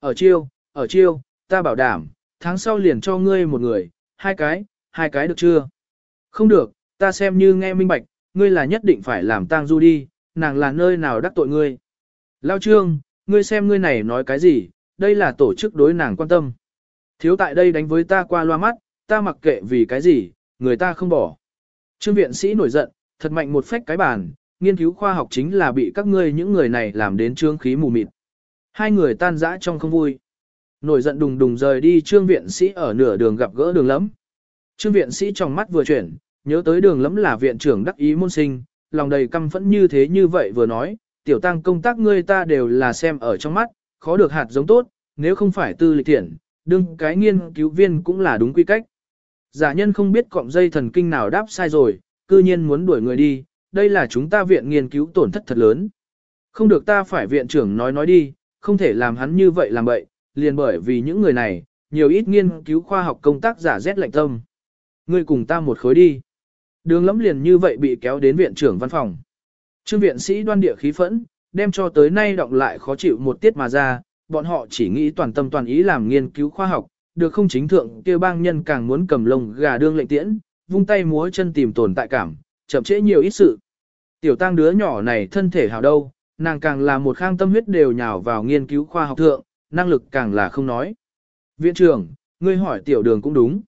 Ở chiêu, ở chiêu, ta bảo đảm, tháng sau liền cho ngươi một người, hai cái, hai cái được chưa? Không được, ta xem như nghe minh bạch, ngươi là nhất định phải làm tang du đi, nàng là nơi nào đắc tội ngươi. Lao trương, ngươi xem ngươi này nói cái gì, đây là tổ chức đối nàng quan tâm. Thiếu tại đây đánh với ta qua loa mắt, ta mặc kệ vì cái gì, người ta không bỏ. Trương viện sĩ nổi giận, thật mạnh một phách cái bàn, nghiên cứu khoa học chính là bị các ngươi những người này làm đến trương khí mù mịt. Hai người tan rã trong không vui. Nổi giận đùng đùng rời đi trương viện sĩ ở nửa đường gặp gỡ đường Lẫm. Trương viện sĩ trong mắt vừa chuyển, nhớ tới đường Lẫm là viện trưởng đắc ý môn sinh, lòng đầy căm phẫn như thế như vậy vừa nói, tiểu tăng công tác ngươi ta đều là xem ở trong mắt, khó được hạt giống tốt, nếu không phải tư lịch thiện, đương cái nghiên cứu viên cũng là đúng quy cách. Giả nhân không biết cọng dây thần kinh nào đáp sai rồi, cư nhiên muốn đuổi người đi, đây là chúng ta viện nghiên cứu tổn thất thật lớn. Không được ta phải viện trưởng nói nói đi, không thể làm hắn như vậy làm bậy, liền bởi vì những người này, nhiều ít nghiên cứu khoa học công tác giả rét lạnh tâm. Ngươi cùng ta một khối đi. Đường lắm liền như vậy bị kéo đến viện trưởng văn phòng. Trương viện sĩ đoan địa khí phẫn, đem cho tới nay động lại khó chịu một tiết mà ra, bọn họ chỉ nghĩ toàn tâm toàn ý làm nghiên cứu khoa học, được không chính thượng kia bang nhân càng muốn cầm lông gà đương lệnh tiễn, vung tay múa chân tìm tồn tại cảm, chậm trễ nhiều ít sự. Tiểu tăng đứa nhỏ này thân thể hào đâu, nàng càng là một khang tâm huyết đều nhào vào nghiên cứu khoa học thượng, năng lực càng là không nói. Viện trưởng, ngươi hỏi tiểu đường cũng đúng.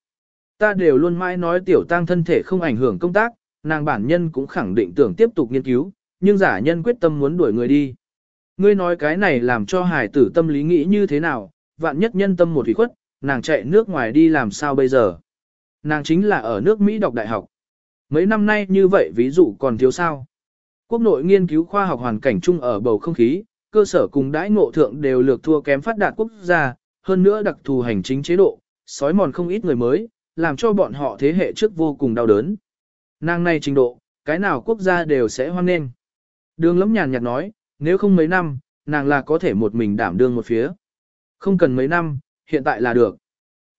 Ta đều luôn mãi nói tiểu tăng thân thể không ảnh hưởng công tác, nàng bản nhân cũng khẳng định tưởng tiếp tục nghiên cứu, nhưng giả nhân quyết tâm muốn đuổi người đi. Ngươi nói cái này làm cho hải tử tâm lý nghĩ như thế nào, vạn nhất nhân tâm một thủy khuất, nàng chạy nước ngoài đi làm sao bây giờ. Nàng chính là ở nước Mỹ đọc đại học. Mấy năm nay như vậy ví dụ còn thiếu sao. Quốc nội nghiên cứu khoa học hoàn cảnh chung ở bầu không khí, cơ sở cùng đãi ngộ thượng đều lược thua kém phát đạt quốc gia, hơn nữa đặc thù hành chính chế độ, sói mòn không ít người mới, làm cho bọn họ thế hệ trước vô cùng đau đớn. Nàng này trình độ, cái nào quốc gia đều sẽ hoan nghênh. Đường lấm nhàn nhạt nói, nếu không mấy năm, nàng là có thể một mình đảm đương một phía. Không cần mấy năm, hiện tại là được.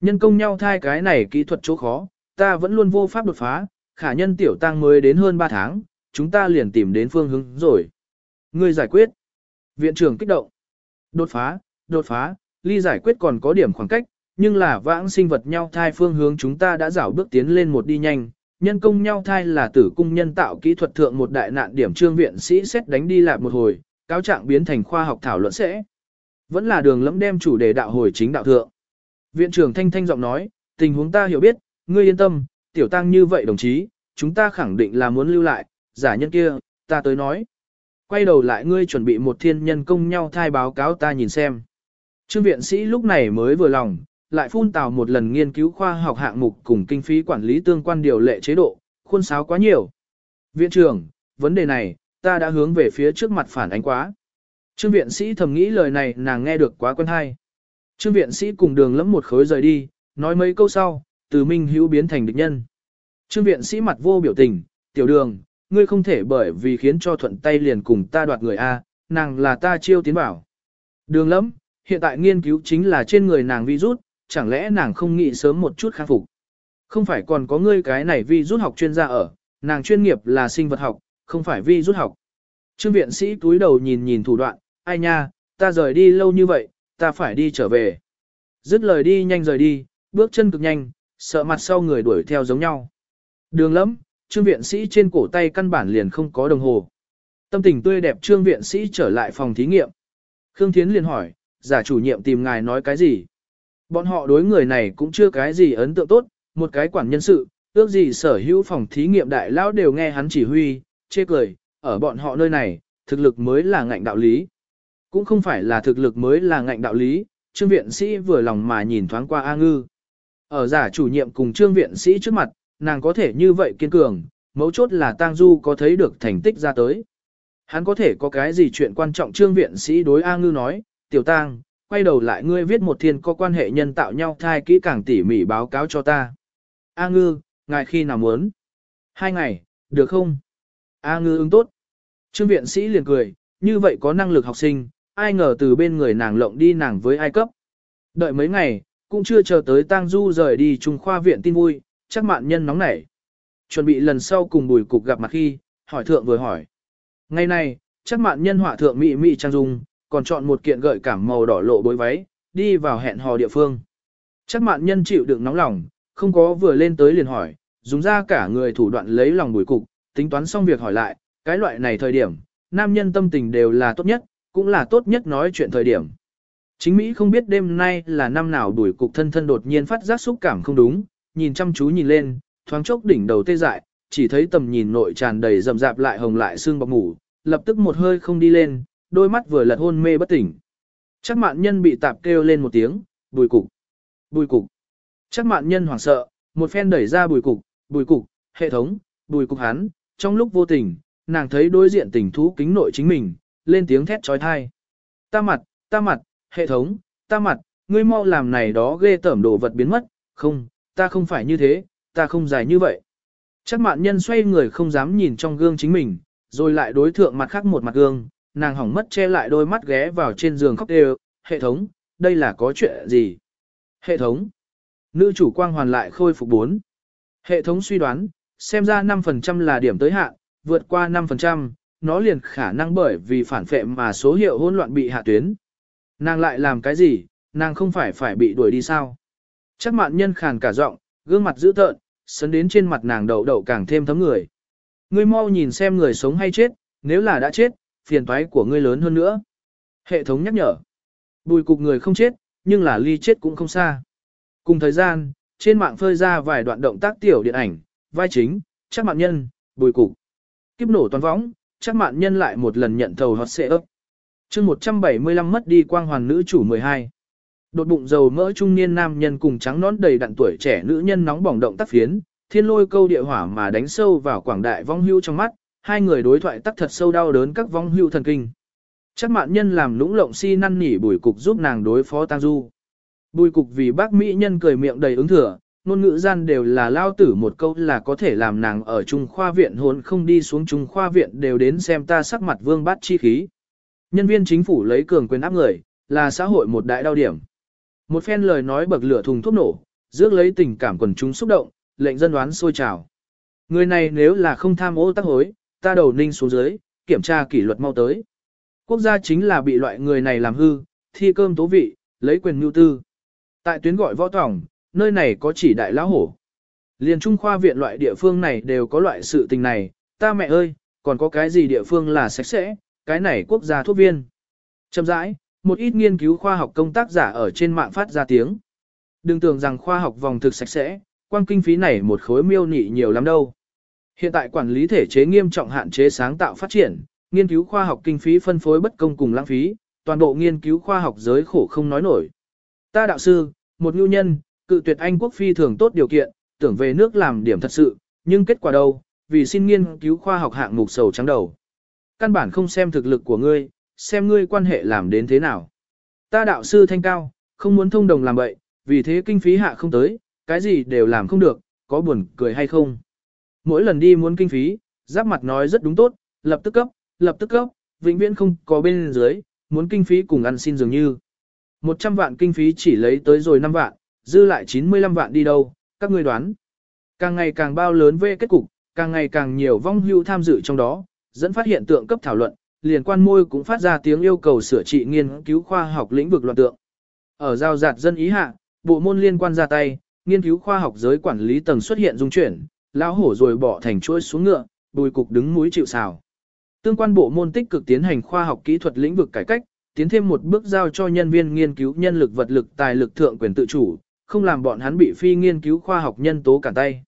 Nhân công nhau thai cái này kỹ thuật chỗ khó, ta vẫn luôn vô pháp đột phá, khả nhân tiểu tăng mới đến hơn 3 tháng, chúng ta liền tìm đến phương hướng rồi. Ngươi giải quyết. Viện trưởng kích động. Đột phá, đột phá, ly giải quyết còn có điểm khoảng cách, nhưng là vãng sinh vật nhau thai phương hướng chúng ta đã rảo bước tiến lên một đi nhanh. Nhân công nhau thai là tử cung nhân tạo kỹ thuật thượng một đại nạn điểm trương viện sĩ xét đánh đi lại một hồi, cáo trạng biến thành khoa học thảo luận sẽ. Vẫn là đường lẫm đem chủ đề đạo hồi chính đạo thượng. Viện trưởng thanh thanh giọng nói, tình huống ta hiểu biết, ngươi yên tâm, tiểu tăng như vậy đồng chí, chúng ta khẳng định là muốn lưu lại, giả nhân kia, ta tới nói. Quay đầu lại ngươi chuẩn bị một thiên nhân công nhau thai báo cáo ta nhìn xem. Trương viện sĩ lúc này mới vừa lòng, lại phun tào một lần nghiên cứu khoa học hạng mục cùng kinh phí quản lý tương quan điều lệ chế độ, khuôn sáo quá nhiều. Viện trưởng, vấn đề này, ta đã hướng về phía trước mặt phản ánh quá. Trương viện sĩ thầm nghĩ lời này nàng nghe được quá quen hay. Trương viện sĩ cùng đường lẫm một khối rời đi, nói mấy câu sau, từ minh hữu biến thành địch nhân. Trương viện sĩ mặt vô biểu tình, tiểu đường, ngươi không thể bởi vì khiến cho thuận tay liền cùng ta đoạt người A, nàng là ta chiêu tiến bảo. Đường lẫm, hiện tại nghiên cứu chính là trên người nàng virus, chẳng lẽ nàng không nghĩ sớm một chút khắc phục. Không phải còn có ngươi cái này vi rút học chuyên gia ở, nàng chuyên nghiệp là sinh vật học, không phải vi rút học. Trương viện sĩ túi đầu nhìn nhìn thủ đoạn, ai nha, ta rời đi lâu như vậy, ta phải đi trở về. Dứt lời đi nhanh rời đi, bước chân cực nhanh, sợ mặt sau người đuổi theo giống nhau. Đường lẫm, trương viện sĩ trên cổ tay căn bản liền không có đồng hồ. Tâm tình tươi đẹp trương viện sĩ trở lại phòng thí nghiệm. Khương Thiến liền hỏi, giả chủ nhiệm tìm ngài nói cái gì? Bọn họ đối người này cũng chưa cái gì ấn tượng tốt, một cái quản nhân sự, ước gì sở hữu phòng thí nghiệm đại lão đều nghe hắn chỉ huy, chê cười, ở bọn họ nơi này, thực lực mới là ngạnh đạo lý. Cũng không phải là thực lực mới là ngạnh đạo lý, trương viện sĩ vừa lòng mà nhìn thoáng qua A ngư. Ở giả chủ nhiệm cùng trương viện sĩ trước mặt, nàng có thể như vậy kiên cường, mấu chốt là tang du có thấy được thành tích ra tới. Hắn có thể có cái gì chuyện quan trọng trương viện sĩ đối A ngư nói, tiểu tang, quay đầu lại ngươi viết một thiên có quan hệ nhân tạo nhau thai kỹ càng tỉ mỉ báo cáo cho ta. A ngư, ngài khi nào muốn? Hai ngày, được không? A ngư ứng tốt. Trương viện sĩ liền cười, như vậy có năng lực học sinh, ai ngờ từ bên người nàng lộng đi nàng với ai cấp. Đợi mấy ngày, cũng chưa chờ tới tang du rời đi trung khoa viện tin vui, chắc mạn nhân nóng nảy. Chuẩn bị lần sau cùng bùi cục gặp mặt khi, hỏi thượng vừa hỏi. Ngày nay, chắc mạn nhân họa thượng mị mị trang dung, còn chọn một kiện gợi cảm màu đỏ lộ bối váy, đi vào hẹn hò địa phương. Chắc mạn nhân chịu đựng nóng lòng, không có vừa lên tới liền hỏi, dùng ra cả người thủ đoạn lấy lòng bùi cục, tính toán xong việc hỏi lại, cái loại này thời điểm, nam nhân tâm tình đều là tốt nhất, cũng là tốt nhất nói chuyện thời điểm. Chính Mỹ không biết đêm nay là năm nào đuổi cục thân thân đột nhiên phát giác xúc cảm không đúng, nhìn chăm chú nhìn lên, thoáng chốc đỉnh đầu tê dại, chỉ thấy tầm nhìn nội tràn đầy rầm rạp lại hồng lại xương bọc ngủ, lập tức một hơi không đi lên, đôi mắt vừa lật hôn mê bất tỉnh. Chắc mạn nhân bị tạp kêu lên một tiếng, bùi cục, bùi cục. Chắc mạn nhân hoảng sợ, một phen đẩy ra bùi cục, bùi cục, hệ thống, bùi cục hắn, trong lúc vô tình, nàng thấy đối diện tình thú kính nội chính mình, lên tiếng thét trói thai. Ta mặt, ta mặt, hệ thống, ta mặt, ngươi mau làm này đó ghê tởm đồ vật biến mất, không, ta không phải như thế, ta không dài như vậy. Chắc mạn nhân xoay người không dám nhìn trong gương chính mình, rồi lại đối thượng mặt khác một mặt gương, nàng hỏng mất che lại đôi mắt ghé vào trên giường khóc đều, hệ thống, đây là có chuyện gì? Hệ thống, nữ chủ quang hoàn lại khôi phục 4. Hệ thống suy đoán, xem ra 5% là điểm tới hạn, vượt qua 5%, nó liền khả năng bởi vì phản phệ mà số hiệu hỗn loạn bị hạ tuyến. Nàng lại làm cái gì, nàng không phải phải bị đuổi đi sao? Chắc mạn nhân khàn cả giọng, gương mặt dữ tợn, sấn đến trên mặt nàng đậu đậu càng thêm thấm người. Ngươi mau nhìn xem người sống hay chết, nếu là đã chết, phiền toái của ngươi lớn hơn nữa. Hệ thống nhắc nhở. Bùi cục người không chết, nhưng là ly chết cũng không xa. Cùng thời gian, trên mạng phơi ra vài đoạn động tác tiểu điện ảnh, vai chính, chắc mạn nhân, bùi cục. Kiếp nổ toàn võng, chắc mạn nhân lại một lần nhận thầu hot xệ ấp. chương 175 mất đi quang hoàn nữ chủ 12. Đột bụng dầu mỡ trung niên nam nhân cùng trắng nón đầy đặn tuổi trẻ nữ nhân nóng bỏng động tác phiến, thiên lôi câu địa hỏa mà đánh sâu vào quảng đại vong hưu trong mắt, hai người đối thoại tắc thật sâu đau đớn các vong hưu thần kinh. Chắc mạn nhân làm lũng lộng si năn nỉ bùi cục giúp nàng đối phó tang du. Bùi cục vì bác mỹ nhân cười miệng đầy ứng thừa, ngôn ngữ gian đều là lao tử một câu là có thể làm nàng ở trung khoa viện hôn không đi xuống trung khoa viện đều đến xem ta sắc mặt vương bát chi khí. Nhân viên chính phủ lấy cường quyền áp người, là xã hội một đại đau điểm. Một phen lời nói bậc lửa thùng thuốc nổ, rước lấy tình cảm quần chúng xúc động, lệnh dân đoán sôi trào. Người này nếu là không tham ô tác hối, ta đầu ninh xuống dưới, kiểm tra kỷ luật mau tới. Quốc gia chính là bị loại người này làm hư, thi cơm tố vị, lấy quyền nhu tư. Tại tuyến gọi võ tổng nơi này có chỉ đại lão hổ. Liên Trung khoa viện loại địa phương này đều có loại sự tình này, ta mẹ ơi, còn có cái gì địa phương là sạch sẽ, cái này quốc gia thuốc viên. Chậm rãi, một ít nghiên cứu khoa học công tác giả ở trên mạng phát ra tiếng. Đừng tưởng rằng khoa học vòng thực sạch sẽ, quan kinh phí này một khối miêu nị nhiều lắm đâu. Hiện tại quản lý thể chế nghiêm trọng hạn chế sáng tạo phát triển, nghiên cứu khoa học kinh phí phân phối bất công cùng lãng phí, toàn bộ nghiên cứu khoa học giới khổ không nói nổi. Ta đạo sư, một nhu nhân, cự tuyệt Anh quốc phi thường tốt điều kiện, tưởng về nước làm điểm thật sự, nhưng kết quả đâu, vì xin nghiên cứu khoa học hạng mục sầu trắng đầu. Căn bản không xem thực lực của ngươi, xem ngươi quan hệ làm đến thế nào. Ta đạo sư thanh cao, không muốn thông đồng làm bậy, vì thế kinh phí hạ không tới, cái gì đều làm không được, có buồn cười hay không. Mỗi lần đi muốn kinh phí, giáp mặt nói rất đúng tốt, lập tức cấp, lập tức cấp, vĩnh viễn không có bên dưới, muốn kinh phí cùng ăn xin dường như. 100 vạn kinh phí chỉ lấy tới rồi 5 vạn, dư lại 95 vạn đi đâu, các ngươi đoán. Càng ngày càng bao lớn về kết cục, càng ngày càng nhiều vong hưu tham dự trong đó, dẫn phát hiện tượng cấp thảo luận, liền quan môi cũng phát ra tiếng yêu cầu sửa trị nghiên cứu khoa học lĩnh vực loạn tượng. Ở giao giạt dân ý hạ, bộ môn liên quan ra tay, nghiên cứu khoa học giới quản lý tầng xuất hiện dung chuyển, lão hổ rồi bỏ thành chuỗi xuống ngựa, bùi cục đứng mũi chịu sào. Tương quan bộ môn tích cực tiến hành khoa học kỹ thuật lĩnh vực cải cách, tiến thêm một bước giao cho nhân viên nghiên cứu nhân lực vật lực tài lực thượng quyền tự chủ, không làm bọn hắn bị phi nghiên cứu khoa học nhân tố cản tay.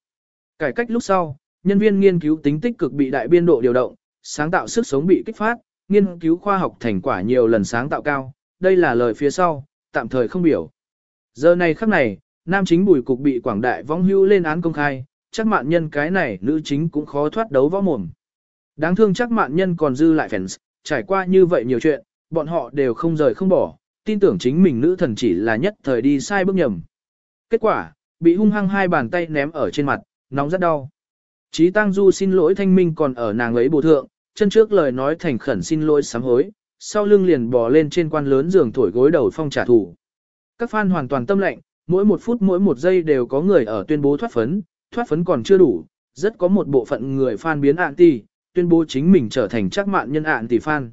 Cải cách lúc sau, nhân viên nghiên cứu tính tích cực bị đại biên độ điều động, sáng tạo sức sống bị kích phát, nghiên cứu khoa học thành quả nhiều lần sáng tạo cao, đây là lời phía sau, tạm thời không biểu. Giờ này khắc này, nam chính bùi cục bị quảng đại vong hưu lên án công khai, chắc mạn nhân cái này nữ chính cũng khó thoát đấu võ mồm. Đáng thương chắc mạn nhân còn dư lại fans, trải qua như vậy nhiều chuyện, bọn họ đều không rời không bỏ, tin tưởng chính mình nữ thần chỉ là nhất thời đi sai bước nhầm. Kết quả, bị hung hăng hai bàn tay ném ở trên mặt, nóng rất đau. Chí Tăng Du xin lỗi thanh minh còn ở nàng ấy bổ thượng, chân trước lời nói thành khẩn xin lỗi sám hối, sau lưng liền bò lên trên quan lớn giường thổi gối đầu phong trả thù. Các fan hoàn toàn tâm lệnh, mỗi một phút mỗi một giây đều có người ở tuyên bố thoát phấn, thoát phấn còn chưa đủ, rất có một bộ phận người fan biến ạn tỷ, tuyên bố chính mình trở thành chắc mạn nhân ạn tỷ fan.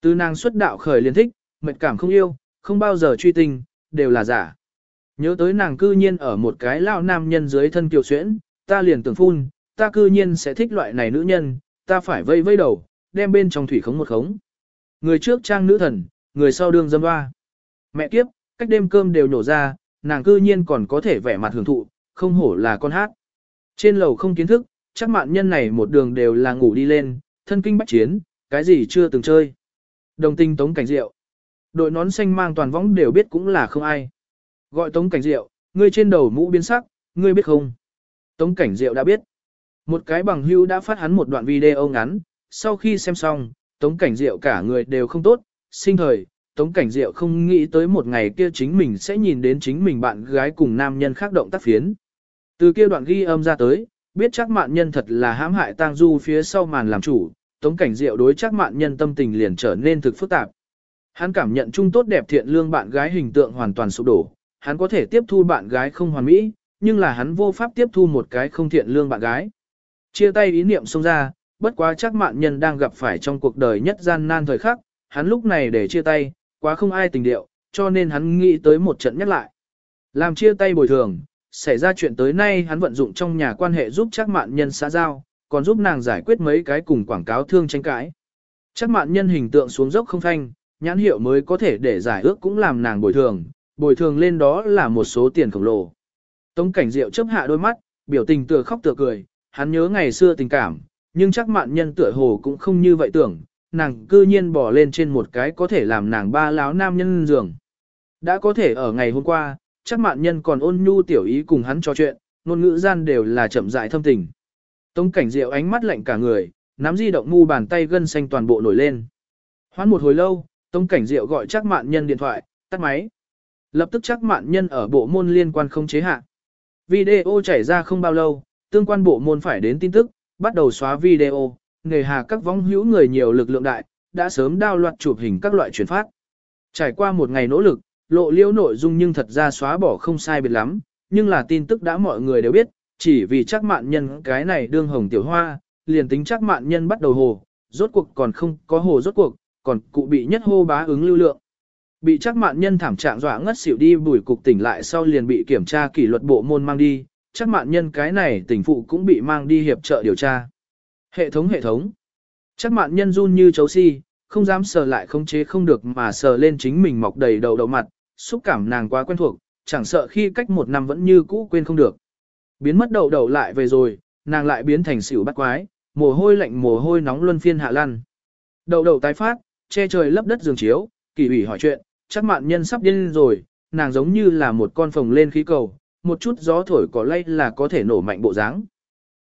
Từ nàng xuất đạo khởi liên thích, mệt cảm không yêu, không bao giờ truy tình, đều là giả. Nhớ tới nàng cư nhiên ở một cái lão nam nhân dưới thân kiều xuyễn, ta liền tưởng phun, ta cư nhiên sẽ thích loại này nữ nhân, ta phải vây vây đầu, đem bên trong thủy khống một khống. Người trước trang nữ thần, người sau đương dâm hoa. Mẹ kiếp, cách đêm cơm đều nhổ ra, nàng cư nhiên còn có thể vẻ mặt hưởng thụ, không hổ là con hát. Trên lầu không kiến thức, chắc mạn nhân này một đường đều là ngủ đi lên, thân kinh bách chiến, cái gì chưa từng chơi. Đồng tình tống cảnh rượu. Đội nón xanh mang toàn võng đều biết cũng là không ai. Gọi tống cảnh rượu, ngươi trên đầu mũ biến sắc, ngươi biết không? Tống cảnh rượu đã biết. Một cái bằng hưu đã phát hắn một đoạn video ngắn, sau khi xem xong, tống cảnh diệu cả người đều không tốt, sinh thời, tống cảnh diệu không nghĩ tới một ngày kia chính mình sẽ nhìn đến chính mình bạn gái cùng nam nhân khác động tác phiến. Từ kia đoạn ghi âm ra tới, biết chắc mạn nhân thật là hãm hại tang du phía sau màn làm chủ, tống cảnh diệu đối chắc mạn nhân tâm tình liền trở nên thực phức tạp. Hắn cảm nhận chung tốt đẹp thiện lương bạn gái hình tượng hoàn toàn sụp đổ, hắn có thể tiếp thu bạn gái không hoàn mỹ, nhưng là hắn vô pháp tiếp thu một cái không thiện lương bạn gái. Chia tay ý niệm xông ra, bất quá chắc mạn nhân đang gặp phải trong cuộc đời nhất gian nan thời khắc, hắn lúc này để chia tay, quá không ai tình điệu, cho nên hắn nghĩ tới một trận nhắc lại. Làm chia tay bồi thường, xảy ra chuyện tới nay hắn vận dụng trong nhà quan hệ giúp chắc mạn nhân xã giao, còn giúp nàng giải quyết mấy cái cùng quảng cáo thương tranh cãi. Chắc mạn nhân hình tượng xuống dốc không thanh, nhãn hiệu mới có thể để giải ước cũng làm nàng bồi thường, bồi thường lên đó là một số tiền khổng lồ. Tống cảnh diệu chấp hạ đôi mắt, biểu tình tựa khóc tựa cười, hắn nhớ ngày xưa tình cảm, nhưng chắc mạn nhân tựa hồ cũng không như vậy tưởng, nàng cư nhiên bỏ lên trên một cái có thể làm nàng ba láo nam nhân giường. Đã có thể ở ngày hôm qua, chắc mạn nhân còn ôn nhu tiểu ý cùng hắn trò chuyện, ngôn ngữ gian đều là chậm dại thâm tình. Tống cảnh diệu ánh mắt lạnh cả người, nắm di động mu bàn tay gân xanh toàn bộ nổi lên. Hoán một hồi lâu, Tống cảnh diệu gọi chắc mạn nhân điện thoại, tắt máy. Lập tức chắc mạn nhân ở bộ môn liên quan không chế hạ. Video chảy ra không bao lâu, tương quan bộ môn phải đến tin tức, bắt đầu xóa video, nghề hà các vong hữu người nhiều lực lượng đại, đã sớm đao loạt chụp hình các loại truyền phát. Trải qua một ngày nỗ lực, lộ liễu nội dung nhưng thật ra xóa bỏ không sai biệt lắm, nhưng là tin tức đã mọi người đều biết, chỉ vì chắc mạn nhân cái này đương hồng tiểu hoa, liền tính chắc mạn nhân bắt đầu hồ, rốt cuộc còn không có hồ rốt cuộc, còn cụ bị nhất hô bá ứng lưu lượng. Bị chắc mạn nhân thảm trạng dọa ngất xỉu đi bùi cục tỉnh lại sau liền bị kiểm tra kỷ luật bộ môn mang đi, chắc mạn nhân cái này tỉnh phụ cũng bị mang đi hiệp trợ điều tra. Hệ thống hệ thống. Chắc mạn nhân run như chấu si, không dám sờ lại không chế không được mà sờ lên chính mình mọc đầy đầu đầu mặt, xúc cảm nàng quá quen thuộc, chẳng sợ khi cách một năm vẫn như cũ quên không được. Biến mất đầu đầu lại về rồi, nàng lại biến thành xỉu bắt quái, mồ hôi lạnh mồ hôi nóng luân phiên hạ lăn. Đầu đầu tái phát, che trời lấp đất giường chiếu, kỳ ủy hỏi chuyện, chắc mạn nhân sắp điên rồi, nàng giống như là một con phồng lên khí cầu, một chút gió thổi cỏ lay là có thể nổ mạnh bộ dáng.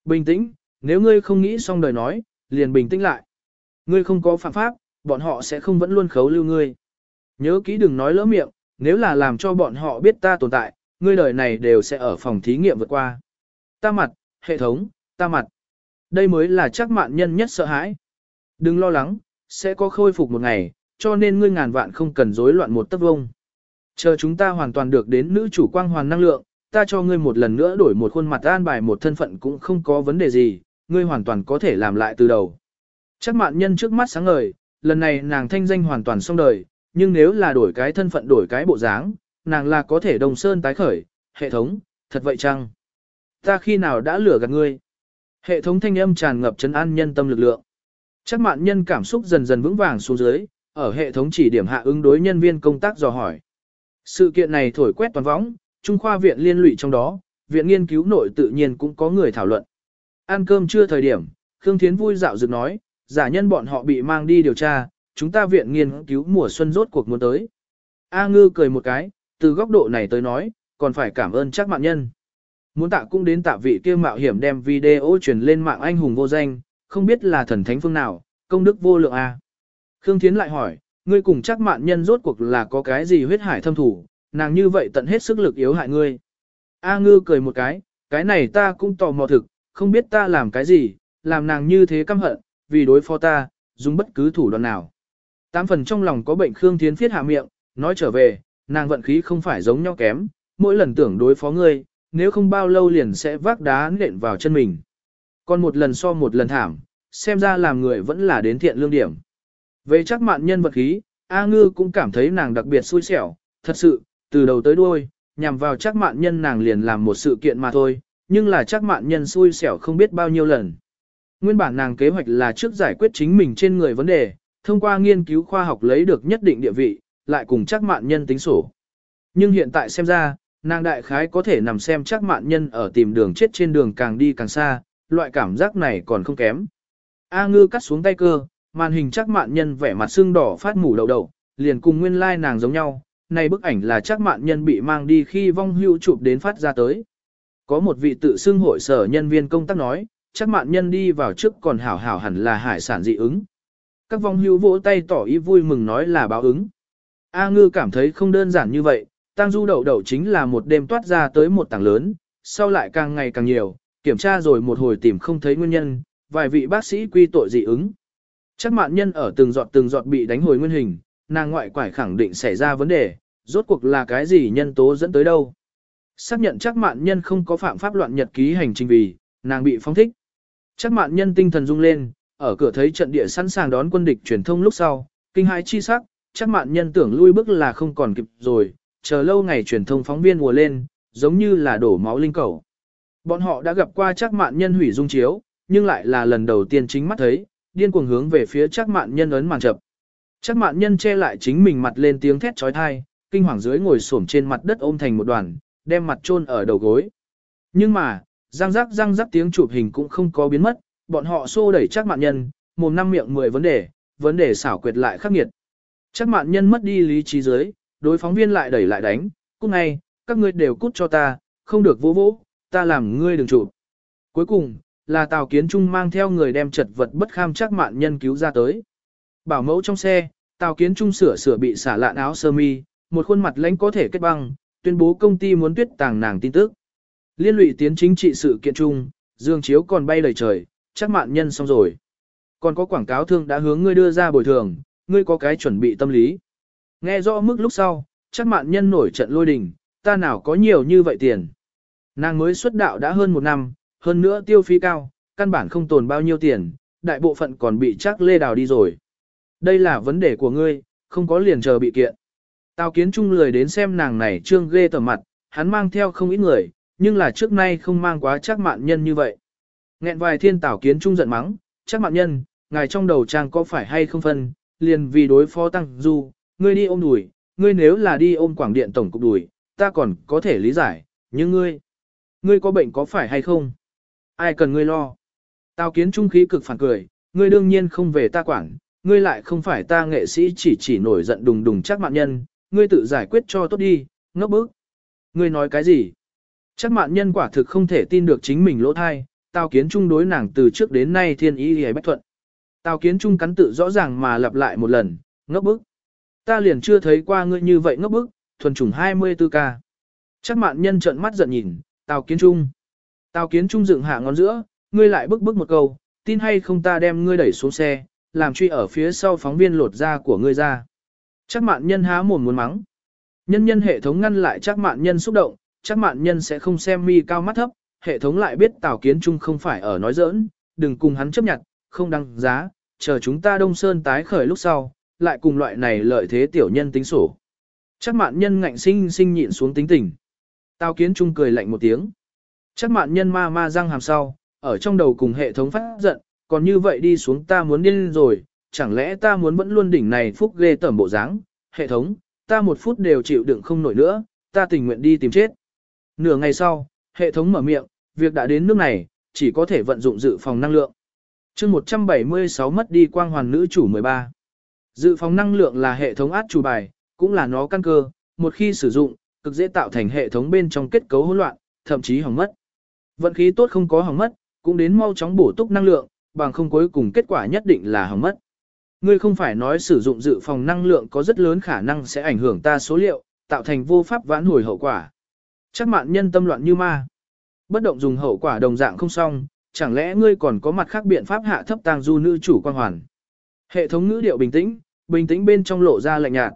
Bình tĩnh, nếu ngươi không nghĩ xong đời nói, liền bình tĩnh lại. Ngươi không có phạm pháp, bọn họ sẽ không vẫn luôn khấu lưu ngươi. Nhớ kỹ đừng nói lỡ miệng, nếu là làm cho bọn họ biết ta tồn tại, ngươi đời này đều sẽ ở phòng thí nghiệm vượt qua. Ta mặt, hệ thống, ta mặt. Đây mới là chắc mạn nhân nhất sợ hãi. Đừng lo lắng, sẽ có khôi phục một ngày, cho nên ngươi ngàn vạn không cần rối loạn một tấc vông. Chờ chúng ta hoàn toàn được đến nữ chủ quang hoàn năng lượng, ta cho ngươi một lần nữa đổi một khuôn mặt an bài một thân phận cũng không có vấn đề gì, ngươi hoàn toàn có thể làm lại từ đầu. Chắc mạn nhân trước mắt sáng ngời, lần này nàng thanh danh hoàn toàn xong đời, nhưng nếu là đổi cái thân phận đổi cái bộ dáng, nàng là có thể đồng sơn tái khởi, hệ thống, thật vậy chăng? Ta khi nào đã lừa gạt ngươi? Hệ thống thanh âm tràn ngập chấn an nhân tâm lực lượng. Chắc mạn nhân cảm xúc dần dần vững vàng xuống dưới, ở hệ thống chỉ điểm hạ ứng đối nhân viên công tác dò hỏi. Sự kiện này thổi quét toàn võng, Trung khoa viện liên lụy trong đó, viện nghiên cứu nội tự nhiên cũng có người thảo luận. Ăn cơm chưa thời điểm, Khương Thiến vui dạo dựng nói, giả nhân bọn họ bị mang đi điều tra, chúng ta viện nghiên cứu mùa xuân rốt cuộc muốn tới. A ngư cười một cái, từ góc độ này tới nói, còn phải cảm ơn chắc mạng nhân. Muốn tạ cũng đến tạ vị kia mạo hiểm đem video truyền lên mạng anh hùng vô danh, không biết là thần thánh phương nào, công đức vô lượng A. Khương Thiến lại hỏi, ngươi cùng chắc mạng nhân rốt cuộc là có cái gì huyết hải thâm thủ, nàng như vậy tận hết sức lực yếu hại ngươi. A ngư cười một cái, cái này ta cũng tò mò thực, không biết ta làm cái gì, làm nàng như thế căm hận, vì đối phó ta, dùng bất cứ thủ đoạn nào. Tám phần trong lòng có bệnh Khương Thiến Phiết hạ miệng, nói trở về, nàng vận khí không phải giống nhau kém, mỗi lần tưởng đối phó ngươi, nếu không bao lâu liền sẽ vác đá nện vào chân mình. Còn một lần so một lần thảm, xem ra làm người vẫn là đến thiện lương điểm. Về chắc mạn nhân vật khí, A Ngư cũng cảm thấy nàng đặc biệt xui xẻo, thật sự, từ đầu tới đuôi, nhằm vào chắc mạn nhân nàng liền làm một sự kiện mà thôi, nhưng là chắc mạn nhân xui xẻo không biết bao nhiêu lần. Nguyên bản nàng kế hoạch là trước giải quyết chính mình trên người vấn đề, thông qua nghiên cứu khoa học lấy được nhất định địa vị, lại cùng chắc mạn nhân tính sổ. Nhưng hiện tại xem ra, nàng đại khái có thể nằm xem chắc mạn nhân ở tìm đường chết trên đường càng đi càng xa, loại cảm giác này còn không kém. A ngư cắt xuống tay cơ, màn hình chắc mạn nhân vẻ mặt xương đỏ phát mủ đầu đầu, liền cùng nguyên lai like nàng giống nhau, này bức ảnh là chắc mạn nhân bị mang đi khi vong hưu chụp đến phát ra tới. Có một vị tự xưng hội sở nhân viên công tác nói, chắc mạn nhân đi vào trước còn hảo hảo hẳn là hải sản dị ứng. Các vong hưu vỗ tay tỏ ý vui mừng nói là báo ứng. A ngư cảm thấy không đơn giản như vậy, tăng du đậu đậu chính là một đêm toát ra tới một tảng lớn, sau lại càng ngày càng nhiều, kiểm tra rồi một hồi tìm không thấy nguyên nhân, vài vị bác sĩ quy tội dị ứng. Chắc mạn nhân ở từng giọt từng giọt bị đánh hồi nguyên hình, nàng ngoại quải khẳng định xảy ra vấn đề, rốt cuộc là cái gì nhân tố dẫn tới đâu. Xác nhận chắc mạn nhân không có phạm pháp loạn nhật ký hành trình vì, nàng bị phóng thích. Chắc mạn nhân tinh thần rung lên, ở cửa thấy trận địa sẵn sàng đón quân địch truyền thông lúc sau, kinh hãi chi sắc, chắc mạn nhân tưởng lui bước là không còn kịp rồi, chờ lâu ngày truyền thông phóng viên mùa lên, giống như là đổ máu linh cầu. Bọn họ đã gặp qua chắc mạn nhân hủy dung chiếu, nhưng lại là lần đầu tiên chính mắt thấy, điên cuồng hướng về phía chắc mạn nhân ấn màn chập. Chắc mạn nhân che lại chính mình mặt lên tiếng thét trói thai, kinh hoàng dưới ngồi xổm trên mặt đất ôm thành một đoàn, đem mặt chôn ở đầu gối. Nhưng mà, răng rắc răng rắc tiếng chụp hình cũng không có biến mất, bọn họ xô đẩy chắc mạn nhân, mồm năm miệng mười vấn đề, vấn đề xảo quyệt lại khắc nghiệt. Chắc mạn nhân mất đi lý trí dưới, đối phóng viên lại đẩy lại đánh, cút ngay, các ngươi đều cút cho ta, không được vô vỗ, ta làm ngươi đừng chụp. Cuối cùng, là Tào Kiến Trung mang theo người đem chật vật bất kham chắc mạn nhân cứu ra tới. Bảo mẫu trong xe, Tào Kiến Trung sửa sửa bị xả lạn áo sơ mi, một khuôn mặt lãnh có thể kết băng, tuyên bố công ty muốn tuyết tàng nàng tin tức. Liên lụy tiến chính trị sự kiện chung, dương chiếu còn bay lời trời, chắc mạn nhân xong rồi. Còn có quảng cáo thương đã hướng ngươi đưa ra bồi thường, ngươi có cái chuẩn bị tâm lý. Nghe rõ mức lúc sau, chắc mạn nhân nổi trận lôi đình, ta nào có nhiều như vậy tiền. Nàng mới xuất đạo đã hơn một năm, hơn nữa tiêu phí cao, căn bản không tồn bao nhiêu tiền, đại bộ phận còn bị chắc lê đào đi rồi. Đây là vấn đề của ngươi, không có liền chờ bị kiện. Tào kiến trung lười đến xem nàng này trương ghê tởm mặt, hắn mang theo không ít người, nhưng là trước nay không mang quá chắc mạn nhân như vậy. Nghẹn vài thiên tào kiến trung giận mắng, chắc mạn nhân, ngài trong đầu trang có phải hay không phân, liền vì đối phó tăng du, ngươi đi ôm đùi, ngươi nếu là đi ôm quảng điện tổng cục đùi, ta còn có thể lý giải, nhưng ngươi, ngươi có bệnh có phải hay không? Ai cần ngươi lo? Tào kiến trung khí cực phản cười, ngươi đương nhiên không về ta quản, ngươi lại không phải ta nghệ sĩ chỉ chỉ nổi giận đùng đùng chắc mạn nhân, ngươi tự giải quyết cho tốt đi, ngốc bức. Ngươi nói cái gì? Chắc mạn nhân quả thực không thể tin được chính mình lỗ thai, Tào Kiến Trung đối nàng từ trước đến nay thiên ý hề bách thuận. Tào Kiến Trung cắn tự rõ ràng mà lặp lại một lần, ngốc bức. Ta liền chưa thấy qua ngươi như vậy ngốc bức, thuần trùng 24 ca. Chắc mạn nhân trợn mắt giận nhìn, Tào Kiến Trung. Tào Kiến Trung dựng hạ ngón giữa, ngươi lại bức bức một câu, tin hay không ta đem ngươi đẩy xuống xe, làm truy ở phía sau phóng viên lột da của ngươi ra. Chắc mạn nhân há mồm muốn mắng. Nhân nhân hệ thống ngăn lại chắc mạn nhân xúc động, chắc mạn nhân sẽ không xem mi cao mắt thấp, hệ thống lại biết Tào Kiến Trung không phải ở nói giỡn, đừng cùng hắn chấp nhận, không đăng giá, chờ chúng ta Đông Sơn tái khởi lúc sau, lại cùng loại này lợi thế tiểu nhân tính sổ. Chắc mạn nhân ngạnh sinh sinh nhịn xuống tính tình. Tào Kiến Trung cười lạnh một tiếng. Chắc mạn nhân ma ma răng hàm sau, ở trong đầu cùng hệ thống phát giận, còn như vậy đi xuống ta muốn điên rồi, chẳng lẽ ta muốn vẫn luôn đỉnh này phúc ghê tẩm bộ dáng, hệ thống, ta một phút đều chịu đựng không nổi nữa, ta tình nguyện đi tìm chết. Nửa ngày sau, hệ thống mở miệng, việc đã đến nước này, chỉ có thể vận dụng dự phòng năng lượng. chương 176 mất đi quang hoàn nữ chủ 13. Dự phòng năng lượng là hệ thống át chủ bài, cũng là nó căn cơ, một khi sử dụng, cực dễ tạo thành hệ thống bên trong kết cấu hỗn loạn, thậm chí hỏng mất. Vận khí tốt không có hỏng mất, cũng đến mau chóng bổ túc năng lượng, bằng không cuối cùng kết quả nhất định là hỏng mất. Ngươi không phải nói sử dụng dự phòng năng lượng có rất lớn khả năng sẽ ảnh hưởng ta số liệu, tạo thành vô pháp vãn hồi hậu quả. Chắc mạn nhân tâm loạn như ma. Bất động dùng hậu quả đồng dạng không xong, chẳng lẽ ngươi còn có mặt khác biện pháp hạ thấp tang du nữ chủ quan hoàn. Hệ thống ngữ điệu bình tĩnh, bình tĩnh bên trong lộ ra lạnh nhạt.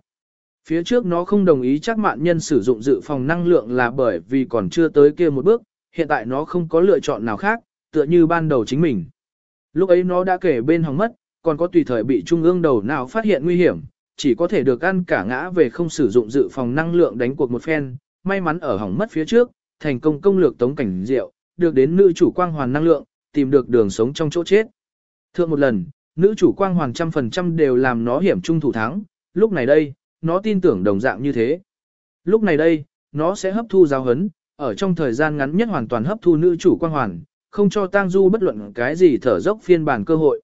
Phía trước nó không đồng ý chắc mạn nhân sử dụng dự phòng năng lượng là bởi vì còn chưa tới kia một bước, hiện tại nó không có lựa chọn nào khác, tựa như ban đầu chính mình. Lúc ấy nó đã kể bên hỏng mất, còn có tùy thời bị trung ương đầu nào phát hiện nguy hiểm, chỉ có thể được ăn cả ngã về không sử dụng dự phòng năng lượng đánh cuộc một phen, may mắn ở hỏng mất phía trước, thành công công lược tống cảnh diệu, được đến nữ chủ quang hoàn năng lượng, tìm được đường sống trong chỗ chết. Thượng một lần, nữ chủ quang hoàn trăm phần trăm đều làm nó hiểm trung thủ thắng, lúc này đây, nó tin tưởng đồng dạng như thế. Lúc này đây, nó sẽ hấp thu giáo hấn, ở trong thời gian ngắn nhất hoàn toàn hấp thu nữ chủ quang hoàn, không cho Tang Du bất luận cái gì thở dốc phiên bản cơ hội.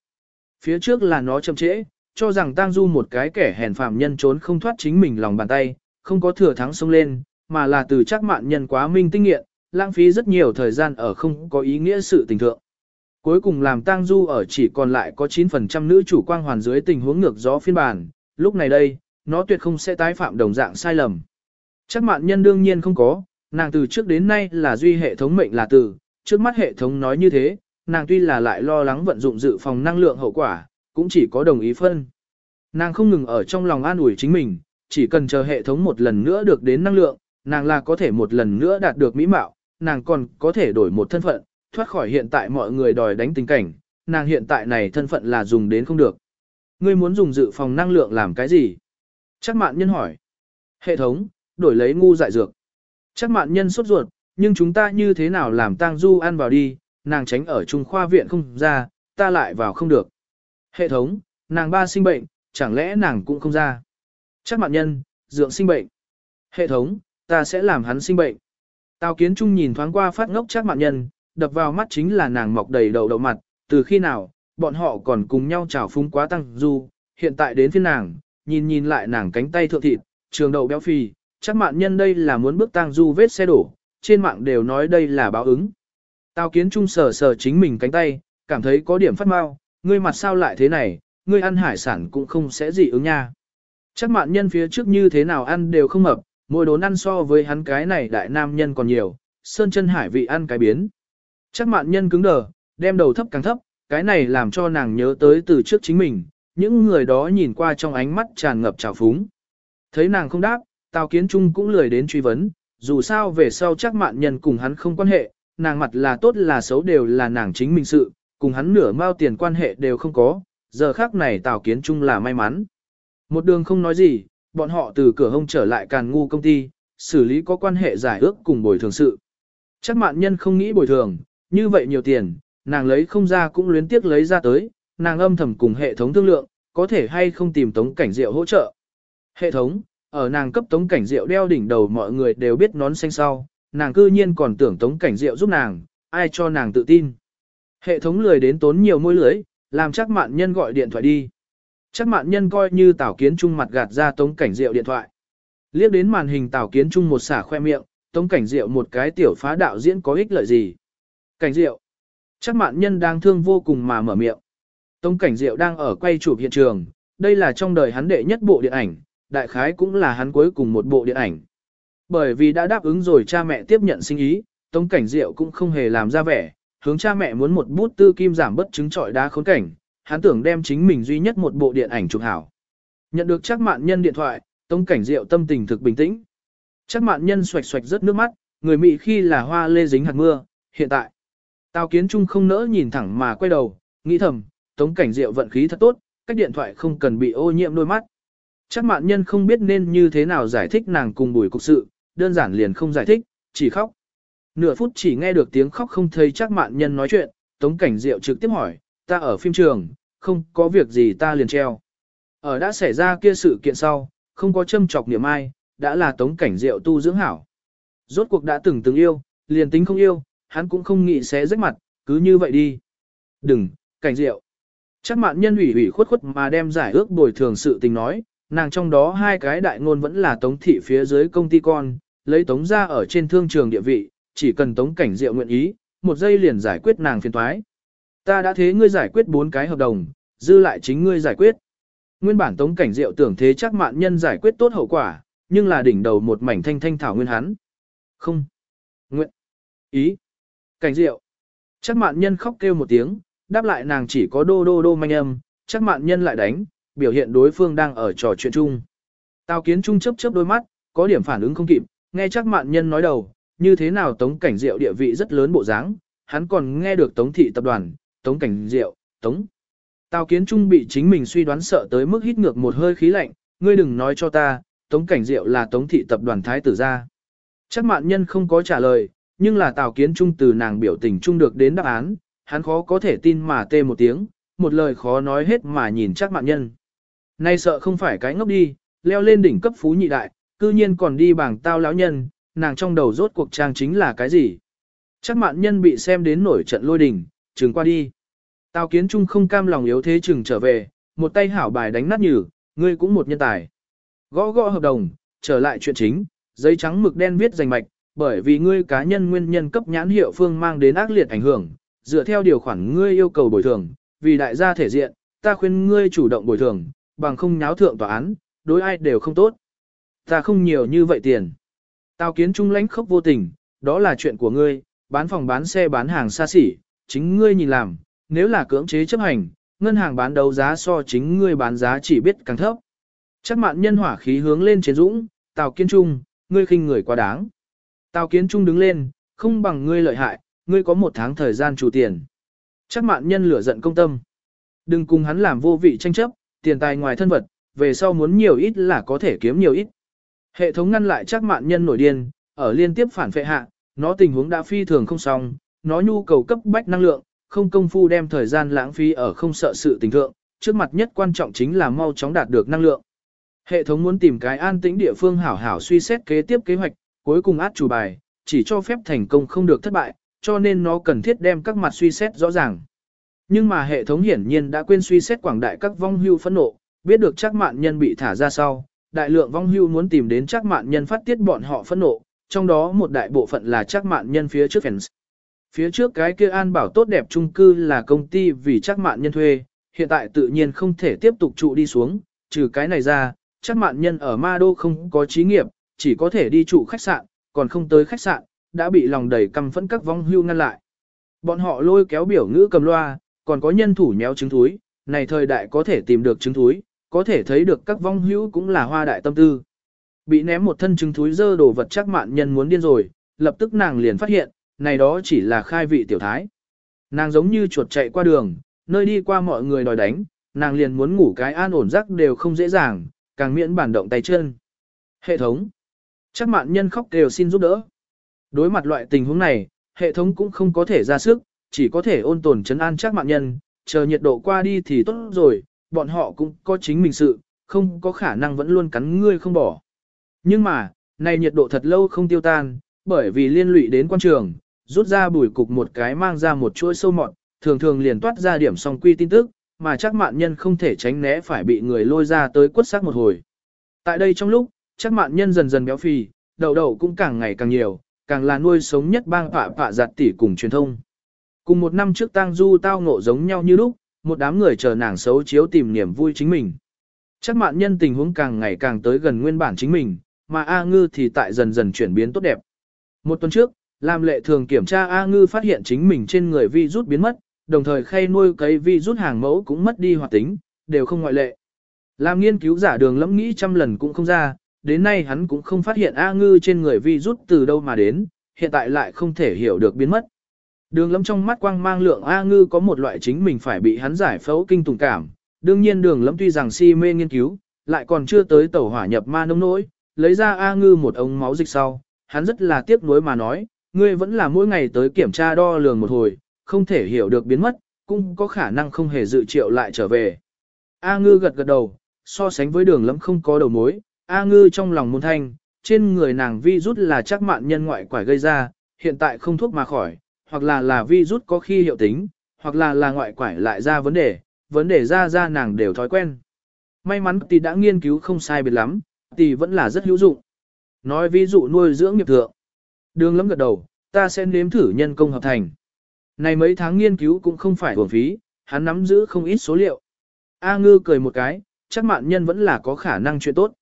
Phía trước là nó chậm trễ, cho rằng Tang Du một cái kẻ hèn phạm nhân trốn không thoát chính mình lòng bàn tay, không có thừa thắng xông lên, mà là từ chắc mạn nhân quá minh tinh nghiện, lãng phí rất nhiều thời gian ở không có ý nghĩa sự tình thượng. Cuối cùng làm Tang Du ở chỉ còn lại có 9% nữ chủ quang hoàn dưới tình huống ngược gió phiên bản, lúc này đây, nó tuyệt không sẽ tái phạm đồng dạng sai lầm. Chắc mạn nhân đương nhiên không có, nàng từ trước đến nay là duy hệ thống mệnh là từ, trước mắt hệ thống nói như thế, nàng tuy là lại lo lắng vận dụng dự phòng năng lượng hậu quả, cũng chỉ có đồng ý phân. Nàng không ngừng ở trong lòng an ủi chính mình, chỉ cần chờ hệ thống một lần nữa được đến năng lượng, nàng là có thể một lần nữa đạt được mỹ mạo, nàng còn có thể đổi một thân phận, thoát khỏi hiện tại mọi người đòi đánh tình cảnh, nàng hiện tại này thân phận là dùng đến không được. Ngươi muốn dùng dự phòng năng lượng làm cái gì? Chắc mạn nhân hỏi. Hệ thống, đổi lấy ngu dại dược. Chắc mạn nhân sốt ruột, nhưng chúng ta như thế nào làm tang du ăn vào đi, nàng tránh ở trung khoa viện không ra, ta lại vào không được. Hệ thống, nàng ba sinh bệnh, chẳng lẽ nàng cũng không ra. Chắc mạn nhân, dưỡng sinh bệnh. Hệ thống, ta sẽ làm hắn sinh bệnh. Tào kiến trung nhìn thoáng qua phát ngốc chắc mạn nhân, đập vào mắt chính là nàng mọc đầy đầu đầu mặt, từ khi nào, bọn họ còn cùng nhau chào phúng quá tăng du, hiện tại đến phiên nàng, nhìn nhìn lại nàng cánh tay thượng thịt, trường đầu béo phì, chắc mạn nhân đây là muốn bước tăng du vết xe đổ, trên mạng đều nói đây là báo ứng. Tào kiến trung sờ sờ chính mình cánh tay, cảm thấy có điểm phát mau, ngươi mặt sao lại thế này, ngươi ăn hải sản cũng không sẽ gì ứng nha. Chắc mạn nhân phía trước như thế nào ăn đều không mập, mỗi đốn ăn so với hắn cái này đại nam nhân còn nhiều, sơn chân hải vị ăn cái biến. Chắc mạn nhân cứng đờ, đem đầu thấp càng thấp, cái này làm cho nàng nhớ tới từ trước chính mình, những người đó nhìn qua trong ánh mắt tràn ngập trào phúng. Thấy nàng không đáp, Tào Kiến Trung cũng lười đến truy vấn, dù sao về sau chắc mạn nhân cùng hắn không quan hệ, nàng mặt là tốt là xấu đều là nàng chính mình sự, cùng hắn nửa mao tiền quan hệ đều không có, giờ khác này Tào Kiến Trung là may mắn. Một đường không nói gì, bọn họ từ cửa hông trở lại càn ngu công ty, xử lý có quan hệ giải ước cùng bồi thường sự. Chắc mạn nhân không nghĩ bồi thường, như vậy nhiều tiền, nàng lấy không ra cũng luyến tiếc lấy ra tới, nàng âm thầm cùng hệ thống thương lượng, có thể hay không tìm tống cảnh diệu hỗ trợ. Hệ thống, ở nàng cấp tống cảnh diệu đeo đỉnh đầu mọi người đều biết nón xanh sau, nàng cư nhiên còn tưởng tống cảnh diệu giúp nàng, ai cho nàng tự tin. Hệ thống lười đến tốn nhiều môi lưới, làm chắc mạn nhân gọi điện thoại đi. Chắc mạn nhân coi như tảo kiến trung mặt gạt ra tống cảnh diệu điện thoại. Liếc đến màn hình tảo kiến trung một xả khoe miệng, tống cảnh diệu một cái tiểu phá đạo diễn có ích lợi gì. Cảnh diệu. Chắc mạn nhân đang thương vô cùng mà mở miệng. Tống cảnh diệu đang ở quay chụp hiện trường, đây là trong đời hắn đệ nhất bộ điện ảnh, đại khái cũng là hắn cuối cùng một bộ điện ảnh. Bởi vì đã đáp ứng rồi cha mẹ tiếp nhận sinh ý, Tống cảnh diệu cũng không hề làm ra vẻ, hướng cha mẹ muốn một bút tư kim giảm bất chứng trọi đá khốn cảnh, hắn tưởng đem chính mình duy nhất một bộ điện ảnh chụp hảo. Nhận được chắc mạn nhân điện thoại, Tống cảnh diệu tâm tình thực bình tĩnh. Chắc mạn nhân xoạch xoạch rất nước mắt, người Mỹ khi là hoa lê dính hạt mưa, hiện tại. Tào kiến trung không nỡ nhìn thẳng mà quay đầu, nghĩ thầm, tống cảnh diệu vận khí thật tốt, cách điện thoại không cần bị ô nhiễm đôi mắt. Chắc mạn nhân không biết nên như thế nào giải thích nàng cùng bùi cục sự, đơn giản liền không giải thích, chỉ khóc. Nửa phút chỉ nghe được tiếng khóc không thấy chắc mạn nhân nói chuyện, tống cảnh diệu trực tiếp hỏi, ta ở phim trường, không có việc gì ta liền treo. Ở đã xảy ra kia sự kiện sau, không có châm chọc niệm ai, đã là tống cảnh diệu tu dưỡng hảo. Rốt cuộc đã từng từng yêu, liền tính không yêu, hắn cũng không nghĩ sẽ rách mặt, cứ như vậy đi. Đừng, cảnh diệu. Chắc mạn nhân ủy ủy khuất khuất mà đem giải ước bồi thường sự tình nói, nàng trong đó hai cái đại ngôn vẫn là tống thị phía dưới công ty con, lấy tống ra ở trên thương trường địa vị, chỉ cần tống cảnh diệu nguyện ý, một giây liền giải quyết nàng phiền thoái. Ta đã thế ngươi giải quyết bốn cái hợp đồng, dư lại chính ngươi giải quyết. Nguyên bản tống cảnh diệu tưởng thế chắc mạn nhân giải quyết tốt hậu quả, nhưng là đỉnh đầu một mảnh thanh thanh thảo nguyên hắn. Không. Nguyện. Ý. Cảnh diệu. Chắc mạn nhân khóc kêu một tiếng, đáp lại nàng chỉ có đô đô đô manh âm, chắc mạn nhân lại đánh, biểu hiện đối phương đang ở trò chuyện chung. Tào kiến trung chấp chớp đôi mắt, có điểm phản ứng không kịp, nghe chắc mạn nhân nói đầu, như thế nào tống cảnh diệu địa vị rất lớn bộ dáng, hắn còn nghe được tống thị tập đoàn, tống cảnh diệu, tống. Tào kiến trung bị chính mình suy đoán sợ tới mức hít ngược một hơi khí lạnh, ngươi đừng nói cho ta, Tống Cảnh Diệu là Tống thị tập đoàn thái tử gia. Chắc mạn nhân không có trả lời, nhưng là Tào Kiến Trung từ nàng biểu tình trung được đến đáp án, hắn khó có thể tin mà tê một tiếng, một lời khó nói hết mà nhìn chắc mạn nhân. Nay sợ không phải cái ngốc đi, leo lên đỉnh cấp phú nhị đại, cư nhiên còn đi bảng tao lão nhân, nàng trong đầu rốt cuộc trang chính là cái gì. Chắc mạn nhân bị xem đến nổi trận lôi đỉnh, trừng qua đi. Tào kiến trung không cam lòng yếu thế chừng trở về, một tay hảo bài đánh nát nhử, ngươi cũng một nhân tài. Gõ gõ hợp đồng, trở lại chuyện chính, giấy trắng mực đen viết danh mạch, bởi vì ngươi cá nhân nguyên nhân cấp nhãn hiệu phương mang đến ác liệt ảnh hưởng, dựa theo điều khoản ngươi yêu cầu bồi thường, vì đại gia thể diện, ta khuyên ngươi chủ động bồi thường, bằng không nháo thượng tòa án, đối ai đều không tốt. Ta không nhiều như vậy tiền. Tào kiến trung lãnh khốc vô tình, đó là chuyện của ngươi, bán phòng bán xe bán hàng xa xỉ, chính ngươi nhìn làm, nếu là cưỡng chế chấp hành, ngân hàng bán đấu giá so chính ngươi bán giá chỉ biết càng thấp. Chắc mạn nhân hỏa khí hướng lên chiến dũng, Tào Kiến Trung, ngươi khinh người quá đáng. Tào Kiến Trung đứng lên, không bằng ngươi lợi hại, ngươi có một tháng thời gian chủ tiền. Chắc mạn nhân lửa giận công tâm. Đừng cùng hắn làm vô vị tranh chấp, tiền tài ngoài thân vật, về sau muốn nhiều ít là có thể kiếm nhiều ít. Hệ thống ngăn lại chắc mạn nhân nổi điên, ở liên tiếp phản phệ hạ, nó tình huống đã phi thường không xong, nó nhu cầu cấp bách năng lượng, không công phu đem thời gian lãng phí ở không sợ sự tình thượng, trước mặt nhất quan trọng chính là mau chóng đạt được năng lượng. Hệ thống muốn tìm cái an tĩnh địa phương hảo hảo suy xét kế tiếp kế hoạch, cuối cùng át chủ bài, chỉ cho phép thành công không được thất bại, cho nên nó cần thiết đem các mặt suy xét rõ ràng. Nhưng mà hệ thống hiển nhiên đã quên suy xét quảng đại các vong hưu phẫn nộ, biết được chắc mạn nhân bị thả ra sau, đại lượng vong hưu muốn tìm đến chắc mạn nhân phát tiết bọn họ phẫn nộ, trong đó một đại bộ phận là chắc mạn nhân phía trước fans. Phía trước cái kia an bảo tốt đẹp trung cư là công ty vì chắc mạn nhân thuê, hiện tại tự nhiên không thể tiếp tục trụ đi xuống, trừ cái này ra, chắc mạn nhân ở Ma Đô không có trí nghiệp, chỉ có thể đi trụ khách sạn, còn không tới khách sạn, đã bị lòng đầy căm phẫn các vong hưu ngăn lại. Bọn họ lôi kéo biểu ngữ cầm loa, còn có nhân thủ nhéo trứng thúi, này thời đại có thể tìm được trứng thúi, có thể thấy được các vong hữu cũng là hoa đại tâm tư. Bị ném một thân trứng thúi dơ đồ vật chắc mạn nhân muốn điên rồi, lập tức nàng liền phát hiện, này đó chỉ là khai vị tiểu thái. Nàng giống như chuột chạy qua đường, nơi đi qua mọi người đòi đánh, nàng liền muốn ngủ cái an ổn giấc đều không dễ dàng, càng miễn bản động tay chân. Hệ thống. Chắc mạn nhân khóc đều xin giúp đỡ. Đối mặt loại tình huống này, hệ thống cũng không có thể ra sức, chỉ có thể ôn tồn chấn an chắc mạng nhân, chờ nhiệt độ qua đi thì tốt rồi, bọn họ cũng có chính mình sự, không có khả năng vẫn luôn cắn ngươi không bỏ. Nhưng mà, này nhiệt độ thật lâu không tiêu tan, bởi vì liên lụy đến quan trường, rút ra bùi cục một cái mang ra một chuỗi sâu mọt, thường thường liền toát ra điểm song quy tin tức, mà chắc mạn nhân không thể tránh né phải bị người lôi ra tới quất xác một hồi. Tại đây trong lúc, chắc mạn nhân dần dần béo phì, đầu đầu cũng càng ngày càng nhiều, càng là nuôi sống nhất bang phạ phạ giặt tỉ cùng truyền thông. Cùng một năm trước tang du tao ngộ giống nhau như lúc, một đám người chờ nàng xấu chiếu tìm niềm vui chính mình. Chắc mạn nhân tình huống càng ngày càng tới gần nguyên bản chính mình, mà A Ngư thì tại dần dần chuyển biến tốt đẹp. Một tuần trước, làm lệ thường kiểm tra A Ngư phát hiện chính mình trên người vi rút biến mất, đồng thời khay nuôi cấy vi rút hàng mẫu cũng mất đi hoạt tính, đều không ngoại lệ. Làm nghiên cứu giả đường lẫm nghĩ trăm lần cũng không ra, đến nay hắn cũng không phát hiện A Ngư trên người vi rút từ đâu mà đến, hiện tại lại không thể hiểu được biến mất. Đường lâm trong mắt quang mang lượng A ngư có một loại chính mình phải bị hắn giải phẫu kinh tùng cảm. Đương nhiên đường lâm tuy rằng si mê nghiên cứu, lại còn chưa tới tẩu hỏa nhập ma nông nỗi, lấy ra A ngư một ống máu dịch sau, hắn rất là tiếc nuối mà nói, ngươi vẫn là mỗi ngày tới kiểm tra đo lường một hồi, không thể hiểu được biến mất, cũng có khả năng không hề dự triệu lại trở về. A ngư gật gật đầu, so sánh với đường lâm không có đầu mối, A ngư trong lòng môn thanh, trên người nàng vi rút là chắc mạn nhân ngoại quải gây ra, hiện tại không thuốc mà khỏi, hoặc là là virus có khi hiệu tính, hoặc là là ngoại quải lại ra vấn đề, vấn đề ra ra nàng đều thói quen. May mắn tỷ đã nghiên cứu không sai biệt lắm, tỷ vẫn là rất hữu dụng. Nói ví dụ nuôi dưỡng nghiệp thượng. Đường lắm gật đầu, ta sẽ nếm thử nhân công hợp thành. Này mấy tháng nghiên cứu cũng không phải uổng phí, hắn nắm giữ không ít số liệu. A ngư cười một cái, chắc mạn nhân vẫn là có khả năng chuyện tốt.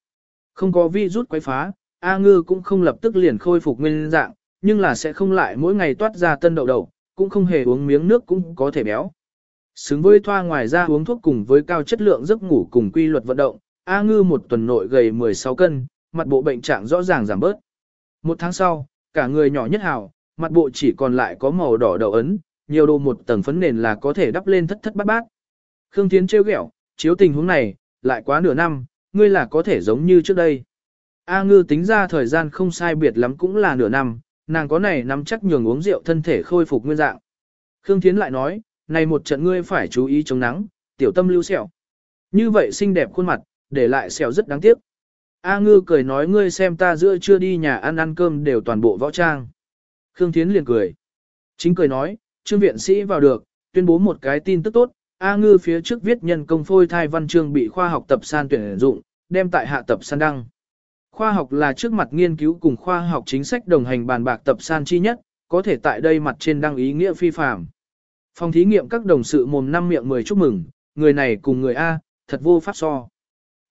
Không có vi rút quấy phá, A ngư cũng không lập tức liền khôi phục nguyên dạng, nhưng là sẽ không lại mỗi ngày toát ra tân đậu đậu, cũng không hề uống miếng nước cũng có thể béo. Xứng với thoa ngoài ra uống thuốc cùng với cao chất lượng giấc ngủ cùng quy luật vận động, A Ngư một tuần nội gầy 16 cân, mặt bộ bệnh trạng rõ ràng giảm bớt. Một tháng sau, cả người nhỏ nhất hào, mặt bộ chỉ còn lại có màu đỏ đầu ấn, nhiều đồ một tầng phấn nền là có thể đắp lên thất thất bát bát. Khương Thiến trêu ghẹo, chiếu tình huống này, lại quá nửa năm, ngươi là có thể giống như trước đây. A ngư tính ra thời gian không sai biệt lắm cũng là nửa năm, nàng có này nắm chắc nhường uống rượu thân thể khôi phục nguyên dạng. Khương Thiến lại nói, này một trận ngươi phải chú ý chống nắng, tiểu tâm lưu sẹo. Như vậy xinh đẹp khuôn mặt, để lại sẹo rất đáng tiếc. A ngư cười nói ngươi xem ta giữa chưa đi nhà ăn ăn cơm đều toàn bộ võ trang. Khương Thiến liền cười. Chính cười nói, trương viện sĩ vào được, tuyên bố một cái tin tức tốt, A ngư phía trước viết nhân công phôi thai văn chương bị khoa học tập san tuyển dụng, đem tại hạ tập san đăng. Khoa học là trước mặt nghiên cứu cùng khoa học chính sách đồng hành bàn bạc tập san chi nhất, có thể tại đây mặt trên đăng ý nghĩa phi phàm. Phòng thí nghiệm các đồng sự mồm năm miệng mười chúc mừng, người này cùng người A, thật vô pháp so.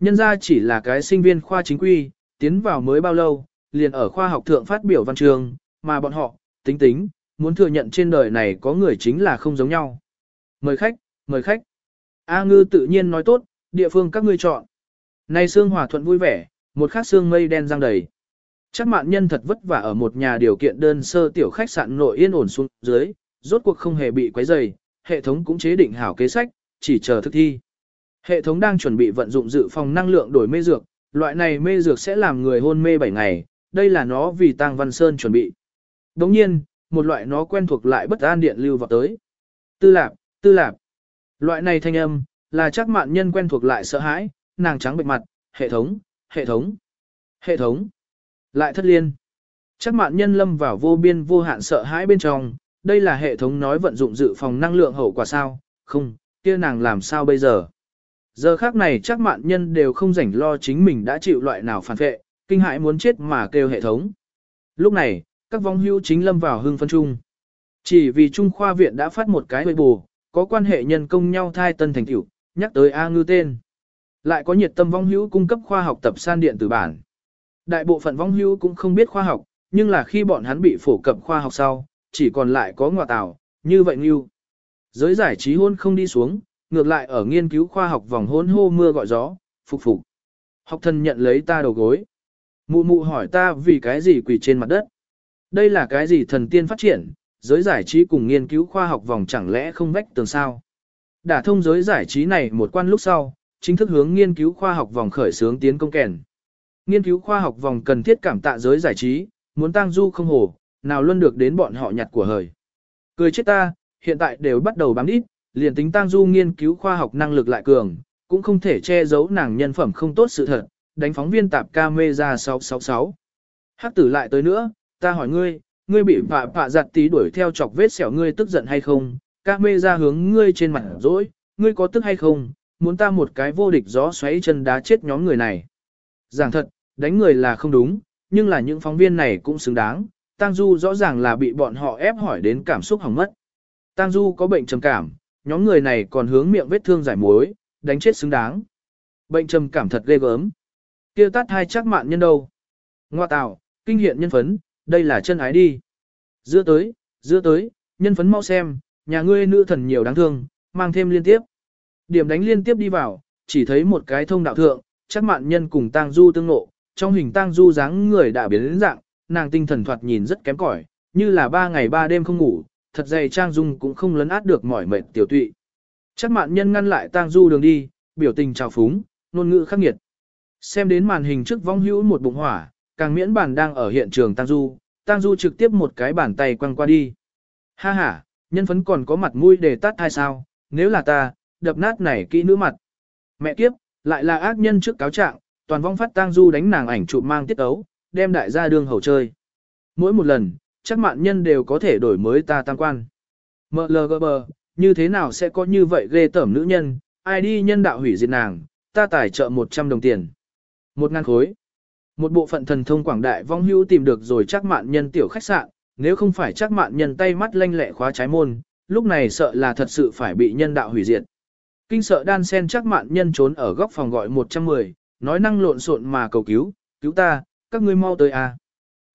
Nhân ra chỉ là cái sinh viên khoa chính quy, tiến vào mới bao lâu, liền ở khoa học thượng phát biểu văn trường, mà bọn họ, tính tính, muốn thừa nhận trên đời này có người chính là không giống nhau. Mời khách, mời khách. A ngư tự nhiên nói tốt, địa phương các ngươi chọn. Nay Sương Hòa Thuận vui vẻ, một khắc xương mây đen răng đầy. Chắc mạn nhân thật vất vả ở một nhà điều kiện đơn sơ tiểu khách sạn nội yên ổn xuống dưới, rốt cuộc không hề bị quấy rầy, hệ thống cũng chế định hảo kế sách, chỉ chờ thực thi. Hệ thống đang chuẩn bị vận dụng dự phòng năng lượng đổi mê dược, loại này mê dược sẽ làm người hôn mê 7 ngày, đây là nó vì Tăng Văn Sơn chuẩn bị. Đồng nhiên, một loại nó quen thuộc lại bất an điện lưu vào tới. Tư lạp, tư lạp. Loại này thanh âm, là chắc mạn nhân quen thuộc lại sợ hãi, nàng trắng bệnh mặt, hệ thống, hệ thống, hệ thống. Lại thất liên. Chắc mạn nhân lâm vào vô biên vô hạn sợ hãi bên trong, đây là hệ thống nói vận dụng dự phòng năng lượng hậu quả sao, không, kia nàng làm sao bây giờ. Giờ khác này chắc mạn nhân đều không rảnh lo chính mình đã chịu loại nào phản vệ, kinh hãi muốn chết mà kêu hệ thống. Lúc này, các vong hưu chính lâm vào hưng phân trung Chỉ vì Trung khoa viện đã phát một cái hơi bù, có quan hệ nhân công nhau thai tân thành tiểu, nhắc tới A ngư tên. Lại có nhiệt tâm vong hữu cung cấp khoa học tập san điện tử bản. Đại bộ phận vong hữu cũng không biết khoa học, nhưng là khi bọn hắn bị phổ cập khoa học sau, chỉ còn lại có ngọa tảo, như vậy như. Giới giải trí hôn không đi xuống, ngược lại ở nghiên cứu khoa học vòng hôn hô mưa gọi gió, phục phục. Học thần nhận lấy ta đầu gối. Mụ mụ hỏi ta vì cái gì quỳ trên mặt đất. Đây là cái gì thần tiên phát triển, giới giải trí cùng nghiên cứu khoa học vòng chẳng lẽ không vách tường sao. Đả thông giới giải trí này một quan lúc sau, chính thức hướng nghiên cứu khoa học vòng khởi xướng tiến công kèn. Nghiên cứu khoa học vòng cần thiết cảm tạ giới giải trí, muốn tăng du không hồ, nào luôn được đến bọn họ nhặt của hời. Cười chết ta, hiện tại đều bắt đầu bám đít, liền tính tăng du nghiên cứu khoa học năng lực lại cường, cũng không thể che giấu nàng nhân phẩm không tốt sự thật, đánh phóng viên tạp ca mê ra 666. Hắc tử lại tới nữa, ta hỏi ngươi, ngươi bị phạ phạ giặt tí đuổi theo chọc vết xẻo ngươi tức giận hay không, ca mê ra hướng ngươi trên mặt rỗi, ngươi có tức hay không, muốn ta một cái vô địch gió xoáy chân đá chết nhóm người này. Giảng thật, đánh người là không đúng, nhưng là những phóng viên này cũng xứng đáng, Tang Du rõ ràng là bị bọn họ ép hỏi đến cảm xúc hỏng mất. Tang Du có bệnh trầm cảm, nhóm người này còn hướng miệng vết thương giải mối, đánh chết xứng đáng. Bệnh trầm cảm thật ghê gớm. Kia tát hai chắc mạn nhân đâu. Ngoa tạo, kinh hiện nhân phấn, đây là chân ái đi. Dưa tới, dưa tới, nhân phấn mau xem, nhà ngươi nữ thần nhiều đáng thương, mang thêm liên tiếp. Điểm đánh liên tiếp đi vào, chỉ thấy một cái thông đạo thượng, chắc mạn nhân cùng tang du tương nộ, trong hình tang du dáng người đã biến đến dạng, nàng tinh thần thoạt nhìn rất kém cỏi, như là ba ngày ba đêm không ngủ, thật dày trang dung cũng không lấn át được mỏi mệt tiểu tụy. Chắc mạn nhân ngăn lại tang du đường đi, biểu tình trào phúng, ngôn ngữ khắc nghiệt. Xem đến màn hình trước vong hữu một bụng hỏa, càng miễn bản đang ở hiện trường tang du, tang du trực tiếp một cái bàn tay quăng qua đi. Ha ha, nhân phấn còn có mặt mũi để tắt hay sao, nếu là ta, đập nát này kỹ nữ mặt. Mẹ kiếp, lại là ác nhân trước cáo trạng, toàn vong phát tang du đánh nàng ảnh chụp mang tiết ấu, đem đại gia đương hầu chơi. Mỗi một lần, chắc mạn nhân đều có thể đổi mới ta tăng quan. MLGB, như thế nào sẽ có như vậy ghê tẩm nữ nhân, ai đi nhân đạo hủy diệt nàng, ta tài trợ 100 đồng tiền. Một ngàn khối. Một bộ phận thần thông quảng đại vong hữu tìm được rồi chắc mạn nhân tiểu khách sạn, nếu không phải chắc mạn nhân tay mắt lanh lẹ khóa trái môn, lúc này sợ là thật sự phải bị nhân đạo hủy diệt. Kinh sợ đan sen chắc mạn nhân trốn ở góc phòng gọi 110, nói năng lộn xộn mà cầu cứu, cứu ta, các ngươi mau tới à.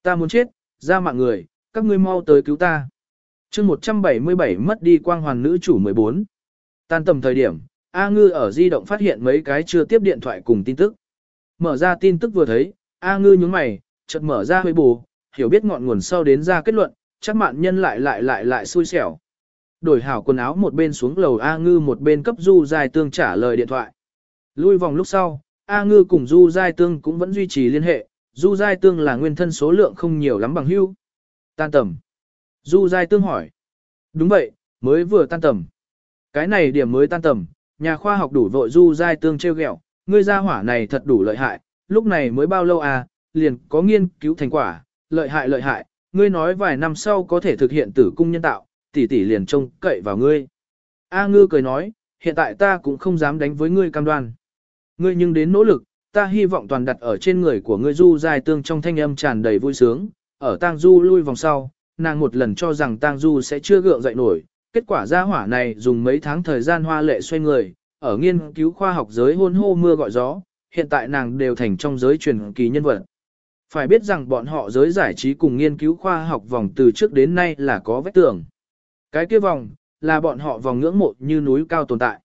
Ta muốn chết, ra mạng người, các ngươi mau tới cứu ta. chương 177 mất đi quang hoàn nữ chủ 14. Tan tầm thời điểm, A Ngư ở di động phát hiện mấy cái chưa tiếp điện thoại cùng tin tức. Mở ra tin tức vừa thấy, A Ngư nhúng mày, chợt mở ra hơi bù, hiểu biết ngọn nguồn sau đến ra kết luận, chắc mạn nhân lại lại lại lại xui xẻo. Đổi hảo quần áo một bên xuống lầu A Ngư một bên cấp du dài tương trả lời điện thoại. Lui vòng lúc sau, A Ngư cùng Du Giai Tương cũng vẫn duy trì liên hệ, Du Giai Tương là nguyên thân số lượng không nhiều lắm bằng hưu. Tan tầm. Du Giai Tương hỏi. Đúng vậy, mới vừa tan tầm. Cái này điểm mới tan tầm, nhà khoa học đủ vội Du Giai Tương treo gẹo, ngươi gia hỏa này thật đủ lợi hại, lúc này mới bao lâu à, liền có nghiên cứu thành quả, lợi hại lợi hại, ngươi nói vài năm sau có thể thực hiện tử cung nhân tạo, tỷ tỷ liền trông cậy vào ngươi. A ngư cười nói, hiện tại ta cũng không dám đánh với ngươi cam đoan. Ngươi nhưng đến nỗ lực, ta hy vọng toàn đặt ở trên người của ngươi du dài tương trong thanh âm tràn đầy vui sướng, ở tang du lui vòng sau, nàng một lần cho rằng tang du sẽ chưa gượng dậy nổi, kết quả ra hỏa này dùng mấy tháng thời gian hoa lệ xoay người, ở nghiên cứu khoa học giới hôn hô mưa gọi gió, hiện tại nàng đều thành trong giới truyền kỳ nhân vật. Phải biết rằng bọn họ giới giải trí cùng nghiên cứu khoa học vòng từ trước đến nay là có vết tưởng. Cái kia vòng, là bọn họ vòng ngưỡng mộ như núi cao tồn tại.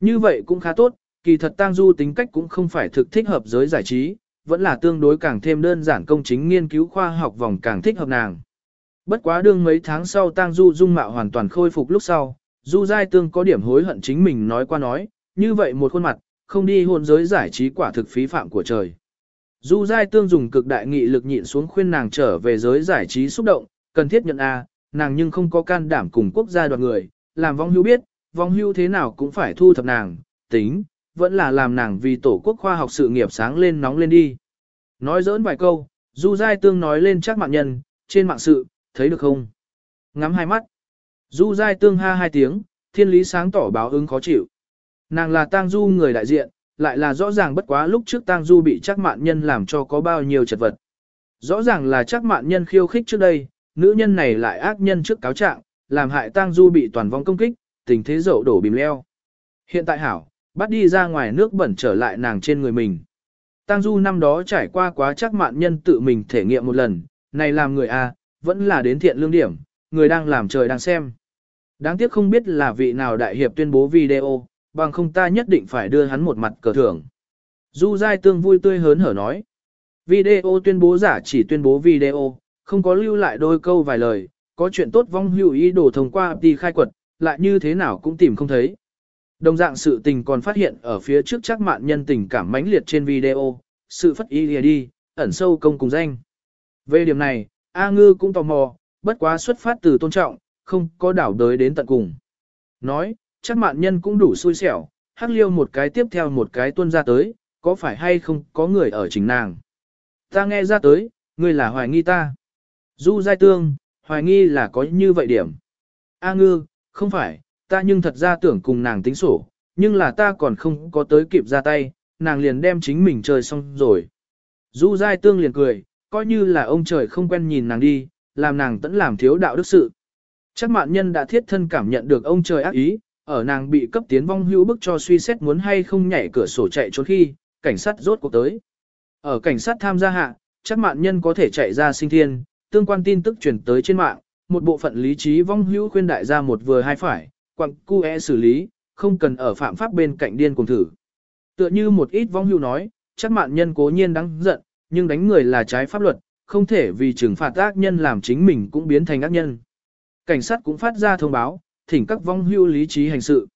Như vậy cũng khá tốt, kỳ thật Tang Du tính cách cũng không phải thực thích hợp giới giải trí, vẫn là tương đối càng thêm đơn giản công chính nghiên cứu khoa học vòng càng thích hợp nàng. Bất quá đương mấy tháng sau Tang Du dung mạo hoàn toàn khôi phục lúc sau, Du Giai Tương có điểm hối hận chính mình nói qua nói, như vậy một khuôn mặt, không đi hôn giới giải trí quả thực phí phạm của trời. Du Giai Tương dùng cực đại nghị lực nhịn xuống khuyên nàng trở về giới giải trí xúc động, cần thiết nhận A, nàng nhưng không có can đảm cùng quốc gia đoạt người, làm vong hưu biết, vong hưu thế nào cũng phải thu thập nàng, tính, vẫn là làm nàng vì tổ quốc khoa học sự nghiệp sáng lên nóng lên đi. Nói dỡn vài câu, Du Giai Tương nói lên chắc mạng nhân, trên mạng sự, thấy được không? Ngắm hai mắt. Du Giai Tương ha hai tiếng, thiên lý sáng tỏ báo ứng khó chịu. Nàng là tang du người đại diện, lại là rõ ràng bất quá lúc trước tang du bị chắc mạn nhân làm cho có bao nhiêu chật vật. Rõ ràng là chắc mạn nhân khiêu khích trước đây, nữ nhân này lại ác nhân trước cáo trạng, làm hại tang du bị toàn vong công kích, tình thế dậu đổ bìm leo. Hiện tại hảo, bắt đi ra ngoài nước bẩn trở lại nàng trên người mình. Tang du năm đó trải qua quá chắc mạn nhân tự mình thể nghiệm một lần, này làm người A, vẫn là đến thiện lương điểm, người đang làm trời đang xem. Đáng tiếc không biết là vị nào đại hiệp tuyên bố video, bằng không ta nhất định phải đưa hắn một mặt cờ thưởng. Du Giai Tương vui tươi hớn hở nói. Video tuyên bố giả chỉ tuyên bố video, không có lưu lại đôi câu vài lời, có chuyện tốt vong hữu ý đồ thông qua đi khai quật, lại như thế nào cũng tìm không thấy. Đồng dạng sự tình còn phát hiện ở phía trước chắc mạn nhân tình cảm mãnh liệt trên video, sự phất ý lìa đi, ẩn sâu công cùng danh. Về điểm này, A Ngư cũng tò mò, bất quá xuất phát từ tôn trọng, không có đảo đới đến tận cùng. Nói, chắc mạn nhân cũng đủ xui xẻo, hắc liêu một cái tiếp theo một cái tuân ra tới, có phải hay không có người ở chính nàng. Ta nghe ra tới, ngươi là hoài nghi ta. Du giai tương, hoài nghi là có như vậy điểm. A ngư, không phải, ta nhưng thật ra tưởng cùng nàng tính sổ, nhưng là ta còn không có tới kịp ra tay, nàng liền đem chính mình chơi xong rồi. Du giai tương liền cười, coi như là ông trời không quen nhìn nàng đi, làm nàng tẫn làm thiếu đạo đức sự. Chắc mạn nhân đã thiết thân cảm nhận được ông trời ác ý, ở nàng bị cấp tiến vong hữu bức cho suy xét muốn hay không nhảy cửa sổ chạy trốn khi, cảnh sát rốt cuộc tới. Ở cảnh sát tham gia hạ, chắc mạn nhân có thể chạy ra sinh thiên, tương quan tin tức truyền tới trên mạng, một bộ phận lý trí vong hữu khuyên đại gia một vừa hai phải, quặng cu e xử lý, không cần ở phạm pháp bên cạnh điên cùng thử. Tựa như một ít vong hữu nói, chắc mạn nhân cố nhiên đáng giận, nhưng đánh người là trái pháp luật, không thể vì trừng phạt ác nhân làm chính mình cũng biến thành ác nhân. Cảnh sát cũng phát ra thông báo, thỉnh các vong hưu lý trí hành sự.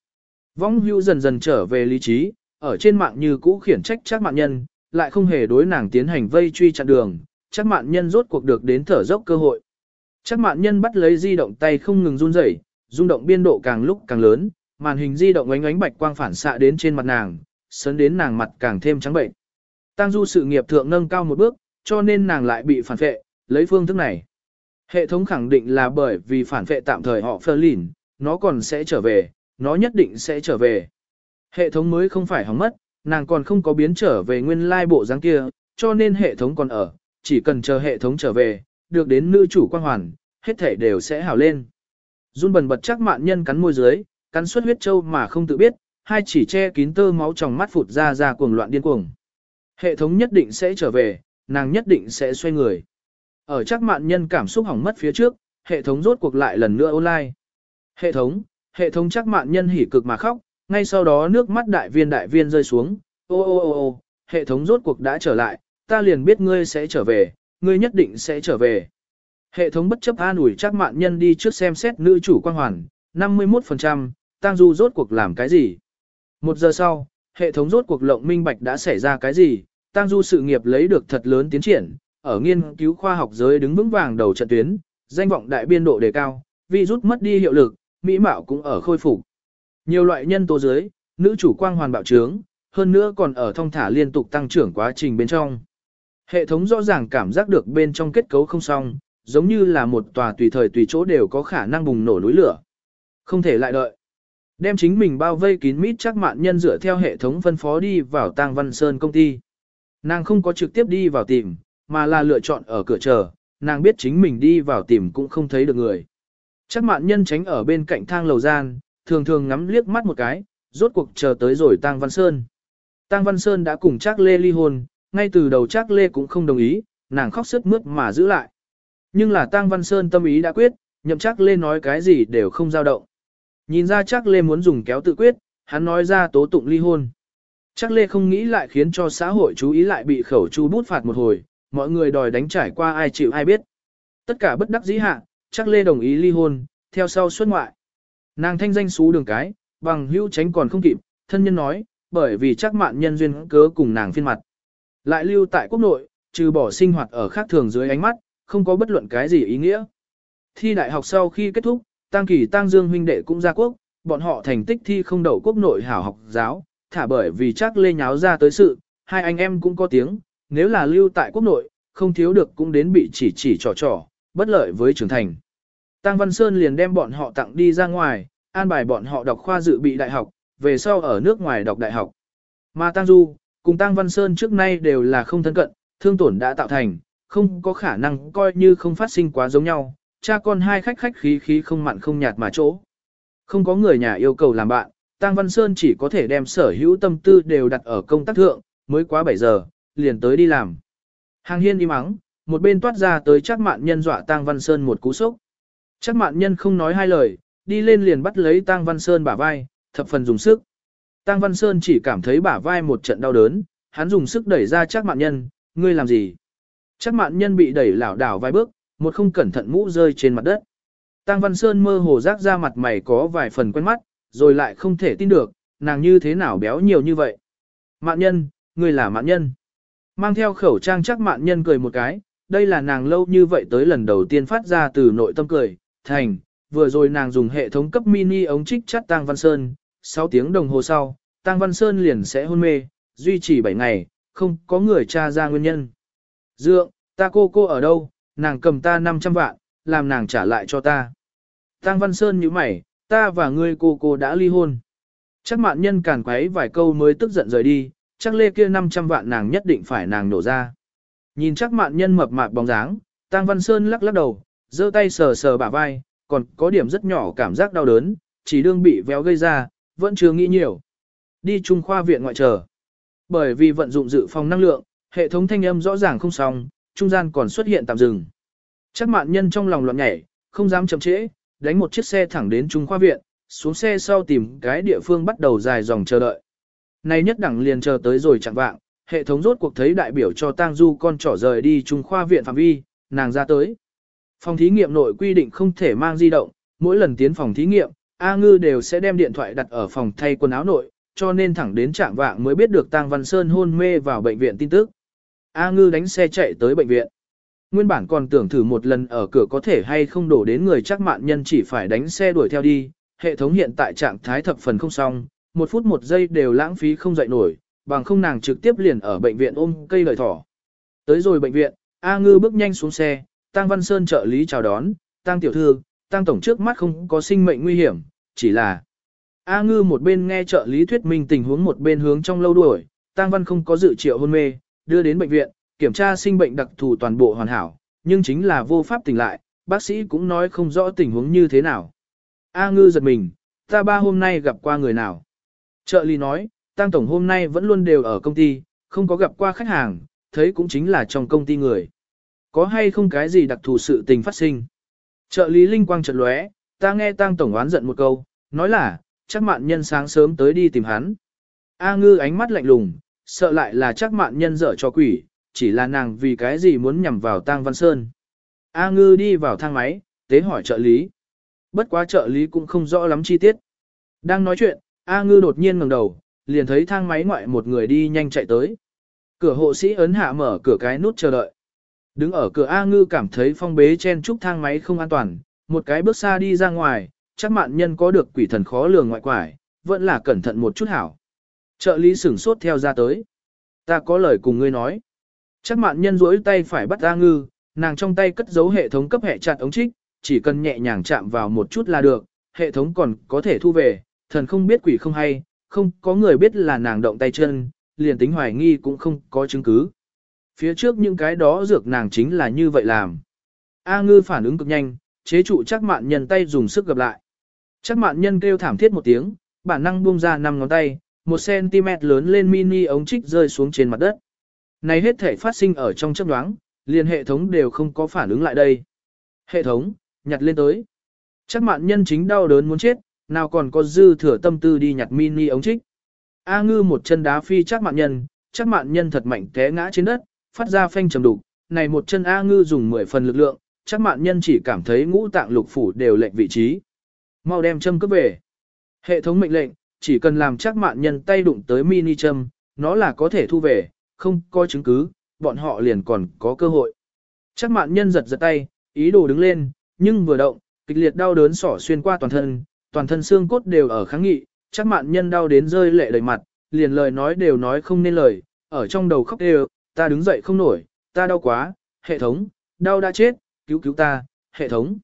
Vong hưu dần dần trở về lý trí, ở trên mạng như cũ khiển trách chắc mạng nhân, lại không hề đối nàng tiến hành vây truy chặn đường, chắc mạng nhân rốt cuộc được đến thở dốc cơ hội. Chắc mạng nhân bắt lấy di động tay không ngừng run rẩy, rung động biên độ càng lúc càng lớn, màn hình di động ánh ánh bạch quang phản xạ đến trên mặt nàng, sấn đến nàng mặt càng thêm trắng bệnh. Tăng du sự nghiệp thượng nâng cao một bước, cho nên nàng lại bị phản phệ, lấy phương thức này. Hệ thống khẳng định là bởi vì phản phệ tạm thời họ phơ lìn, nó còn sẽ trở về, nó nhất định sẽ trở về. Hệ thống mới không phải hỏng mất, nàng còn không có biến trở về nguyên lai bộ dáng kia, cho nên hệ thống còn ở, chỉ cần chờ hệ thống trở về, được đến nữ chủ quan hoàn, hết thể đều sẽ hảo lên. Run bần bật chắc mạn nhân cắn môi dưới, cắn suất huyết châu mà không tự biết, hai chỉ che kín tơ máu trong mắt phụt ra ra cuồng loạn điên cuồng. Hệ thống nhất định sẽ trở về, nàng nhất định sẽ xoay người. Ở chắc mạn nhân cảm xúc hỏng mất phía trước, hệ thống rốt cuộc lại lần nữa online. Hệ thống, hệ thống chắc mạn nhân hỉ cực mà khóc, ngay sau đó nước mắt đại viên đại viên rơi xuống, ô ô ô ô, hệ thống rốt cuộc đã trở lại, ta liền biết ngươi sẽ trở về, ngươi nhất định sẽ trở về. Hệ thống bất chấp an ủi chắc mạn nhân đi trước xem xét nữ chủ quan hoàn, 51%, tang du rốt cuộc làm cái gì. Một giờ sau, hệ thống rốt cuộc lộng minh bạch đã xảy ra cái gì, Tang Du sự nghiệp lấy được thật lớn tiến triển, ở nghiên cứu khoa học giới đứng vững vàng đầu trận tuyến, danh vọng đại biên độ đề cao, virus mất đi hiệu lực, mỹ mạo cũng ở khôi phục. Nhiều loại nhân tố dưới, nữ chủ quang hoàn bạo trướng, hơn nữa còn ở thông thả liên tục tăng trưởng quá trình bên trong. Hệ thống rõ ràng cảm giác được bên trong kết cấu không xong, giống như là một tòa tùy thời tùy chỗ đều có khả năng bùng nổ núi lửa. Không thể lại đợi. Đem chính mình bao vây kín mít chắc mạn nhân dựa theo hệ thống phân phó đi vào Tang Văn Sơn công ty. Nàng không có trực tiếp đi vào tìm, mà là lựa chọn ở cửa chờ, nàng biết chính mình đi vào tìm cũng không thấy được người. Chắc mạn nhân tránh ở bên cạnh thang lầu gian, thường thường ngắm liếc mắt một cái, rốt cuộc chờ tới rồi Tang Văn Sơn. Tang Văn Sơn đã cùng Trác Lê ly hôn, ngay từ đầu Trác Lê cũng không đồng ý, nàng khóc sướt mướt mà giữ lại. Nhưng là Tang Văn Sơn tâm ý đã quyết, nhậm Trác Lê nói cái gì đều không dao động. Nhìn ra Trác Lê muốn dùng kéo tự quyết, hắn nói ra tố tụng ly hôn. Trác Lê không nghĩ lại khiến cho xã hội chú ý lại bị khẩu chu bút phạt một hồi, mọi người đòi đánh trải qua ai chịu ai biết. Tất cả bất đắc dĩ hạ, Trác Lê đồng ý ly hôn, theo sau xuất ngoại. Nàng thanh danh xú đường cái, bằng hữu tránh còn không kịp, thân nhân nói, bởi vì chắc mạn nhân duyên cớ cùng nàng phiên mặt. Lại lưu tại quốc nội, trừ bỏ sinh hoạt ở khác thường dưới ánh mắt, không có bất luận cái gì ý nghĩa. Thi đại học sau khi kết thúc, Tăng Kỳ Tăng Dương huynh đệ cũng ra quốc, bọn họ thành tích thi không đậu quốc nội hảo học giáo, thả bởi vì chắc lê nháo ra tới sự, hai anh em cũng có tiếng, nếu là lưu tại quốc nội, không thiếu được cũng đến bị chỉ chỉ trò trò, bất lợi với trưởng thành. Tăng Văn Sơn liền đem bọn họ tặng đi ra ngoài, an bài bọn họ đọc khoa dự bị đại học, về sau ở nước ngoài đọc đại học. Mà Tăng Du, cùng Tăng Văn Sơn trước nay đều là không thân cận, thương tổn đã tạo thành, không có khả năng coi như không phát sinh quá giống nhau, cha con hai khách khách khí khí không mặn không nhạt mà chỗ. Không có người nhà yêu cầu làm bạn, Tăng Văn Sơn chỉ có thể đem sở hữu tâm tư đều đặt ở công tác thượng, mới quá 7 giờ, liền tới đi làm. Hàng hiên đi mắng, một bên toát ra tới chắc mạn nhân dọa Tăng Văn Sơn một cú sốc. Chắc mạn nhân không nói hai lời, đi lên liền bắt lấy Tăng Văn Sơn bả vai, thập phần dùng sức. Tăng Văn Sơn chỉ cảm thấy bả vai một trận đau đớn, hắn dùng sức đẩy ra chắc mạn nhân, ngươi làm gì? Chắc mạn nhân bị đẩy lảo đảo vài bước, một không cẩn thận mũ rơi trên mặt đất. Tăng Văn Sơn mơ hồ rác ra mặt mày có vài phần quen mắt, rồi lại không thể tin được, nàng như thế nào béo nhiều như vậy. Mạn nhân, ngươi là mạn nhân. Mang theo khẩu trang chắc mạn nhân cười một cái, đây là nàng lâu như vậy tới lần đầu tiên phát ra từ nội tâm cười, thành, vừa rồi nàng dùng hệ thống cấp mini ống trích chắt Tăng Văn Sơn, 6 tiếng đồng hồ sau, Tăng Văn Sơn liền sẽ hôn mê, duy trì 7 ngày, không có người tra ra nguyên nhân. Dượng, ta cô cô ở đâu, nàng cầm ta 500 vạn, làm nàng trả lại cho ta. Tăng Văn Sơn như mày, ta và ngươi cô cô đã ly hôn. Chắc mạn nhân càn quấy vài câu mới tức giận rời đi, chắc lê kia 500 vạn nàng nhất định phải nàng nổ ra. Nhìn chắc mạn nhân mập mạp bóng dáng, Tăng Văn Sơn lắc lắc đầu, giơ tay sờ sờ bả vai, còn có điểm rất nhỏ cảm giác đau đớn, chỉ đương bị véo gây ra, vẫn chưa nghĩ nhiều. Đi trung khoa viện ngoại trở. Bởi vì vận dụng dự phòng năng lượng, hệ thống thanh âm rõ ràng không xong, trung gian còn xuất hiện tạm dừng. Chắc mạn nhân trong lòng loạn nhảy, không dám chậm trễ, đánh một chiếc xe thẳng đến trung khoa viện, xuống xe sau tìm cái địa phương bắt đầu dài dòng chờ đợi. Này nhất đẳng liền chờ tới rồi chẳng vạng, hệ thống rốt cuộc thấy đại biểu cho tang du con trỏ rời đi trung khoa viện phạm vi, nàng ra tới. Phòng thí nghiệm nội quy định không thể mang di động, mỗi lần tiến phòng thí nghiệm, A Ngư đều sẽ đem điện thoại đặt ở phòng thay quần áo nội, cho nên thẳng đến trạng vạng mới biết được Tang Văn Sơn hôn mê vào bệnh viện tin tức. A Ngư đánh xe chạy tới bệnh viện. Nguyên bản còn tưởng thử một lần ở cửa có thể hay không đổ đến người chắc mạn nhân chỉ phải đánh xe đuổi theo đi, hệ thống hiện tại trạng thái thập phần không xong, một phút một giây đều lãng phí không dậy nổi, bằng không nàng trực tiếp liền ở bệnh viện ôm cây lời thỏ. Tới rồi bệnh viện, A Ngư bước nhanh xuống xe, Tăng Văn Sơn trợ lý chào đón, Tăng tiểu thư, Tăng tổng trước mắt không có sinh mệnh nguy hiểm, chỉ là A Ngư một bên nghe trợ lý thuyết minh tình huống một bên hướng trong lâu đuổi, Tăng Văn không có dự triệu hôn mê, đưa đến bệnh viện, kiểm tra sinh bệnh đặc thù toàn bộ hoàn hảo, nhưng chính là vô pháp tỉnh lại, bác sĩ cũng nói không rõ tình huống như thế nào. A Ngư giật mình, ta ba hôm nay gặp qua người nào? Trợ lý nói, Tăng tổng hôm nay vẫn luôn đều ở công ty, không có gặp qua khách hàng, thấy cũng chính là trong công ty người. Có hay không cái gì đặc thù sự tình phát sinh? Trợ lý Linh Quang chợt lóe, ta nghe Tăng Tổng oán giận một câu, nói là, chắc mạn nhân sáng sớm tới đi tìm hắn. A ngư ánh mắt lạnh lùng, sợ lại là chắc mạn nhân dở cho quỷ, chỉ là nàng vì cái gì muốn nhằm vào Tăng Văn Sơn. A ngư đi vào thang máy, tế hỏi trợ lý. Bất quá trợ lý cũng không rõ lắm chi tiết. Đang nói chuyện, A ngư đột nhiên ngẩng đầu, liền thấy thang máy ngoại một người đi nhanh chạy tới. Cửa hộ sĩ ấn hạ mở cửa cái nút chờ đợi. Đứng ở cửa A ngư cảm thấy phong bế chen trúc thang máy không an toàn, một cái bước xa đi ra ngoài, chắc mạn nhân có được quỷ thần khó lường ngoại quải, vẫn là cẩn thận một chút hảo. Trợ lý sửng sốt theo ra tới. Ta có lời cùng ngươi nói. Chắc mạn nhân duỗi tay phải bắt A ngư, nàng trong tay cất giấu hệ thống cấp hệ chặt ống trích, chỉ cần nhẹ nhàng chạm vào một chút là được, hệ thống còn có thể thu về, thần không biết quỷ không hay, không có người biết là nàng động tay chân, liền tính hoài nghi cũng không có chứng cứ. Phía trước những cái đó dược nàng chính là như vậy làm. A ngư phản ứng cực nhanh, chế trụ chắc mạn nhân tay dùng sức gặp lại. Chắc mạn nhân kêu thảm thiết một tiếng, bản năng buông ra năm ngón tay, một cm lớn lên mini ống trích rơi xuống trên mặt đất. Này hết thể phát sinh ở trong chấp đoáng, liền hệ thống đều không có phản ứng lại đây. Hệ thống, nhặt lên tới. Chắc mạn nhân chính đau đớn muốn chết, nào còn có dư thừa tâm tư đi nhặt mini ống trích. A ngư một chân đá phi chắc mạn nhân, chắc mạn nhân thật mạnh té ngã trên đất, phát ra phanh trầm đục. Này một chân A ngư dùng 10 phần lực lượng, chắc mạn nhân chỉ cảm thấy ngũ tạng lục phủ đều lệnh vị trí. Mau đem châm cướp về. Hệ thống mệnh lệnh, chỉ cần làm chắc mạn nhân tay đụng tới mini châm, nó là có thể thu về, không có chứng cứ, bọn họ liền còn có cơ hội. Chắc mạn nhân giật giật tay, ý đồ đứng lên, nhưng vừa động, kịch liệt đau đớn sỏ xuyên qua toàn thân, toàn thân xương cốt đều ở kháng nghị, chắc mạn nhân đau đến rơi lệ đầy mặt, liền lời nói đều nói không nên lời, ở trong đầu khóc đều, ta đứng dậy không nổi, ta đau quá, hệ thống, đau đã chết, cứu cứu ta, hệ thống.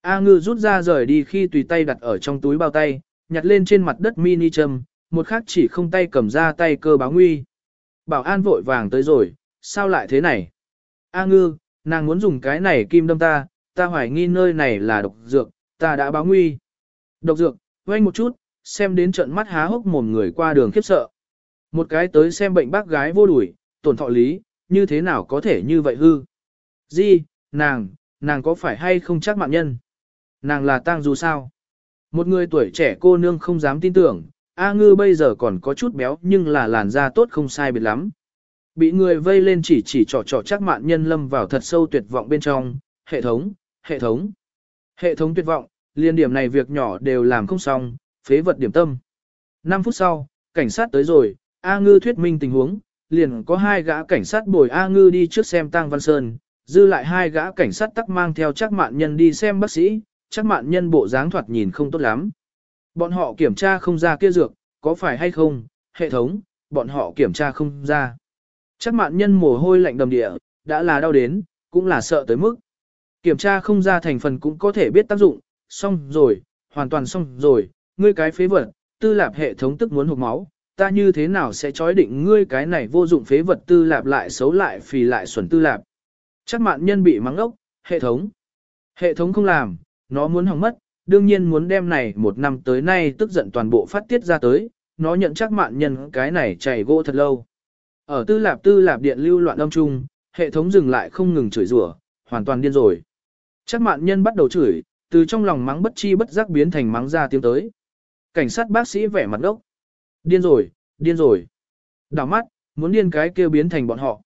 A ngư rút ra rời đi khi tùy tay đặt ở trong túi bao tay, nhặt lên trên mặt đất mini châm, một khác chỉ không tay cầm ra tay cơ báo nguy. Bảo an vội vàng tới rồi, sao lại thế này? A ngư, nàng muốn dùng cái này kim đâm ta, ta hoài nghi nơi này là độc dược, ta đã báo nguy. Độc dược, quay một chút, xem đến trận mắt há hốc mồm người qua đường khiếp sợ. Một cái tới xem bệnh bác gái vô đuổi, tổn thọ lý, như thế nào có thể như vậy hư? Di, nàng, nàng có phải hay không chắc mạng nhân? Nàng là tang dù sao? Một người tuổi trẻ cô nương không dám tin tưởng, A ngư bây giờ còn có chút béo nhưng là làn da tốt không sai biệt lắm. Bị người vây lên chỉ chỉ trò trò chắc mạn nhân lâm vào thật sâu tuyệt vọng bên trong, hệ thống, hệ thống, hệ thống tuyệt vọng, liên điểm này việc nhỏ đều làm không xong, phế vật điểm tâm. 5 phút sau, cảnh sát tới rồi, A ngư thuyết minh tình huống, liền có hai gã cảnh sát bồi A ngư đi trước xem Tăng Văn Sơn, dư lại hai gã cảnh sát tắc mang theo chắc mạn nhân đi xem bác sĩ, chắc mạn nhân bộ dáng thoạt nhìn không tốt lắm. Bọn họ kiểm tra không ra kia dược, có phải hay không, hệ thống, bọn họ kiểm tra không ra. Chắc mạn nhân mồ hôi lạnh đầm địa, đã là đau đến, cũng là sợ tới mức. Kiểm tra không ra thành phần cũng có thể biết tác dụng, xong rồi, hoàn toàn xong rồi, ngươi cái phế vật, tư lạp hệ thống tức muốn hụt máu, ta như thế nào sẽ chói định ngươi cái này vô dụng phế vật tư lạp lại xấu lại phì lại xuẩn tư lạp. Chắc mạn nhân bị mắng ốc, hệ thống. Hệ thống không làm, nó muốn hỏng mất, đương nhiên muốn đem này một năm tới nay tức giận toàn bộ phát tiết ra tới, nó nhận chắc mạn nhân cái này chảy gỗ thật lâu. Ở tư lạp tư lạp điện lưu loạn âm trung, hệ thống dừng lại không ngừng chửi rủa, hoàn toàn điên rồi. Chắc mạn nhân bắt đầu chửi, từ trong lòng mắng bất chi bất giác biến thành mắng ra tiếng tới. Cảnh sát bác sĩ vẻ mặt đốc. Điên rồi, điên rồi. Đảo mắt, muốn điên cái kêu biến thành bọn họ.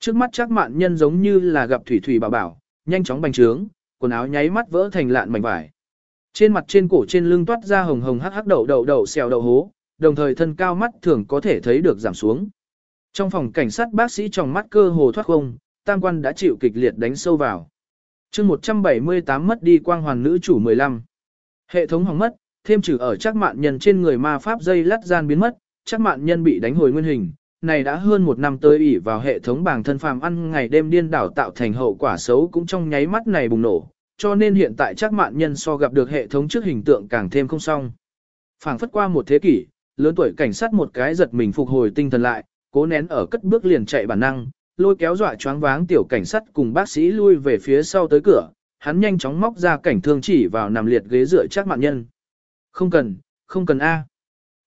Trước mắt chắc mạn nhân giống như là gặp thủy thủy bảo bảo, nhanh chóng bành trướng, quần áo nháy mắt vỡ thành lạn mảnh vải. Trên mặt trên cổ trên lưng toát ra hồng hồng hắc hắc đậu đậu đậu xèo đậu hố, đồng thời thân cao mắt thường có thể thấy được giảm xuống. Trong phòng cảnh sát bác sĩ trong mắt cơ hồ thoát không, tam quan đã chịu kịch liệt đánh sâu vào. chương 178 mất đi quang hoàn nữ chủ 15. Hệ thống hỏng mất, thêm trừ ở chắc mạn nhân trên người ma pháp dây lắt gian biến mất, chắc mạn nhân bị đánh hồi nguyên hình. Này đã hơn một năm tới ỉ vào hệ thống bảng thân phàm ăn ngày đêm điên đảo tạo thành hậu quả xấu cũng trong nháy mắt này bùng nổ, cho nên hiện tại chắc mạn nhân so gặp được hệ thống trước hình tượng càng thêm không xong. phảng phất qua một thế kỷ, lớn tuổi cảnh sát một cái giật mình phục hồi tinh thần lại, cố nén ở cất bước liền chạy bản năng, lôi kéo dọa choáng váng tiểu cảnh sát cùng bác sĩ lui về phía sau tới cửa, hắn nhanh chóng móc ra cảnh thương chỉ vào nằm liệt ghế dựa chắc mạn nhân. Không cần, không cần A.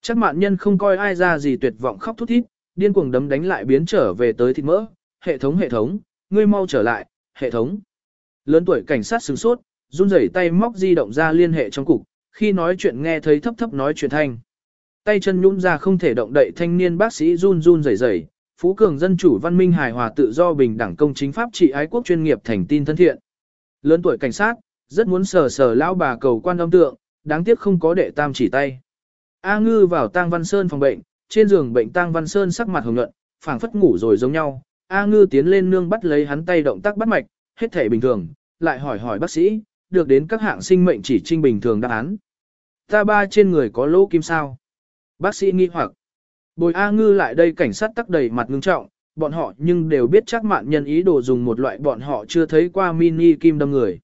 Chắc mạn nhân không coi ai ra gì tuyệt vọng khóc thút thít, điên cuồng đấm đánh lại biến trở về tới thịt mỡ, hệ thống hệ thống, ngươi mau trở lại, hệ thống. Lớn tuổi cảnh sát sửng sốt, run rẩy tay móc di động ra liên hệ trong cục, khi nói chuyện nghe thấy thấp thấp nói chuyện thanh. Tay chân nhũn ra không thể động đậy thanh niên bác sĩ run run rẩy rẩy, phú cường dân chủ văn minh hài hòa tự do bình đẳng công chính pháp trị ái quốc chuyên nghiệp thành tin thân thiện. Lớn tuổi cảnh sát, rất muốn sờ sờ lão bà cầu quan âm tượng, đáng tiếc không có đệ tam chỉ tay. A ngư vào tang văn sơn phòng bệnh, trên giường bệnh tang Văn Sơn sắc mặt hồng nhuận, phảng phất ngủ rồi giống nhau. A Ngư tiến lên nương bắt lấy hắn tay động tác bắt mạch, hết thể bình thường, lại hỏi hỏi bác sĩ, được đến các hạng sinh mệnh chỉ trinh bình thường đáp án. Ta ba trên người có lỗ kim sao? Bác sĩ nghi hoặc. Bồi A Ngư lại đây cảnh sát tắc đầy mặt ngưng trọng, bọn họ nhưng đều biết chắc mạn nhân ý đồ dùng một loại bọn họ chưa thấy qua mini kim đâm người.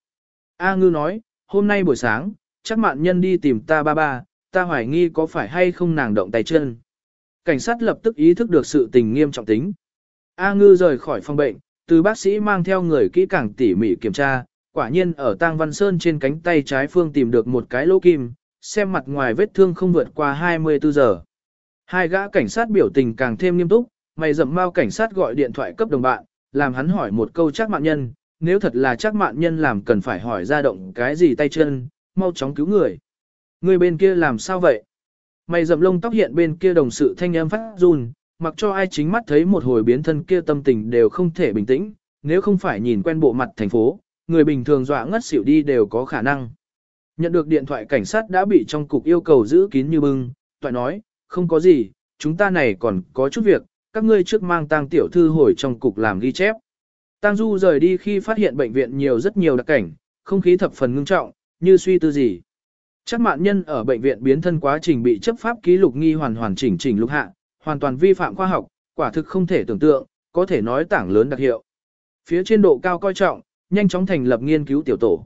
A Ngư nói, hôm nay buổi sáng, chắc mạn nhân đi tìm ta ba ba, ta hoài nghi có phải hay không nàng động tay chân. Cảnh sát lập tức ý thức được sự tình nghiêm trọng tính. A Ngư rời khỏi phòng bệnh, từ bác sĩ mang theo người kỹ càng tỉ mỉ kiểm tra, quả nhiên ở Tang Văn Sơn trên cánh tay trái phương tìm được một cái lỗ kim, xem mặt ngoài vết thương không vượt qua 24 giờ. Hai gã cảnh sát biểu tình càng thêm nghiêm túc, mày dậm mau cảnh sát gọi điện thoại cấp đồng bạn, làm hắn hỏi một câu chắc mạn nhân, nếu thật là chắc mạn nhân làm cần phải hỏi ra động cái gì tay chân, mau chóng cứu người. Người bên kia làm sao vậy? Mày dầm lông tóc hiện bên kia đồng sự thanh âm phát run, mặc cho ai chính mắt thấy một hồi biến thân kia tâm tình đều không thể bình tĩnh, nếu không phải nhìn quen bộ mặt thành phố, người bình thường dọa ngất xỉu đi đều có khả năng. Nhận được điện thoại cảnh sát đã bị trong cục yêu cầu giữ kín như bưng, toại nói, không có gì, chúng ta này còn có chút việc, các ngươi trước mang tang tiểu thư hồi trong cục làm ghi chép. Tang Du rời đi khi phát hiện bệnh viện nhiều rất nhiều đặc cảnh, không khí thập phần ngưng trọng, như suy tư gì. Chắc mạn nhân ở bệnh viện biến thân quá trình bị chấp pháp ký lục nghi hoàn hoàn chỉnh chỉnh lục hạ, hoàn toàn vi phạm khoa học, quả thực không thể tưởng tượng, có thể nói tảng lớn đặc hiệu. Phía trên độ cao coi trọng, nhanh chóng thành lập nghiên cứu tiểu tổ.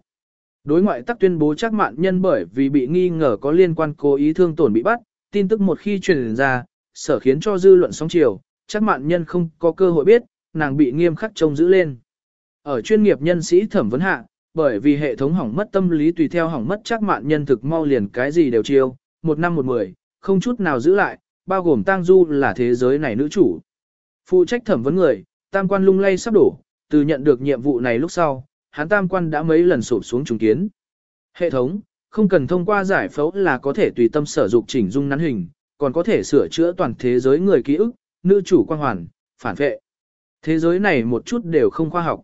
Đối ngoại tắc tuyên bố chắc mạn nhân bởi vì bị nghi ngờ có liên quan cố ý thương tổn bị bắt, tin tức một khi truyền ra, sở khiến cho dư luận sóng chiều, chắc mạn nhân không có cơ hội biết, nàng bị nghiêm khắc trông giữ lên. Ở chuyên nghiệp nhân sĩ thẩm vấn hạ, bởi vì hệ thống hỏng mất tâm lý tùy theo hỏng mất chắc mạn nhân thực mau liền cái gì đều chiêu, một năm một mười, không chút nào giữ lại, bao gồm tang du là thế giới này nữ chủ. Phụ trách thẩm vấn người, tam quan lung lay sắp đổ, từ nhận được nhiệm vụ này lúc sau, hắn tam quan đã mấy lần sụp xuống trùng kiến. Hệ thống, không cần thông qua giải phẫu là có thể tùy tâm sở dục chỉnh dung nắn hình, còn có thể sửa chữa toàn thế giới người ký ức, nữ chủ quan hoàn, phản vệ. Thế giới này một chút đều không khoa học.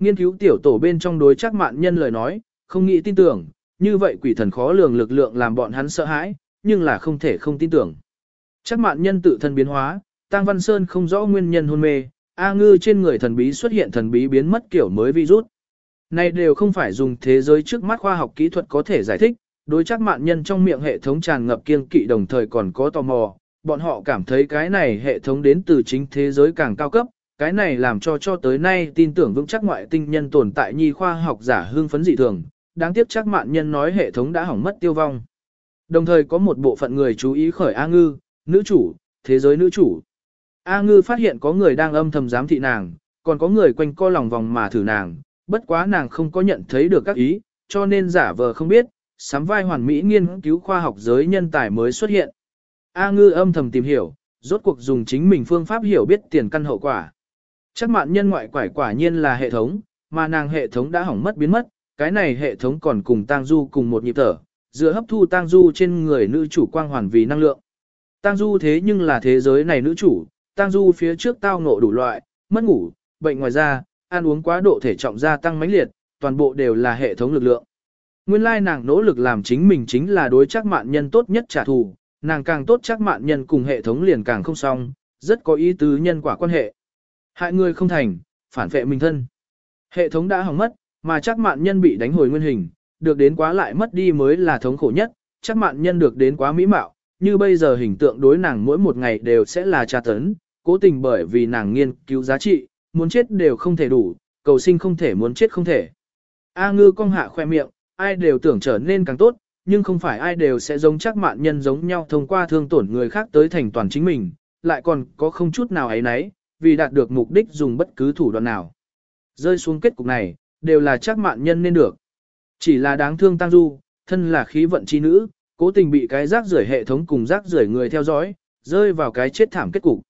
Nghiên cứu tiểu tổ bên trong đối chắc mạn nhân lời nói, không nghĩ tin tưởng, như vậy quỷ thần khó lường lực lượng làm bọn hắn sợ hãi, nhưng là không thể không tin tưởng. Chắc mạn nhân tự thân biến hóa, Tăng Văn Sơn không rõ nguyên nhân hôn mê, A ngư trên người thần bí xuất hiện thần bí biến mất kiểu mới virus. Này đều không phải dùng thế giới trước mắt khoa học kỹ thuật có thể giải thích, đối chắc mạn nhân trong miệng hệ thống tràn ngập kiên kỵ đồng thời còn có tò mò, bọn họ cảm thấy cái này hệ thống đến từ chính thế giới càng cao cấp, cái này làm cho cho tới nay tin tưởng vững chắc ngoại tinh nhân tồn tại nhi khoa học giả hương phấn dị thường, đáng tiếc chắc mạn nhân nói hệ thống đã hỏng mất tiêu vong. Đồng thời có một bộ phận người chú ý khởi A ngư, nữ chủ, thế giới nữ chủ. A ngư phát hiện có người đang âm thầm giám thị nàng, còn có người quanh co lòng vòng mà thử nàng, bất quá nàng không có nhận thấy được các ý, cho nên giả vờ không biết, sắm vai hoàn mỹ nghiên cứu khoa học giới nhân tài mới xuất hiện. A ngư âm thầm tìm hiểu, rốt cuộc dùng chính mình phương pháp hiểu biết tiền căn hậu quả. Chắc mạn nhân ngoại quải quả nhiên là hệ thống, mà nàng hệ thống đã hỏng mất biến mất, cái này hệ thống còn cùng tang du cùng một nhịp thở, dựa hấp thu tang du trên người nữ chủ quang hoàn vì năng lượng. Tang du thế nhưng là thế giới này nữ chủ, tang du phía trước tao ngộ đủ loại, mất ngủ, bệnh ngoài da, ăn uống quá độ thể trọng gia tăng mãnh liệt, toàn bộ đều là hệ thống lực lượng. Nguyên lai nàng nỗ lực làm chính mình chính là đối chắc mạn nhân tốt nhất trả thù, nàng càng tốt chắc mạn nhân cùng hệ thống liền càng không xong, rất có ý tứ nhân quả quan hệ. Hại người không thành, phản vệ mình thân. Hệ thống đã hỏng mất, mà chắc mạn nhân bị đánh hồi nguyên hình, được đến quá lại mất đi mới là thống khổ nhất, chắc mạn nhân được đến quá mỹ mạo, như bây giờ hình tượng đối nàng mỗi một ngày đều sẽ là tra tấn, cố tình bởi vì nàng nghiên cứu giá trị, muốn chết đều không thể đủ, cầu sinh không thể muốn chết không thể. A ngư cong hạ khoe miệng, ai đều tưởng trở nên càng tốt, nhưng không phải ai đều sẽ giống chắc mạn nhân giống nhau thông qua thương tổn người khác tới thành toàn chính mình, lại còn có không chút nào ấy nấy, vì đạt được mục đích dùng bất cứ thủ đoạn nào. Rơi xuống kết cục này, đều là chắc mạn nhân nên được. Chỉ là đáng thương Tăng Du, thân là khí vận chi nữ, cố tình bị cái rác rưởi hệ thống cùng rác rưởi người theo dõi, rơi vào cái chết thảm kết cục.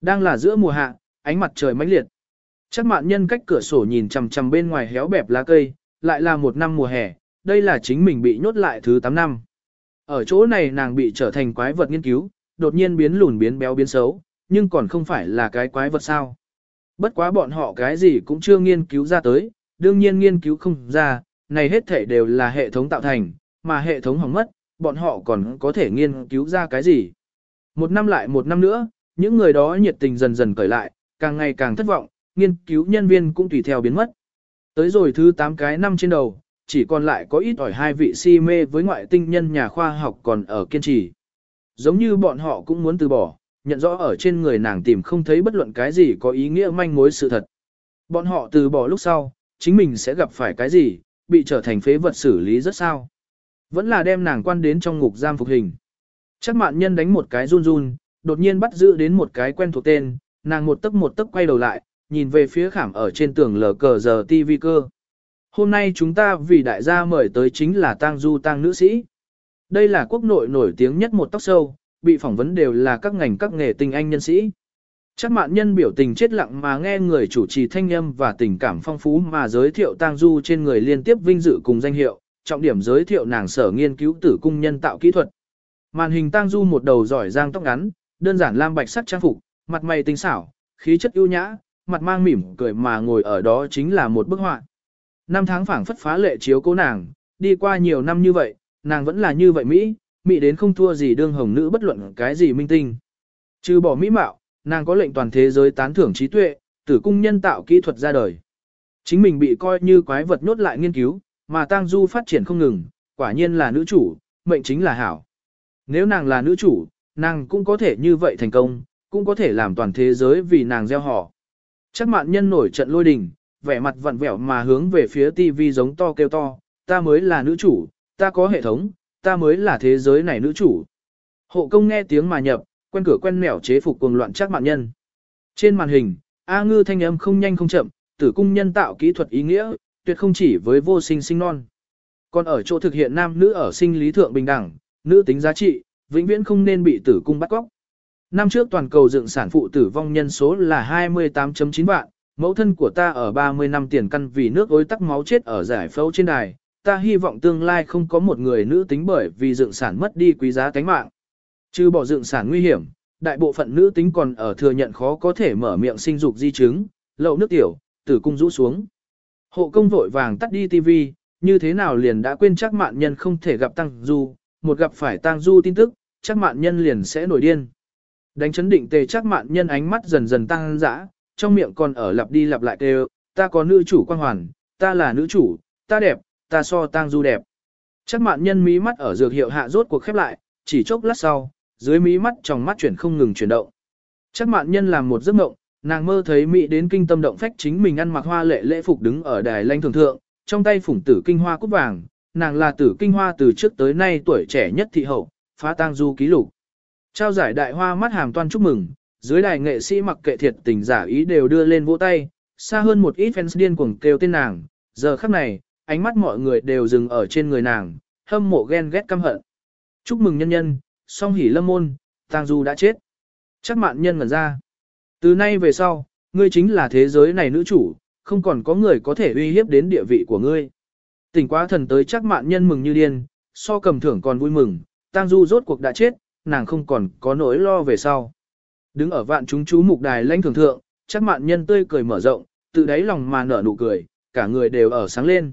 Đang là giữa mùa hạ, ánh mặt trời mãnh liệt. Chắc mạn nhân cách cửa sổ nhìn chằm chằm bên ngoài héo bẹp lá cây, lại là một năm mùa hè, đây là chính mình bị nhốt lại thứ 8 năm. Ở chỗ này nàng bị trở thành quái vật nghiên cứu, đột nhiên biến lùn biến béo biến xấu, nhưng còn không phải là cái quái vật sao. Bất quá bọn họ cái gì cũng chưa nghiên cứu ra tới, đương nhiên nghiên cứu không ra, này hết thể đều là hệ thống tạo thành, mà hệ thống hỏng mất, bọn họ còn có thể nghiên cứu ra cái gì. Một năm lại một năm nữa, những người đó nhiệt tình dần dần cởi lại, càng ngày càng thất vọng, nghiên cứu nhân viên cũng tùy theo biến mất. Tới rồi thứ 8 cái năm trên đầu, chỉ còn lại có ít ỏi hai vị si mê với ngoại tinh nhân nhà khoa học còn ở kiên trì. Giống như bọn họ cũng muốn từ bỏ, nhận rõ ở trên người nàng tìm không thấy bất luận cái gì có ý nghĩa manh mối sự thật. Bọn họ từ bỏ lúc sau, chính mình sẽ gặp phải cái gì, bị trở thành phế vật xử lý rất sao. Vẫn là đem nàng quan đến trong ngục giam phục hình. Chắc mạn nhân đánh một cái run run, đột nhiên bắt giữ đến một cái quen thuộc tên, nàng một tấc một tấc quay đầu lại, nhìn về phía khảm ở trên tường lờ cờ giờ TV cơ. Hôm nay chúng ta vì đại gia mời tới chính là tang du tang nữ sĩ. Đây là quốc nội nổi tiếng nhất một tóc sâu, bị phỏng vấn đều là các ngành các nghề tinh anh nhân sĩ. Chắc mạn nhân biểu tình chết lặng mà nghe người chủ trì thanh âm và tình cảm phong phú mà giới thiệu tang du trên người liên tiếp vinh dự cùng danh hiệu, trọng điểm giới thiệu nàng sở nghiên cứu tử cung nhân tạo kỹ thuật. Màn hình tang du một đầu giỏi giang tóc ngắn, đơn giản lam bạch sắc trang phục, mặt mày tinh xảo, khí chất ưu nhã, mặt mang mỉm cười mà ngồi ở đó chính là một bức họa. Năm tháng phảng phất phá lệ chiếu cố nàng, đi qua nhiều năm như vậy, nàng vẫn là như vậy Mỹ, Mỹ đến không thua gì đương hồng nữ bất luận cái gì minh tinh. Trừ bỏ Mỹ mạo, nàng có lệnh toàn thế giới tán thưởng trí tuệ, tử cung nhân tạo kỹ thuật ra đời. Chính mình bị coi như quái vật nhốt lại nghiên cứu, mà Tang Du phát triển không ngừng, quả nhiên là nữ chủ, mệnh chính là hảo. Nếu nàng là nữ chủ, nàng cũng có thể như vậy thành công, cũng có thể làm toàn thế giới vì nàng gieo họ. Chắc mạn nhân nổi trận lôi đình, vẻ mặt vặn vẹo mà hướng về phía TV giống to kêu to, ta mới là nữ chủ, ta có hệ thống, ta mới là thế giới này nữ chủ. Hộ công nghe tiếng mà nhập, quen cửa quen mẻo chế phục cuồng loạn chắc mạng nhân. Trên màn hình, A ngư thanh âm không nhanh không chậm, tử cung nhân tạo kỹ thuật ý nghĩa, tuyệt không chỉ với vô sinh sinh non. Còn ở chỗ thực hiện nam nữ ở sinh lý thượng bình đẳng, nữ tính giá trị, vĩnh viễn không nên bị tử cung bắt cóc. Năm trước toàn cầu dựng sản phụ tử vong nhân số là 28.9 vạn, mẫu thân của ta ở 30 năm tiền căn vì nước ối tắc máu chết ở giải phẫu trên đài, ta hy vọng tương lai không có một người nữ tính bởi vì dựng sản mất đi quý giá tánh mạng. Chứ bỏ dựng sản nguy hiểm, đại bộ phận nữ tính còn ở thừa nhận khó có thể mở miệng sinh dục di chứng, lậu nước tiểu, tử cung rũ xuống. Hộ công vội vàng tắt đi TV, như thế nào liền đã quên chắc mạn nhân không thể gặp Tăng Du, một gặp phải Tăng Du tin tức, chắc mạn nhân liền sẽ nổi điên. Đánh chấn định tề chắc mạn nhân ánh mắt dần dần tăng dã, trong miệng còn ở lặp đi lặp lại kêu, ta có nữ chủ quan hoàn, ta là nữ chủ, ta đẹp, ta so tang Du đẹp. Chắc mạn nhân mí mắt ở dược hiệu hạ rốt cuộc khép lại, chỉ chốc lát sau, dưới mí mắt trong mắt chuyển không ngừng chuyển động. Chắc mạn nhân làm một giấc mộng, nàng mơ thấy Mỹ đến kinh tâm động phách chính mình ăn mặc hoa lệ lễ phục đứng ở đài lanh thường thượng, trong tay phủng tử kinh hoa cúc vàng, nàng là tử kinh hoa từ trước tới nay tuổi trẻ nhất thị hậu, phá tang du ký lục. Trao giải đại hoa mắt hàm toan chúc mừng, dưới đài nghệ sĩ mặc kệ thiệt tình giả ý đều đưa lên vỗ tay, xa hơn một ít fans điên cuồng kêu tên nàng, giờ khắc này, ánh mắt mọi người đều dừng ở trên người nàng, hâm mộ ghen ghét căm hận. Chúc mừng nhân nhân, song hỉ lâm môn, tang du đã chết. Chắc mạn nhân ngẩn ra. Từ nay về sau, ngươi chính là thế giới này nữ chủ, không còn có người có thể uy hiếp đến địa vị của ngươi. Tỉnh quá thần tới chắc mạn nhân mừng như điên, so cầm thưởng còn vui mừng, tang du rốt cuộc đã chết, nàng không còn có nỗi lo về sau. Đứng ở vạn chúng chú mục đài lãnh thường thượng, chắc mạn nhân tươi cười mở rộng, tự đáy lòng mà nở nụ cười, cả người đều ở sáng lên.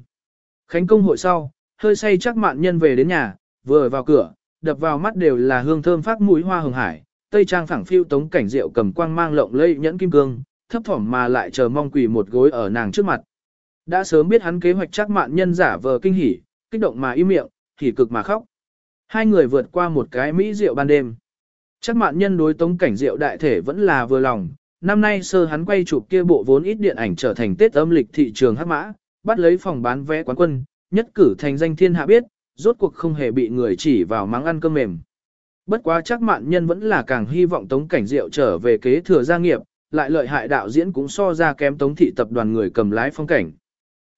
Khánh công hội sau, hơi say chắc mạn nhân về đến nhà, vừa vào cửa, đập vào mắt đều là hương thơm phát mũi hoa hồng hải, tây trang phẳng phiêu tống cảnh rượu cầm quang mang lộng lây nhẫn kim cương, thấp thỏm mà lại chờ mong quỳ một gối ở nàng trước mặt. Đã sớm biết hắn kế hoạch chắc mạn nhân giả vờ kinh hỉ, kích động mà im miệng, thì cực mà khóc. Hai người vượt qua một cái mỹ rượu ban đêm. Chắc mạn nhân đối tống cảnh rượu đại thể vẫn là vừa lòng, năm nay sơ hắn quay chụp kia bộ vốn ít điện ảnh trở thành Tết âm lịch thị trường hát mã, bắt lấy phòng bán vé quán quân, nhất cử thành danh thiên hạ biết, rốt cuộc không hề bị người chỉ vào mắng ăn cơm mềm. Bất quá chắc mạn nhân vẫn là càng hy vọng Tống Cảnh Diệu trở về kế thừa gia nghiệp, lại lợi hại đạo diễn cũng so ra kém Tống thị tập đoàn người cầm lái phong cảnh.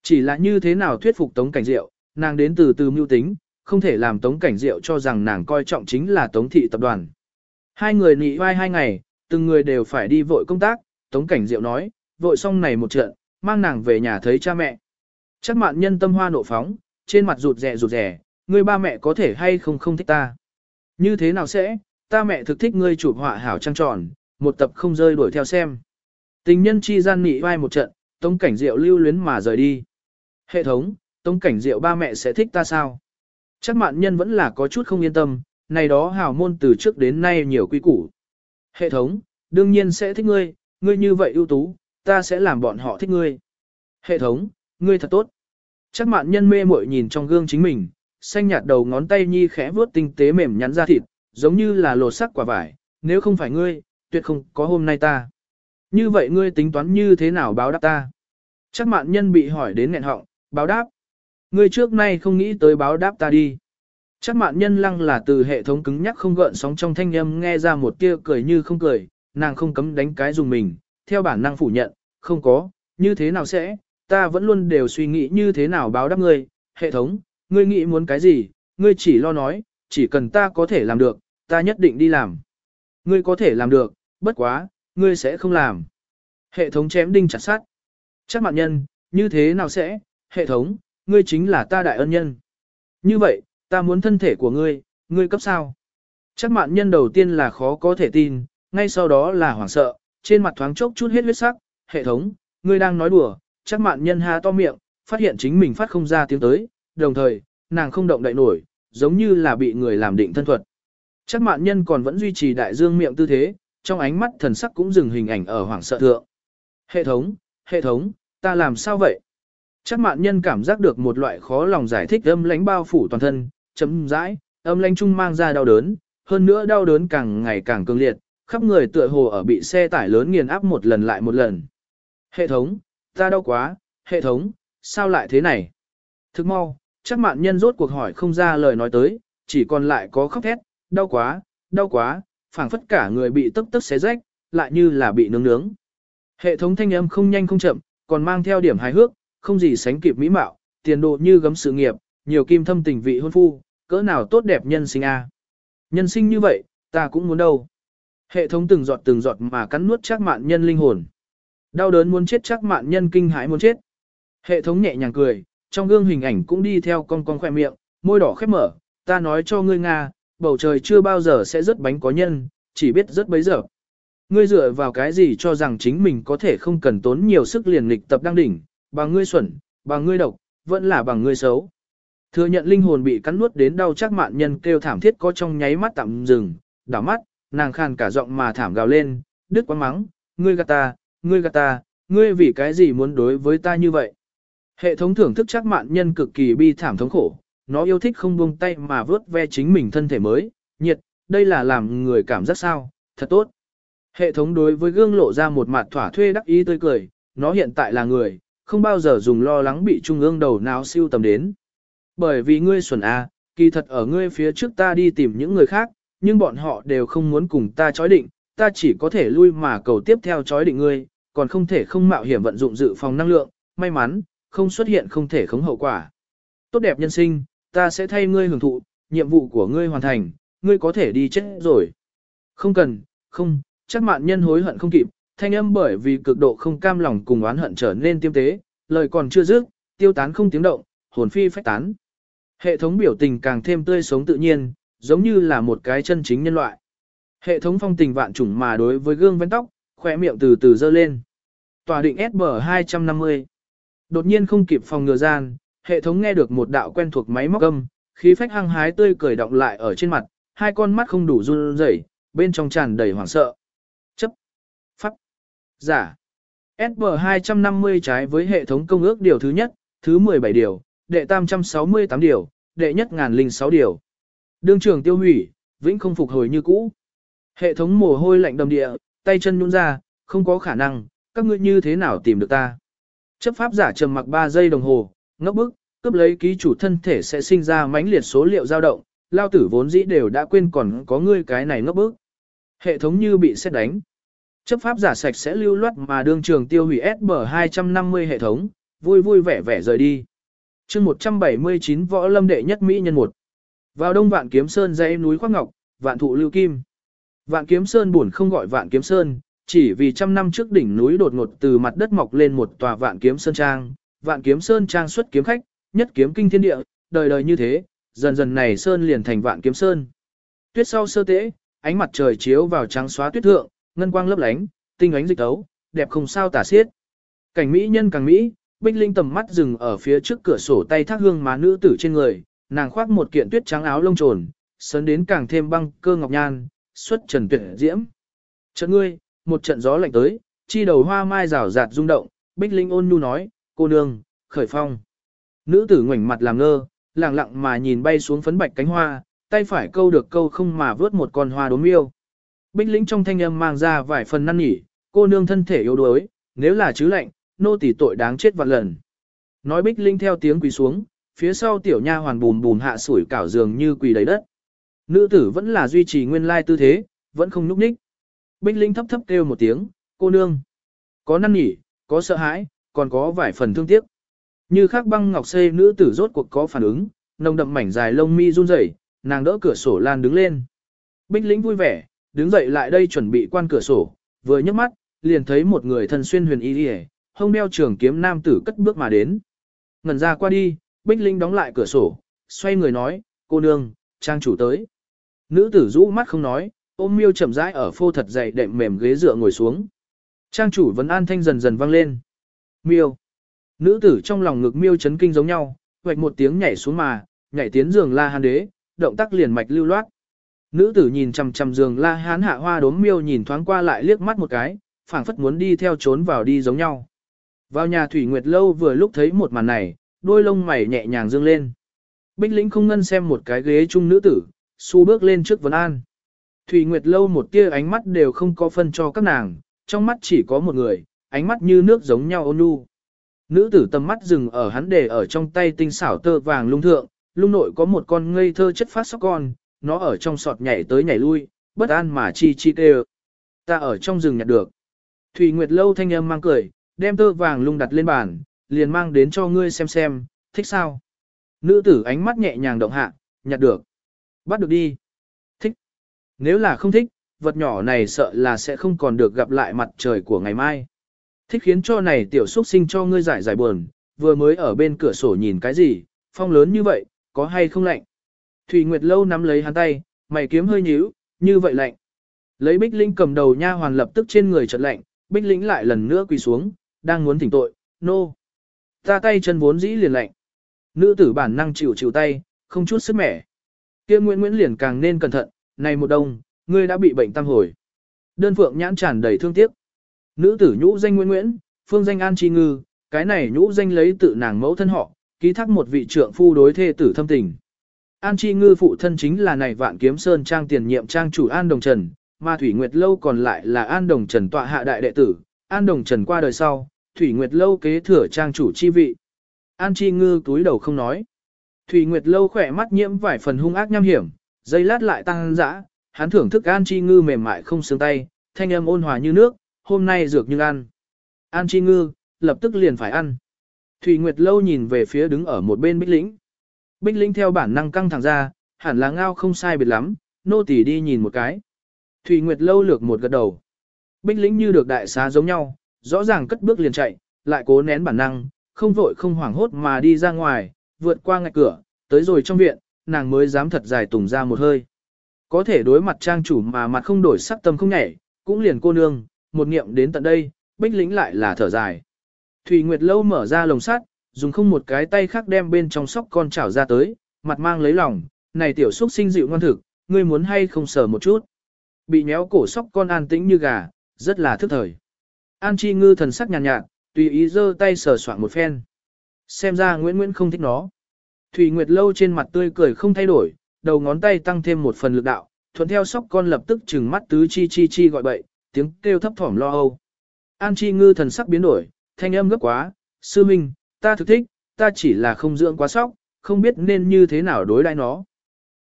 Chỉ là như thế nào thuyết phục Tống Cảnh Diệu, nàng đến từ từ mưu tính, không thể làm Tống Cảnh Diệu cho rằng nàng coi trọng chính là Tống thị tập đoàn. Hai người nị vai hai ngày, từng người đều phải đi vội công tác, Tống Cảnh Diệu nói, vội xong này một trận, mang nàng về nhà thấy cha mẹ. Chắc mạn nhân tâm hoa nộ phóng, trên mặt rụt rè rụt rè, ngươi ba mẹ có thể hay không không thích ta. Như thế nào sẽ, ta mẹ thực thích ngươi chụp họa hảo trăng tròn, một tập không rơi đuổi theo xem. Tình nhân chi gian nị vai một trận, tống cảnh diệu lưu luyến mà rời đi. Hệ thống, tống cảnh diệu ba mẹ sẽ thích ta sao? Chắc mạn nhân vẫn là có chút không yên tâm, này đó hào môn từ trước đến nay nhiều quy củ. Hệ thống, đương nhiên sẽ thích ngươi, ngươi như vậy ưu tú, ta sẽ làm bọn họ thích ngươi. Hệ thống, ngươi thật tốt. Chắc mạn nhân mê muội nhìn trong gương chính mình, xanh nhạt đầu ngón tay nhi khẽ vuốt tinh tế mềm nhắn ra thịt, giống như là lột sắc quả vải, nếu không phải ngươi, tuyệt không có hôm nay ta. Như vậy ngươi tính toán như thế nào báo đáp ta? Chắc mạn nhân bị hỏi đến nghẹn họng, báo đáp. Ngươi trước nay không nghĩ tới báo đáp ta đi. Chắc mạn nhân lăng là từ hệ thống cứng nhắc không gợn sóng trong thanh âm nghe ra một tia cười như không cười, nàng không cấm đánh cái dùng mình, theo bản năng phủ nhận, không có, như thế nào sẽ, ta vẫn luôn đều suy nghĩ như thế nào báo đáp ngươi, hệ thống, ngươi nghĩ muốn cái gì, ngươi chỉ lo nói, chỉ cần ta có thể làm được, ta nhất định đi làm. Ngươi có thể làm được, bất quá, ngươi sẽ không làm. Hệ thống chém đinh chặt sát. Chắc mạn nhân, như thế nào sẽ, hệ thống, ngươi chính là ta đại ân nhân. Như vậy, ta muốn thân thể của ngươi, ngươi cấp sao? Chắc mạn nhân đầu tiên là khó có thể tin, ngay sau đó là hoảng sợ, trên mặt thoáng chốc chút hết huyết sắc, hệ thống, ngươi đang nói đùa, chắc mạn nhân há to miệng, phát hiện chính mình phát không ra tiếng tới, đồng thời, nàng không động đậy nổi, giống như là bị người làm định thân thuật. Chắc mạn nhân còn vẫn duy trì đại dương miệng tư thế, trong ánh mắt thần sắc cũng dừng hình ảnh ở hoảng sợ thượng. Hệ thống, hệ thống, ta làm sao vậy? Chắc mạn nhân cảm giác được một loại khó lòng giải thích âm lãnh bao phủ toàn thân, chấm dãi, âm lãnh trung mang ra đau đớn, hơn nữa đau đớn càng ngày càng cường liệt, khắp người tựa hồ ở bị xe tải lớn nghiền áp một lần lại một lần. Hệ thống, ta đau quá, hệ thống, sao lại thế này? Thức mau, chắc mạn nhân rốt cuộc hỏi không ra lời nói tới, chỉ còn lại có khóc thét, đau quá, đau quá, phảng phất cả người bị tức tức xé rách, lại như là bị nướng nướng. Hệ thống thanh âm không nhanh không chậm, còn mang theo điểm hài hước, không gì sánh kịp mỹ mạo, tiền đồ như gấm sự nghiệp, nhiều kim thâm tình vị hôn phu, cỡ nào tốt đẹp nhân sinh a. Nhân sinh như vậy, ta cũng muốn đâu. Hệ thống từng giọt từng giọt mà cắn nuốt chắc mạn nhân linh hồn. Đau đớn muốn chết chắc mạn nhân kinh hãi muốn chết. Hệ thống nhẹ nhàng cười, trong gương hình ảnh cũng đi theo con con khoe miệng, môi đỏ khép mở, ta nói cho ngươi Nga, bầu trời chưa bao giờ sẽ rớt bánh có nhân, chỉ biết rớt bấy giờ. Ngươi dựa vào cái gì cho rằng chính mình có thể không cần tốn nhiều sức liền lịch tập đang đỉnh, bằng ngươi xuẩn, bằng ngươi độc, vẫn là bằng ngươi xấu. Thừa nhận linh hồn bị cắn nuốt đến đau chắc mạn nhân kêu thảm thiết có trong nháy mắt tạm dừng, đảo mắt, nàng khàn cả giọng mà thảm gào lên, đứt quá mắng, ngươi gạt ta, ngươi gạt ta, ngươi vì cái gì muốn đối với ta như vậy. Hệ thống thưởng thức chắc mạn nhân cực kỳ bi thảm thống khổ, nó yêu thích không buông tay mà vớt ve chính mình thân thể mới, nhiệt, đây là làm người cảm giác sao, thật tốt. Hệ thống đối với gương lộ ra một mặt thỏa thuê đắc ý tươi cười, nó hiện tại là người, không bao giờ dùng lo lắng bị trung ương đầu não siêu tầm đến. Bởi vì ngươi xuẩn a, kỳ thật ở ngươi phía trước ta đi tìm những người khác, nhưng bọn họ đều không muốn cùng ta chói định, ta chỉ có thể lui mà cầu tiếp theo chói định ngươi, còn không thể không mạo hiểm vận dụng dự phòng năng lượng, may mắn, không xuất hiện không thể khống hậu quả. Tốt đẹp nhân sinh, ta sẽ thay ngươi hưởng thụ, nhiệm vụ của ngươi hoàn thành, ngươi có thể đi chết rồi. Không cần, không, chắc mạn nhân hối hận không kịp, thanh âm bởi vì cực độ không cam lòng cùng oán hận trở nên tiêm tế, lời còn chưa dứt, tiêu tán không tiếng động, hồn phi phách tán. Hệ thống biểu tình càng thêm tươi sống tự nhiên, giống như là một cái chân chính nhân loại. Hệ thống phong tình vạn trùng mà đối với gương vén tóc, khỏe miệng từ từ dơ lên. Tòa định SB 250. Đột nhiên không kịp phòng ngừa gian, hệ thống nghe được một đạo quen thuộc máy móc âm, khí phách hăng hái tươi cười động lại ở trên mặt, hai con mắt không đủ run rẩy, bên trong tràn đầy hoảng sợ. Chấp. Pháp. Giả. SB 250 trái với hệ thống công ước điều thứ nhất, thứ 17 điều, đệ 368 điều, đệ nhất ngàn linh 6 điều. Đương trường tiêu hủy, vĩnh không phục hồi như cũ. Hệ thống mồ hôi lạnh đầm địa, tay chân nhún ra, không có khả năng, các ngươi như thế nào tìm được ta. Chấp pháp giả trầm mặc 3 giây đồng hồ, ngốc bức, cướp lấy ký chủ thân thể sẽ sinh ra mãnh liệt số liệu dao động, lao tử vốn dĩ đều đã quên còn có ngươi cái này ngốc bức. Hệ thống như bị xét đánh. Chấp pháp giả sạch sẽ lưu loát mà đương trường tiêu hủy SB 250 hệ thống, vui vui vẻ vẻ rời đi. chương 179 võ lâm đệ nhất Mỹ nhân 1. Vào đông vạn kiếm sơn dãy núi khoác ngọc, vạn thụ lưu kim. Vạn kiếm sơn buồn không gọi vạn kiếm sơn, chỉ vì trăm năm trước đỉnh núi đột ngột từ mặt đất mọc lên một tòa vạn kiếm sơn trang. Vạn kiếm sơn trang xuất kiếm khách, nhất kiếm kinh thiên địa, đời đời như thế, dần dần này sơn liền thành vạn kiếm sơn. Tuyết sau sơ tễ, ánh mặt trời chiếu vào trắng xóa tuyết thượng, ngân quang lấp lánh, tinh ánh dịch tấu, đẹp không sao tả xiết. Cảnh mỹ nhân càng mỹ, Bích Linh tầm mắt dừng ở phía trước cửa sổ tay thác hương má nữ tử trên người, nàng khoác một kiện tuyết trắng áo lông trồn, sấn đến càng thêm băng cơ ngọc nhan, xuất trần tuyệt diễm. chợt ngươi, một trận gió lạnh tới, chi đầu hoa mai rào rạt rung động, Bích Linh ôn nhu nói, cô nương, khởi phong. Nữ tử ngoảnh mặt làm ngơ, lặng lặng mà nhìn bay xuống phấn bạch cánh hoa, tay phải câu được câu không mà vớt một con hoa đốm miêu. Bích Linh trong thanh âm mang ra vài phần năn nỉ, cô nương thân thể yếu đuối, nếu là chứ lạnh, nô tỳ tội đáng chết vạn lần. Nói Bích Linh theo tiếng quỳ xuống, phía sau tiểu nha hoàn bùm bùm hạ sủi cảo giường như quỳ đầy đất. Nữ tử vẫn là duy trì nguyên lai tư thế, vẫn không nhúc nhích. Bích Linh thấp thấp kêu một tiếng, cô nương. Có năn nỉ, có sợ hãi, còn có vài phần thương tiếc. Như khắc băng ngọc xê nữ tử rốt cuộc có phản ứng, nồng đậm mảnh dài lông mi run rẩy, nàng đỡ cửa sổ lan đứng lên. Bích Linh vui vẻ, đứng dậy lại đây chuẩn bị quan cửa sổ, vừa nhấc mắt, liền thấy một người thân xuyên huyền y liễu, hông đeo trường kiếm nam tử cất bước mà đến. Ngần ra qua đi, Bích Linh đóng lại cửa sổ, xoay người nói, cô nương, trang chủ tới. Nữ tử rũ mắt không nói, ôm miêu chậm rãi ở phô thật dày đệm mềm ghế dựa ngồi xuống. Trang chủ vấn an thanh dần dần vang lên. Miêu. Nữ tử trong lòng ngực miêu chấn kinh giống nhau, hoạch một tiếng nhảy xuống mà, nhảy tiến giường la hán đế, động tác liền mạch lưu loát. Nữ tử nhìn chằm chằm giường la hán hạ hoa đốm miêu nhìn thoáng qua lại liếc mắt một cái, phảng phất muốn đi theo trốn vào đi giống nhau. Vào nhà Thủy Nguyệt Lâu vừa lúc thấy một màn này, đôi lông mày nhẹ nhàng dương lên. Bích lĩnh không ngân xem một cái ghế chung nữ tử, xu bước lên trước vấn an. Thủy Nguyệt Lâu một tia ánh mắt đều không có phân cho các nàng, trong mắt chỉ có một người, ánh mắt như nước giống nhau ôn nhu. Nữ tử tầm mắt dừng ở hắn để ở trong tay tinh xảo tơ vàng lung thượng, lung nội có một con ngây thơ chất phát sóc con, nó ở trong sọt nhảy tới nhảy lui, bất an mà chi chi kêu. Ta ở trong rừng nhặt được. Thủy Nguyệt Lâu thanh âm mang cười, đem tơ vàng lung đặt lên bàn, liền mang đến cho ngươi xem xem, thích sao? Nữ tử ánh mắt nhẹ nhàng động hạ, nhặt được. Bắt được đi. Nếu là không thích, vật nhỏ này sợ là sẽ không còn được gặp lại mặt trời của ngày mai. Thích khiến cho này tiểu xuất sinh cho ngươi giải giải buồn, vừa mới ở bên cửa sổ nhìn cái gì, phong lớn như vậy, có hay không lạnh. Thủy Nguyệt Lâu nắm lấy hắn tay, mày kiếm hơi nhíu, như vậy lạnh. Lấy Bích Linh cầm đầu nha hoàn lập tức trên người chợt lạnh, Bích Linh lại lần nữa quỳ xuống, đang muốn thỉnh tội, nô. No. Ta tay chân vốn dĩ liền lạnh. Nữ tử bản năng chịu chịu tay, không chút sức mẻ. Kia Nguyễn Nguyễn liền càng nên cẩn thận, này một đông, ngươi đã bị bệnh tam hồi. Đơn phượng nhãn tràn đầy thương tiếc. Nữ tử nhũ danh Nguyễn Nguyễn, phương danh An Chi Ngư, cái này nhũ danh lấy tự nàng mẫu thân họ, ký thác một vị trượng phu đối thê tử thâm tình. An Chi Ngư phụ thân chính là này vạn kiếm sơn trang tiền nhiệm trang chủ An Đồng Trần, mà Thủy Nguyệt Lâu còn lại là An Đồng Trần tọa hạ đại đệ tử, An Đồng Trần qua đời sau, Thủy Nguyệt Lâu kế thừa trang chủ chi vị. An Chi Ngư túi đầu không nói. Thủy Nguyệt Lâu khỏe mắt nhiễm vài phần hung ác nham hiểm, dây lát lại tăng dã, hắn thưởng thức An Chi Ngư mềm mại không xương tay, thanh âm ôn hòa như nước, hôm nay dược nhưng ăn. An Chi Ngư, lập tức liền phải ăn. Thủy Nguyệt Lâu nhìn về phía đứng ở một bên Bích Lĩnh. Bích Lĩnh theo bản năng căng thẳng ra, hẳn là ngao không sai biệt lắm, nô tỳ đi nhìn một cái. Thủy Nguyệt Lâu lược một gật đầu. Bích Lĩnh như được đại xá giống nhau, rõ ràng cất bước liền chạy, lại cố nén bản năng, không vội không hoảng hốt mà đi ra ngoài, vượt qua ngạch cửa, tới rồi trong viện, nàng mới dám thật dài tùng ra một hơi. Có thể đối mặt trang chủ mà mặt không đổi sắc tâm không nhảy, cũng liền cô nương, một niệm đến tận đây, bích lĩnh lại là thở dài. Thủy Nguyệt Lâu mở ra lồng sắt, dùng không một cái tay khác đem bên trong sóc con chảo ra tới, mặt mang lấy lòng, này tiểu xúc sinh dịu ngon thực, ngươi muốn hay không sờ một chút. Bị nhéo cổ sóc con an tĩnh như gà, rất là thức thời. An Chi Ngư thần sắc nhàn nhạt, nhạt, tùy ý giơ tay sờ soạn một phen. Xem ra Nguyễn Nguyễn không thích nó. Thủy Nguyệt Lâu trên mặt tươi cười không thay đổi, đầu ngón tay tăng thêm một phần lực đạo, thuận theo sóc con lập tức trừng mắt tứ chi chi chi gọi bậy, tiếng kêu thấp thỏm lo âu. An Chi Ngư thần sắc biến đổi, thanh âm gấp quá, sư minh, ta thực thích, ta chỉ là không dưỡng quá sóc, không biết nên như thế nào đối đãi nó.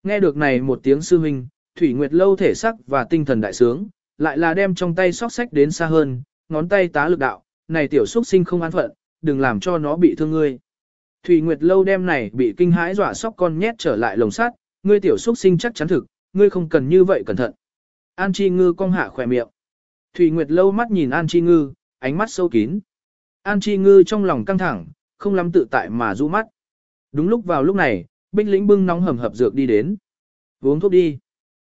Nghe được này một tiếng sư minh, Thủy Nguyệt Lâu thể sắc và tinh thần đại sướng, lại là đem trong tay sóc sách đến xa hơn, ngón tay tá lực đạo, này tiểu xuất sinh không an phận, đừng làm cho nó bị thương ngươi. Thủy Nguyệt lâu đêm này bị kinh hãi dọa sóc con nhét trở lại lồng sắt, ngươi tiểu xuất sinh chắc chắn thực, ngươi không cần như vậy cẩn thận. An Chi Ngư cong hạ khỏe miệng. Thủy Nguyệt lâu mắt nhìn An Chi Ngư, ánh mắt sâu kín. An Chi Ngư trong lòng căng thẳng, không lắm tự tại mà rũ mắt. Đúng lúc vào lúc này, Bích Lĩnh bưng nóng hầm hập dược đi đến. Uống thuốc đi.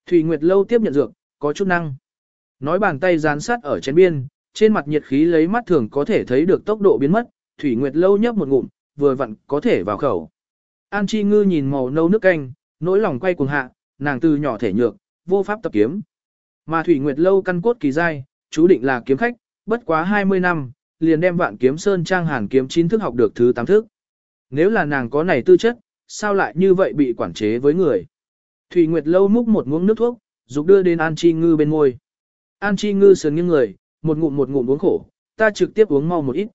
Thủy Nguyệt lâu tiếp nhận dược, có chút năng. Nói bàn tay dán sát ở chén biên, trên mặt nhiệt khí lấy mắt thường có thể thấy được tốc độ biến mất, Thủy Nguyệt lâu nhấp một ngụm, vừa vặn có thể vào khẩu. An Chi Ngư nhìn màu nâu nước canh, nỗi lòng quay cuồng hạ, nàng từ nhỏ thể nhược, vô pháp tập kiếm. Mà Thủy Nguyệt lâu căn cốt kỳ giai, chú định là kiếm khách, bất quá 20 năm, liền đem vạn kiếm sơn trang hàn kiếm chín thức học được thứ 8 thức. Nếu là nàng có này tư chất, sao lại như vậy bị quản chế với người? Thủy Nguyệt lâu múc một muỗng nước thuốc, dục đưa đến An Chi Ngư bên môi. An Chi Ngư sườn nghiêng người, một ngụm một ngụm uống khổ, ta trực tiếp uống mau một ít.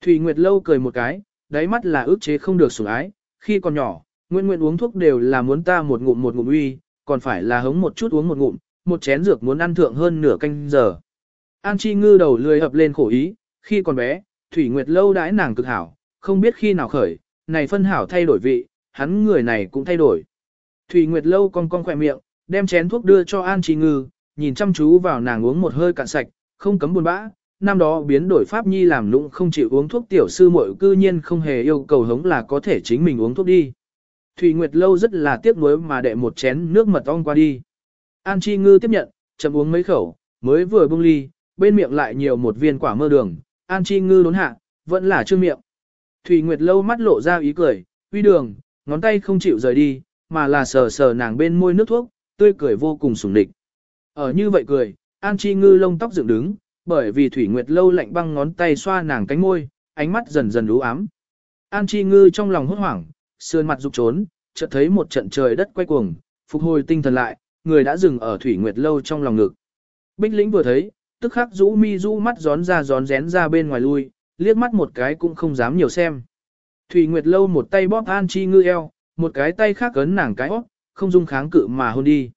Thủy Nguyệt lâu cười một cái, đáy mắt là ước chế không được sủng ái, khi còn nhỏ, Nguyên Nguyên uống thuốc đều là muốn ta một ngụm một ngụm uy, còn phải là hống một chút uống một ngụm, một chén dược muốn ăn thượng hơn nửa canh giờ. An Chi Ngư đầu lười hợp lên khổ ý, khi còn bé, Thủy Nguyệt lâu đãi nàng cực hảo, không biết khi nào khởi, này phân hảo thay đổi vị, hắn người này cũng thay đổi. Thủy Nguyệt lâu cong cong khỏe miệng, đem chén thuốc đưa cho An Chi Ngư, nhìn chăm chú vào nàng uống một hơi cạn sạch, không cấm buồn bã. Năm đó biến đổi Pháp Nhi làm lũng không chịu uống thuốc tiểu sư muội cư nhiên không hề yêu cầu hống là có thể chính mình uống thuốc đi. Thủy Nguyệt lâu rất là tiếc nuối mà đệ một chén nước mật ong qua đi. An Chi Ngư tiếp nhận, chậm uống mấy khẩu, mới vừa bưng ly, bên miệng lại nhiều một viên quả mơ đường, An Chi Ngư đốn hạ, vẫn là chưa miệng. Thủy Nguyệt lâu mắt lộ ra ý cười, uy đường, ngón tay không chịu rời đi, mà là sờ sờ nàng bên môi nước thuốc, tươi cười vô cùng sủng địch. Ở như vậy cười, An Chi Ngư lông tóc dựng đứng, bởi vì Thủy Nguyệt lâu lạnh băng ngón tay xoa nàng cánh môi, ánh mắt dần dần u ám. An Chi Ngư trong lòng hốt hoảng, sườn mặt rụt trốn, chợt thấy một trận trời đất quay cuồng, phục hồi tinh thần lại, người đã dừng ở Thủy Nguyệt lâu trong lòng ngực. Bích Lĩnh vừa thấy, tức khắc rũ mi rũ mắt gión ra gión rén ra bên ngoài lui, liếc mắt một cái cũng không dám nhiều xem. Thủy Nguyệt lâu một tay bóp An Chi Ngư eo, một cái tay khác cấn nàng cái óc, không dung kháng cự mà hôn đi.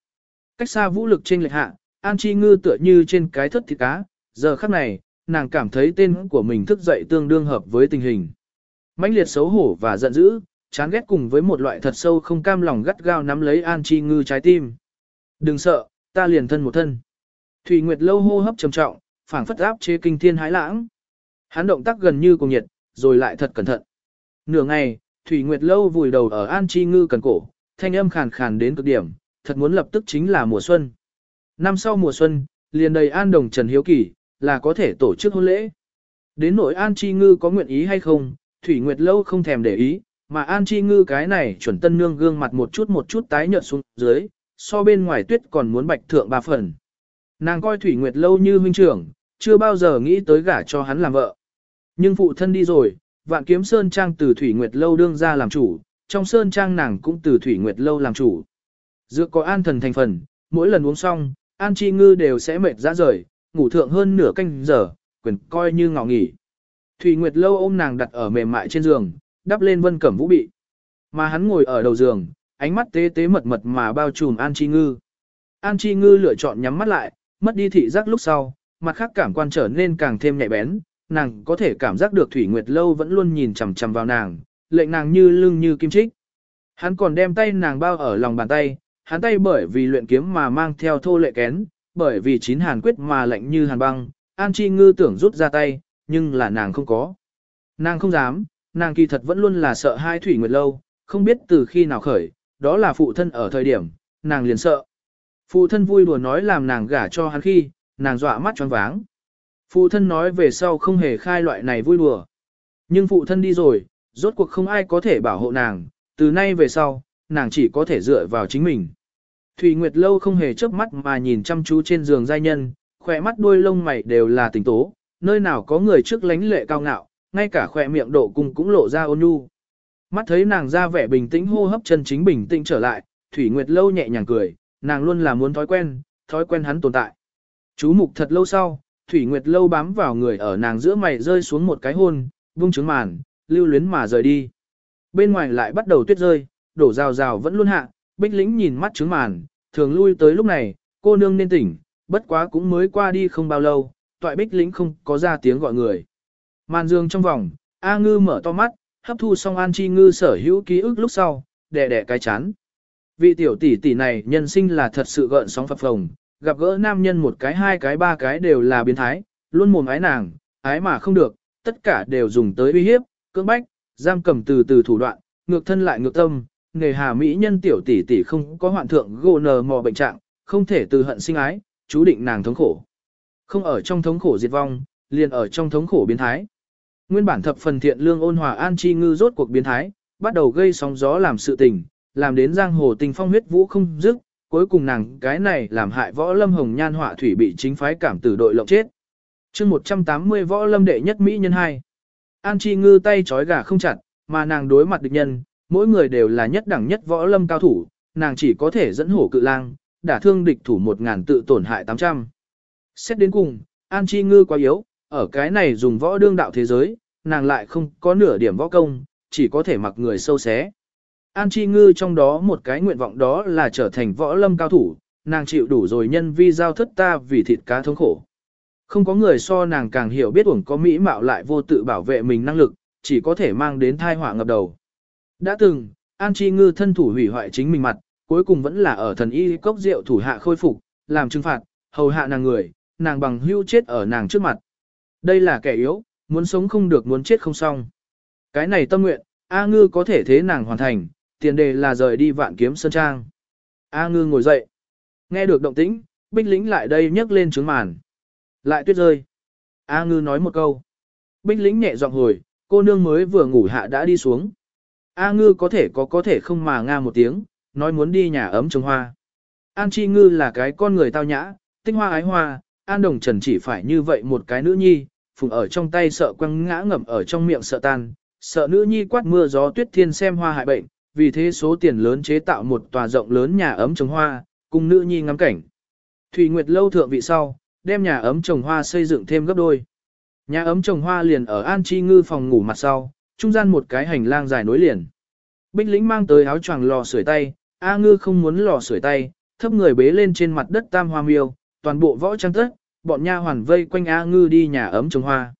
Cách xa vũ lực trên lệch hạ, An Chi Ngư tựa như trên cái thất thịt cá, giờ khắc này, nàng cảm thấy tên của mình thức dậy tương đương hợp với tình hình. mãnh liệt xấu hổ và giận dữ, chán ghét cùng với một loại thật sâu không cam lòng gắt gao nắm lấy An Chi Ngư trái tim. Đừng sợ, ta liền thân một thân. Thủy Nguyệt lâu hô hấp trầm trọng, phảng phất áp chế kinh thiên hái lãng. Hắn động tác gần như cùng nhiệt, rồi lại thật cẩn thận. Nửa ngày, Thủy Nguyệt lâu vùi đầu ở An Chi Ngư cần cổ, thanh âm khàn khàn đến cực điểm, thật muốn lập tức chính là mùa xuân. Năm sau mùa xuân, liền đầy An Đồng Trần Hiếu Kỳ, là có thể tổ chức hôn lễ. Đến nỗi An Chi Ngư có nguyện ý hay không, Thủy Nguyệt lâu không thèm để ý, mà An Chi Ngư cái này chuẩn tân nương gương mặt một chút một chút tái nhợt xuống dưới, so bên ngoài tuyết còn muốn bạch thượng ba phần. Nàng coi Thủy Nguyệt lâu như huynh trưởng, chưa bao giờ nghĩ tới gả cho hắn làm vợ. Nhưng phụ thân đi rồi, vạn kiếm Sơn Trang từ Thủy Nguyệt lâu đương ra làm chủ, trong Sơn Trang nàng cũng từ Thủy Nguyệt lâu làm chủ. Dựa có an thần thành phần, mỗi lần uống xong, an chi ngư đều sẽ mệt ra rời, ngủ thượng hơn nửa canh giờ, quyền coi như ngọ nghỉ. Thủy Nguyệt lâu ôm nàng đặt ở mềm mại trên giường, đắp lên vân cẩm vũ bị. Mà hắn ngồi ở đầu giường, ánh mắt tế tế mật mật mà bao trùm An Chi Ngư. An Chi Ngư lựa chọn nhắm mắt lại, mất đi thị giác lúc sau, mặt khác cảm quan trở nên càng thêm nhạy bén, nàng có thể cảm giác được Thủy Nguyệt Lâu vẫn luôn nhìn chằm chằm vào nàng, lệnh nàng như lưng như kim chích. Hắn còn đem tay nàng bao ở lòng bàn tay, hắn tay bởi vì luyện kiếm mà mang theo thô lệ kén, bởi vì chín hàn quyết mà lạnh như hàn băng, An Chi Ngư tưởng rút ra tay, nhưng là nàng không có. Nàng không dám, nàng kỳ thật vẫn luôn là sợ hai Thủy Nguyệt Lâu, không biết từ khi nào khởi, đó là phụ thân ở thời điểm, nàng liền sợ. Phụ thân vui đùa nói làm nàng gả cho hắn khi, nàng dọa mắt choáng váng. Phụ thân nói về sau không hề khai loại này vui đùa. Nhưng phụ thân đi rồi, rốt cuộc không ai có thể bảo hộ nàng, từ nay về sau, nàng chỉ có thể dựa vào chính mình. Thủy Nguyệt lâu không hề chớp mắt mà nhìn chăm chú trên giường giai nhân, khỏe mắt đuôi lông mày đều là tình tố, nơi nào có người trước lánh lệ cao ngạo, ngay cả khỏe miệng độ cung cũng lộ ra ôn nhu. Mắt thấy nàng ra vẻ bình tĩnh hô hấp chân chính bình tĩnh trở lại, Thủy Nguyệt lâu nhẹ nhàng cười, nàng luôn là muốn thói quen, thói quen hắn tồn tại. Chú mục thật lâu sau, Thủy Nguyệt lâu bám vào người ở nàng giữa mày rơi xuống một cái hôn, vung trứng màn, lưu luyến mà rời đi. Bên ngoài lại bắt đầu tuyết rơi, đổ rào rào vẫn luôn hạ, bích lĩnh nhìn mắt trứng màn, thường lui tới lúc này, cô nương nên tỉnh, bất quá cũng mới qua đi không bao lâu, toại bích lĩnh không có ra tiếng gọi người. Màn dương trong vòng, A ngư mở to mắt, hấp thu xong an chi ngư sở hữu ký ức lúc sau, đẻ đẻ cái chán. Vị tiểu tỷ tỷ này nhân sinh là thật sự gợn sóng phập phồng, gặp gỡ nam nhân một cái hai cái ba cái đều là biến thái, luôn mồm ái nàng, ái mà không được, tất cả đều dùng tới uy hiếp, cưỡng bách, giam cầm từ từ thủ đoạn, ngược thân lại ngược tâm, nghề hà mỹ nhân tiểu tỷ tỷ không có hoạn thượng gồ nờ mò bệnh trạng, không thể từ hận sinh ái, chú định nàng thống khổ. Không ở trong thống khổ diệt vong, liền ở trong thống khổ biến thái. Nguyên bản thập phần thiện lương ôn hòa an chi ngư rốt cuộc biến thái, bắt đầu gây sóng gió làm sự tình, làm đến giang hồ tình phong huyết vũ không dứt, cuối cùng nàng cái này làm hại võ lâm hồng nhan họa thủy bị chính phái cảm tử đội lộng chết. chương 180 võ lâm đệ nhất Mỹ nhân 2. An Chi ngư tay trói gà không chặt, mà nàng đối mặt địch nhân, mỗi người đều là nhất đẳng nhất võ lâm cao thủ, nàng chỉ có thể dẫn hổ cự lang, đả thương địch thủ 1.000 tự tổn hại 800. Xét đến cùng, An Chi ngư quá yếu, ở cái này dùng võ đương đạo thế giới, nàng lại không có nửa điểm võ công, chỉ có thể mặc người sâu xé. An Chi Ngư trong đó một cái nguyện vọng đó là trở thành võ lâm cao thủ, nàng chịu đủ rồi nhân vi giao thất ta vì thịt cá thống khổ. Không có người so nàng càng hiểu biết uổng có mỹ mạo lại vô tự bảo vệ mình năng lực, chỉ có thể mang đến thai họa ngập đầu. Đã từng, An Chi Ngư thân thủ hủy hoại chính mình mặt, cuối cùng vẫn là ở thần y cốc rượu thủ hạ khôi phục, làm trừng phạt, hầu hạ nàng người, nàng bằng hưu chết ở nàng trước mặt. Đây là kẻ yếu, muốn sống không được muốn chết không xong. Cái này tâm nguyện, A Ngư có thể thế nàng hoàn thành, tiền đề là rời đi vạn kiếm sơn trang. A Ngư ngồi dậy. Nghe được động tĩnh, bích lĩnh lại đây nhấc lên trướng màn. Lại tuyết rơi. A Ngư nói một câu. Bích lĩnh nhẹ giọng hồi, cô nương mới vừa ngủ hạ đã đi xuống. A Ngư có thể có có thể không mà nga một tiếng, nói muốn đi nhà ấm trồng hoa. An Chi Ngư là cái con người tao nhã, tinh hoa ái hoa, An Đồng Trần chỉ phải như vậy một cái nữ nhi, phùng ở trong tay sợ quăng ngã ngậm ở trong miệng sợ tan, sợ nữ nhi quát mưa gió tuyết thiên xem hoa hại bệnh, vì thế số tiền lớn chế tạo một tòa rộng lớn nhà ấm trồng hoa, cùng nữ nhi ngắm cảnh. Thủy Nguyệt lâu thượng vị sau, đem nhà ấm trồng hoa xây dựng thêm gấp đôi. Nhà ấm trồng hoa liền ở An Chi Ngư phòng ngủ mặt sau, trung gian một cái hành lang dài nối liền. Bích lĩnh mang tới áo choàng lò sưởi tay, A Ngư không muốn lò sưởi tay, thấp người bế lên trên mặt đất tam hoa miêu, toàn bộ võ trang tất, bọn nha hoàn vây quanh A Ngư đi nhà ấm trồng hoa.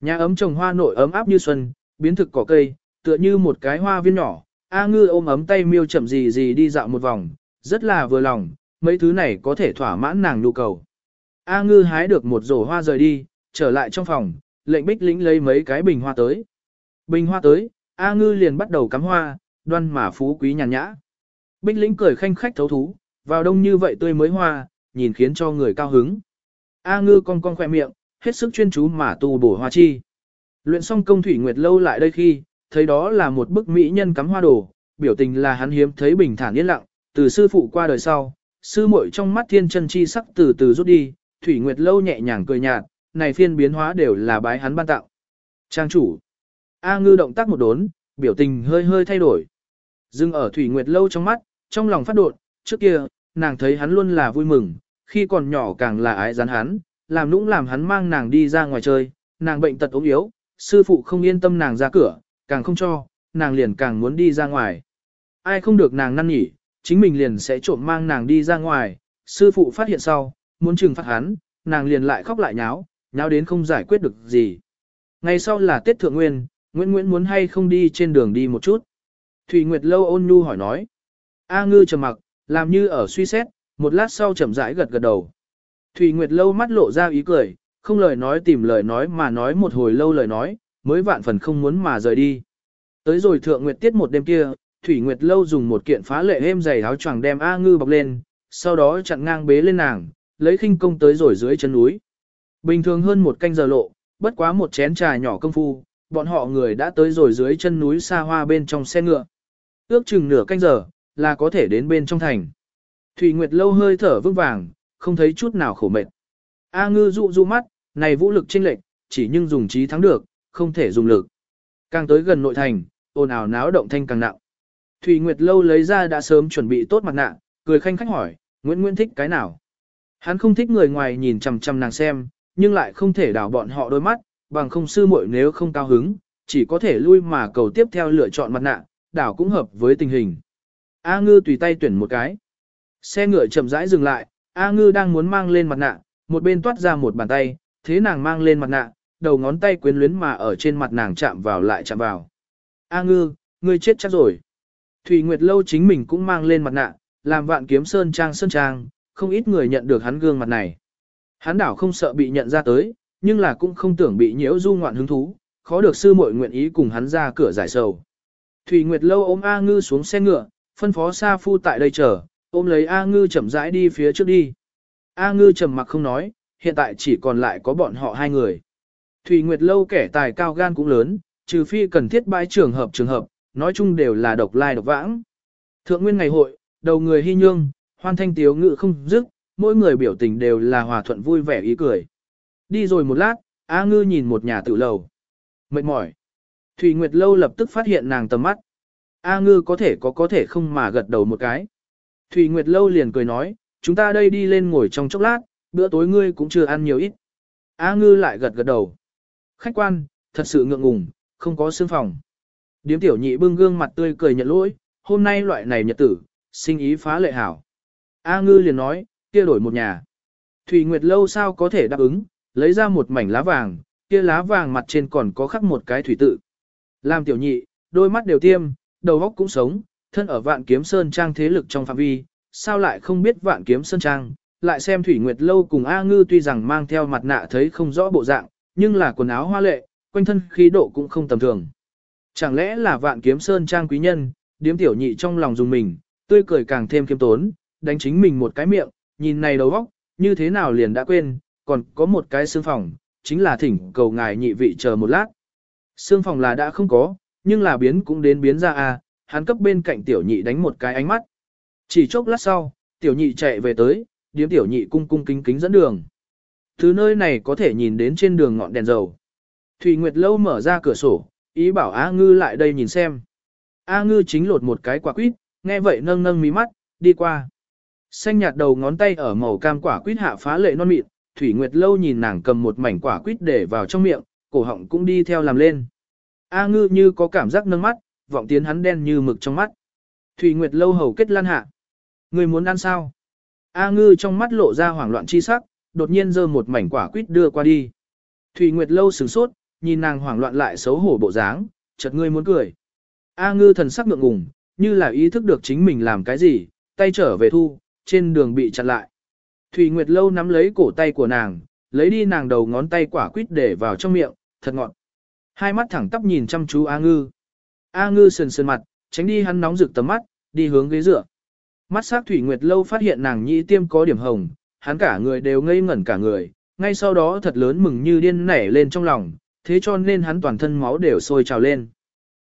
Nhà ấm trồng hoa nội ấm áp như xuân, biến thực cỏ cây, tựa như một cái hoa viên nhỏ. A Ngư ôm ấm tay miêu chậm gì gì đi dạo một vòng, rất là vừa lòng, mấy thứ này có thể thỏa mãn nàng nhu cầu. A Ngư hái được một rổ hoa rời đi, trở lại trong phòng, lệnh bích lĩnh lấy mấy cái bình hoa tới. Bình hoa tới, A Ngư liền bắt đầu cắm hoa, đoan mà phú quý nhàn nhã. Bích lĩnh cười khanh khách thấu thú, vào đông như vậy tươi mới hoa, nhìn khiến cho người cao hứng. A ngư cong cong khỏe miệng, hết sức chuyên chú mà tu bổ hoa chi. Luyện xong công thủy nguyệt lâu lại đây khi, thấy đó là một bức mỹ nhân cắm hoa đồ, biểu tình là hắn hiếm thấy bình thản yên lặng, từ sư phụ qua đời sau, sư muội trong mắt thiên chân chi sắc từ từ rút đi, thủy nguyệt lâu nhẹ nhàng cười nhạt, này phiên biến hóa đều là bái hắn ban tạo. Trang chủ. A ngư động tác một đốn, biểu tình hơi hơi thay đổi. Dưng ở thủy nguyệt lâu trong mắt, trong lòng phát đột, trước kia, nàng thấy hắn luôn là vui mừng, khi còn nhỏ càng là ái rắn hắn, làm nũng làm hắn mang nàng đi ra ngoài chơi, nàng bệnh tật ốm yếu, sư phụ không yên tâm nàng ra cửa, càng không cho, nàng liền càng muốn đi ra ngoài. Ai không được nàng năn nhỉ, chính mình liền sẽ trộm mang nàng đi ra ngoài, sư phụ phát hiện sau, muốn trừng phạt hắn, nàng liền lại khóc lại nháo, nháo đến không giải quyết được gì. Ngày sau là Tết Thượng Nguyên, Nguyễn Nguyễn muốn hay không đi trên đường đi một chút. Thủy Nguyệt Lâu ôn nhu hỏi nói. A ngư trầm mặc, làm như ở suy xét, một lát sau chậm rãi gật gật đầu. Thủy Nguyệt lâu mắt lộ ra ý cười, không lời nói tìm lời nói mà nói một hồi lâu lời nói, mới vạn phần không muốn mà rời đi. Tới rồi thượng nguyệt tiết một đêm kia, Thủy Nguyệt lâu dùng một kiện phá lệ êm dày áo choàng đem A Ngư bọc lên, sau đó chặn ngang bế lên nàng, lấy khinh công tới rồi dưới chân núi. Bình thường hơn một canh giờ lộ, bất quá một chén trà nhỏ công phu, bọn họ người đã tới rồi dưới chân núi xa hoa bên trong xe ngựa. Ước chừng nửa canh giờ, là có thể đến bên trong thành. Thủy Nguyệt lâu hơi thở vững vàng, không thấy chút nào khổ mệt. A ngư dụ dụ mắt, này vũ lực chênh lệch, chỉ nhưng dùng trí thắng được, không thể dùng lực. Càng tới gần nội thành, ồn ào náo động thanh càng nặng. Thủy Nguyệt lâu lấy ra đã sớm chuẩn bị tốt mặt nạ, cười khanh khách hỏi, Nguyễn Nguyễn thích cái nào? Hắn không thích người ngoài nhìn chằm chằm nàng xem, nhưng lại không thể đảo bọn họ đôi mắt, bằng không sư muội nếu không cao hứng, chỉ có thể lui mà cầu tiếp theo lựa chọn mặt nạ, đảo cũng hợp với tình hình. A ngư tùy tay tuyển một cái. Xe ngựa chậm rãi dừng lại, A ngư đang muốn mang lên mặt nạ, một bên toát ra một bàn tay, thế nàng mang lên mặt nạ, đầu ngón tay quyến luyến mà ở trên mặt nàng chạm vào lại chạm vào. A ngư, ngươi chết chắc rồi. Thủy Nguyệt Lâu chính mình cũng mang lên mặt nạ, làm vạn kiếm sơn trang sơn trang, không ít người nhận được hắn gương mặt này. Hắn đảo không sợ bị nhận ra tới, nhưng là cũng không tưởng bị nhiễu du ngoạn hứng thú, khó được sư muội nguyện ý cùng hắn ra cửa giải sầu. Thủy Nguyệt Lâu ôm A ngư xuống xe ngựa, phân phó Sa Phu tại đây chờ, ôm lấy A Ngư chậm rãi đi phía trước đi. A Ngư trầm mặc không nói, hiện tại chỉ còn lại có bọn họ hai người. Thủy Nguyệt Lâu kẻ tài cao gan cũng lớn, trừ phi cần thiết bãi trường hợp trường hợp, nói chung đều là độc lai độc vãng. Thượng nguyên ngày hội, đầu người hy nhương, hoan thanh tiếu ngự không dứt, mỗi người biểu tình đều là hòa thuận vui vẻ ý cười. Đi rồi một lát, A Ngư nhìn một nhà tự lầu. Mệt mỏi. Thủy Nguyệt Lâu lập tức phát hiện nàng tầm mắt. A Ngư có thể có có thể không mà gật đầu một cái. Thủy Nguyệt Lâu liền cười nói, chúng ta đây đi lên ngồi trong chốc lát, bữa tối ngươi cũng chưa ăn nhiều ít. A Ngư lại gật gật đầu. Khách quan, thật sự ngượng ngùng, không có xương phòng. Điếm tiểu nhị bưng gương mặt tươi cười nhận lỗi, hôm nay loại này nhật tử, sinh ý phá lệ hảo. A Ngư liền nói, kia đổi một nhà. Thủy Nguyệt Lâu sao có thể đáp ứng, lấy ra một mảnh lá vàng, kia lá vàng mặt trên còn có khắc một cái thủy tự. Làm tiểu nhị, đôi mắt đều tiêm, đầu óc cũng sống, thân ở vạn kiếm sơn trang thế lực trong phạm vi, sao lại không biết vạn kiếm sơn trang, lại xem Thủy Nguyệt Lâu cùng A Ngư tuy rằng mang theo mặt nạ thấy không rõ bộ dạng, nhưng là quần áo hoa lệ, quanh thân khí độ cũng không tầm thường. Chẳng lẽ là vạn kiếm sơn trang quý nhân, điếm tiểu nhị trong lòng dùng mình, tươi cười càng thêm kiêm tốn, đánh chính mình một cái miệng, nhìn này đầu óc, như thế nào liền đã quên, còn có một cái xương phòng, chính là thỉnh cầu ngài nhị vị chờ một lát. Xương phòng là đã không có, nhưng là biến cũng đến biến ra à, hắn cấp bên cạnh tiểu nhị đánh một cái ánh mắt. Chỉ chốc lát sau, tiểu nhị chạy về tới, điếm tiểu nhị cung cung kính kính dẫn đường. Từ nơi này có thể nhìn đến trên đường ngọn đèn dầu. Thủy Nguyệt Lâu mở ra cửa sổ, ý bảo A Ngư lại đây nhìn xem. A Ngư chính lột một cái quả quýt, nghe vậy nâng nâng mí mắt, đi qua. Xanh nhạt đầu ngón tay ở màu cam quả quýt hạ phá lệ non mịn, Thủy Nguyệt Lâu nhìn nàng cầm một mảnh quả quýt để vào trong miệng, cổ họng cũng đi theo làm lên. A Ngư như có cảm giác nâng mắt, vọng tiến hắn đen như mực trong mắt. Thủy Nguyệt Lâu hầu kết lan hạ. Người muốn ăn sao? A Ngư trong mắt lộ ra hoảng loạn chi sắc, đột nhiên giơ một mảnh quả quýt đưa qua đi. Thủy Nguyệt Lâu sửng sốt, nhìn nàng hoảng loạn lại xấu hổ bộ dáng, chợt ngươi muốn cười. A Ngư thần sắc ngượng ngùng, như là ý thức được chính mình làm cái gì, tay trở về thu, trên đường bị chặn lại. Thủy Nguyệt Lâu nắm lấy cổ tay của nàng, lấy đi nàng đầu ngón tay quả quýt để vào trong miệng, thật ngọt. Hai mắt thẳng tắp nhìn chăm chú A Ngư. A Ngư sườn sườn mặt, tránh đi hắn nóng rực tầm mắt, đi hướng ghế dựa. Mắt sắc Thủy Nguyệt Lâu phát hiện nàng nhĩ tiêm có điểm hồng, hắn cả người đều ngây ngẩn cả người, ngay sau đó thật lớn mừng như điên nảy lên trong lòng, thế cho nên hắn toàn thân máu đều sôi trào lên.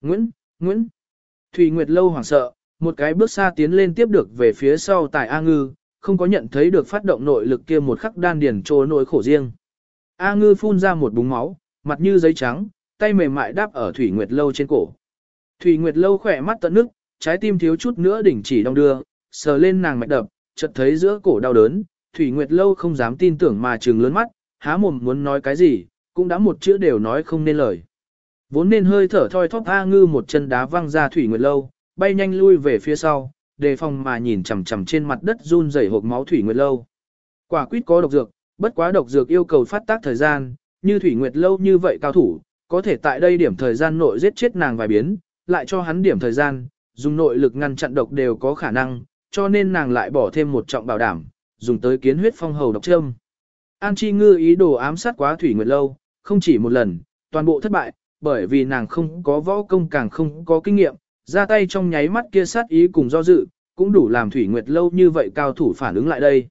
Nguyễn, Nguyễn. Thủy Nguyệt Lâu hoảng sợ, một cái bước xa tiến lên tiếp được về phía sau tại A Ngư, không có nhận thấy được phát động nội lực kia một khắc đan điền trô nỗi khổ riêng. A Ngư phun ra một búng máu, mặt như giấy trắng, tay mềm mại đáp ở Thủy Nguyệt Lâu trên cổ. Thủy Nguyệt Lâu khỏe mắt tận nước, trái tim thiếu chút nữa đỉnh chỉ đong đưa, sờ lên nàng mạch đập, chợt thấy giữa cổ đau đớn, Thủy Nguyệt Lâu không dám tin tưởng mà trừng lớn mắt, há mồm muốn nói cái gì, cũng đã một chữ đều nói không nên lời. Vốn nên hơi thở thoi thóp A Ngư một chân đá văng ra Thủy Nguyệt Lâu, bay nhanh lui về phía sau, đề phòng mà nhìn chằm chằm trên mặt đất run rẩy hộp máu Thủy Nguyệt Lâu. Quả quýt có độc dược, bất quá độc dược yêu cầu phát tác thời gian, như Thủy Nguyệt Lâu như vậy cao thủ, có thể tại đây điểm thời gian nội giết chết nàng vài biến, lại cho hắn điểm thời gian, dùng nội lực ngăn chặn độc đều có khả năng, cho nên nàng lại bỏ thêm một trọng bảo đảm, dùng tới kiến huyết phong hầu độc châm. An Chi Ngư ý đồ ám sát quá Thủy Nguyệt Lâu, không chỉ một lần, toàn bộ thất bại, bởi vì nàng không có võ công càng không có kinh nghiệm, ra tay trong nháy mắt kia sát ý cùng do dự, cũng đủ làm Thủy Nguyệt Lâu như vậy cao thủ phản ứng lại đây.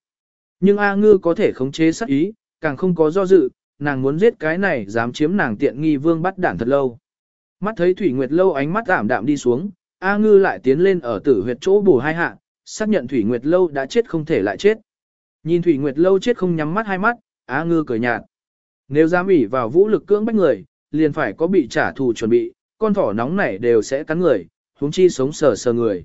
Nhưng A Ngư có thể khống chế sát ý, càng không có do dự, nàng muốn giết cái này dám chiếm nàng tiện nghi vương bắt đản thật lâu. Mắt thấy Thủy Nguyệt Lâu ánh mắt ảm đạm đi xuống, A Ngư lại tiến lên ở tử huyệt chỗ bổ hai hạ, xác nhận Thủy Nguyệt Lâu đã chết không thể lại chết. Nhìn Thủy Nguyệt Lâu chết không nhắm mắt hai mắt, A Ngư cười nhạt. Nếu dám ủy vào vũ lực cưỡng bách người, liền phải có bị trả thù chuẩn bị, con thỏ nóng này đều sẽ cắn người, huống chi sống sờ sờ người.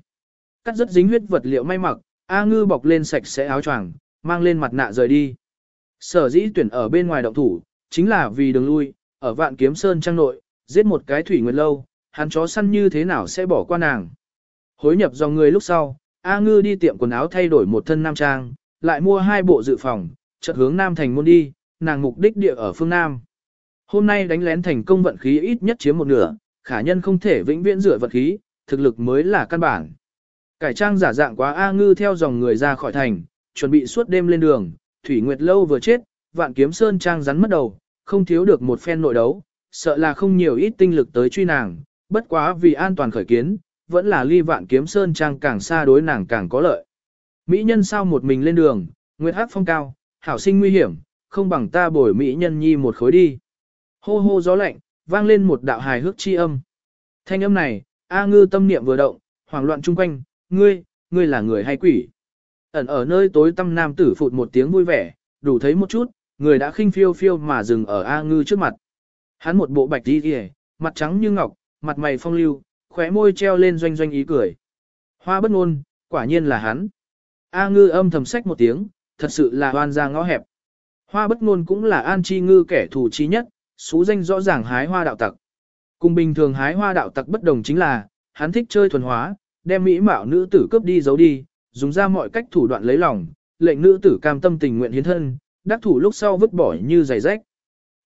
Cắt rất dính huyết vật liệu may mặc, A Ngư bọc lên sạch sẽ áo choàng, mang lên mặt nạ rời đi. Sở dĩ tuyển ở bên ngoài động thủ, chính là vì đường lui, ở vạn kiếm sơn trang nội, giết một cái thủy nguyệt lâu, hắn chó săn như thế nào sẽ bỏ qua nàng. Hối nhập do người lúc sau, A Ngư đi tiệm quần áo thay đổi một thân nam trang, lại mua hai bộ dự phòng, chợt hướng nam thành môn đi, nàng mục đích địa ở phương nam. Hôm nay đánh lén thành công vận khí ít nhất chiếm một nửa, khả nhân không thể vĩnh viễn dựa vận khí, thực lực mới là căn bản. Cải trang giả dạng quá A Ngư theo dòng người ra khỏi thành, chuẩn bị suốt đêm lên đường, Thủy Nguyệt Lâu vừa chết, vạn kiếm sơn trang rắn mất đầu, không thiếu được một phen nội đấu, sợ là không nhiều ít tinh lực tới truy nàng, bất quá vì an toàn khởi kiến, vẫn là ly vạn kiếm sơn trang càng xa đối nàng càng có lợi. Mỹ nhân sao một mình lên đường, nguyệt hắc phong cao, hảo sinh nguy hiểm, không bằng ta bồi Mỹ nhân nhi một khối đi. Hô hô gió lạnh, vang lên một đạo hài hước chi âm. Thanh âm này, A ngư tâm niệm vừa động, hoảng loạn chung quanh, ngươi, ngươi là người hay quỷ. Ẩn ở nơi tối tâm nam tử phụt một tiếng vui vẻ, đủ thấy một chút, người đã khinh phiêu phiêu mà dừng ở A ngư trước mặt. Hắn một bộ bạch đi kìa, mặt trắng như ngọc, mặt mày phong lưu, khóe môi treo lên doanh doanh ý cười. Hoa bất ngôn, quả nhiên là hắn. A ngư âm thầm sách một tiếng, thật sự là hoan ra ngõ hẹp. Hoa bất ngôn cũng là an chi ngư kẻ thù chi nhất, số danh rõ ràng hái hoa đạo tặc. Cùng bình thường hái hoa đạo tặc bất đồng chính là, hắn thích chơi thuần hóa, đem mỹ mạo nữ tử cướp đi giấu đi, dùng ra mọi cách thủ đoạn lấy lòng, lệnh nữ tử cam tâm tình nguyện hiến thân, đắc thủ lúc sau vứt bỏ như giày rách.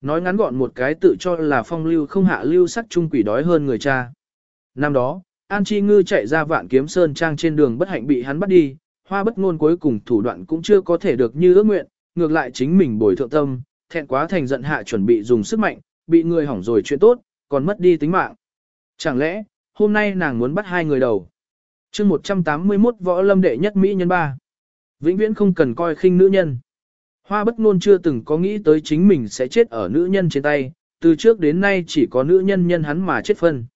Nói ngắn gọn một cái tự cho là phong lưu không hạ lưu sắc trung quỷ đói hơn người cha. Năm đó, An Chi Ngư chạy ra vạn kiếm sơn trang trên đường bất hạnh bị hắn bắt đi, hoa bất ngôn cuối cùng thủ đoạn cũng chưa có thể được như ước nguyện, ngược lại chính mình bồi thượng tâm, thẹn quá thành giận hạ chuẩn bị dùng sức mạnh, bị người hỏng rồi chuyện tốt, còn mất đi tính mạng. Chẳng lẽ, hôm nay nàng muốn bắt hai người đầu? chương 181 võ lâm đệ nhất Mỹ nhân ba. Vĩnh viễn không cần coi khinh nữ nhân. Hoa bất ngôn chưa từng có nghĩ tới chính mình sẽ chết ở nữ nhân trên tay, từ trước đến nay chỉ có nữ nhân nhân hắn mà chết phân.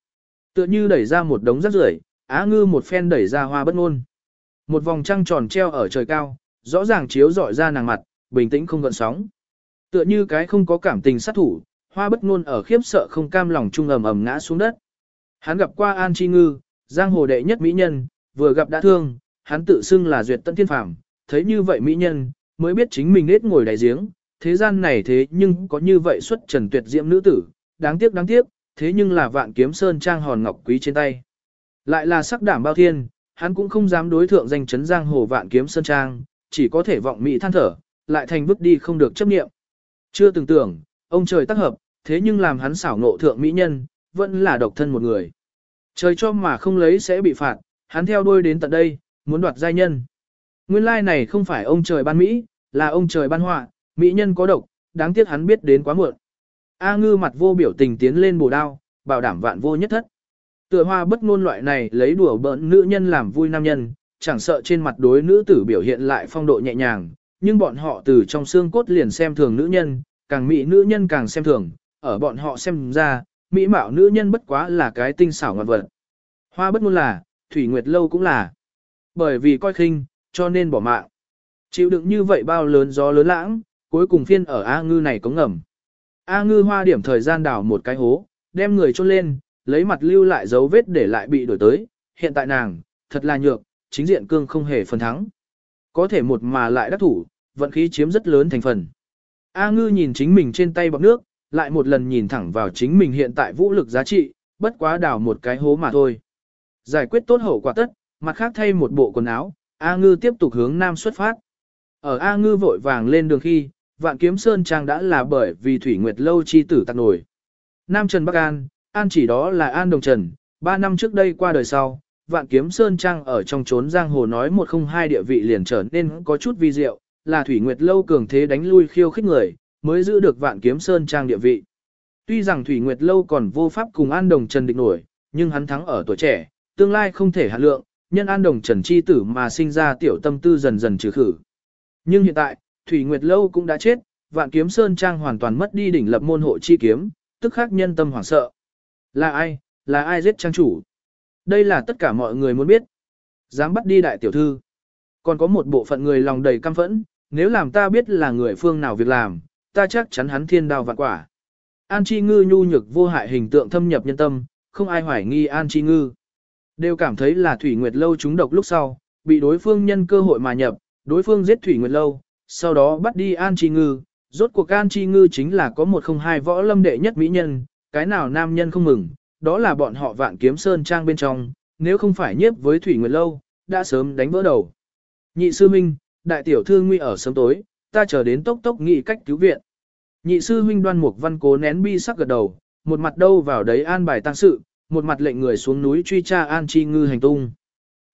Tựa như đẩy ra một đống rác rưởi, á ngư một phen đẩy ra hoa bất ngôn. Một vòng trăng tròn treo ở trời cao, rõ ràng chiếu rọi ra nàng mặt, bình tĩnh không gợn sóng. Tựa như cái không có cảm tình sát thủ, hoa bất ngôn ở khiếp sợ không cam lòng trung ầm ầm ngã xuống đất. Hắn gặp qua An Chi Ngư, giang hồ đệ nhất mỹ nhân, vừa gặp đã thương, hắn tự xưng là duyệt tận thiên phàm, thấy như vậy mỹ nhân, mới biết chính mình nết ngồi đại giếng, thế gian này thế nhưng có như vậy xuất trần tuyệt diễm nữ tử, đáng tiếc đáng tiếc, thế nhưng là vạn kiếm sơn trang hòn ngọc quý trên tay. Lại là sắc đảm bao thiên, hắn cũng không dám đối thượng danh chấn giang hồ vạn kiếm sơn trang, chỉ có thể vọng mỹ than thở, lại thành bước đi không được chấp niệm. Chưa từng tưởng, ông trời tác hợp, thế nhưng làm hắn xảo ngộ thượng mỹ nhân, vẫn là độc thân một người. Trời cho mà không lấy sẽ bị phạt, hắn theo đuôi đến tận đây, muốn đoạt giai nhân. Nguyên lai này không phải ông trời ban Mỹ, là ông trời ban họa, Mỹ nhân có độc, đáng tiếc hắn biết đến quá muộn. A ngư mặt vô biểu tình tiến lên bổ đao, bảo đảm vạn vô nhất thất. Tựa hoa bất ngôn loại này lấy đùa bỡn nữ nhân làm vui nam nhân, chẳng sợ trên mặt đối nữ tử biểu hiện lại phong độ nhẹ nhàng, nhưng bọn họ từ trong xương cốt liền xem thường nữ nhân, càng mỹ nữ nhân càng xem thường, ở bọn họ xem ra, mỹ mạo nữ nhân bất quá là cái tinh xảo ngọt vật. Hoa bất ngôn là, Thủy Nguyệt Lâu cũng là. Bởi vì coi khinh, cho nên bỏ mạng. Chịu đựng như vậy bao lớn gió lớn lãng, cuối cùng phiên ở A ngư này có ngầm. A ngư hoa điểm thời gian đào một cái hố, đem người chôn lên, lấy mặt lưu lại dấu vết để lại bị đổi tới. Hiện tại nàng, thật là nhược, chính diện cương không hề phần thắng. Có thể một mà lại đắc thủ, vận khí chiếm rất lớn thành phần. A ngư nhìn chính mình trên tay bọc nước, lại một lần nhìn thẳng vào chính mình hiện tại vũ lực giá trị, bất quá đào một cái hố mà thôi. Giải quyết tốt hậu quả tất, mặt khác thay một bộ quần áo, A ngư tiếp tục hướng nam xuất phát. Ở A ngư vội vàng lên đường khi, vạn kiếm sơn trang đã là bởi vì Thủy Nguyệt lâu chi tử tạc nổi. Nam Trần Bắc An, An chỉ đó là An Đồng Trần, ba năm trước đây qua đời sau, vạn kiếm sơn trang ở trong trốn giang hồ nói một không hai địa vị liền trở nên có chút vi diệu, là Thủy Nguyệt lâu cường thế đánh lui khiêu khích người, mới giữ được vạn kiếm sơn trang địa vị. Tuy rằng Thủy Nguyệt lâu còn vô pháp cùng An Đồng Trần địch nổi, nhưng hắn thắng ở tuổi trẻ, tương lai không thể hạn lượng, nhân An Đồng Trần chi tử mà sinh ra tiểu tâm tư dần dần trừ khử. Nhưng hiện tại, Thủy Nguyệt Lâu cũng đã chết, vạn kiếm Sơn Trang hoàn toàn mất đi đỉnh lập môn hộ chi kiếm, tức khắc nhân tâm hoảng sợ. Là ai, là ai giết trang chủ? Đây là tất cả mọi người muốn biết. Dám bắt đi đại tiểu thư. Còn có một bộ phận người lòng đầy căm phẫn, nếu làm ta biết là người phương nào việc làm, ta chắc chắn hắn thiên đao vạn quả. An Chi Ngư nhu nhược vô hại hình tượng thâm nhập nhân tâm, không ai hoài nghi An Chi Ngư. Đều cảm thấy là Thủy Nguyệt Lâu trúng độc lúc sau, bị đối phương nhân cơ hội mà nhập, đối phương giết Thủy Nguyệt Lâu, sau đó bắt đi An Chi Ngư, rốt cuộc An Chi Ngư chính là có một không hai võ lâm đệ nhất mỹ nhân, cái nào nam nhân không mừng, đó là bọn họ vạn kiếm sơn trang bên trong, nếu không phải nhiếp với Thủy Nguyệt Lâu, đã sớm đánh vỡ đầu. Nhị sư minh, đại tiểu thư nguy ở sớm tối, ta chờ đến tốc tốc nghị cách cứu viện. Nhị sư huynh đoan mục văn cố nén bi sắc gật đầu, một mặt đâu vào đấy an bài tăng sự, một mặt lệnh người xuống núi truy tra an chi ngư hành tung.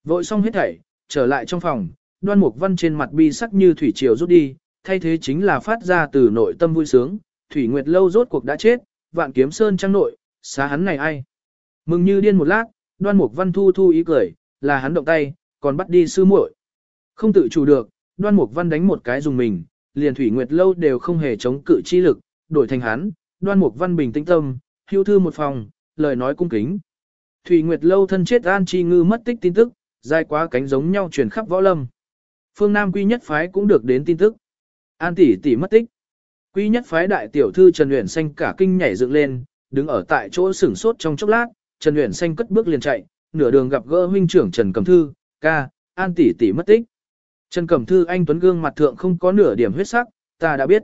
Vội xong hết thảy, trở lại trong phòng, đoan mục văn trên mặt bi sắc như thủy triều rút đi, thay thế chính là phát ra từ nội tâm vui sướng, thủy nguyệt lâu rốt cuộc đã chết, vạn kiếm sơn trăng nội, xá hắn này ai. Mừng như điên một lát, đoan mục văn thu thu ý cười, là hắn động tay, còn bắt đi sư muội. Không tự chủ được, đoan mục văn đánh một cái dùng mình, liền thủy nguyệt lâu đều không hề chống cự chi lực, đổi thành hắn, đoan mục văn bình tĩnh tâm, hưu thư một phòng, lời nói cung kính. Thủy nguyệt lâu thân chết an chi ngư mất tích tin tức, dài quá cánh giống nhau truyền khắp võ lâm. phương Nam quy nhất phái cũng được đến tin tức. An tỷ tỷ mất tích. Quy nhất phái đại tiểu thư Trần Uyển Xanh cả kinh nhảy dựng lên, đứng ở tại chỗ sửng sốt trong chốc lát, Trần Uyển Xanh cất bước liền chạy, nửa đường gặp gỡ huynh trưởng Trần Cẩm Thư, ca, An tỷ tỷ mất tích. Trần Cẩm Thư anh tuấn gương mặt thượng không có nửa điểm huyết sắc, ta đã biết.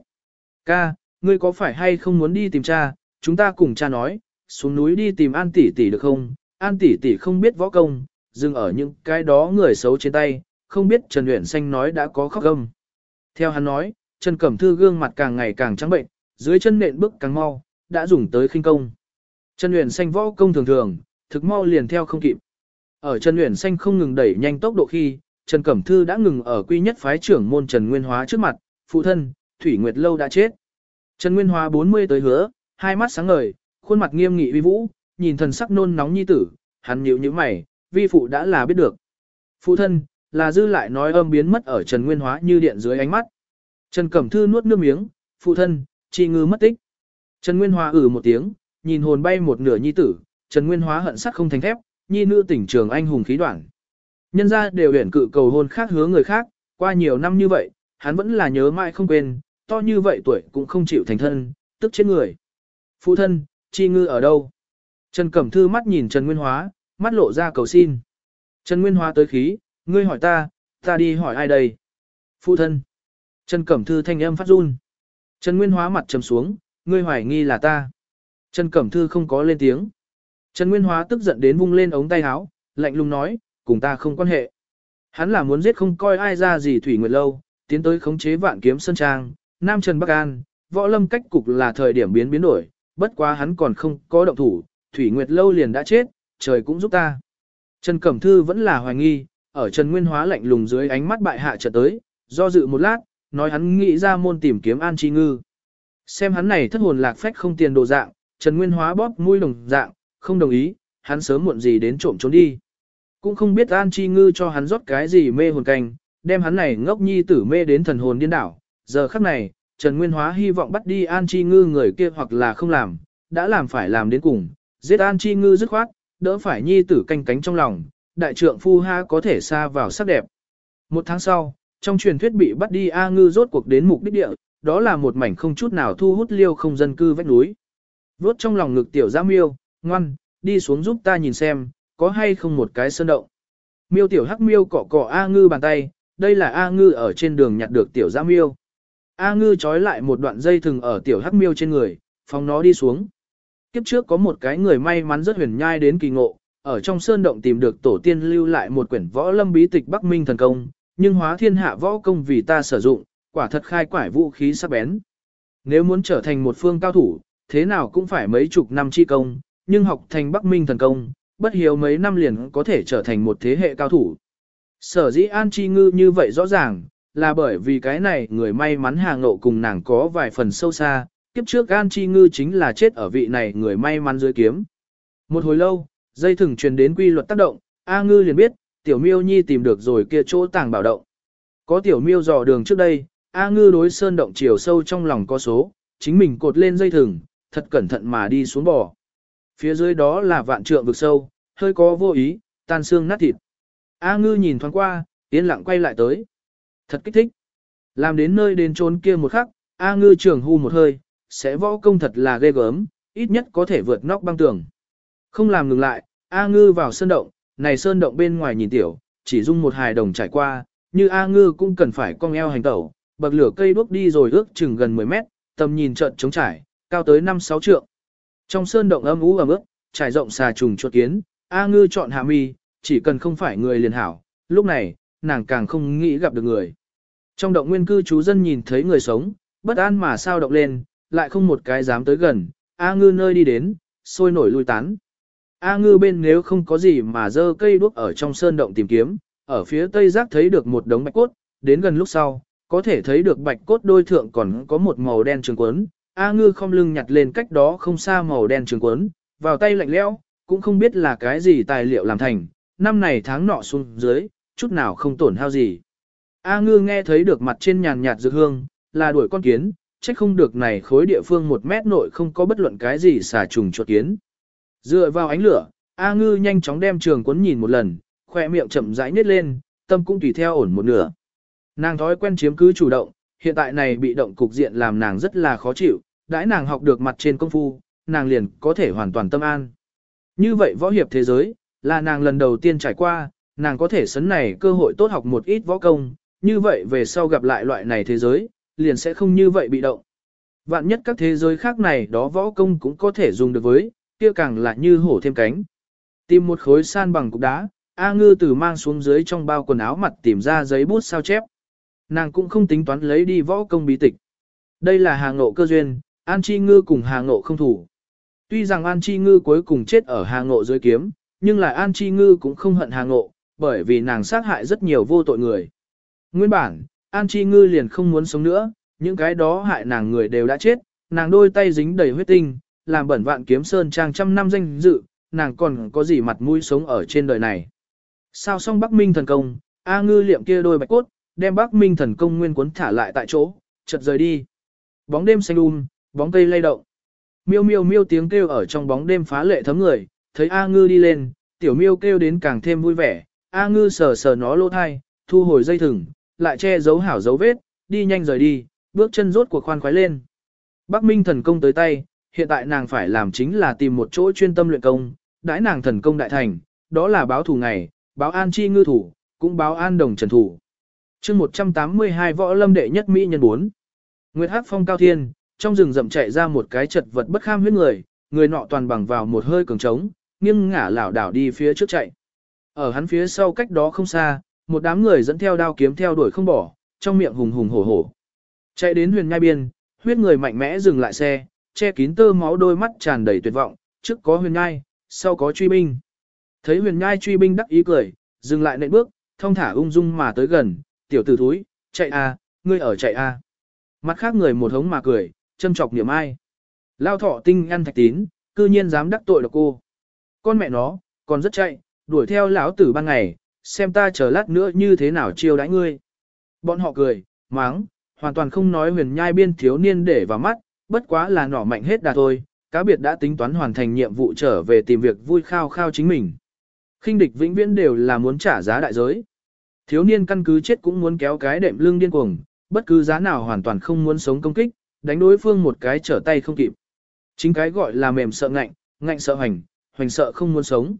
Ca, ngươi có phải hay không muốn đi tìm cha, chúng ta cùng cha nói, xuống núi đi tìm An tỷ tỷ được không? An tỷ tỷ không biết võ công, dừng ở những cái đó người xấu trên tay, không biết Trần Uyển Xanh nói đã có khóc gâm. Theo hắn nói, Trần Cẩm Thư gương mặt càng ngày càng trắng bệnh, dưới chân nện bước càng mau, đã dùng tới khinh công. Trần Uyển Xanh võ công thường thường, thực mau liền theo không kịp. Ở Trần Uyển Xanh không ngừng đẩy nhanh tốc độ khi, Trần Cẩm Thư đã ngừng ở quy nhất phái trưởng môn Trần Nguyên Hóa trước mặt, phụ thân, Thủy Nguyệt Lâu đã chết. Trần Nguyên Hóa 40 tới hứa, hai mắt sáng ngời, khuôn mặt nghiêm nghị uy vũ, nhìn thần sắc nôn nóng nhi tử, hắn nhíu nhíu mày, vi phụ đã là biết được. Phụ thân, là dư lại nói âm biến mất ở Trần Nguyên Hóa như điện dưới ánh mắt. Trần Cẩm Thư nuốt nước miếng, phụ thân, chi ngư mất tích. Trần Nguyên Hóa ử một tiếng, nhìn hồn bay một nửa nhi tử, Trần Nguyên Hóa hận sắt không thành thép, nhi nữ tỉnh trường anh hùng khí đoạn. Nhân ra đều huyển cự cầu hôn khác hứa người khác, qua nhiều năm như vậy, hắn vẫn là nhớ mãi không quên, to như vậy tuổi cũng không chịu thành thân, tức chết người. Phụ thân, chi ngư ở đâu? Trần Cẩm Thư mắt nhìn Trần Nguyên Hóa, mắt lộ ra cầu xin. Trần Nguyên Hóa tới khí, ngươi hỏi ta, ta đi hỏi ai đây? Phụ thân. Trần Cẩm Thư thanh âm phát run. Trần Nguyên Hóa mặt trầm xuống, ngươi hoài nghi là ta. Trần Cẩm Thư không có lên tiếng. Trần Nguyên Hóa tức giận đến vung lên ống tay áo, lạnh lùng nói, cùng ta không quan hệ. Hắn là muốn giết không coi ai ra gì Thủy Nguyệt Lâu, tiến tới khống chế vạn kiếm Sơn Trang, Nam Trần Bắc An, võ lâm cách cục là thời điểm biến biến đổi, bất quá hắn còn không có động thủ, Thủy Nguyệt Lâu liền đã chết, trời cũng giúp ta. Trần Cẩm Thư vẫn là hoài nghi, ở Trần Nguyên Hóa lạnh lùng dưới ánh mắt bại hạ chợt tới, do dự một lát, nói hắn nghĩ ra môn tìm kiếm An Chi Ngư. Xem hắn này thất hồn lạc phách không tiền đồ dạng, Trần Nguyên Hóa bóp mũi đồng dạng, không đồng ý, hắn sớm muộn gì đến trộm trốn đi. Cũng không biết An Chi Ngư cho hắn rót cái gì mê hồn canh, đem hắn này ngốc nhi tử mê đến thần hồn điên đảo. Giờ khắc này, Trần Nguyên Hóa hy vọng bắt đi An Chi Ngư người kia hoặc là không làm, đã làm phải làm đến cùng. Giết An Chi Ngư dứt khoát, đỡ phải nhi tử canh cánh trong lòng, đại trượng phu ha có thể xa vào sắc đẹp. Một tháng sau, trong truyền thuyết bị bắt đi A Ngư rốt cuộc đến mục đích địa, đó là một mảnh không chút nào thu hút liêu không dân cư vách núi. Vốt trong lòng ngực tiểu giã miêu, ngoan, đi xuống giúp ta nhìn xem, có hay không một cái sơn động. Miêu tiểu hắc miêu cọ cọ A ngư bàn tay, đây là A ngư ở trên đường nhặt được tiểu giã miêu. A ngư trói lại một đoạn dây thừng ở tiểu hắc miêu trên người, phóng nó đi xuống. Kiếp trước có một cái người may mắn rất huyền nhai đến kỳ ngộ, ở trong sơn động tìm được tổ tiên lưu lại một quyển võ lâm bí tịch Bắc Minh thần công, nhưng hóa thiên hạ võ công vì ta sử dụng, quả thật khai quải vũ khí sắc bén. Nếu muốn trở thành một phương cao thủ, thế nào cũng phải mấy chục năm chi công, nhưng học thành Bắc Minh thần công, bất hiếu mấy năm liền có thể trở thành một thế hệ cao thủ. Sở dĩ An Chi Ngư như vậy rõ ràng, là bởi vì cái này người may mắn hàng nộ cùng nàng có vài phần sâu xa, kiếp trước An Chi Ngư chính là chết ở vị này người may mắn dưới kiếm. Một hồi lâu, dây thừng truyền đến quy luật tác động, A Ngư liền biết, tiểu miêu nhi tìm được rồi kia chỗ tàng bảo động. Có tiểu miêu dò đường trước đây, A Ngư đối sơn động chiều sâu trong lòng có số, chính mình cột lên dây thừng, thật cẩn thận mà đi xuống bò. Phía dưới đó là vạn trượng vực sâu, hơi có vô ý, tan xương nát thịt. A ngư nhìn thoáng qua, yên lặng quay lại tới. Thật kích thích. Làm đến nơi đến trốn kia một khắc, A ngư trường hưu một hơi, sẽ võ công thật là ghê gớm, ít nhất có thể vượt nóc băng tường. Không làm ngừng lại, A ngư vào sơn động, này sơn động bên ngoài nhìn tiểu, chỉ dung một hài đồng trải qua, như A ngư cũng cần phải cong eo hành tẩu, bậc lửa cây đuốc đi rồi ước chừng gần 10 mét, tầm nhìn trận trống trải, cao tới 5-6 trượng. Trong sơn động âm ú ẩm ướt, trải rộng xà trùng chuột kiến, A ngư chọn hạ mi, chỉ cần không phải người liền hảo, lúc này, nàng càng không nghĩ gặp được người. Trong động nguyên cư chú dân nhìn thấy người sống, bất an mà sao động lên, lại không một cái dám tới gần, A ngư nơi đi đến, sôi nổi lui tán. A ngư bên nếu không có gì mà dơ cây đuốc ở trong sơn động tìm kiếm, ở phía tây giác thấy được một đống bạch cốt, đến gần lúc sau, có thể thấy được bạch cốt đôi thượng còn có một màu đen trường quấn, A ngư không lưng nhặt lên cách đó không xa màu đen trường cuốn vào tay lạnh lẽo, cũng không biết là cái gì tài liệu làm thành, năm này tháng nọ xuống dưới, chút nào không tổn hao gì. A ngư nghe thấy được mặt trên nhàn nhạt dược hương, là đuổi con kiến, trách không được này khối địa phương một mét nội không có bất luận cái gì xả trùng chuột kiến. Dựa vào ánh lửa, A ngư nhanh chóng đem trường cuốn nhìn một lần, khỏe miệng chậm rãi nít lên, tâm cũng tùy theo ổn một nửa. Nàng thói quen chiếm cứ chủ động, hiện tại này bị động cục diện làm nàng rất là khó chịu, đãi nàng học được mặt trên công phu, nàng liền có thể hoàn toàn tâm an. Như vậy võ hiệp thế giới, là nàng lần đầu tiên trải qua, nàng có thể sấn này cơ hội tốt học một ít võ công, như vậy về sau gặp lại loại này thế giới, liền sẽ không như vậy bị động. Vạn nhất các thế giới khác này đó võ công cũng có thể dùng được với, kia càng là như hổ thêm cánh. Tìm một khối san bằng cục đá, A ngư từ mang xuống dưới trong bao quần áo mặt tìm ra giấy bút sao chép. Nàng cũng không tính toán lấy đi võ công bí tịch. Đây là hà ngộ cơ duyên, An Chi Ngư cùng hà ngộ không thủ. Tuy rằng An Chi Ngư cuối cùng chết ở hà ngộ dưới kiếm, nhưng lại An Chi Ngư cũng không hận hà ngộ, bởi vì nàng sát hại rất nhiều vô tội người. Nguyên bản, An Chi Ngư liền không muốn sống nữa, những cái đó hại nàng người đều đã chết, nàng đôi tay dính đầy huyết tinh, làm bẩn vạn kiếm sơn trang trăm năm danh dự, nàng còn có gì mặt mũi sống ở trên đời này. Sao xong Bắc Minh thần công, A ngư liệm kia đôi bạch cốt, đem Bắc Minh thần công nguyên cuốn thả lại tại chỗ, chợt rời đi. Bóng đêm xanh um, bóng cây lay động. Miêu miêu miêu tiếng kêu ở trong bóng đêm phá lệ thấm người, thấy A ngư đi lên, tiểu miêu kêu đến càng thêm vui vẻ, A ngư sờ sờ nó lỗ thai, thu hồi dây thừng, lại che giấu hảo dấu vết, đi nhanh rời đi, bước chân rốt cuộc khoan khoái lên. Bắc Minh thần công tới tay, hiện tại nàng phải làm chính là tìm một chỗ chuyên tâm luyện công, đãi nàng thần công đại thành, đó là báo thủ ngày, báo an chi ngư thủ, cũng báo an đồng trần thủ chương 182 võ lâm đệ nhất Mỹ nhân 4. Nguyệt Hắc phong cao thiên, trong rừng rậm chạy ra một cái chật vật bất kham huyết người, người nọ toàn bằng vào một hơi cường trống, nghiêng ngả lảo đảo đi phía trước chạy. Ở hắn phía sau cách đó không xa, một đám người dẫn theo đao kiếm theo đuổi không bỏ, trong miệng hùng hùng hổ hổ. Chạy đến huyền nhai biên, huyết người mạnh mẽ dừng lại xe, che kín tơ máu đôi mắt tràn đầy tuyệt vọng, trước có huyền nhai, sau có truy binh. Thấy huyền nhai truy binh đắc ý cười, dừng lại nệm bước, thông thả ung dung mà tới gần, tiểu tử thúi, chạy a, ngươi ở chạy a. Mặt khác người một hống mà cười, châm chọc niệm ai. Lao thọ tinh ăn thạch tín, cư nhiên dám đắc tội được cô. Con mẹ nó, còn rất chạy, đuổi theo lão tử ban ngày, xem ta chờ lát nữa như thế nào chiêu đãi ngươi. Bọn họ cười, máng, hoàn toàn không nói huyền nhai biên thiếu niên để vào mắt, bất quá là nỏ mạnh hết đà thôi, cá biệt đã tính toán hoàn thành nhiệm vụ trở về tìm việc vui khao khao chính mình. khinh địch vĩnh viễn đều là muốn trả giá đại giới. Thiếu niên căn cứ chết cũng muốn kéo cái đệm lưng điên cuồng, bất cứ giá nào hoàn toàn không muốn sống công kích, đánh đối phương một cái trở tay không kịp. Chính cái gọi là mềm sợ ngạnh, ngạnh sợ hành, hoành sợ không muốn sống.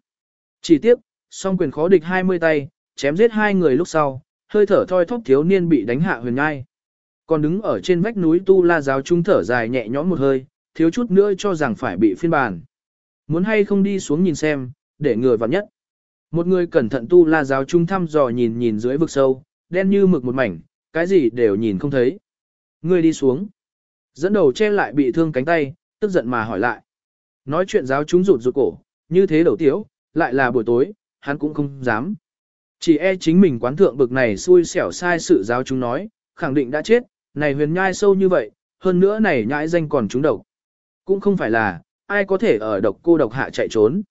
Chỉ tiếp, song quyền khó địch 20 tay, chém giết hai người lúc sau, hơi thở thoi thóp thiếu niên bị đánh hạ huyền ngai. Còn đứng ở trên vách núi tu la giáo trung thở dài nhẹ nhõm một hơi, thiếu chút nữa cho rằng phải bị phiên bản. Muốn hay không đi xuống nhìn xem, để người vào nhất. Một người cẩn thận tu la giáo trung thăm dò nhìn nhìn dưới vực sâu, đen như mực một mảnh, cái gì đều nhìn không thấy. Người đi xuống. Dẫn đầu che lại bị thương cánh tay, tức giận mà hỏi lại. Nói chuyện giáo chúng rụt rụt cổ, như thế đầu tiếu, lại là buổi tối, hắn cũng không dám. Chỉ e chính mình quán thượng bực này xui xẻo sai sự giáo chúng nói, khẳng định đã chết, này huyền nhai sâu như vậy, hơn nữa này nhãi danh còn trúng độc. Cũng không phải là, ai có thể ở độc cô độc hạ chạy trốn.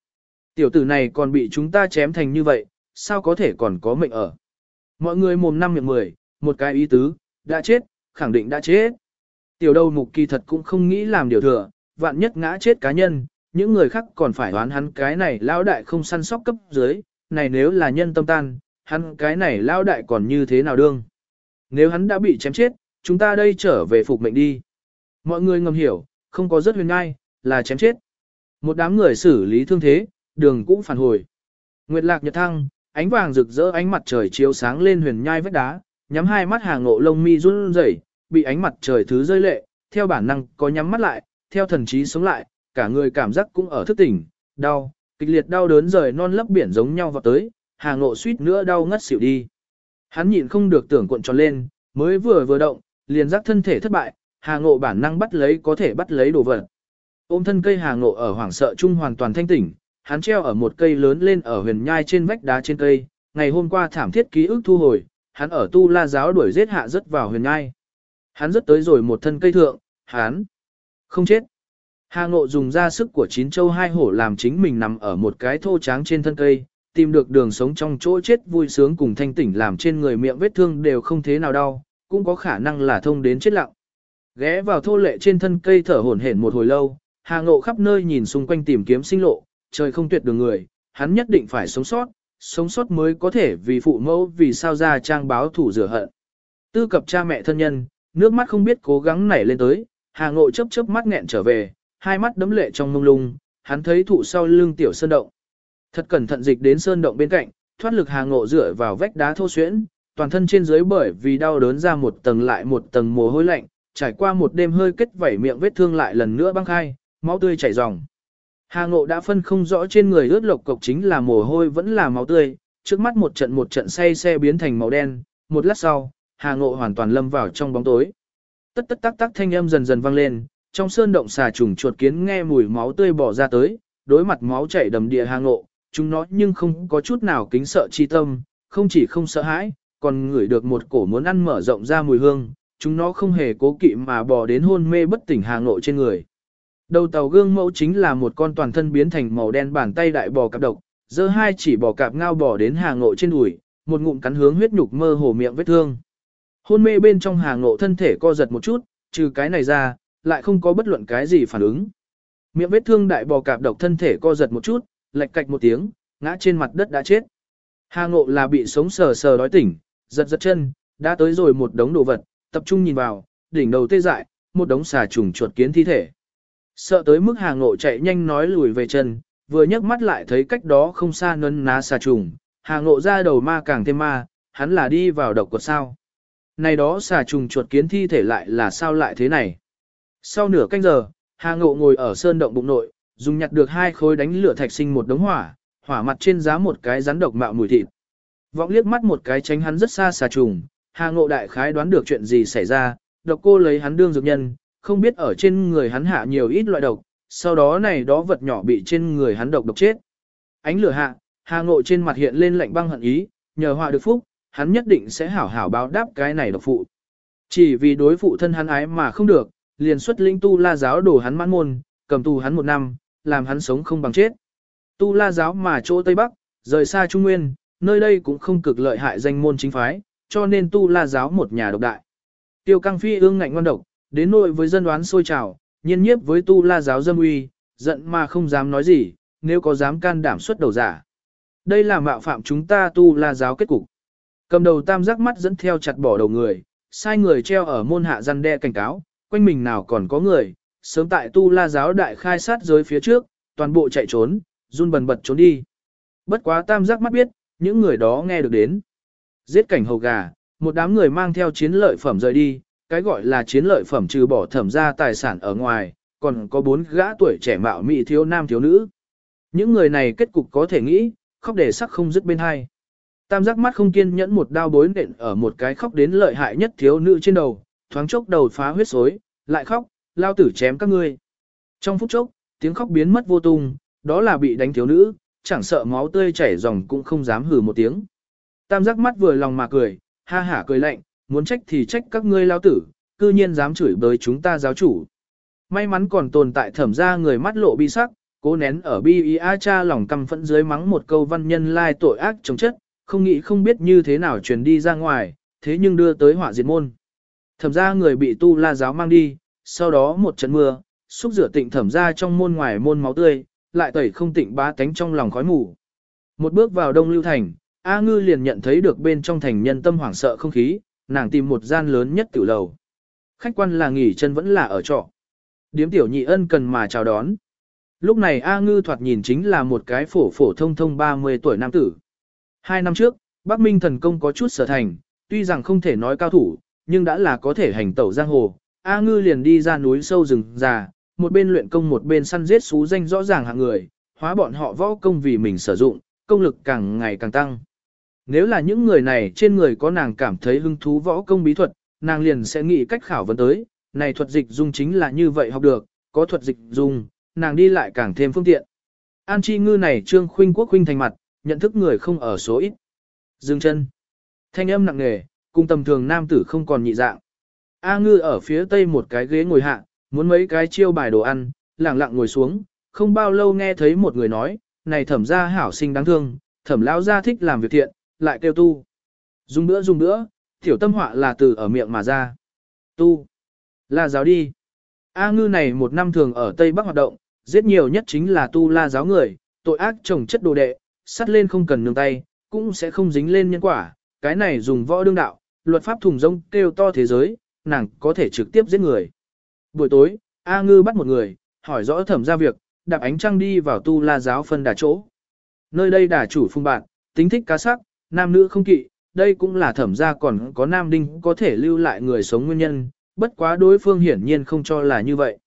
Tiểu tử này còn bị chúng ta chém thành như vậy, sao có thể còn có mệnh ở. Mọi người mồm năm miệng mười, một cái ý tứ, đã chết, khẳng định đã chết. Tiểu đầu mục kỳ thật cũng không nghĩ làm điều thừa, vạn nhất ngã chết cá nhân, những người khác còn phải đoán hắn cái này lão đại không săn sóc cấp dưới, này nếu là nhân tâm tan, hắn cái này lão đại còn như thế nào đương. Nếu hắn đã bị chém chết, chúng ta đây trở về phục mệnh đi. Mọi người ngầm hiểu, không có rất huyền ngai, là chém chết. Một đám người xử lý thương thế, đường cũng phản hồi. Nguyệt lạc nhật thăng, ánh vàng rực rỡ ánh mặt trời chiếu sáng lên huyền nhai vách đá, nhắm hai mắt hàng ngộ lông mi run rẩy, bị ánh mặt trời thứ rơi lệ, theo bản năng có nhắm mắt lại, theo thần trí sống lại, cả người cảm giác cũng ở thức tỉnh, đau, kịch liệt đau đớn rời non lấp biển giống nhau vào tới, hàng ngộ suýt nữa đau ngất xỉu đi. Hắn nhịn không được tưởng cuộn tròn lên, mới vừa vừa động, liền giác thân thể thất bại, Hà Ngộ bản năng bắt lấy có thể bắt lấy đồ vật. Ôm thân cây Hà Ngộ ở hoảng sợ chung hoàn toàn thanh tỉnh, hắn treo ở một cây lớn lên ở huyền nhai trên vách đá trên cây, ngày hôm qua thảm thiết ký ức thu hồi, hắn ở tu la giáo đuổi giết hạ rất vào huyền nhai. Hắn rất tới rồi một thân cây thượng, hắn không chết. Hà Ngộ dùng ra sức của chín châu hai hổ làm chính mình nằm ở một cái thô tráng trên thân cây, tìm được đường sống trong chỗ chết vui sướng cùng thanh tỉnh làm trên người miệng vết thương đều không thế nào đau, cũng có khả năng là thông đến chết lặng. Ghé vào thô lệ trên thân cây thở hổn hển một hồi lâu, Hà Ngộ khắp nơi nhìn xung quanh tìm kiếm sinh lộ, trời không tuyệt đường người, hắn nhất định phải sống sót, sống sót mới có thể vì phụ mẫu vì sao ra trang báo thủ rửa hận. Tư cập cha mẹ thân nhân, nước mắt không biết cố gắng nảy lên tới, Hà Ngộ chớp chớp mắt nghẹn trở về, hai mắt đấm lệ trong mông lung, hắn thấy thụ sau lưng tiểu sơn động. Thật cẩn thận dịch đến sơn động bên cạnh, thoát lực Hà Ngộ dựa vào vách đá thô xuyễn, toàn thân trên dưới bởi vì đau đớn ra một tầng lại một tầng mồ hôi lạnh, trải qua một đêm hơi kết vảy miệng vết thương lại lần nữa băng khai, máu tươi chảy ròng. Hà Ngộ đã phân không rõ trên người ướt lộc cộc chính là mồ hôi vẫn là máu tươi, trước mắt một trận một trận say xe biến thành màu đen, một lát sau, Hà Ngộ hoàn toàn lâm vào trong bóng tối. Tất tất tắc tắc thanh âm dần dần vang lên, trong sơn động xà trùng chuột kiến nghe mùi máu tươi bỏ ra tới, đối mặt máu chảy đầm địa Hà Ngộ, chúng nó nhưng không có chút nào kính sợ chi tâm, không chỉ không sợ hãi, còn ngửi được một cổ muốn ăn mở rộng ra mùi hương, chúng nó không hề cố kỵ mà bò đến hôn mê bất tỉnh Hà Ngộ trên người. Đầu tàu gương mẫu chính là một con toàn thân biến thành màu đen bàn tay đại bò cạp độc, giơ hai chỉ bò cạp ngao bò đến Hà Ngộ trên đùi, một ngụm cắn hướng huyết nhục mơ hồ miệng vết thương. Hôn mê bên trong Hà Ngộ thân thể co giật một chút, trừ cái này ra, lại không có bất luận cái gì phản ứng. Miệng vết thương đại bò cạp độc thân thể co giật một chút, lệch cạch một tiếng, ngã trên mặt đất đã chết. Hà Ngộ là bị sống sờ sờ đói tỉnh, giật giật chân, đã tới rồi một đống đồ vật, tập trung nhìn vào, đỉnh đầu tê dại, một đống xà trùng chuột kiến thi thể. Sợ tới mức Hà Ngộ chạy nhanh nói lùi về chân, vừa nhấc mắt lại thấy cách đó không xa nấn ná xà trùng, Hà Ngộ ra đầu ma càng thêm ma, hắn là đi vào độc của sao. Này đó xà trùng chuột kiến thi thể lại là sao lại thế này. Sau nửa canh giờ, Hà Ngộ ngồi ở sơn động bụng nội, dùng nhặt được hai khối đánh lửa thạch sinh một đống hỏa, hỏa mặt trên giá một cái rắn độc mạo mùi thịt. Vọng liếc mắt một cái tránh hắn rất xa xà trùng, Hà Ngộ đại khái đoán được chuyện gì xảy ra, độc cô lấy hắn đương dược nhân, không biết ở trên người hắn hạ nhiều ít loại độc, sau đó này đó vật nhỏ bị trên người hắn độc độc chết. Ánh lửa hạ, Hà Ngộ trên mặt hiện lên lạnh băng hận ý, nhờ họa được phúc, hắn nhất định sẽ hảo hảo báo đáp cái này độc phụ. Chỉ vì đối phụ thân hắn ái mà không được, liền xuất linh tu la giáo đổ hắn mãn môn, cầm tù hắn một năm, làm hắn sống không bằng chết. Tu la giáo mà chỗ Tây Bắc, rời xa Trung Nguyên, nơi đây cũng không cực lợi hại danh môn chính phái, cho nên tu la giáo một nhà độc đại. Tiêu căng phi ương ngạnh ngon độc, đến nội với dân đoán sôi trào, nhiên nhiếp với tu la giáo dâm uy, giận mà không dám nói gì, nếu có dám can đảm xuất đầu giả. Đây là mạo phạm chúng ta tu la giáo kết cục. Cầm đầu tam giác mắt dẫn theo chặt bỏ đầu người, sai người treo ở môn hạ răn đe cảnh cáo, quanh mình nào còn có người, sớm tại tu la giáo đại khai sát giới phía trước, toàn bộ chạy trốn, run bần bật trốn đi. Bất quá tam giác mắt biết, những người đó nghe được đến. Giết cảnh hầu gà, một đám người mang theo chiến lợi phẩm rời đi, cái gọi là chiến lợi phẩm trừ bỏ thẩm ra tài sản ở ngoài, còn có bốn gã tuổi trẻ mạo mị thiếu nam thiếu nữ. Những người này kết cục có thể nghĩ, khóc để sắc không dứt bên hai. Tam giác mắt không kiên nhẫn một đao bối nện ở một cái khóc đến lợi hại nhất thiếu nữ trên đầu, thoáng chốc đầu phá huyết xối, lại khóc, lao tử chém các ngươi. Trong phút chốc, tiếng khóc biến mất vô tung, đó là bị đánh thiếu nữ, chẳng sợ máu tươi chảy ròng cũng không dám hừ một tiếng. Tam giác mắt vừa lòng mà cười, ha hả cười lạnh, muốn trách thì trách các ngươi lao tử, cư nhiên dám chửi bới chúng ta giáo chủ. May mắn còn tồn tại thẩm ra người mắt lộ bi sắc, cố nén ở bi ý a cha lòng căm phẫn dưới mắng một câu văn nhân lai tội ác chống chất, không nghĩ không biết như thế nào truyền đi ra ngoài, thế nhưng đưa tới họa diệt môn. Thẩm ra người bị tu la giáo mang đi, sau đó một trận mưa, xúc rửa tịnh thẩm ra trong môn ngoài môn máu tươi, lại tẩy không tịnh bá tánh trong lòng khói mù. Một bước vào đông lưu thành, A Ngư liền nhận thấy được bên trong thành nhân tâm hoảng sợ không khí, nàng tìm một gian lớn nhất tiểu lầu. Khách quan là nghỉ chân vẫn là ở trọ. Điếm tiểu nhị ân cần mà chào đón. Lúc này A Ngư thoạt nhìn chính là một cái phổ phổ thông thông 30 tuổi nam tử. Hai năm trước, Bắc Minh thần công có chút sở thành, tuy rằng không thể nói cao thủ, nhưng đã là có thể hành tẩu giang hồ. A Ngư liền đi ra núi sâu rừng già, một bên luyện công một bên săn giết xú danh rõ ràng hạng người, hóa bọn họ võ công vì mình sử dụng, công lực càng ngày càng tăng. Nếu là những người này trên người có nàng cảm thấy hứng thú võ công bí thuật, nàng liền sẽ nghĩ cách khảo vấn tới, này thuật dịch dung chính là như vậy học được, có thuật dịch dung, nàng đi lại càng thêm phương tiện. An chi ngư này trương khuynh quốc khuynh thành mặt, nhận thức người không ở số ít. Dương chân. Thanh âm nặng nề, cùng tầm thường nam tử không còn nhị dạng. A ngư ở phía tây một cái ghế ngồi hạ, muốn mấy cái chiêu bài đồ ăn, lặng lặng ngồi xuống, không bao lâu nghe thấy một người nói, này thẩm gia hảo sinh đáng thương, thẩm lão gia thích làm việc thiện, lại kêu tu. Dùng nữa dùng nữa, tiểu tâm họa là từ ở miệng mà ra. Tu. La giáo đi. A ngư này một năm thường ở Tây Bắc hoạt động, giết nhiều nhất chính là tu la giáo người, tội ác trồng chất đồ đệ, sắt lên không cần nương tay, cũng sẽ không dính lên nhân quả, cái này dùng võ đương đạo, luật pháp thùng rông kêu to thế giới, nàng có thể trực tiếp giết người. Buổi tối, A Ngư bắt một người, hỏi rõ thẩm ra việc, đạp ánh trăng đi vào tu la giáo phân đà chỗ. Nơi đây đà chủ phung bạn, tính thích cá sắc, nam nữ không kỵ, đây cũng là thẩm gia còn có nam đinh có thể lưu lại người sống nguyên nhân, bất quá đối phương hiển nhiên không cho là như vậy.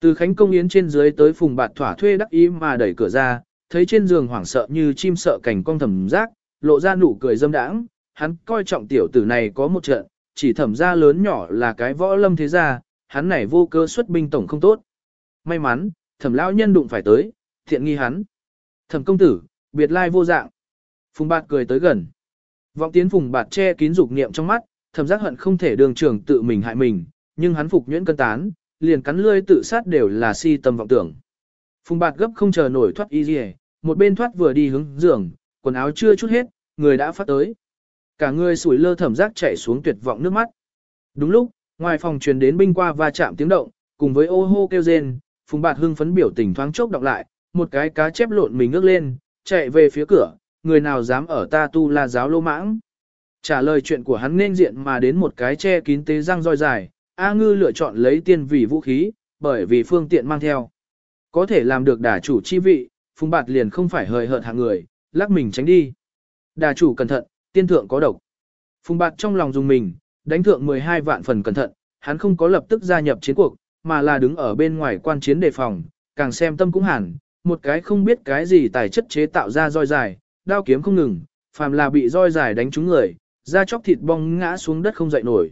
Từ Khánh Công Yến trên dưới tới phùng bạt thỏa thuê đắc ý mà đẩy cửa ra, thấy trên giường hoảng sợ như chim sợ cảnh cong thẩm giác, lộ ra nụ cười dâm đãng, hắn coi trọng tiểu tử này có một trận, chỉ thẩm ra lớn nhỏ là cái võ lâm thế gia, hắn này vô cơ xuất binh tổng không tốt. May mắn, thẩm lão nhân đụng phải tới, thiện nghi hắn. Thẩm công tử, biệt lai vô dạng. Phùng bạt cười tới gần. Vọng tiến phùng bạt che kín dục niệm trong mắt, thầm giác hận không thể đường trưởng tự mình hại mình, nhưng hắn phục nhuyễn cân tán, liền cắn lươi tự sát đều là si tâm vọng tưởng. Phùng bạt gấp không chờ nổi thoát y gì, một bên thoát vừa đi hướng giường, quần áo chưa chút hết, người đã phát tới. Cả người sủi lơ thẩm giác chạy xuống tuyệt vọng nước mắt. Đúng lúc, ngoài phòng truyền đến binh qua va chạm tiếng động, cùng với ô hô kêu rên, phùng bạt hưng phấn biểu tình thoáng chốc đọc lại, một cái cá chép lộn mình ngước lên, chạy về phía cửa, người nào dám ở ta tu la giáo lô mãng. Trả lời chuyện của hắn nên diện mà đến một cái che kín tế răng roi dài, A Ngư lựa chọn lấy tiên vì vũ khí, bởi vì phương tiện mang theo. Có thể làm được đả chủ chi vị, Phùng Bạt liền không phải hời hợt hạng người, lắc mình tránh đi. Đà chủ cẩn thận, tiên thượng có độc. Phùng Bạt trong lòng dùng mình, đánh thượng 12 vạn phần cẩn thận, hắn không có lập tức gia nhập chiến cuộc, mà là đứng ở bên ngoài quan chiến đề phòng, càng xem tâm cũng hẳn, một cái không biết cái gì tài chất chế tạo ra roi dài, đao kiếm không ngừng, phàm là bị roi dài đánh trúng người, da chóc thịt bong ngã xuống đất không dậy nổi.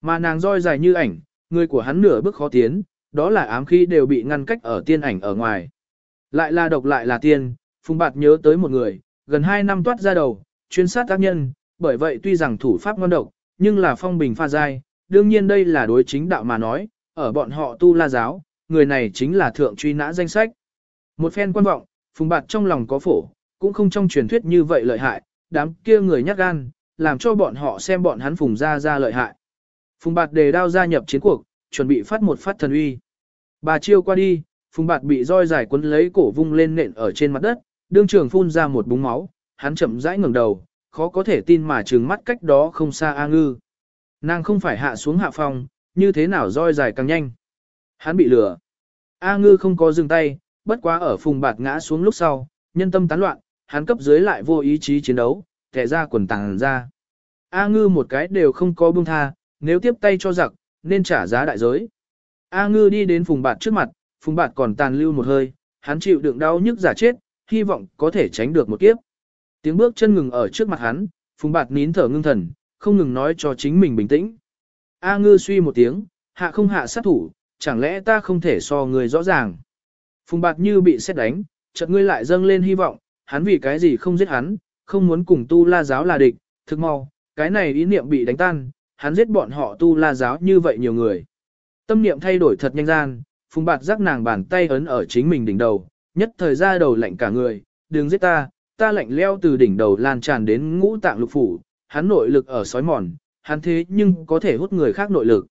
Mà nàng roi dài như ảnh, người của hắn nửa bước khó tiến, đó là ám khí đều bị ngăn cách ở tiên ảnh ở ngoài. Lại là độc lại là tiên, Phùng Bạt nhớ tới một người, gần 2 năm toát ra đầu, chuyên sát tác nhân, bởi vậy tuy rằng thủ pháp ngon độc, nhưng là phong bình pha dai, đương nhiên đây là đối chính đạo mà nói, ở bọn họ tu la giáo, người này chính là thượng truy nã danh sách. Một phen quan vọng, Phùng Bạt trong lòng có phổ, cũng không trong truyền thuyết như vậy lợi hại, đám kia người nhát gan, làm cho bọn họ xem bọn hắn Phùng ra ra lợi hại. Phùng Bạt đề đao gia nhập chiến cuộc, chuẩn bị phát một phát thần uy. Bà chiêu qua đi, Phùng Bạt bị roi dài quấn lấy cổ vung lên nện ở trên mặt đất, đương trường phun ra một búng máu, hắn chậm rãi ngẩng đầu, khó có thể tin mà trừng mắt cách đó không xa A Ngư. Nàng không phải hạ xuống hạ phòng, như thế nào roi dài càng nhanh. Hắn bị lừa. A Ngư không có dừng tay, bất quá ở Phùng Bạt ngã xuống lúc sau, nhân tâm tán loạn, hắn cấp dưới lại vô ý chí chiến đấu, kẻ ra quần tàng ra. A Ngư một cái đều không có buông tha, nếu tiếp tay cho giặc, nên trả giá đại giới. A ngư đi đến phùng bạt trước mặt, phùng bạt còn tàn lưu một hơi, hắn chịu đựng đau nhức giả chết, hy vọng có thể tránh được một kiếp. Tiếng bước chân ngừng ở trước mặt hắn, phùng bạt nín thở ngưng thần, không ngừng nói cho chính mình bình tĩnh. A ngư suy một tiếng, hạ không hạ sát thủ, chẳng lẽ ta không thể so người rõ ràng. Phùng bạt như bị xét đánh, chợt ngươi lại dâng lên hy vọng, hắn vì cái gì không giết hắn, không muốn cùng tu la giáo là địch, thực mau, cái này ý niệm bị đánh tan, hắn giết bọn họ tu la giáo như vậy nhiều người. Tâm niệm thay đổi thật nhanh gian, phùng bạt giác nàng bàn tay ấn ở chính mình đỉnh đầu, nhất thời ra đầu lạnh cả người, đừng giết ta, ta lạnh leo từ đỉnh đầu lan tràn đến ngũ tạng lục phủ, hắn nội lực ở sói mòn, hắn thế nhưng có thể hút người khác nội lực.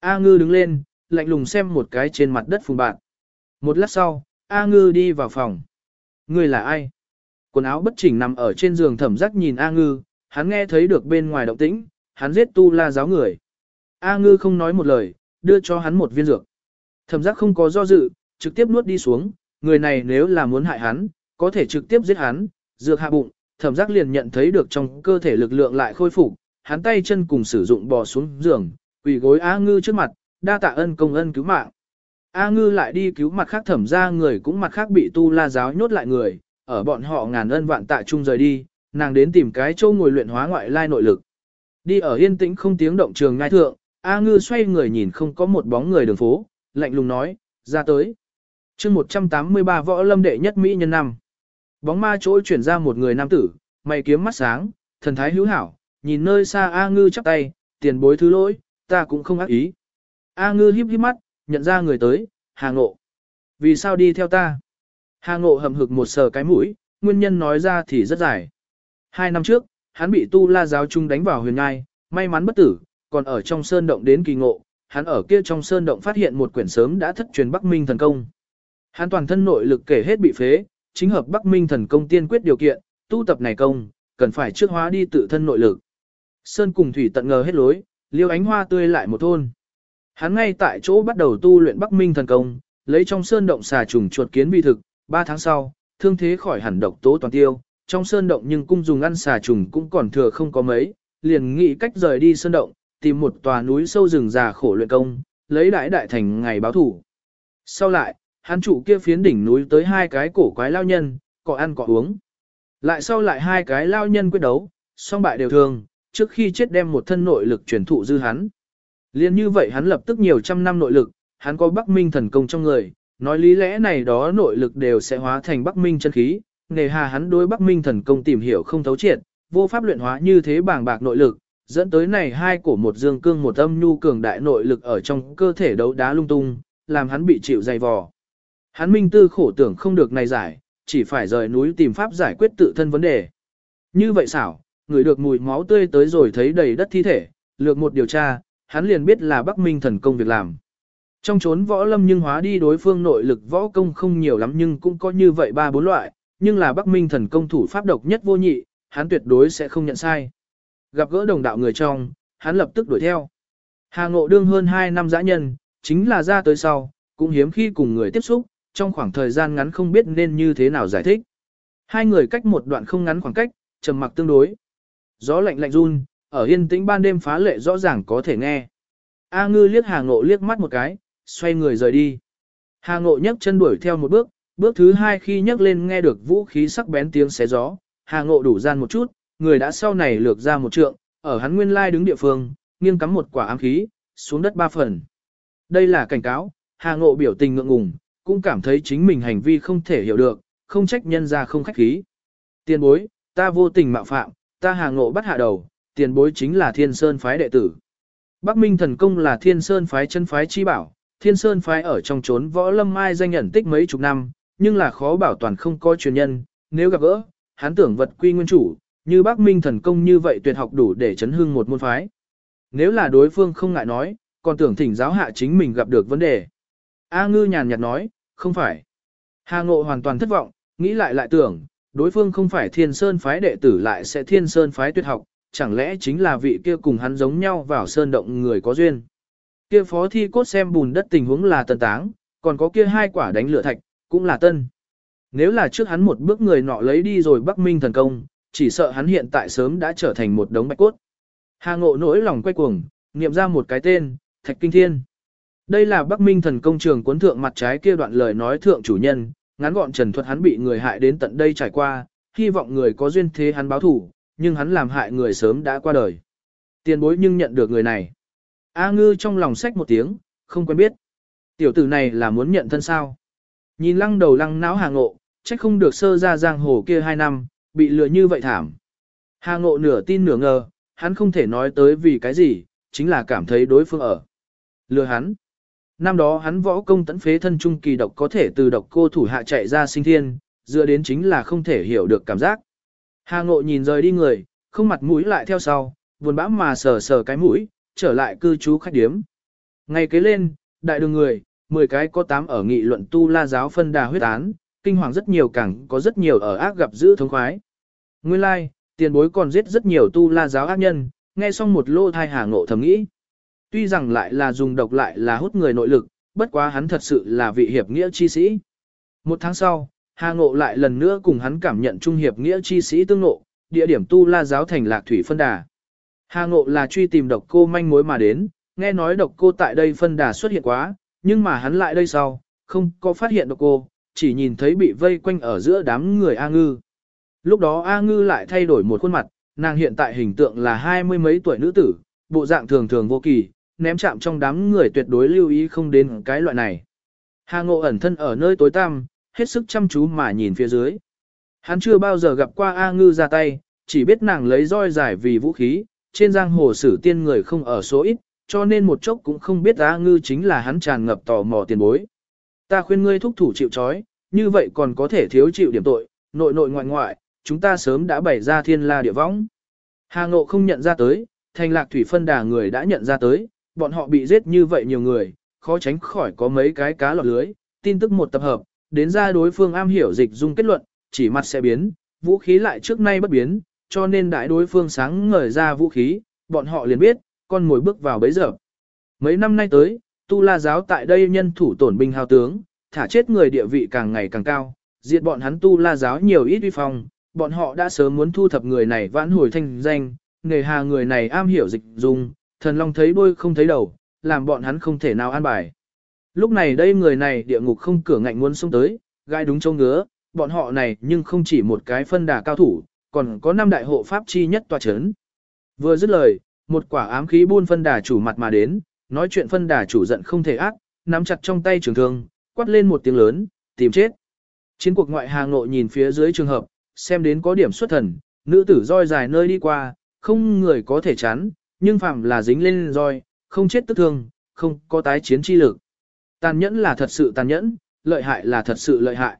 A ngư đứng lên, lạnh lùng xem một cái trên mặt đất phùng bạt. Một lát sau, A ngư đi vào phòng. Người là ai? Quần áo bất chỉnh nằm ở trên giường thẩm giác nhìn A ngư, hắn nghe thấy được bên ngoài động tĩnh, hắn giết tu la giáo người. A ngư không nói một lời, đưa cho hắn một viên dược. Thẩm giác không có do dự, trực tiếp nuốt đi xuống, người này nếu là muốn hại hắn, có thể trực tiếp giết hắn, dược hạ bụng, thẩm giác liền nhận thấy được trong cơ thể lực lượng lại khôi phục, hắn tay chân cùng sử dụng bò xuống giường, quỳ gối A ngư trước mặt, đa tạ ân công ân cứu mạng. A ngư lại đi cứu mặt khác thẩm ra người cũng mặt khác bị tu la giáo nhốt lại người, ở bọn họ ngàn ân vạn tạ chung rời đi, nàng đến tìm cái châu ngồi luyện hóa ngoại lai nội lực. Đi ở yên tĩnh không tiếng động trường ngai thượng, A ngư xoay người nhìn không có một bóng người đường phố, lạnh lùng nói, ra tới. chương 183 võ lâm đệ nhất Mỹ nhân năm. Bóng ma chỗ chuyển ra một người nam tử, mày kiếm mắt sáng, thần thái hữu hảo, nhìn nơi xa A ngư chắp tay, tiền bối thứ lỗi, ta cũng không ác ý. A ngư híp híp mắt, nhận ra người tới, Hà Ngộ. Vì sao đi theo ta? Hà Ngộ hầm hực một sờ cái mũi, nguyên nhân nói ra thì rất dài. Hai năm trước, hắn bị tu la giáo trung đánh vào huyền ngai, may mắn bất tử, còn ở trong sơn động đến kỳ ngộ, hắn ở kia trong sơn động phát hiện một quyển sớm đã thất truyền Bắc Minh thần công. Hắn toàn thân nội lực kể hết bị phế, chính hợp Bắc Minh thần công tiên quyết điều kiện, tu tập này công, cần phải trước hóa đi tự thân nội lực. sơn cùng thủy tận ngờ hết lối, liêu ánh hoa tươi lại một thôn. Hắn ngay tại chỗ bắt đầu tu luyện Bắc Minh thần công, lấy trong sơn động xà trùng chuột kiến vi thực, 3 tháng sau, thương thế khỏi hẳn độc tố toàn tiêu, trong sơn động nhưng cung dùng ăn xà trùng cũng còn thừa không có mấy, liền nghĩ cách rời đi sơn động, tìm một tòa núi sâu rừng già khổ luyện công, lấy đại đại thành ngày báo thủ. Sau lại, hắn chủ kia phiến đỉnh núi tới hai cái cổ quái lao nhân, có ăn có uống. Lại sau lại hai cái lao nhân quyết đấu, song bại đều thường, trước khi chết đem một thân nội lực truyền thụ dư hắn. Liên như vậy hắn lập tức nhiều trăm năm nội lực, hắn có Bắc Minh thần công trong người, nói lý lẽ này đó nội lực đều sẽ hóa thành Bắc Minh chân khí, nề hà hắn đối Bắc Minh thần công tìm hiểu không thấu triệt, vô pháp luyện hóa như thế bảng bạc nội lực, dẫn tới này hai cổ một dương cương một âm nhu cường đại nội lực ở trong cơ thể đấu đá lung tung, làm hắn bị chịu dày vò. Hắn minh tư khổ tưởng không được này giải, chỉ phải rời núi tìm pháp giải quyết tự thân vấn đề. Như vậy xảo, người được mùi máu tươi tới rồi thấy đầy đất thi thể, lược một điều tra, hắn liền biết là Bắc Minh thần công việc làm. Trong chốn võ lâm nhưng hóa đi đối phương nội lực võ công không nhiều lắm nhưng cũng có như vậy ba bốn loại, nhưng là Bắc Minh thần công thủ pháp độc nhất vô nhị, hắn tuyệt đối sẽ không nhận sai. Gặp gỡ đồng đạo người trong, hắn lập tức đuổi theo. Hà Ngộ đương hơn 2 năm dã nhân, chính là ra tới sau, cũng hiếm khi cùng người tiếp xúc, trong khoảng thời gian ngắn không biết nên như thế nào giải thích. Hai người cách một đoạn không ngắn khoảng cách, trầm mặc tương đối. Gió lạnh lạnh run, ở yên tĩnh ban đêm phá lệ rõ ràng có thể nghe. A ngư liếc Hà Ngộ liếc mắt một cái, xoay người rời đi. Hà Ngộ nhấc chân đuổi theo một bước, bước thứ hai khi nhấc lên nghe được vũ khí sắc bén tiếng xé gió, Hà Ngộ đủ gian một chút, người đã sau này lược ra một trượng, ở hắn nguyên lai đứng địa phương, nghiêng cắm một quả ám khí, xuống đất ba phần. Đây là cảnh cáo, Hà Ngộ biểu tình ngượng ngùng, cũng cảm thấy chính mình hành vi không thể hiểu được, không trách nhân ra không khách khí. Tiền bối, ta vô tình mạo phạm, ta Hà Ngộ bắt hạ đầu, tiền bối chính là Thiên Sơn phái đệ tử. Bắc Minh thần công là Thiên Sơn phái chân phái chi bảo, Thiên Sơn phái ở trong chốn võ lâm mai danh nhận tích mấy chục năm, nhưng là khó bảo toàn không có truyền nhân, nếu gặp gỡ, hắn tưởng vật quy nguyên chủ, như Bắc Minh thần công như vậy tuyệt học đủ để chấn hưng một môn phái. Nếu là đối phương không ngại nói, còn tưởng thỉnh giáo hạ chính mình gặp được vấn đề. A ngư nhàn nhạt nói, không phải. Hà ngộ hoàn toàn thất vọng, nghĩ lại lại tưởng, đối phương không phải thiên sơn phái đệ tử lại sẽ thiên sơn phái tuyệt học, chẳng lẽ chính là vị kia cùng hắn giống nhau vào sơn động người có duyên. Kia phó thi cốt xem bùn đất tình huống là tân táng, còn có kia hai quả đánh lửa thạch, cũng là tân. Nếu là trước hắn một bước người nọ lấy đi rồi Bắc Minh thần công, chỉ sợ hắn hiện tại sớm đã trở thành một đống bạch cốt. Hà ngộ nỗi lòng quay cuồng, niệm ra một cái tên, Thạch Kinh Thiên. Đây là Bắc Minh thần công trường cuốn thượng mặt trái kia đoạn lời nói thượng chủ nhân, ngắn gọn trần thuật hắn bị người hại đến tận đây trải qua, hy vọng người có duyên thế hắn báo thủ, nhưng hắn làm hại người sớm đã qua đời. Tiền bối nhưng nhận được người này. A ngư trong lòng sách một tiếng, không quen biết. Tiểu tử này là muốn nhận thân sao. Nhìn lăng đầu lăng não hà ngộ, trách không được sơ ra giang hồ kia hai năm, bị lừa như vậy thảm. Hà ngộ nửa tin nửa ngờ, hắn không thể nói tới vì cái gì, chính là cảm thấy đối phương ở. Lừa hắn. Năm đó hắn võ công tấn phế thân trung kỳ độc có thể từ độc cô thủ hạ chạy ra sinh thiên, dựa đến chính là không thể hiểu được cảm giác. Hà ngộ nhìn rời đi người, không mặt mũi lại theo sau, buồn bã mà sờ sờ cái mũi, trở lại cư trú khách điếm. Ngày kế lên, đại đường người, 10 cái có 8 ở nghị luận tu la giáo phân đà huyết án, kinh hoàng rất nhiều càng có rất nhiều ở ác gặp giữ thống khoái. Nguyên lai, like, tiền bối còn giết rất nhiều tu la giáo ác nhân, nghe xong một lô thai hà ngộ thầm nghĩ. Tuy rằng lại là dùng độc lại là hút người nội lực, bất quá hắn thật sự là vị hiệp nghĩa chi sĩ. Một tháng sau, Hà Ngộ lại lần nữa cùng hắn cảm nhận trung hiệp nghĩa chi sĩ tương ngộ, địa điểm tu la giáo thành lạc thủy phân đà. Hà Ngộ là truy tìm độc cô manh mối mà đến, nghe nói độc cô tại đây phân đà xuất hiện quá, nhưng mà hắn lại đây sau, không có phát hiện độc cô, chỉ nhìn thấy bị vây quanh ở giữa đám người A Ngư. Lúc đó A Ngư lại thay đổi một khuôn mặt, nàng hiện tại hình tượng là hai mươi mấy tuổi nữ tử, bộ dạng thường thường vô kỳ, ném chạm trong đám người tuyệt đối lưu ý không đến cái loại này. Hà Ngộ ẩn thân ở nơi tối tăm, hết sức chăm chú mà nhìn phía dưới. Hắn chưa bao giờ gặp qua A Ngư ra tay, chỉ biết nàng lấy roi dài vì vũ khí, trên giang hồ sử tiên người không ở số ít, cho nên một chốc cũng không biết A Ngư chính là hắn tràn ngập tò mò tiền bối. Ta khuyên ngươi thúc thủ chịu trói, như vậy còn có thể thiếu chịu điểm tội, nội nội ngoại ngoại, chúng ta sớm đã bày ra thiên la địa võng. Hà Ngộ không nhận ra tới, thành lạc thủy phân đà người đã nhận ra tới, bọn họ bị giết như vậy nhiều người, khó tránh khỏi có mấy cái cá lọt lưới, tin tức một tập hợp, đến ra đối phương am hiểu dịch dung kết luận, chỉ mặt sẽ biến, vũ khí lại trước nay bất biến, cho nên đại đối phương sáng ngời ra vũ khí, bọn họ liền biết, con mồi bước vào bấy giờ. Mấy năm nay tới, tu la giáo tại đây nhân thủ tổn binh hào tướng, thả chết người địa vị càng ngày càng cao, diệt bọn hắn tu la giáo nhiều ít uy phong, bọn họ đã sớm muốn thu thập người này vãn hồi thanh danh, nghề hà người này am hiểu dịch dùng, thần long thấy đuôi không thấy đầu, làm bọn hắn không thể nào an bài. Lúc này đây người này địa ngục không cửa ngạnh muốn xông tới, gai đúng châu ngứa, bọn họ này nhưng không chỉ một cái phân đà cao thủ, còn có năm đại hộ pháp chi nhất tòa chấn. Vừa dứt lời, một quả ám khí buôn phân đà chủ mặt mà đến, nói chuyện phân đà chủ giận không thể ác, nắm chặt trong tay trường thương, quát lên một tiếng lớn, tìm chết. Chiến cuộc ngoại hàng ngộ nhìn phía dưới trường hợp, xem đến có điểm xuất thần, nữ tử roi dài nơi đi qua, không người có thể chắn, nhưng phạm là dính lên roi, không chết tức thương, không có tái chiến chi lực. Tàn nhẫn là thật sự tàn nhẫn, lợi hại là thật sự lợi hại.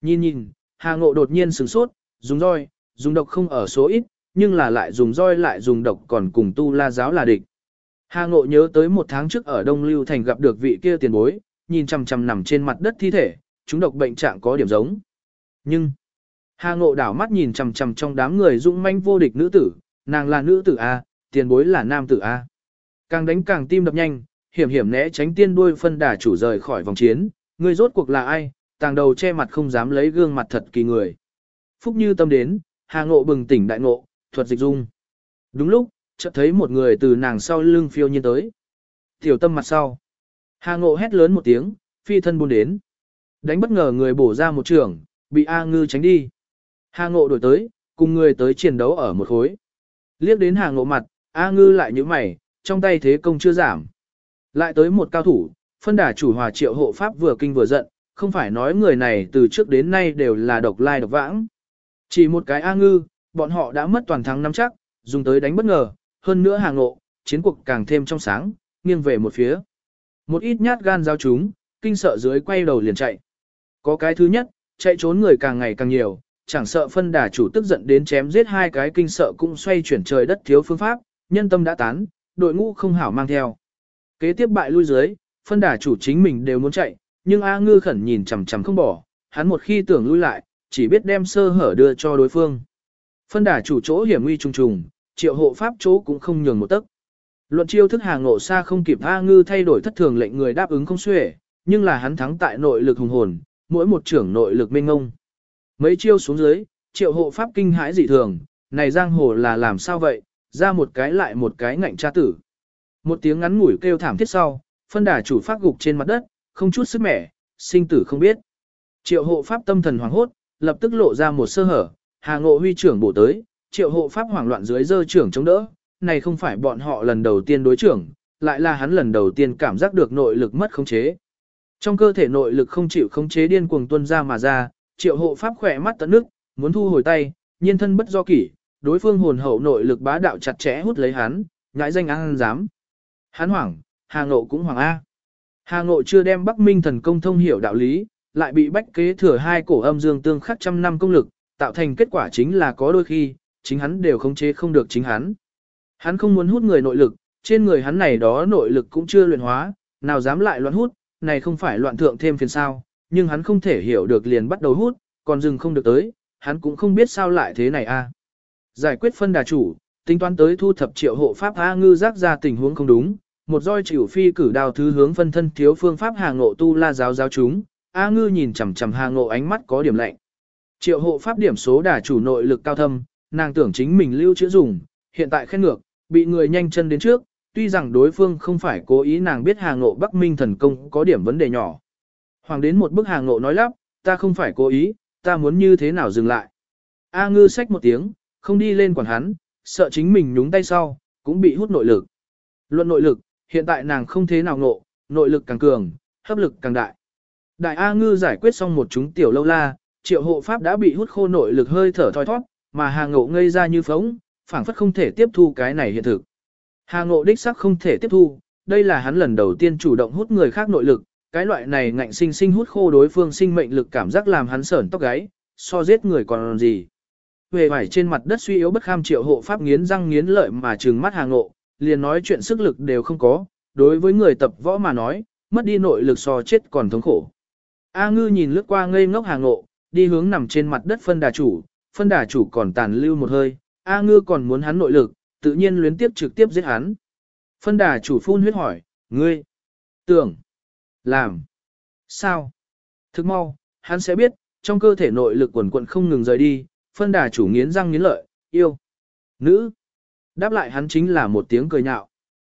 Nhìn nhìn, Hà Ngộ đột nhiên sửng sốt, dùng roi, dùng độc không ở số ít, nhưng là lại dùng roi lại dùng độc còn cùng tu la giáo là địch. Hà Ngộ nhớ tới một tháng trước ở Đông Lưu Thành gặp được vị kia tiền bối, nhìn chằm chằm nằm trên mặt đất thi thể, chúng độc bệnh trạng có điểm giống. Nhưng, Hà Ngộ đảo mắt nhìn chằm chằm trong đám người dũng manh vô địch nữ tử, nàng là nữ tử A, tiền bối là nam tử A. Càng đánh càng tim đập nhanh, hiểm hiểm né tránh tiên đuôi phân đà chủ rời khỏi vòng chiến, người rốt cuộc là ai, tàng đầu che mặt không dám lấy gương mặt thật kỳ người. Phúc như tâm đến, Hà Ngộ bừng tỉnh đại ngộ, thuật dịch dung. Đúng lúc, chợt thấy một người từ nàng sau lưng phiêu nhiên tới. Tiểu tâm mặt sau. Hà Ngộ hét lớn một tiếng, phi thân buôn đến. Đánh bất ngờ người bổ ra một trường, bị A Ngư tránh đi. Hà Ngộ đổi tới, cùng người tới chiến đấu ở một khối. Liếc đến Hà Ngộ mặt, A Ngư lại như mày, trong tay thế công chưa giảm. Lại tới một cao thủ, phân đả chủ hòa triệu hộ pháp vừa kinh vừa giận, không phải nói người này từ trước đến nay đều là độc lai độc vãng. Chỉ một cái A ngư, bọn họ đã mất toàn thắng năm chắc, dùng tới đánh bất ngờ, hơn nữa hàng ngộ, chiến cuộc càng thêm trong sáng, nghiêng về một phía. Một ít nhát gan giao chúng, kinh sợ dưới quay đầu liền chạy. Có cái thứ nhất, chạy trốn người càng ngày càng nhiều, chẳng sợ phân đà chủ tức giận đến chém giết hai cái kinh sợ cũng xoay chuyển trời đất thiếu phương pháp, nhân tâm đã tán, đội ngũ không hảo mang theo. Kế tiếp bại lui dưới, phân đà chủ chính mình đều muốn chạy, nhưng A ngư khẩn nhìn chằm chằm không bỏ, hắn một khi tưởng lui lại, chỉ biết đem sơ hở đưa cho đối phương. Phân đà chủ chỗ hiểm nguy trùng trùng, triệu hộ pháp chỗ cũng không nhường một tấc. Luận chiêu thức hàng ngộ xa không kịp A ngư thay đổi thất thường lệnh người đáp ứng không xuể, nhưng là hắn thắng tại nội lực hùng hồn, mỗi một trưởng nội lực mênh ngông. Mấy chiêu xuống dưới, triệu hộ pháp kinh hãi dị thường, này giang hồ là làm sao vậy, ra một cái lại một cái ngạnh tra tử. Một tiếng ngắn ngủi kêu thảm thiết sau, phân đà chủ phát gục trên mặt đất, không chút sức mẻ, sinh tử không biết. Triệu hộ pháp tâm thần hoảng hốt, lập tức lộ ra một sơ hở, Hà Ngộ Huy trưởng bổ tới, triệu hộ pháp hoảng loạn dưới dơ trưởng chống đỡ, này không phải bọn họ lần đầu tiên đối trưởng, lại là hắn lần đầu tiên cảm giác được nội lực mất khống chế. Trong cơ thể nội lực không chịu khống chế điên cuồng tuôn ra mà ra, triệu hộ pháp khỏe mắt tận nước, muốn thu hồi tay, nhiên thân bất do kỷ, đối phương hồn hậu nội lực bá đạo chặt chẽ hút lấy hắn, nhãi danh ăn dám. Hắn hoảng, Hà Ngộ cũng hoảng A. Hà Ngộ chưa đem Bắc Minh thần công thông hiểu đạo lý, lại bị bách kế thừa hai cổ âm dương tương khắc trăm năm công lực, tạo thành kết quả chính là có đôi khi, chính hắn đều khống chế không được chính hắn. Hắn không muốn hút người nội lực, trên người hắn này đó nội lực cũng chưa luyện hóa, nào dám lại loạn hút, này không phải loạn thượng thêm phiền sao, nhưng hắn không thể hiểu được liền bắt đầu hút, còn dừng không được tới, hắn cũng không biết sao lại thế này a. À. Giải quyết phân đà chủ, tính toán tới thu thập triệu hộ pháp A ngư giác ra tình huống không đúng, một roi chịu phi cử đào thứ hướng phân thân thiếu phương pháp hàng ngộ tu la giáo giáo chúng, A ngư nhìn chằm chằm hà ngộ ánh mắt có điểm lạnh. Triệu hộ pháp điểm số đả chủ nội lực cao thâm, nàng tưởng chính mình lưu chữa dùng, hiện tại khen ngược, bị người nhanh chân đến trước, tuy rằng đối phương không phải cố ý nàng biết hà ngộ Bắc Minh thần công có điểm vấn đề nhỏ. Hoàng đến một bức hà ngộ nói lắp, ta không phải cố ý, ta muốn như thế nào dừng lại. A ngư xách một tiếng, không đi lên quản hắn, sợ chính mình nhúng tay sau, cũng bị hút nội lực. Luận nội lực, hiện tại nàng không thế nào ngộ, nội lực càng cường, hấp lực càng đại. Đại A ngư giải quyết xong một chúng tiểu lâu la, triệu hộ pháp đã bị hút khô nội lực hơi thở thoi thoát, mà Hà Ngộ ngây ra như phóng, phảng phất không thể tiếp thu cái này hiện thực. Hà Ngộ đích xác không thể tiếp thu, đây là hắn lần đầu tiên chủ động hút người khác nội lực, cái loại này ngạnh sinh sinh hút khô đối phương sinh mệnh lực cảm giác làm hắn sởn tóc gáy, so giết người còn gì. Về vải trên mặt đất suy yếu bất kham triệu hộ pháp nghiến răng nghiến lợi mà trừng mắt Hà Ngộ, liền nói chuyện sức lực đều không có, đối với người tập võ mà nói, mất đi nội lực so chết còn thống khổ. A ngư nhìn lướt qua ngây ngốc hàng ngộ, đi hướng nằm trên mặt đất phân đà chủ, phân đà chủ còn tàn lưu một hơi, A ngư còn muốn hắn nội lực, tự nhiên luyến tiếp trực tiếp giết hắn. Phân đà chủ phun huyết hỏi, ngươi, tưởng, làm, sao? Thức mau, hắn sẽ biết, trong cơ thể nội lực quần quận không ngừng rời đi, phân đà chủ nghiến răng nghiến lợi, yêu, nữ. Đáp lại hắn chính là một tiếng cười nhạo.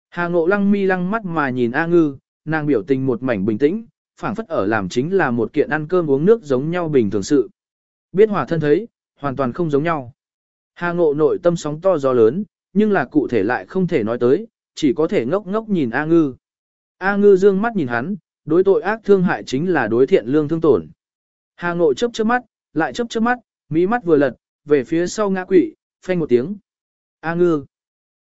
Hà ngộ lăng mi lăng mắt mà nhìn A ngư, nàng biểu tình một mảnh bình tĩnh, phảng phất ở làm chính là một kiện ăn cơm uống nước giống nhau bình thường sự. Biết hòa thân thấy, hoàn toàn không giống nhau. Hà ngộ nội tâm sóng to gió lớn, nhưng là cụ thể lại không thể nói tới, chỉ có thể ngốc ngốc nhìn A ngư. A ngư dương mắt nhìn hắn, đối tội ác thương hại chính là đối thiện lương thương tổn. Hà ngộ chớp chớp mắt, lại chớp chớp mắt, mí mắt vừa lật, về phía sau ngã quỵ, phanh một tiếng. A ngư.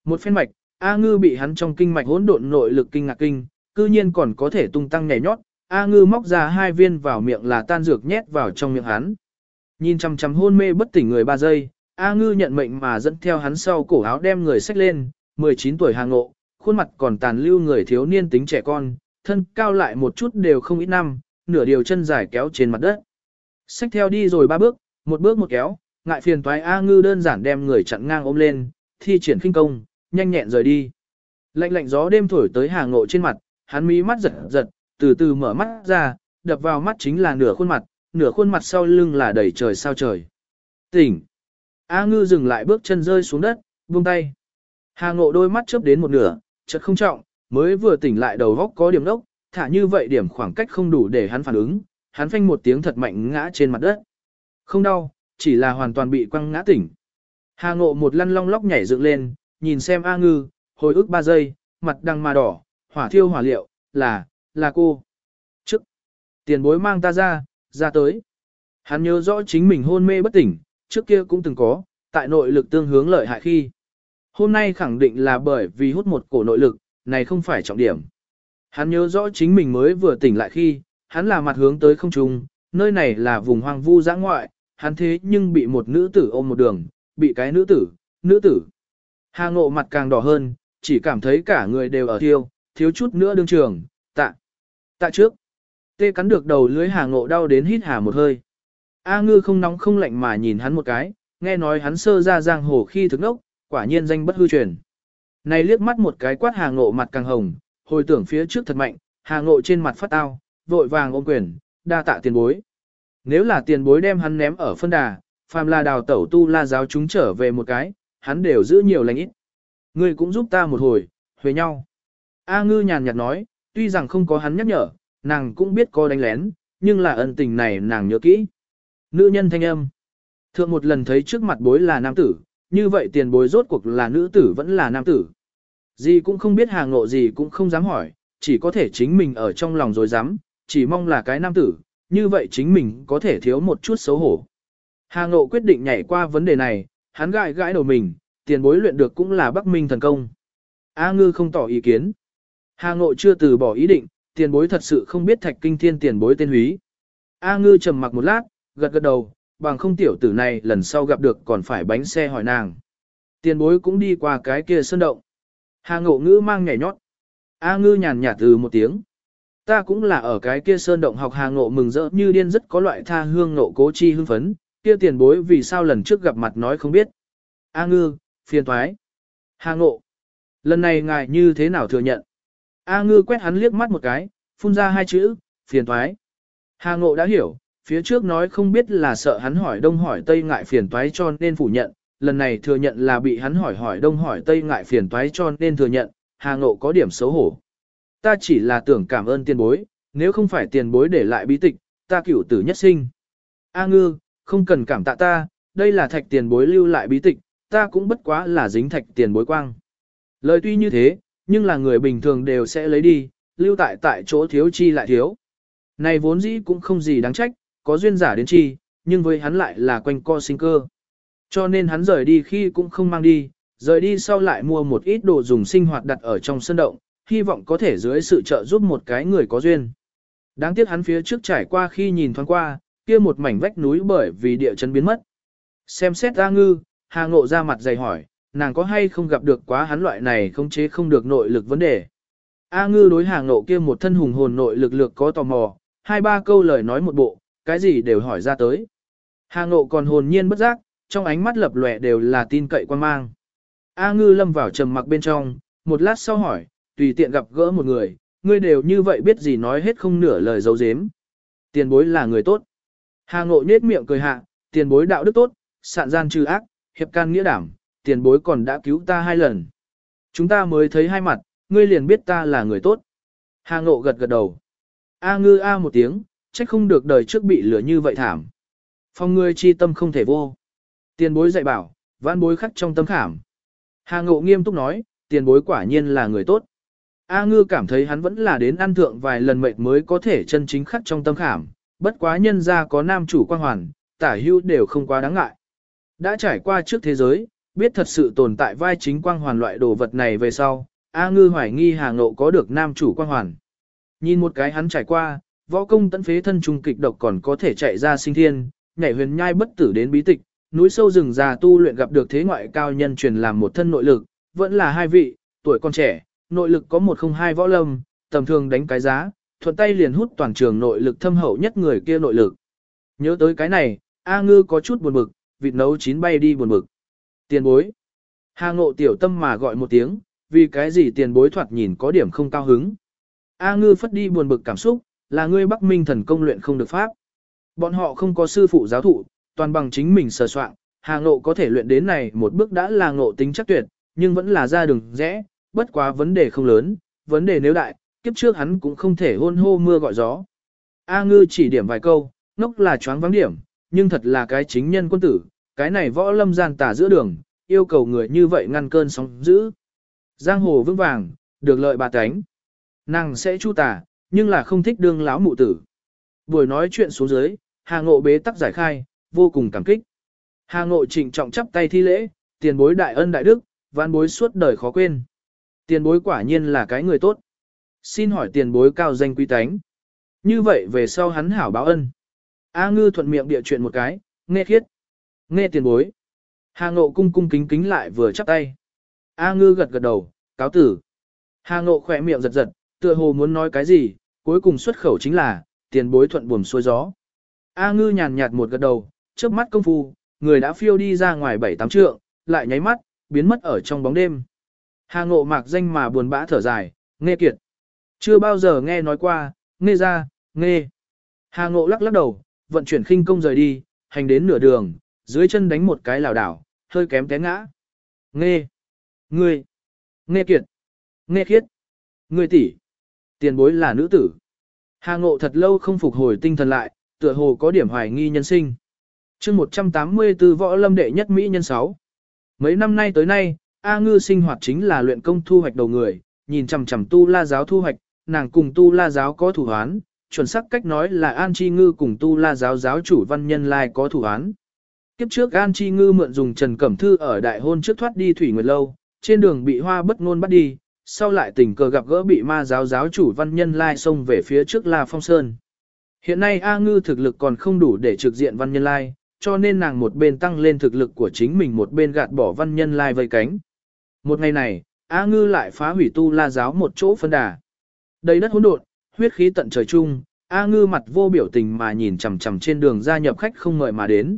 Một phen mạch, A ngư bị hắn trong kinh mạch hỗn độn nội lực kinh ngạc kinh, cư nhiên còn có thể tung tăng nhảy nhót. A ngư móc ra hai viên vào miệng là tan dược nhét vào trong miệng hắn. Nhìn chằm chằm hôn mê bất tỉnh người ba giây, A ngư nhận mệnh mà dẫn theo hắn sau cổ áo đem người xách lên, 19 tuổi hàng ngộ, khuôn mặt còn tàn lưu người thiếu niên tính trẻ con, thân cao lại một chút đều không ít năm, nửa điều chân dài kéo trên mặt đất. Xách theo đi rồi ba bước, một bước một kéo, ngại phiền toái A ngư đơn giản đem người chặn ngang ôm lên, thi triển khinh công, nhanh nhẹn rời đi. Lạnh lạnh gió đêm thổi tới hàng ngộ trên mặt, hắn mí mắt giật giật, từ từ mở mắt ra, đập vào mắt chính là nửa khuôn mặt, nửa khuôn mặt sau lưng là đầy trời sao trời. Tỉnh! A ngư dừng lại bước chân rơi xuống đất, buông tay. Hà ngộ đôi mắt chớp đến một nửa, chợt không trọng, mới vừa tỉnh lại đầu góc có điểm đốc, thả như vậy điểm khoảng cách không đủ để hắn phản ứng, hắn phanh một tiếng thật mạnh ngã trên mặt đất. Không đau, chỉ là hoàn toàn bị quăng ngã tỉnh. Hà ngộ một lăn long lóc nhảy dựng lên, nhìn xem A ngư, hồi ức ba giây, mặt đằng mà đỏ, hỏa thiêu hỏa liệu, là, là cô. Trước, tiền bối mang ta ra, ra tới. Hắn nhớ rõ chính mình hôn mê bất tỉnh, trước kia cũng từng có, tại nội lực tương hướng lợi hại khi. Hôm nay khẳng định là bởi vì hút một cổ nội lực, này không phải trọng điểm. Hắn nhớ rõ chính mình mới vừa tỉnh lại khi, hắn là mặt hướng tới không trung, nơi này là vùng hoang vu giã ngoại, hắn thế nhưng bị một nữ tử ôm một đường, bị cái nữ tử, nữ tử. Hà ngộ mặt càng đỏ hơn, chỉ cảm thấy cả người đều ở thiêu, thiếu chút nữa đương trường, tạ, tạ trước. Tê cắn được đầu lưới hà ngộ đau đến hít hà một hơi. A ngư không nóng không lạnh mà nhìn hắn một cái, nghe nói hắn sơ ra giang hồ khi thức nốc, quả nhiên danh bất hư truyền. Này liếc mắt một cái quát hà ngộ mặt càng hồng, hồi tưởng phía trước thật mạnh, hà ngộ trên mặt phát tao, vội vàng ôm quyền, đa tạ tiền bối. Nếu là tiền bối đem hắn ném ở phân đà, phàm là đào tẩu tu la giáo chúng trở về một cái, hắn đều giữ nhiều lành ít. Ngươi cũng giúp ta một hồi, huề nhau. A ngư nhàn nhạt nói, tuy rằng không có hắn nhắc nhở, nàng cũng biết có đánh lén, nhưng là ân tình này nàng nhớ kỹ. Nữ nhân thanh âm. Thượng một lần thấy trước mặt bối là nam tử, như vậy tiền bối rốt cuộc là nữ tử vẫn là nam tử. Gì cũng không biết hàng ngộ gì cũng không dám hỏi, chỉ có thể chính mình ở trong lòng rồi dám, chỉ mong là cái nam tử, như vậy chính mình có thể thiếu một chút xấu hổ. Hà ngộ quyết định nhảy qua vấn đề này, hắn gãi gãi đầu mình, tiền bối luyện được cũng là Bắc Minh thần công. A ngư không tỏ ý kiến. Hà ngộ chưa từ bỏ ý định, tiền bối thật sự không biết thạch kinh thiên tiền bối tên húy. A ngư trầm mặc một lát, gật gật đầu, bằng không tiểu tử này lần sau gặp được còn phải bánh xe hỏi nàng. Tiền bối cũng đi qua cái kia sơn động. Hà ngộ ngữ mang nhảy nhót. A ngư nhàn nhạt từ một tiếng. Ta cũng là ở cái kia sơn động học hà ngộ mừng rỡ như điên rất có loại tha hương ngộ cố chi hưng phấn, kia tiền bối vì sao lần trước gặp mặt nói không biết. A ngư, phiền thoái. Hà ngộ. Lần này ngài như thế nào thừa nhận? A ngư quét hắn liếc mắt một cái, phun ra hai chữ, phiền thoái. Hà ngộ đã hiểu, phía trước nói không biết là sợ hắn hỏi đông hỏi tây ngại phiền toái cho nên phủ nhận, lần này thừa nhận là bị hắn hỏi hỏi đông hỏi tây ngại phiền toái cho nên thừa nhận, Hà Ngộ có điểm xấu hổ. Ta chỉ là tưởng cảm ơn tiền bối, nếu không phải tiền bối để lại bí tịch, ta cửu tử nhất sinh. A ngư, không cần cảm tạ ta, đây là thạch tiền bối lưu lại bí tịch, ta cũng bất quá là dính thạch tiền bối quang. Lời tuy như thế, nhưng là người bình thường đều sẽ lấy đi, lưu tại tại chỗ thiếu chi lại thiếu. Này vốn dĩ cũng không gì đáng trách, có duyên giả đến chi, nhưng với hắn lại là quanh co sinh cơ. Cho nên hắn rời đi khi cũng không mang đi, rời đi sau lại mua một ít đồ dùng sinh hoạt đặt ở trong sân động, hy vọng có thể dưới sự trợ giúp một cái người có duyên. Đáng tiếc hắn phía trước trải qua khi nhìn thoáng qua, kia một mảnh vách núi bởi vì địa chấn biến mất. Xem xét ra ngư, Hà Ngộ ra mặt dày hỏi, nàng có hay không gặp được quá hắn loại này không chế không được nội lực vấn đề. A ngư đối hàng nộ kia một thân hùng hồn nội lực lực có tò mò, hai ba câu lời nói một bộ, cái gì đều hỏi ra tới. hàng nộ còn hồn nhiên bất giác, trong ánh mắt lập lòe đều là tin cậy quan mang. A ngư lâm vào trầm mặc bên trong, một lát sau hỏi, tùy tiện gặp gỡ một người, ngươi đều như vậy biết gì nói hết không nửa lời dấu dếm. Tiền bối là người tốt. Hà ngộ nhết miệng cười hạ, tiền bối đạo đức tốt, sạn gian trừ ác, hiệp can nghĩa đảm, tiền bối còn đã cứu ta hai lần. Chúng ta mới thấy hai mặt, ngươi liền biết ta là người tốt. Hà ngộ gật gật đầu. A ngư A một tiếng, trách không được đời trước bị lửa như vậy thảm. Phong ngươi chi tâm không thể vô. Tiền bối dạy bảo, vãn bối khắc trong tâm khảm. Hà ngộ nghiêm túc nói, tiền bối quả nhiên là người tốt. A ngư cảm thấy hắn vẫn là đến ăn thượng vài lần mệt mới có thể chân chính khắc trong tâm khảm, bất quá nhân ra có nam chủ quan hoàn, tả hưu đều không quá đáng ngại. Đã trải qua trước thế giới, biết thật sự tồn tại vai chính quang hoàn loại đồ vật này về sau, A ngư hoài nghi Hà Ngộ có được nam chủ quang hoàn. Nhìn một cái hắn trải qua, võ công tận phế thân trung kịch độc còn có thể chạy ra sinh thiên, nhảy huyền nhai bất tử đến bí tịch, núi sâu rừng già tu luyện gặp được thế ngoại cao nhân truyền làm một thân nội lực, vẫn là hai vị, tuổi còn trẻ, nội lực có một không hai võ lâm, tầm thường đánh cái giá, thuận tay liền hút toàn trường nội lực thâm hậu nhất người kia nội lực. Nhớ tới cái này, A ngư có chút buồn bực, vịt nấu chín bay đi buồn bực. Tiền bối. Hà ngộ tiểu tâm mà gọi một tiếng, vì cái gì tiền bối thoạt nhìn có điểm không cao hứng. A ngư phất đi buồn bực cảm xúc, là ngươi Bắc Minh thần công luyện không được pháp. Bọn họ không có sư phụ giáo thụ, toàn bằng chính mình sờ soạn, Hà Ngộ có thể luyện đến này một bước đã là ngộ tính chắc tuyệt, nhưng vẫn là ra đường rẽ, bất quá vấn đề không lớn, vấn đề nếu đại, kiếp trước hắn cũng không thể hôn hô mưa gọi gió. A ngư chỉ điểm vài câu, ngốc là choáng vắng điểm, nhưng thật là cái chính nhân quân tử, cái này võ lâm gian tả giữa đường, yêu cầu người như vậy ngăn cơn sóng dữ. Giang hồ vững vàng, được lợi bà tánh. Nàng sẽ chu tả, nhưng là không thích đương láo mụ tử. Buổi nói chuyện xuống dưới, Hà Ngộ bế tắc giải khai, vô cùng cảm kích. Hà Ngộ trịnh trọng chắp tay thi lễ, tiền bối đại ân đại đức, vãn bối suốt đời khó quên. Tiền bối quả nhiên là cái người tốt. Xin hỏi tiền bối cao danh quý tánh. Như vậy về sau hắn hảo báo ân. A ngư thuận miệng địa chuyện một cái, nghe khiết. Nghe tiền bối. Hà ngộ cung cung kính kính lại vừa chắp tay. A ngư gật gật đầu, cáo tử. Hà ngộ khỏe miệng giật giật, tựa hồ muốn nói cái gì, cuối cùng xuất khẩu chính là, tiền bối thuận buồm xuôi gió. A ngư nhàn nhạt một gật đầu, trước mắt công phu, người đã phiêu đi ra ngoài bảy tám trượng, lại nháy mắt, biến mất ở trong bóng đêm. Hà ngộ mạc danh mà buồn bã thở dài, nghe kiệt. Chưa bao giờ nghe nói qua, nghe ra, nghe. Hà ngộ lắc lắc đầu, vận chuyển khinh công rời đi, hành đến nửa đường, dưới chân đánh một cái lảo đảo, hơi kém té ngã. Nghe. Ngươi. Nghe kiệt. Nghe khiết. Ngươi tỷ. Tiền bối là nữ tử. Hà ngộ thật lâu không phục hồi tinh thần lại, tựa hồ có điểm hoài nghi nhân sinh. chương 184 võ lâm đệ nhất Mỹ nhân 6. Mấy năm nay tới nay, A ngư sinh hoạt chính là luyện công thu hoạch đầu người, nhìn chằm chằm tu la giáo thu hoạch, nàng cùng tu la giáo có thủ hoán, chuẩn xác cách nói là An Chi Ngư cùng tu la giáo giáo chủ văn nhân lai có thủ hoán. Kiếp trước An Chi Ngư mượn dùng Trần Cẩm Thư ở đại hôn trước thoát đi Thủy Nguyệt Lâu, trên đường bị hoa bất ngôn bắt đi, sau lại tình cờ gặp gỡ bị ma giáo giáo chủ văn nhân lai xông về phía trước La Phong Sơn. Hiện nay A Ngư thực lực còn không đủ để trực diện văn nhân lai, cho nên nàng một bên tăng lên thực lực của chính mình một bên gạt bỏ văn nhân lai vây cánh. Một ngày này, A Ngư lại phá hủy tu la giáo một chỗ phân đà. Đầy đất hỗn độn, huyết khí tận trời chung, A Ngư mặt vô biểu tình mà nhìn chằm chằm trên đường gia nhập khách không mời mà đến.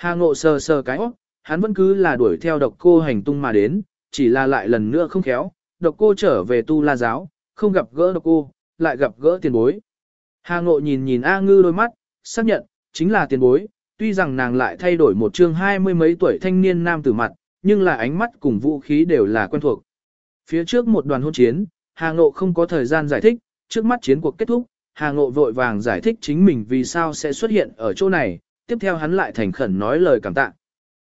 Hà Ngộ sờ sờ cái óc, hắn vẫn cứ là đuổi theo độc cô hành tung mà đến, chỉ là lại lần nữa không khéo, độc cô trở về tu la giáo, không gặp gỡ độc cô, lại gặp gỡ tiền bối. Hà Ngộ nhìn nhìn A Ngư đôi mắt, xác nhận, chính là tiền bối, tuy rằng nàng lại thay đổi một chương hai mươi mấy tuổi thanh niên nam tử mặt, nhưng là ánh mắt cùng vũ khí đều là quen thuộc. Phía trước một đoàn hôn chiến, Hà Ngộ không có thời gian giải thích, trước mắt chiến cuộc kết thúc, Hà Ngộ vội vàng giải thích chính mình vì sao sẽ xuất hiện ở chỗ này, tiếp theo hắn lại thành khẩn nói lời cảm tạ.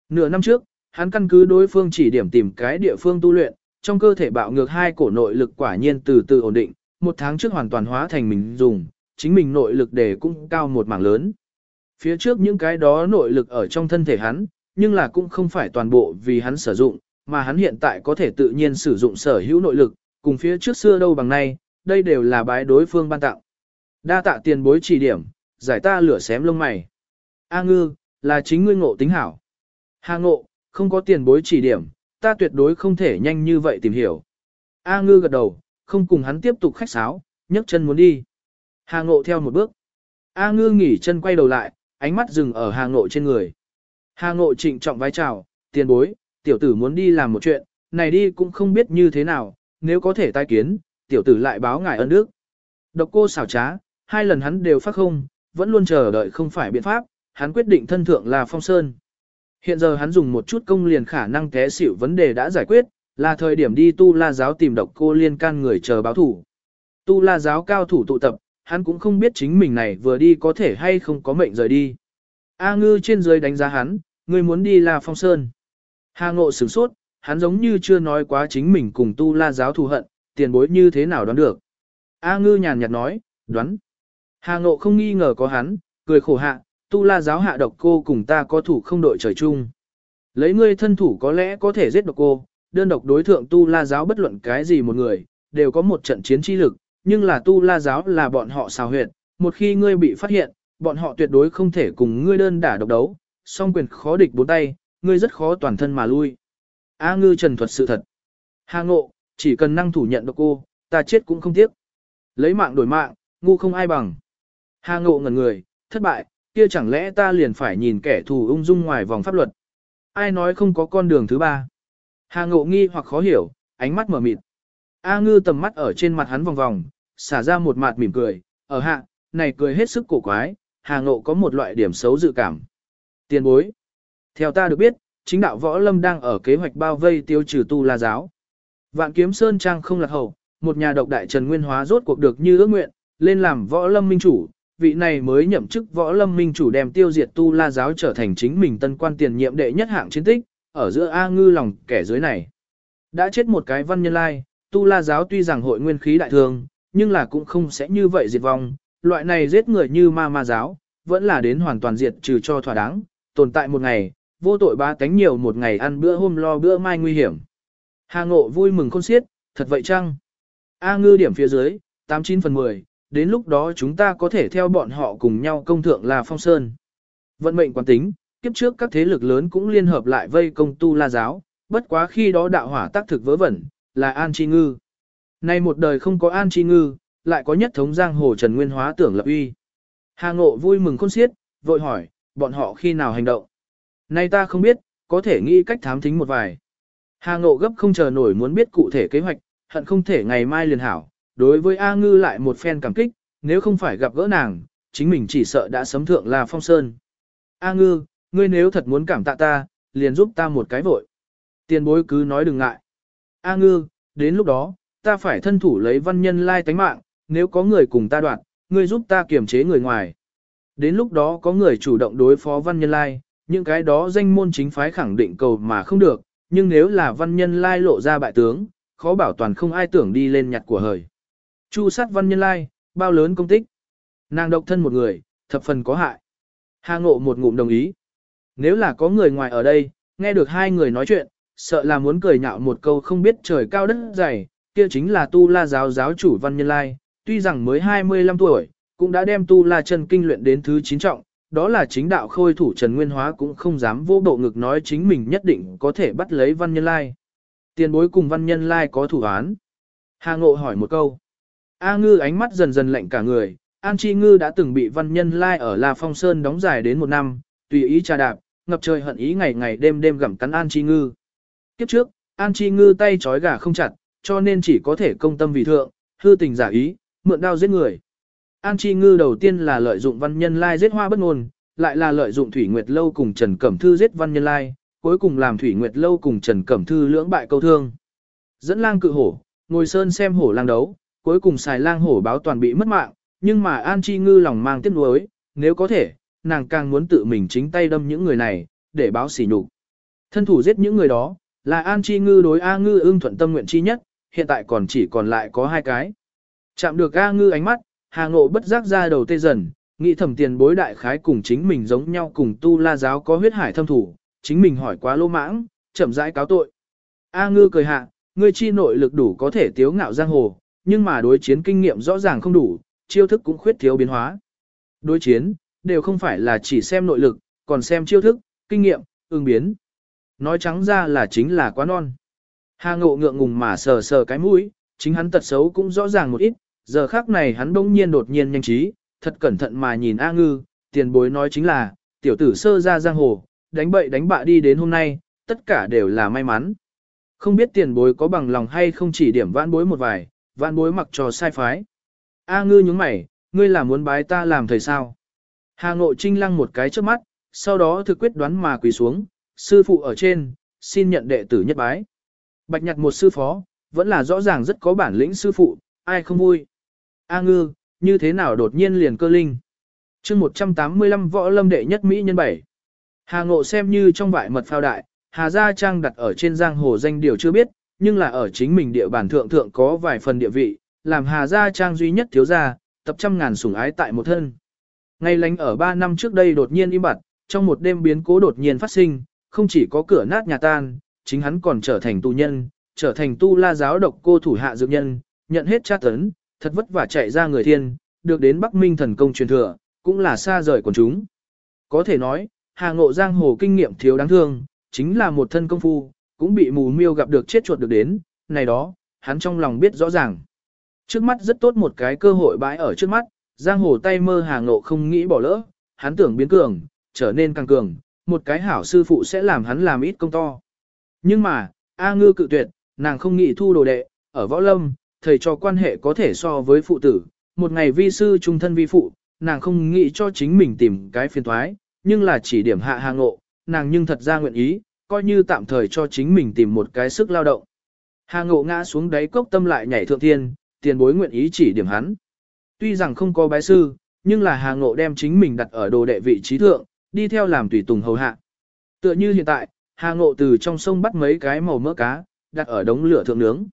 Nửa năm trước, hắn căn cứ đối phương chỉ điểm tìm cái địa phương tu luyện, trong cơ thể bạo ngược hai cổ nội lực quả nhiên từ từ ổn định, một tháng trước hoàn toàn hóa thành mình dùng, chính mình nội lực để cũng cao một mảng lớn. Phía trước những cái đó nội lực ở trong thân thể hắn, nhưng là cũng không phải toàn bộ vì hắn sử dụng, mà hắn hiện tại có thể tự nhiên sử dụng sở hữu nội lực, cùng phía trước xưa đâu bằng nay, đây đều là bái đối phương ban tặng. Đa tạ tiền bối chỉ điểm, giải ta lửa xém lông mày. A ngư, là chính ngươi ngộ tính hảo. Hà ngộ, không có tiền bối chỉ điểm, ta tuyệt đối không thể nhanh như vậy tìm hiểu. A ngư gật đầu, không cùng hắn tiếp tục khách sáo, nhấc chân muốn đi. Hà ngộ theo một bước. A ngư nghỉ chân quay đầu lại, ánh mắt dừng ở hà ngộ trên người. Hà ngộ trịnh trọng vai chào, tiền bối, tiểu tử muốn đi làm một chuyện, này đi cũng không biết như thế nào, nếu có thể tai kiến, tiểu tử lại báo ngài ân đức. Độc cô xảo trá, hai lần hắn đều phát không, vẫn luôn chờ đợi không phải biện pháp, hắn quyết định thân thượng là phong sơn. Hiện giờ hắn dùng một chút công liền khả năng té xỉu vấn đề đã giải quyết, là thời điểm đi tu la giáo tìm độc cô liên can người chờ báo thủ. Tu la giáo cao thủ tụ tập, hắn cũng không biết chính mình này vừa đi có thể hay không có mệnh rời đi. A ngư trên dưới đánh giá hắn, người muốn đi là phong sơn. Hà ngộ sửng sốt, hắn giống như chưa nói quá chính mình cùng tu la giáo thù hận, tiền bối như thế nào đoán được. A ngư nhàn nhạt nói, đoán. Hà ngộ không nghi ngờ có hắn, cười khổ hạ, tu la giáo hạ độc cô cùng ta có thủ không đội trời chung. Lấy ngươi thân thủ có lẽ có thể giết độc cô, đơn độc đối thượng tu la giáo bất luận cái gì một người, đều có một trận chiến chi lực, nhưng là tu la giáo là bọn họ xào huyệt, một khi ngươi bị phát hiện, bọn họ tuyệt đối không thể cùng ngươi đơn đả độc đấu, song quyền khó địch bốn tay, ngươi rất khó toàn thân mà lui. A ngư trần thuật sự thật. Hà ngộ, chỉ cần năng thủ nhận độc cô, ta chết cũng không tiếc. Lấy mạng đổi mạng, ngu không ai bằng. Hà ngộ ngẩn người, thất bại, kia chẳng lẽ ta liền phải nhìn kẻ thù ung dung ngoài vòng pháp luật. Ai nói không có con đường thứ ba. Hà ngộ nghi hoặc khó hiểu, ánh mắt mở mịt. A ngư tầm mắt ở trên mặt hắn vòng vòng, xả ra một mặt mỉm cười, ở hạ, này cười hết sức cổ quái, hà ngộ có một loại điểm xấu dự cảm. Tiền bối. Theo ta được biết, chính đạo võ lâm đang ở kế hoạch bao vây tiêu trừ tu la giáo. Vạn kiếm sơn trang không lạc hậu, một nhà độc đại Trần Nguyên Hóa rốt cuộc được như ước nguyện, lên làm võ lâm minh chủ, vị này mới nhậm chức võ lâm minh chủ đem tiêu diệt tu la giáo trở thành chính mình tân quan tiền nhiệm đệ nhất hạng chiến tích, ở giữa A ngư lòng kẻ dưới này. Đã chết một cái văn nhân lai, tu la giáo tuy rằng hội nguyên khí đại thương, nhưng là cũng không sẽ như vậy diệt vong, loại này giết người như ma ma giáo, vẫn là đến hoàn toàn diệt trừ cho thỏa đáng, tồn tại một ngày, vô tội ba tánh nhiều một ngày ăn bữa hôm lo bữa mai nguy hiểm. Hà ngộ vui mừng khôn xiết, thật vậy chăng? A ngư điểm phía dưới, 89 phần 10, đến lúc đó chúng ta có thể theo bọn họ cùng nhau công thượng là phong sơn. Vận mệnh quán tính, kiếp trước các thế lực lớn cũng liên hợp lại vây công tu la giáo, bất quá khi đó đạo hỏa tác thực vớ vẩn, là An Chi Ngư. Nay một đời không có An Chi Ngư, lại có nhất thống giang hồ Trần Nguyên Hóa tưởng lập uy. Hà Ngộ vui mừng khôn xiết, vội hỏi, bọn họ khi nào hành động. Nay ta không biết, có thể nghĩ cách thám thính một vài. Hà Ngộ gấp không chờ nổi muốn biết cụ thể kế hoạch, hận không thể ngày mai liền hảo. Đối với A Ngư lại một phen cảm kích, nếu không phải gặp gỡ nàng, chính mình chỉ sợ đã sấm thượng là phong sơn. A Ngư, ngươi nếu thật muốn cảm tạ ta, liền giúp ta một cái vội. Tiền bối cứ nói đừng ngại. A Ngư, đến lúc đó, ta phải thân thủ lấy văn nhân lai tánh mạng, nếu có người cùng ta đoạn, ngươi giúp ta kiềm chế người ngoài. Đến lúc đó có người chủ động đối phó văn nhân lai, những cái đó danh môn chính phái khẳng định cầu mà không được, nhưng nếu là văn nhân lai lộ ra bại tướng, khó bảo toàn không ai tưởng đi lên nhặt của hời. Chu sát văn nhân lai, bao lớn công tích. Nàng độc thân một người, thập phần có hại. Hà ngộ một ngụm đồng ý. Nếu là có người ngoài ở đây, nghe được hai người nói chuyện, sợ là muốn cười nhạo một câu không biết trời cao đất dày, kia chính là tu la giáo giáo chủ văn nhân lai, tuy rằng mới 25 tuổi, cũng đã đem tu la chân kinh luyện đến thứ 9 trọng, đó là chính đạo khôi thủ Trần Nguyên Hóa cũng không dám vô bộ ngực nói chính mình nhất định có thể bắt lấy văn nhân lai. Tiền bối cùng văn nhân lai có thủ án. Hà Ngộ hỏi một câu. A ngư ánh mắt dần dần lạnh cả người, An Chi Ngư đã từng bị văn nhân lai ở La Phong Sơn đóng dài đến một năm, tùy ý trà đạp, ngập trời hận ý ngày ngày đêm đêm gặm cắn An Chi Ngư. Kiếp trước, An Chi Ngư tay trói gà không chặt, cho nên chỉ có thể công tâm vì thượng, hư tình giả ý, mượn đao giết người. An Chi Ngư đầu tiên là lợi dụng văn nhân lai giết hoa bất ngôn, lại là lợi dụng Thủy Nguyệt Lâu cùng Trần Cẩm Thư giết văn nhân lai, cuối cùng làm Thủy Nguyệt Lâu cùng Trần Cẩm Thư lưỡng bại câu thương. Dẫn lang cự hổ, ngồi sơn xem hổ lang đấu, cuối cùng xài lang hổ báo toàn bị mất mạng, nhưng mà An Chi Ngư lòng mang tiếc nuối, nếu có thể, nàng càng muốn tự mình chính tay đâm những người này, để báo sỉ nhục. Thân thủ giết những người đó, là An Chi Ngư đối A Ngư ưng thuận tâm nguyện chi nhất, hiện tại còn chỉ còn lại có hai cái. Chạm được A Ngư ánh mắt, Hà Ngộ bất giác ra đầu tê dần, nghĩ thẩm tiền bối đại khái cùng chính mình giống nhau cùng tu la giáo có huyết hải thâm thủ, chính mình hỏi quá lô mãng, chậm rãi cáo tội. A Ngư cười hạ, ngươi chi nội lực đủ có thể tiếu ngạo giang hồ, nhưng mà đối chiến kinh nghiệm rõ ràng không đủ, chiêu thức cũng khuyết thiếu biến hóa. Đối chiến, đều không phải là chỉ xem nội lực, còn xem chiêu thức, kinh nghiệm, ứng biến. Nói trắng ra là chính là quá non. Hà ngộ ngượng ngùng mà sờ sờ cái mũi, chính hắn tật xấu cũng rõ ràng một ít, giờ khác này hắn bỗng nhiên đột nhiên nhanh trí, thật cẩn thận mà nhìn A ngư, tiền bối nói chính là, tiểu tử sơ ra giang hồ, đánh bậy đánh bạ đi đến hôm nay, tất cả đều là may mắn. Không biết tiền bối có bằng lòng hay không chỉ điểm vãn bối một vài, vạn bối mặc trò sai phái. A ngư nhúng mày, ngươi là muốn bái ta làm thầy sao? Hà Ngộ Trinh lăng một cái trước mắt, sau đó thực quyết đoán mà quỳ xuống, sư phụ ở trên, xin nhận đệ tử nhất bái. Bạch nhặt một sư phó, vẫn là rõ ràng rất có bản lĩnh sư phụ, ai không vui. A ngư, như thế nào đột nhiên liền cơ linh. chương 185 võ lâm đệ nhất Mỹ nhân bảy. Hà Ngộ xem như trong vại mật phao đại, Hà Gia Trang đặt ở trên giang hồ danh điều chưa biết, nhưng là ở chính mình địa bàn thượng thượng có vài phần địa vị, làm Hà Gia Trang duy nhất thiếu gia, tập trăm ngàn sủng ái tại một thân. Ngay lánh ở 3 năm trước đây đột nhiên im bặt, trong một đêm biến cố đột nhiên phát sinh, không chỉ có cửa nát nhà tan, chính hắn còn trở thành tù nhân, trở thành tu la giáo độc cô thủ hạ dược nhân, nhận hết tra tấn, thật vất vả chạy ra người thiên, được đến Bắc Minh thần công truyền thừa, cũng là xa rời quần chúng. Có thể nói, Hà Ngộ Giang Hồ kinh nghiệm thiếu đáng thương, chính là một thân công phu, cũng bị mù miêu gặp được chết chuột được đến, này đó, hắn trong lòng biết rõ ràng. Trước mắt rất tốt một cái cơ hội bãi ở trước mắt, Giang Hồ tay mơ Hà Ngộ không nghĩ bỏ lỡ, hắn tưởng biến cường, trở nên càng cường, một cái hảo sư phụ sẽ làm hắn làm ít công to. Nhưng mà, A Ngư cự tuyệt, nàng không nghĩ thu đồ đệ, ở võ lâm, thầy cho quan hệ có thể so với phụ tử, một ngày vi sư trung thân vi phụ, nàng không nghĩ cho chính mình tìm cái phiền thoái, nhưng là chỉ điểm hạ hàng ngộ, nàng nhưng thật ra nguyện ý, coi như tạm thời cho chính mình tìm một cái sức lao động. Hà ngộ ngã xuống đáy cốc tâm lại nhảy thượng thiên, tiền bối nguyện ý chỉ điểm hắn. Tuy rằng không có bái sư, nhưng là Hà ngộ đem chính mình đặt ở đồ đệ vị trí thượng, đi theo làm tùy tùng hầu hạ. Tựa như hiện tại, Hà ngộ từ trong sông bắt mấy cái màu mỡ cá, đặt ở đống lửa thượng nướng.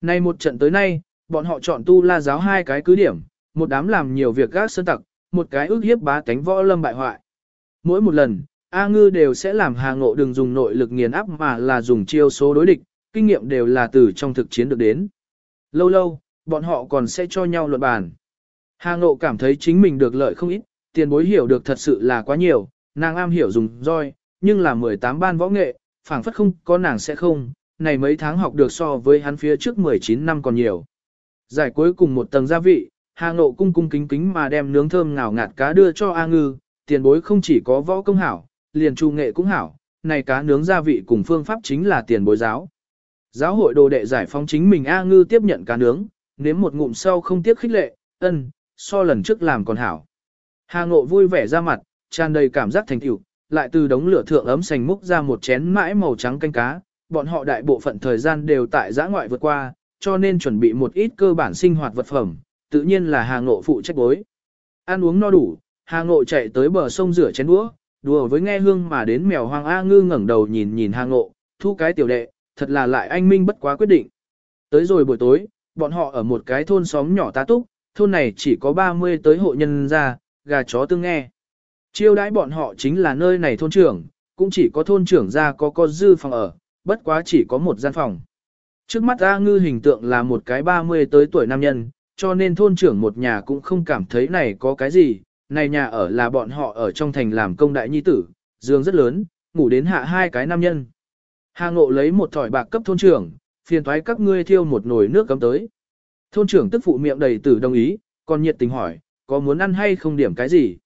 Nay một trận tới nay, bọn họ chọn tu la giáo hai cái cứ điểm, một đám làm nhiều việc gác sơn tặc, một cái ước hiếp bá tánh võ lâm bại hoại. Mỗi một lần, A Ngư đều sẽ làm Hà Ngộ đừng dùng nội lực nghiền áp mà là dùng chiêu số đối địch, kinh nghiệm đều là từ trong thực chiến được đến. Lâu lâu, bọn họ còn sẽ cho nhau luận bàn. Hà Ngộ cảm thấy chính mình được lợi không ít, tiền bối hiểu được thật sự là quá nhiều, nàng am hiểu dùng roi, nhưng là 18 ban võ nghệ, phảng phất không có nàng sẽ không, này mấy tháng học được so với hắn phía trước 19 năm còn nhiều. Giải cuối cùng một tầng gia vị, Hà Ngộ cung cung kính kính mà đem nướng thơm ngào ngạt cá đưa cho A Ngư, tiền bối không chỉ có võ công hảo, liền chu nghệ cũng hảo, này cá nướng gia vị cùng phương pháp chính là tiền bối giáo. Giáo hội đồ đệ giải phóng chính mình A Ngư tiếp nhận cá nướng, nếm một ngụm sau không tiếc khích lệ, ân, so lần trước làm còn hảo. Hà Ngộ vui vẻ ra mặt, tràn đầy cảm giác thành tựu, lại từ đống lửa thượng ấm sành múc ra một chén mãi màu trắng canh cá, bọn họ đại bộ phận thời gian đều tại giã ngoại vượt qua, cho nên chuẩn bị một ít cơ bản sinh hoạt vật phẩm, tự nhiên là Hà Ngộ phụ trách bối. Ăn uống no đủ, Hà Ngộ chạy tới bờ sông rửa chén đũa, đùa với nghe hương mà đến mèo hoang A ngư ngẩng đầu nhìn nhìn Hà Ngộ, thu cái tiểu đệ, thật là lại anh minh bất quá quyết định. Tới rồi buổi tối, bọn họ ở một cái thôn xóm nhỏ tá túc, thôn này chỉ có 30 tới hộ nhân ra, gà chó tương nghe. Chiêu đãi bọn họ chính là nơi này thôn trưởng, cũng chỉ có thôn trưởng ra có con dư phòng ở, bất quá chỉ có một gian phòng. Trước mắt A Ngư hình tượng là một cái 30 tới tuổi nam nhân, cho nên thôn trưởng một nhà cũng không cảm thấy này có cái gì, này nhà ở là bọn họ ở trong thành làm công đại nhi tử, giường rất lớn, ngủ đến hạ hai cái nam nhân. Hà ngộ lấy một thỏi bạc cấp thôn trưởng, phiền thoái các ngươi thiêu một nồi nước cấm tới. Thôn trưởng tức phụ miệng đầy tử đồng ý, còn nhiệt tình hỏi, có muốn ăn hay không điểm cái gì?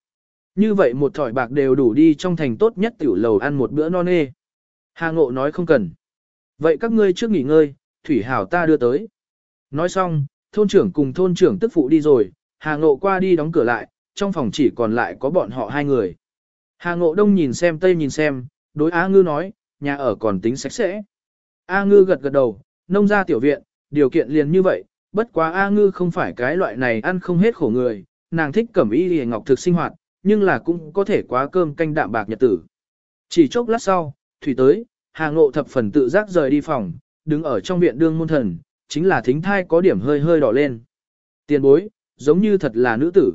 Như vậy một thỏi bạc đều đủ đi trong thành tốt nhất tiểu lầu ăn một bữa no nê. Hà ngộ nói không cần. Vậy các ngươi trước nghỉ ngơi, thủy hảo ta đưa tới. Nói xong, thôn trưởng cùng thôn trưởng tức phụ đi rồi, Hà ngộ qua đi đóng cửa lại, trong phòng chỉ còn lại có bọn họ hai người. Hà ngộ đông nhìn xem tây nhìn xem, đối A ngư nói, nhà ở còn tính sạch sẽ. A ngư gật gật đầu, nông ra tiểu viện, điều kiện liền như vậy, bất quá A ngư không phải cái loại này ăn không hết khổ người, nàng thích cẩm y lìa ngọc thực sinh hoạt, nhưng là cũng có thể quá cơm canh đạm bạc nhật tử. Chỉ chốc lát sau, thủy tới, Hà Ngộ thập phần tự giác rời đi phòng, đứng ở trong viện đương môn thần, chính là thính thai có điểm hơi hơi đỏ lên. Tiền bối, giống như thật là nữ tử.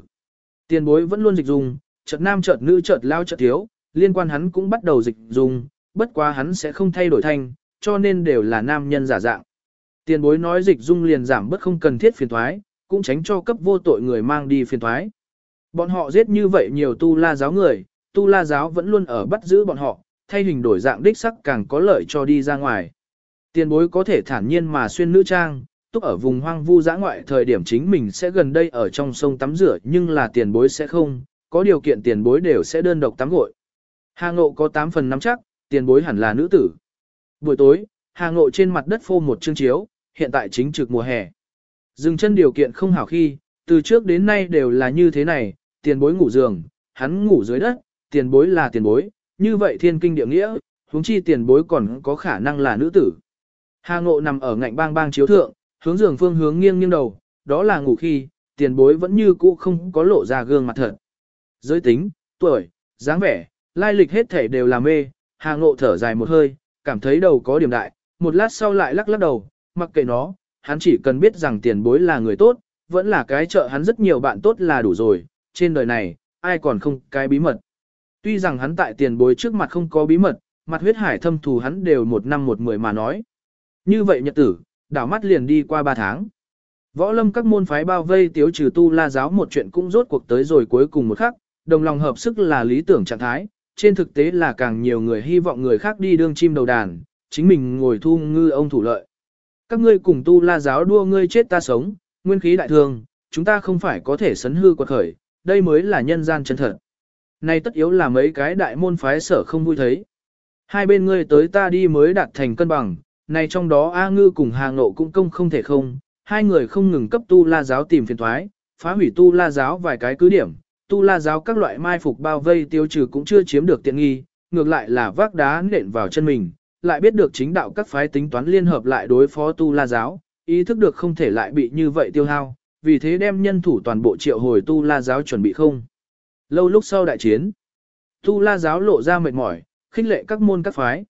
Tiền bối vẫn luôn dịch dùng, chợt nam chợt nữ chợt lao chợt thiếu, liên quan hắn cũng bắt đầu dịch dùng, bất quá hắn sẽ không thay đổi thành, cho nên đều là nam nhân giả dạng. Tiền bối nói dịch dung liền giảm bất không cần thiết phiền thoái, cũng tránh cho cấp vô tội người mang đi phiền thoái. Bọn họ giết như vậy nhiều tu la giáo người, tu la giáo vẫn luôn ở bắt giữ bọn họ, thay hình đổi dạng đích sắc càng có lợi cho đi ra ngoài. Tiền bối có thể thản nhiên mà xuyên nữ trang, túc ở vùng hoang vu dã ngoại thời điểm chính mình sẽ gần đây ở trong sông tắm rửa nhưng là tiền bối sẽ không, có điều kiện tiền bối đều sẽ đơn độc tắm gội. Hà ngộ có 8 phần nắm chắc, tiền bối hẳn là nữ tử. Buổi tối, Hà Ngộ trên mặt đất phô một chương chiếu, hiện tại chính trực mùa hè. Dừng chân điều kiện không hảo khi, từ trước đến nay đều là như thế này, tiền bối ngủ giường, hắn ngủ dưới đất, tiền bối là tiền bối, như vậy thiên kinh địa nghĩa, huống chi tiền bối còn có khả năng là nữ tử. Hà Ngộ nằm ở ngạnh bang bang chiếu thượng, hướng giường phương hướng nghiêng nghiêng đầu, đó là ngủ khi, tiền bối vẫn như cũ không có lộ ra gương mặt thật. Giới tính, tuổi, dáng vẻ, lai lịch hết thể đều là mê, Hà Ngộ thở dài một hơi, cảm thấy đầu có điểm đại, một lát sau lại lắc lắc đầu, mặc kệ nó, hắn chỉ cần biết rằng tiền bối là người tốt, vẫn là cái trợ hắn rất nhiều bạn tốt là đủ rồi, trên đời này, ai còn không cái bí mật. Tuy rằng hắn tại tiền bối trước mặt không có bí mật, mặt huyết hải thâm thù hắn đều một năm một mười mà nói. Như vậy nhật tử, đảo mắt liền đi qua ba tháng. Võ lâm các môn phái bao vây tiếu trừ tu la giáo một chuyện cũng rốt cuộc tới rồi cuối cùng một khắc, đồng lòng hợp sức là lý tưởng trạng thái, trên thực tế là càng nhiều người hy vọng người khác đi đương chim đầu đàn, chính mình ngồi thu ngư ông thủ lợi. Các ngươi cùng tu la giáo đua ngươi chết ta sống, nguyên khí đại thương, chúng ta không phải có thể sấn hư quật khởi, đây mới là nhân gian chân thật. Này tất yếu là mấy cái đại môn phái sở không vui thấy. Hai bên ngươi tới ta đi mới đạt thành cân bằng, này trong đó A Ngư cùng Hà Ngộ cũng công không thể không, hai người không ngừng cấp tu la giáo tìm phiền thoái, phá hủy tu la giáo vài cái cứ điểm, tu la giáo các loại mai phục bao vây tiêu trừ cũng chưa chiếm được tiện nghi, ngược lại là vác đá nện vào chân mình, lại biết được chính đạo các phái tính toán liên hợp lại đối phó tu la giáo, ý thức được không thể lại bị như vậy tiêu hao, vì thế đem nhân thủ toàn bộ triệu hồi tu la giáo chuẩn bị không. Lâu lúc sau đại chiến, tu la giáo lộ ra mệt mỏi, khích lệ các môn các phái.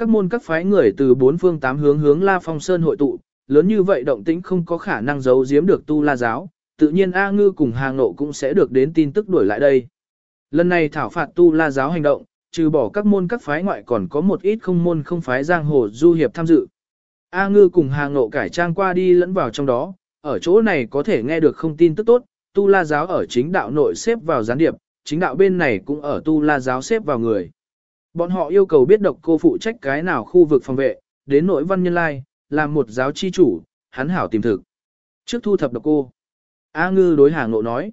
Các môn các phái người từ bốn phương tám hướng hướng La Phong Sơn hội tụ, lớn như vậy động tĩnh không có khả năng giấu giếm được tu la giáo, tự nhiên A Ngư cùng Hà Ngộ cũng sẽ được đến tin tức đuổi lại đây. Lần này thảo phạt tu la giáo hành động, trừ bỏ các môn các phái ngoại còn có một ít không môn không phái giang hồ du hiệp tham dự. A Ngư cùng Hà Ngộ cải trang qua đi lẫn vào trong đó, ở chỗ này có thể nghe được không tin tức tốt, tu la giáo ở chính đạo nội xếp vào gián điệp, chính đạo bên này cũng ở tu la giáo xếp vào người. Bọn họ yêu cầu biết độc cô phụ trách cái nào khu vực phòng vệ, đến nội văn nhân lai, làm một giáo chi chủ, hắn hảo tìm thực. Trước thu thập độc cô, A ngư đối Hà Ngộ nói.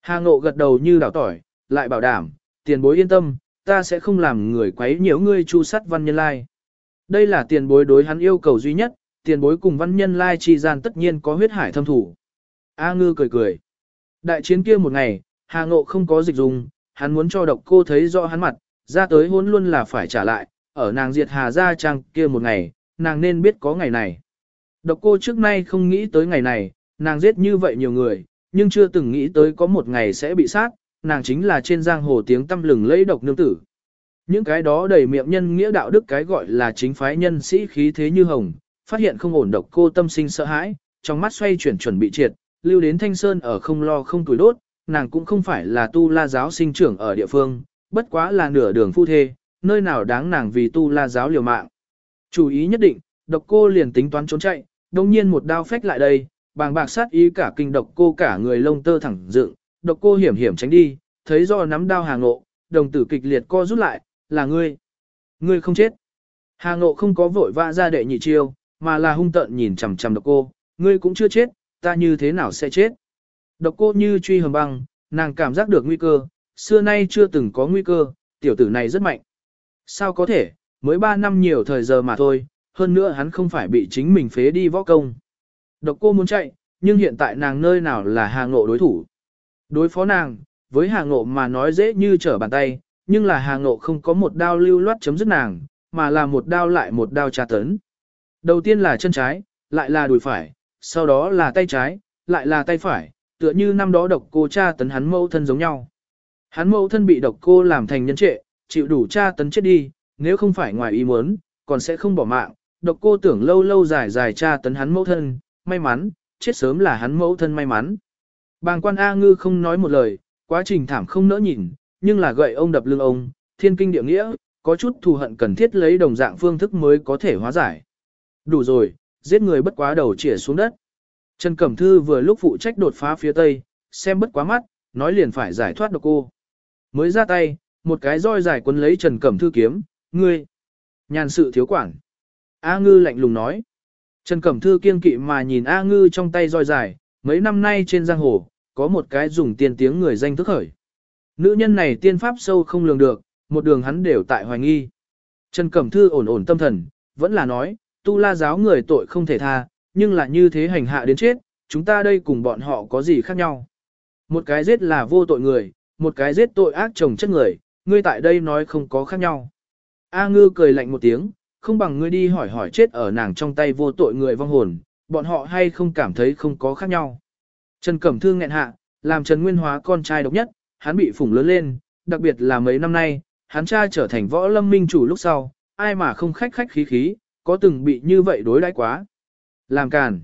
Hà Ngộ gật đầu như đảo tỏi, lại bảo đảm, tiền bối yên tâm, ta sẽ không làm người quấy nhiễu ngươi chu sắt văn nhân lai. Đây là tiền bối đối hắn yêu cầu duy nhất, tiền bối cùng văn nhân lai chi gian tất nhiên có huyết hải thâm thủ. A ngư cười cười. Đại chiến kia một ngày, Hà Ngộ không có dịch dùng, hắn muốn cho độc cô thấy rõ hắn mặt, ra tới hôn luôn là phải trả lại, ở nàng diệt Hà Gia Trang kia một ngày, nàng nên biết có ngày này. Độc cô trước nay không nghĩ tới ngày này, nàng giết như vậy nhiều người, nhưng chưa từng nghĩ tới có một ngày sẽ bị sát, nàng chính là trên giang hồ tiếng tâm lừng lấy độc nương tử. Những cái đó đầy miệng nhân nghĩa đạo đức cái gọi là chính phái nhân sĩ khí thế như hồng, phát hiện không ổn độc cô tâm sinh sợ hãi, trong mắt xoay chuyển chuẩn bị triệt, lưu đến thanh sơn ở không lo không tuổi đốt, nàng cũng không phải là tu la giáo sinh trưởng ở địa phương, bất quá là nửa đường phu thê, nơi nào đáng nàng vì tu la giáo liều mạng. Chủ ý nhất định, độc cô liền tính toán trốn chạy, đồng nhiên một đao phách lại đây, bàng bạc sát ý cả kinh độc cô cả người lông tơ thẳng dựng, độc cô hiểm hiểm tránh đi, thấy do nắm đao hàng ngộ, đồng tử kịch liệt co rút lại, là ngươi. Ngươi không chết. Hà ngộ không có vội vã ra đệ nhị chiêu, mà là hung tợn nhìn chằm chằm độc cô, ngươi cũng chưa chết, ta như thế nào sẽ chết. Độc cô như truy hầm băng, nàng cảm giác được nguy cơ, xưa nay chưa từng có nguy cơ, tiểu tử này rất mạnh. Sao có thể, mới 3 năm nhiều thời giờ mà thôi, hơn nữa hắn không phải bị chính mình phế đi võ công. Độc cô muốn chạy, nhưng hiện tại nàng nơi nào là Hà Ngộ đối thủ. Đối phó nàng, với Hà Ngộ mà nói dễ như trở bàn tay, nhưng là Hà Ngộ không có một đao lưu loát chấm dứt nàng, mà là một đao lại một đao tra tấn. Đầu tiên là chân trái, lại là đùi phải, sau đó là tay trái, lại là tay phải, tựa như năm đó độc cô tra tấn hắn mâu thân giống nhau. Hắn mẫu thân bị độc cô làm thành nhân trệ, chịu đủ tra tấn chết đi, nếu không phải ngoài ý muốn, còn sẽ không bỏ mạng. Độc cô tưởng lâu lâu dài dài tra tấn hắn mẫu thân, may mắn, chết sớm là hắn mẫu thân may mắn. Bàng quan A ngư không nói một lời, quá trình thảm không nỡ nhìn, nhưng là gậy ông đập lưng ông, thiên kinh địa nghĩa, có chút thù hận cần thiết lấy đồng dạng phương thức mới có thể hóa giải. Đủ rồi, giết người bất quá đầu chĩa xuống đất. Trần Cẩm Thư vừa lúc phụ trách đột phá phía tây, xem bất quá mắt, nói liền phải giải thoát được cô. Mới ra tay, một cái roi dài quấn lấy Trần Cẩm Thư kiếm, ngươi. Nhàn sự thiếu quản. A ngư lạnh lùng nói. Trần Cẩm Thư kiên kỵ mà nhìn A ngư trong tay roi dài, mấy năm nay trên giang hồ, có một cái dùng tiền tiếng người danh thức khởi. Nữ nhân này tiên pháp sâu không lường được, một đường hắn đều tại hoài nghi. Trần Cẩm Thư ổn ổn tâm thần, vẫn là nói, tu la giáo người tội không thể tha, nhưng là như thế hành hạ đến chết, chúng ta đây cùng bọn họ có gì khác nhau. Một cái giết là vô tội người, một cái giết tội ác chồng chất người, ngươi tại đây nói không có khác nhau. A ngư cười lạnh một tiếng, không bằng ngươi đi hỏi hỏi chết ở nàng trong tay vô tội người vong hồn, bọn họ hay không cảm thấy không có khác nhau. Trần Cẩm Thương nghẹn hạ, làm Trần Nguyên Hóa con trai độc nhất, hắn bị phủng lớn lên, đặc biệt là mấy năm nay, hắn cha trở thành võ lâm minh chủ lúc sau, ai mà không khách khách khí khí, có từng bị như vậy đối đãi quá. Làm càn.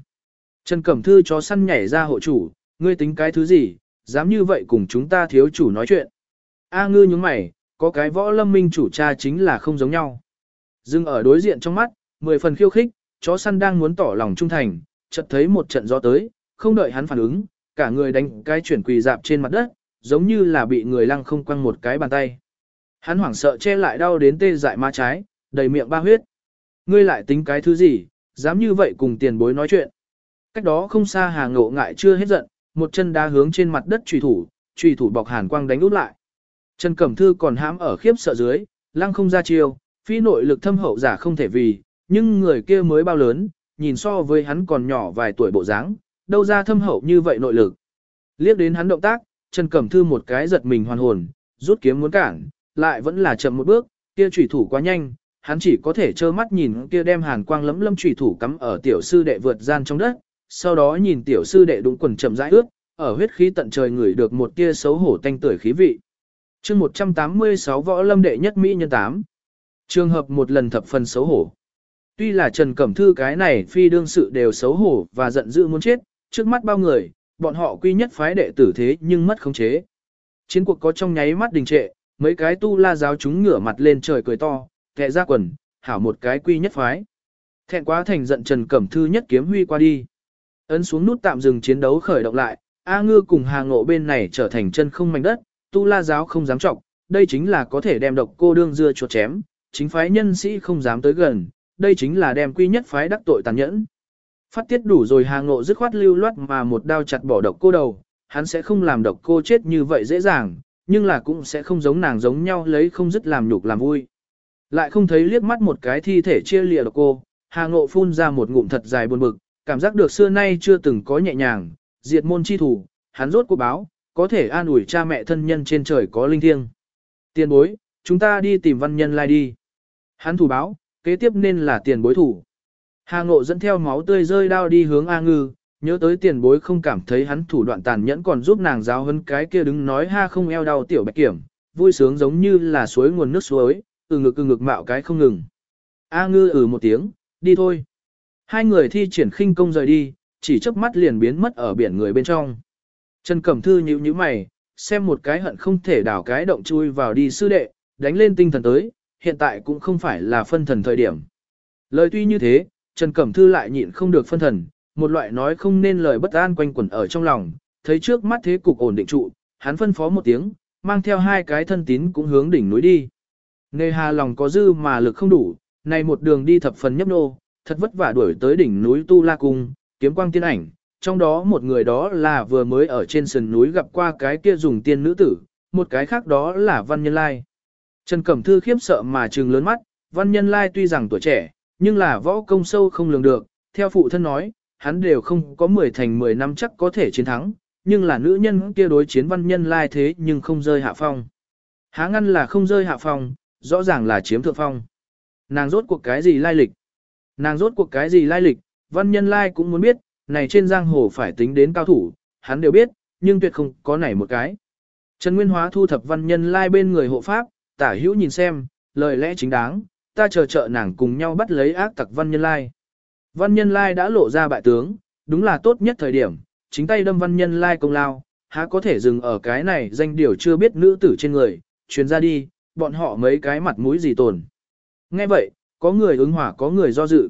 Trần Cẩm Thư chó săn nhảy ra hộ chủ, ngươi tính cái thứ gì, dám như vậy cùng chúng ta thiếu chủ nói chuyện. A ngư nhúng mày, có cái võ lâm minh chủ cha chính là không giống nhau. Dưng ở đối diện trong mắt, mười phần khiêu khích, chó săn đang muốn tỏ lòng trung thành, chợt thấy một trận gió tới, không đợi hắn phản ứng, cả người đánh cái chuyển quỳ dạp trên mặt đất, giống như là bị người lăng không quăng một cái bàn tay. Hắn hoảng sợ che lại đau đến tê dại ma trái, đầy miệng ba huyết. Ngươi lại tính cái thứ gì, dám như vậy cùng tiền bối nói chuyện. Cách đó không xa hà ngộ ngại chưa hết giận, một chân đá hướng trên mặt đất trùy thủ, trùy thủ bọc hàn quang đánh út lại. Trần Cẩm Thư còn hãm ở khiếp sợ dưới, lăng không ra chiêu, phi nội lực thâm hậu giả không thể vì, nhưng người kia mới bao lớn, nhìn so với hắn còn nhỏ vài tuổi bộ dáng, đâu ra thâm hậu như vậy nội lực. Liếc đến hắn động tác, Trần Cẩm Thư một cái giật mình hoàn hồn, rút kiếm muốn cản, lại vẫn là chậm một bước, kia chủy thủ quá nhanh, hắn chỉ có thể trơ mắt nhìn kia đem hàn quang lấm lâm chủy thủ cắm ở tiểu sư đệ vượt gian trong đất, sau đó nhìn tiểu sư đệ đúng quần chậm rãi ướt, ở huyết khí tận trời ngửi được một tia xấu hổ tanh tưởi khí vị. Chương 186 Võ Lâm đệ nhất mỹ nhân 8. Trường hợp một lần thập phần xấu hổ. Tuy là Trần Cẩm Thư cái này phi đương sự đều xấu hổ và giận dữ muốn chết, trước mắt bao người, bọn họ quy nhất phái đệ tử thế nhưng mất khống chế. Chiến cuộc có trong nháy mắt đình trệ, mấy cái tu la giáo chúng ngửa mặt lên trời cười to, kẹ ra quần, hảo một cái quy nhất phái. Thẹn quá thành giận Trần Cẩm Thư nhất kiếm huy qua đi. Ấn xuống nút tạm dừng chiến đấu khởi động lại, A Ngư cùng Hà Ngộ bên này trở thành chân không mảnh đất, tu la giáo không dám trọng, đây chính là có thể đem độc cô đương dưa chuột chém, chính phái nhân sĩ không dám tới gần, đây chính là đem quy nhất phái đắc tội tàn nhẫn. Phát tiết đủ rồi Hà Ngộ dứt khoát lưu loát mà một đao chặt bỏ độc cô đầu, hắn sẽ không làm độc cô chết như vậy dễ dàng, nhưng là cũng sẽ không giống nàng giống nhau lấy không dứt làm nhục làm vui. Lại không thấy liếc mắt một cái thi thể chia lìa độc cô, Hà Ngộ phun ra một ngụm thật dài buồn bực, cảm giác được xưa nay chưa từng có nhẹ nhàng, diệt môn chi thủ, hắn rốt cuộc báo, có thể an ủi cha mẹ thân nhân trên trời có linh thiêng. Tiền bối, chúng ta đi tìm văn nhân lai đi. Hắn thủ báo, kế tiếp nên là tiền bối thủ. Hà Ngộ dẫn theo máu tươi rơi đao đi hướng A Ngư, nhớ tới tiền bối không cảm thấy hắn thủ đoạn tàn nhẫn còn giúp nàng giáo hơn cái kia đứng nói ha không eo đau tiểu bạch kiểm, vui sướng giống như là suối nguồn nước suối, từ ngực từ ngực mạo cái không ngừng. A Ngư ừ một tiếng, đi thôi. Hai người thi triển khinh công rời đi, chỉ chớp mắt liền biến mất ở biển người bên trong. Trần Cẩm Thư nhíu nhíu mày, xem một cái hận không thể đảo cái động chui vào đi sư đệ, đánh lên tinh thần tới, hiện tại cũng không phải là phân thần thời điểm. Lời tuy như thế, Trần Cẩm Thư lại nhịn không được phân thần, một loại nói không nên lời bất an quanh quẩn ở trong lòng, thấy trước mắt thế cục ổn định trụ, hắn phân phó một tiếng, mang theo hai cái thân tín cũng hướng đỉnh núi đi. Nề hà lòng có dư mà lực không đủ, này một đường đi thập phần nhấp nô, thật vất vả đuổi tới đỉnh núi Tu La Cung, kiếm quang tiên ảnh, trong đó một người đó là vừa mới ở trên sườn núi gặp qua cái kia dùng tiên nữ tử, một cái khác đó là Văn Nhân Lai. Trần Cẩm Thư khiếp sợ mà trừng lớn mắt, Văn Nhân Lai tuy rằng tuổi trẻ, nhưng là võ công sâu không lường được, theo phụ thân nói, hắn đều không có 10 thành 10 năm chắc có thể chiến thắng, nhưng là nữ nhân kia đối chiến Văn Nhân Lai thế nhưng không rơi hạ phong. Há ngăn là không rơi hạ phong, rõ ràng là chiếm thượng phong. Nàng rốt cuộc cái gì lai lịch? Nàng rốt cuộc cái gì lai lịch, Văn Nhân Lai cũng muốn biết, này trên giang hồ phải tính đến cao thủ, hắn đều biết, nhưng tuyệt không có nảy một cái. Trần Nguyên Hóa thu thập Văn Nhân Lai bên người hộ pháp, tả hữu nhìn xem, lời lẽ chính đáng, ta chờ trợ nàng cùng nhau bắt lấy ác tặc Văn Nhân Lai. Văn Nhân Lai đã lộ ra bại tướng, đúng là tốt nhất thời điểm, chính tay đâm Văn Nhân Lai công lao, há có thể dừng ở cái này danh điều chưa biết nữ tử trên người, truyền ra đi, bọn họ mấy cái mặt mũi gì tồn. Nghe vậy, có người ứng hỏa có người do dự.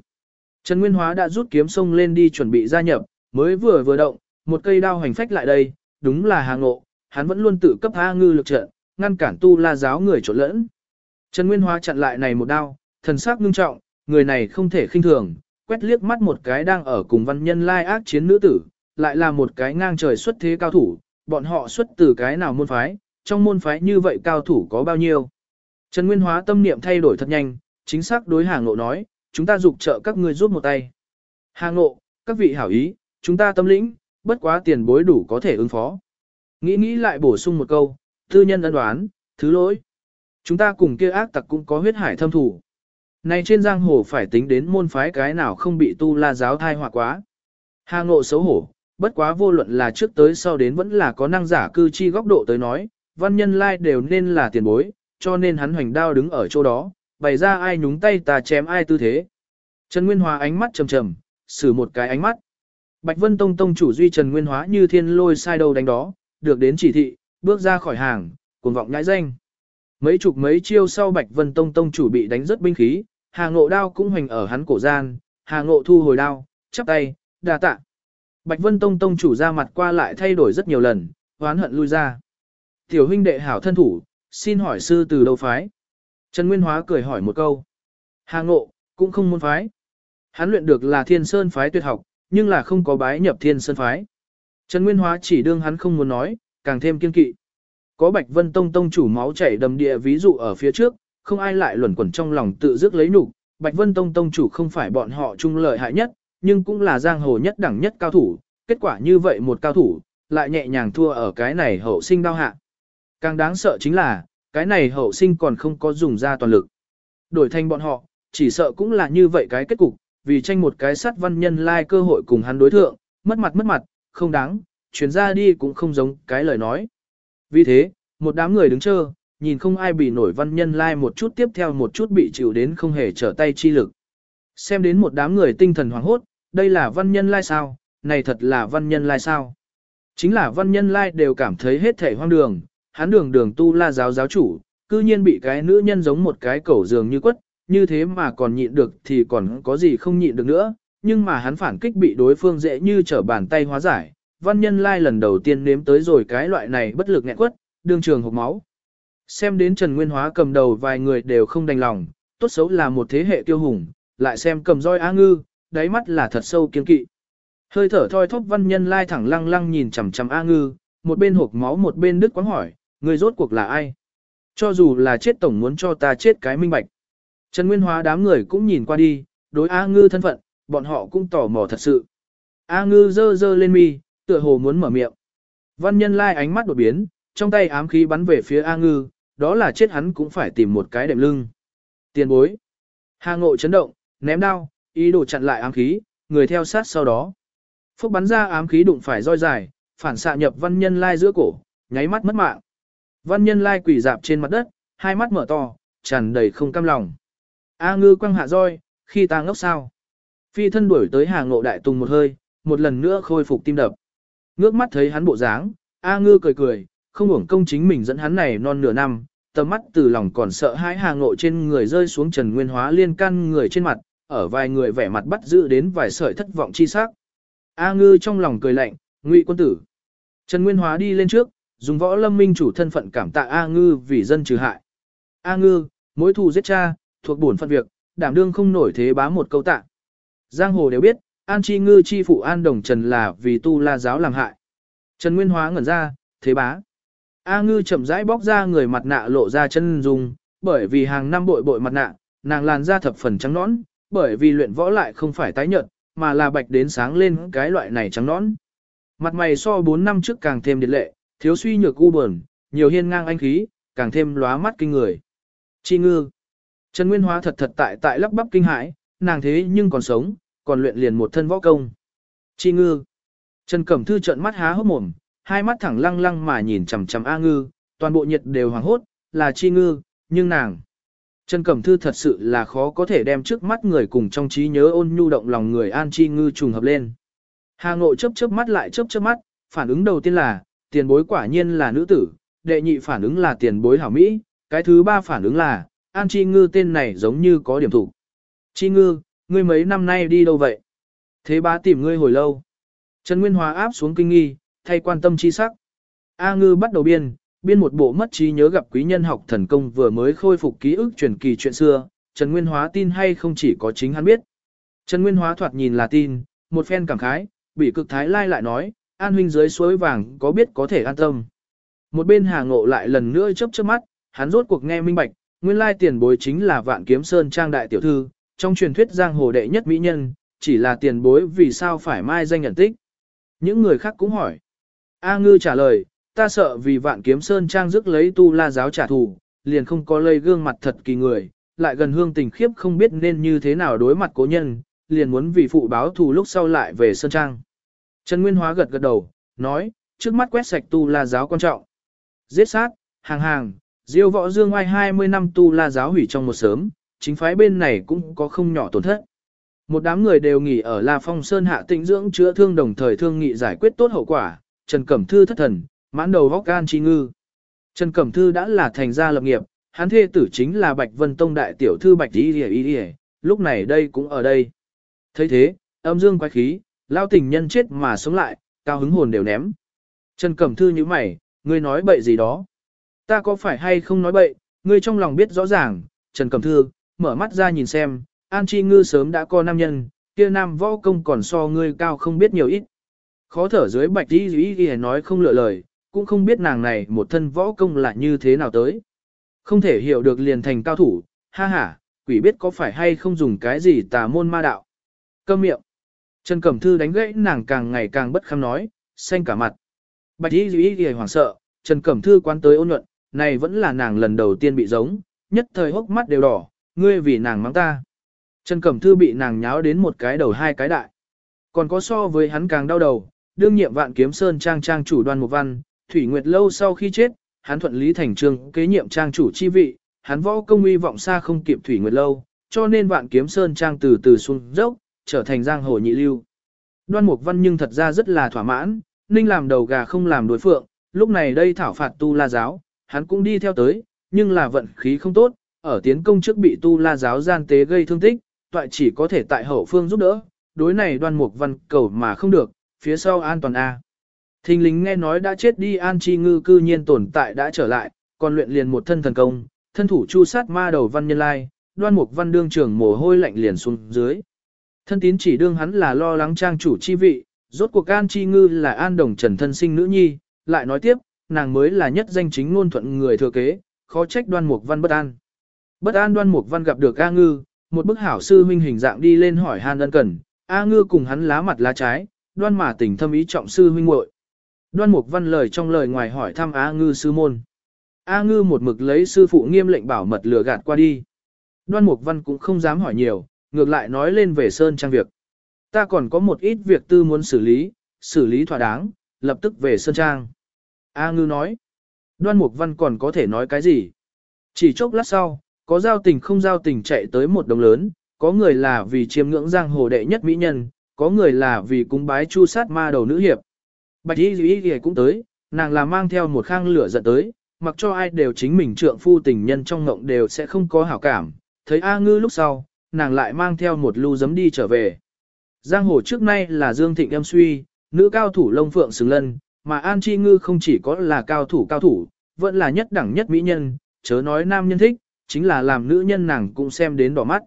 Trần Nguyên Hóa đã rút kiếm sông lên đi chuẩn bị gia nhập, mới vừa vừa động, một cây đao hành phách lại đây, đúng là hàng ngộ, hắn vẫn luôn tự cấp A ngư lực trận, ngăn cản tu la giáo người trộn lẫn. Trần Nguyên Hóa chặn lại này một đao, thần sắc ngưng trọng, người này không thể khinh thường, quét liếc mắt một cái đang ở cùng văn nhân lai ác chiến nữ tử, lại là một cái ngang trời xuất thế cao thủ, bọn họ xuất từ cái nào môn phái, trong môn phái như vậy cao thủ có bao nhiêu. Trần Nguyên Hóa tâm niệm thay đổi thật nhanh, chính xác đối hàng ngộ nói, chúng ta dục trợ các ngươi giúp một tay. Hà ngộ, các vị hảo ý, chúng ta tâm lĩnh, bất quá tiền bối đủ có thể ứng phó. Nghĩ nghĩ lại bổ sung một câu, tư nhân ân đoán, thứ lỗi. Chúng ta cùng kia ác tặc cũng có huyết hải thâm thủ. Này trên giang hồ phải tính đến môn phái cái nào không bị tu la giáo thai họa quá. Hà ngộ xấu hổ, bất quá vô luận là trước tới sau đến vẫn là có năng giả cư chi góc độ tới nói, văn nhân lai đều nên là tiền bối, cho nên hắn hoành đao đứng ở chỗ đó, bày ra ai nhúng tay ta chém ai tư thế. Trần Nguyên Hòa ánh mắt trầm trầm, xử một cái ánh mắt. Bạch Vân Tông Tông chủ duy Trần Nguyên Hóa như thiên lôi sai đầu đánh đó, được đến chỉ thị, bước ra khỏi hàng, cuồng vọng nhãi danh. Mấy chục mấy chiêu sau Bạch Vân Tông Tông chủ bị đánh rất binh khí, Hà Ngộ đao cũng hoành ở hắn cổ gian, Hà Ngộ thu hồi đao, chắp tay, đà tạ. Bạch Vân Tông Tông chủ ra mặt qua lại thay đổi rất nhiều lần, hoán hận lui ra. Tiểu huynh đệ hảo thân thủ, xin hỏi sư từ đâu phái? Trần Nguyên Hóa cười hỏi một câu. Hà Ngộ, cũng không muốn phái. Hắn luyện được là thiên sơn phái tuyệt học, nhưng là không có bái nhập thiên sơn phái. Trần Nguyên Hóa chỉ đương hắn không muốn nói, càng thêm kiên kỵ. Có Bạch Vân Tông Tông chủ máu chảy đầm địa ví dụ ở phía trước, không ai lại luẩn quẩn trong lòng tự dứt lấy nhục. Bạch Vân Tông Tông chủ không phải bọn họ trung lợi hại nhất, nhưng cũng là giang hồ nhất đẳng nhất cao thủ. Kết quả như vậy một cao thủ, lại nhẹ nhàng thua ở cái này hậu sinh đau hạ. Càng đáng sợ chính là, cái này hậu sinh còn không có dùng ra toàn lực. Đổi thành bọn họ, chỉ sợ cũng là như vậy cái kết cục, vì tranh một cái sát văn nhân lai like cơ hội cùng hắn đối thượng, mất mặt mất mặt, không đáng, chuyến ra đi cũng không giống cái lời nói. Vì thế, một đám người đứng chờ, nhìn không ai bị nổi văn nhân lai like một chút tiếp theo một chút bị chịu đến không hề trở tay chi lực. Xem đến một đám người tinh thần hoảng hốt, đây là văn nhân lai like sao, này thật là văn nhân lai sao. Chính là văn nhân lai đều cảm thấy hết thể hoang đường, hắn đường đường tu la giáo giáo chủ, cư nhiên bị cái nữ nhân giống một cái cẩu dường như quất, như thế mà còn nhịn được thì còn có gì không nhịn được nữa, nhưng mà hắn phản kích bị đối phương dễ như trở bàn tay hóa giải. Văn nhân lai lần đầu tiên nếm tới rồi cái loại này bất lực nghẹn quất, đương trường hộp máu. Xem đến Trần Nguyên Hóa cầm đầu vài người đều không đành lòng, tốt xấu là một thế hệ tiêu hùng, lại xem cầm roi á ngư, đáy mắt là thật sâu kiên kỵ. Hơi thở thoi thóp văn nhân lai thẳng lăng lăng nhìn chằm chằm A ngư, một bên hộp máu một bên đứt quáng hỏi, người rốt cuộc là ai? Cho dù là chết tổng muốn cho ta chết cái minh bạch. Trần Nguyên Hóa đám người cũng nhìn qua đi, đối A Ngư thân phận, bọn họ cũng tò mò thật sự. A Ngư dơ dơ lên mi, tựa hồ muốn mở miệng. Văn nhân lai ánh mắt đột biến, trong tay ám khí bắn về phía A Ngư, đó là chết hắn cũng phải tìm một cái đệm lưng. Tiền bối. Hà ngộ chấn động, ném đao, ý đồ chặn lại ám khí, người theo sát sau đó. Phúc bắn ra ám khí đụng phải roi dài, phản xạ nhập văn nhân lai giữa cổ, nháy mắt mất mạng. Văn nhân lai quỷ dạp trên mặt đất, hai mắt mở to, tràn đầy không cam lòng. A ngư quăng hạ roi, khi ta ngốc sao. Phi thân đuổi tới hàng ngộ đại tùng một hơi, một lần nữa khôi phục tim đập. Ngước mắt thấy hắn bộ dáng, A ngư cười cười, không uổng công chính mình dẫn hắn này non nửa năm, tầm mắt từ lòng còn sợ hãi hàng ngộ trên người rơi xuống trần nguyên hóa liên can người trên mặt, ở vài người vẻ mặt bắt giữ đến vài sợi thất vọng chi sắc. A ngư trong lòng cười lạnh, ngụy quân tử. Trần Nguyên Hóa đi lên trước, dùng võ lâm minh chủ thân phận cảm tạ A ngư vì dân trừ hại. A ngư, mối thù giết cha, thuộc bổn phận việc, đảm đương không nổi thế bá một câu tạ. Giang hồ đều biết, An Chi Ngư chi phụ An Đồng Trần là vì tu la giáo làm hại. Trần Nguyên Hóa ngẩn ra, thế bá. A Ngư chậm rãi bóc ra người mặt nạ lộ ra chân dung, bởi vì hàng năm bội bội mặt nạ, nàng làn da thập phần trắng nõn, bởi vì luyện võ lại không phải tái nhợt, mà là bạch đến sáng lên cái loại này trắng nõn. Mặt mày so 4 năm trước càng thêm điệt lệ, thiếu suy nhược u buồn, nhiều hiên ngang anh khí, càng thêm lóa mắt kinh người. Chi ngư. Trần Nguyên Hóa thật thật tại tại lắp bắp kinh hãi, nàng thế nhưng còn sống, còn luyện liền một thân võ công. Chi ngư. Trần Cẩm Thư trợn mắt há hốc mồm, hai mắt thẳng lăng lăng mà nhìn chằm chằm A ngư, toàn bộ nhiệt đều hoàng hốt, là chi ngư, nhưng nàng. Trần Cẩm Thư thật sự là khó có thể đem trước mắt người cùng trong trí nhớ ôn nhu động lòng người An Chi Ngư trùng hợp lên. Hà Ngộ chớp chớp mắt lại chớp chớp mắt, phản ứng đầu tiên là, tiền bối quả nhiên là nữ tử, đệ nhị phản ứng là tiền bối hảo Mỹ, cái thứ ba phản ứng là, An Chi Ngư tên này giống như có điểm thủ. Chi Ngư, ngươi mấy năm nay đi đâu vậy? Thế bá tìm ngươi hồi lâu. Trần Nguyên Hòa áp xuống kinh nghi, thay quan tâm chi sắc. A Ngư bắt đầu biên, biên một bộ mất trí nhớ gặp quý nhân học thần công vừa mới khôi phục ký ức truyền kỳ chuyện xưa, Trần Nguyên Hóa tin hay không chỉ có chính hắn biết. Trần Nguyên Hóa thoạt nhìn là tin, một phen cảm khái, bị cực thái lai lại nói, an huynh dưới suối vàng có biết có thể an tâm. Một bên hà ngộ lại lần nữa chớp chớp mắt, hắn rốt cuộc nghe minh bạch, nguyên lai tiền bối chính là vạn kiếm sơn trang đại tiểu thư, trong truyền thuyết giang hồ đệ nhất mỹ nhân, chỉ là tiền bối vì sao phải mai danh nhận tích. Những người khác cũng hỏi. A ngư trả lời, ta sợ vì vạn kiếm sơn trang dứt lấy tu la giáo trả thù, liền không có lây gương mặt thật kỳ người, lại gần hương tình khiếp không biết nên như thế nào đối mặt cố nhân, liền muốn vì phụ báo thù lúc sau lại về sơn trang. Trần Nguyên Hóa gật gật đầu, nói, trước mắt quét sạch tu la giáo quan trọng. Giết sát, hàng hàng, diêu võ dương oai 20 năm tu la giáo hủy trong một sớm, chính phái bên này cũng có không nhỏ tổn thất. Một đám người đều nghỉ ở La Phong Sơn hạ tĩnh dưỡng chữa thương đồng thời thương nghị giải quyết tốt hậu quả, Trần Cẩm Thư thất thần, mãn đầu góc gan chi ngư. Trần Cẩm Thư đã là thành gia lập nghiệp, hắn thê tử chính là Bạch Vân Tông đại tiểu thư Bạch Y Y Y, lúc này đây cũng ở đây. thấy thế, âm dương quái khí, lao tình nhân chết mà sống lại, cao hứng hồn đều ném. Trần Cẩm Thư như mày, ngươi nói bậy gì đó. Ta có phải hay không nói bậy, ngươi trong lòng biết rõ ràng, Trần Cẩm Thư, mở mắt ra nhìn xem, An Chi Ngư sớm đã có nam nhân, kia nam võ công còn so ngươi cao không biết nhiều ít. Khó thở dưới bạch đi dĩ ghi nói không lựa lời, cũng không biết nàng này một thân võ công là như thế nào tới. Không thể hiểu được liền thành cao thủ, ha ha, quỷ biết có phải hay không dùng cái gì tà môn ma đạo. Câm miệng. Trần Cẩm Thư đánh gãy nàng càng ngày càng bất kham nói, xanh cả mặt. Bạch y duy y hoảng sợ, Trần Cẩm Thư quán tới ôn nhuận, này vẫn là nàng lần đầu tiên bị giống, nhất thời hốc mắt đều đỏ, ngươi vì nàng mắng ta. Trần Cẩm Thư bị nàng nháo đến một cái đầu hai cái đại. Còn có so với hắn càng đau đầu, đương nhiệm vạn kiếm sơn trang trang chủ đoan một văn, Thủy Nguyệt lâu sau khi chết, hắn thuận lý thành trương kế nhiệm trang chủ chi vị, hắn võ công uy vọng xa không kịp Thủy Nguyệt lâu, cho nên vạn kiếm sơn trang từ từ xuống dốc, trở thành giang hồ nhị lưu. Đoan Mục Văn nhưng thật ra rất là thỏa mãn, ninh làm đầu gà không làm đối phượng, lúc này đây thảo phạt tu la giáo, hắn cũng đi theo tới, nhưng là vận khí không tốt, ở tiến công trước bị tu la giáo gian tế gây thương tích, toại chỉ có thể tại hậu phương giúp đỡ, đối này đoan mục văn cầu mà không được, phía sau an toàn A. Thình lính nghe nói đã chết đi an chi ngư cư nhiên tồn tại đã trở lại, còn luyện liền một thân thần công, thân thủ chu sát ma đầu văn nhân lai, đoan mục văn đương trưởng mồ hôi lạnh liền xuống dưới. Thân tín chỉ đương hắn là lo lắng trang chủ chi vị, rốt cuộc an chi ngư là an đồng trần thân sinh nữ nhi, lại nói tiếp, nàng mới là nhất danh chính ngôn thuận người thừa kế, khó trách đoan mục văn bất an. Bất an đoan mục văn gặp được A ngư, một bức hảo sư huynh hình dạng đi lên hỏi han ân cần, A ngư cùng hắn lá mặt lá trái, đoan mà tình thâm ý trọng sư huynh muội. Đoan mục văn lời trong lời ngoài hỏi thăm A ngư sư môn. A ngư một mực lấy sư phụ nghiêm lệnh bảo mật lừa gạt qua đi. Đoan mục văn cũng không dám hỏi nhiều, ngược lại nói lên về sơn trang việc. Ta còn có một ít việc tư muốn xử lý, xử lý thỏa đáng, lập tức về sơn trang. A ngư nói. Đoan mục văn còn có thể nói cái gì? Chỉ chốc lát sau, có giao tình không giao tình chạy tới một đồng lớn, có người là vì chiêm ngưỡng giang hồ đệ nhất mỹ nhân, có người là vì cúng bái chu sát ma đầu nữ hiệp. Bạch y dĩ y cũng tới, nàng là mang theo một khang lửa giận tới, mặc cho ai đều chính mình trượng phu tình nhân trong ngộng đều sẽ không có hảo cảm. Thấy A ngư lúc sau, nàng lại mang theo một lưu giấm đi trở về. Giang hồ trước nay là Dương Thịnh em suy, nữ cao thủ lông phượng xứng lân, mà An Chi Ngư không chỉ có là cao thủ cao thủ, vẫn là nhất đẳng nhất mỹ nhân, chớ nói nam nhân thích, chính là làm nữ nhân nàng cũng xem đến đỏ mắt.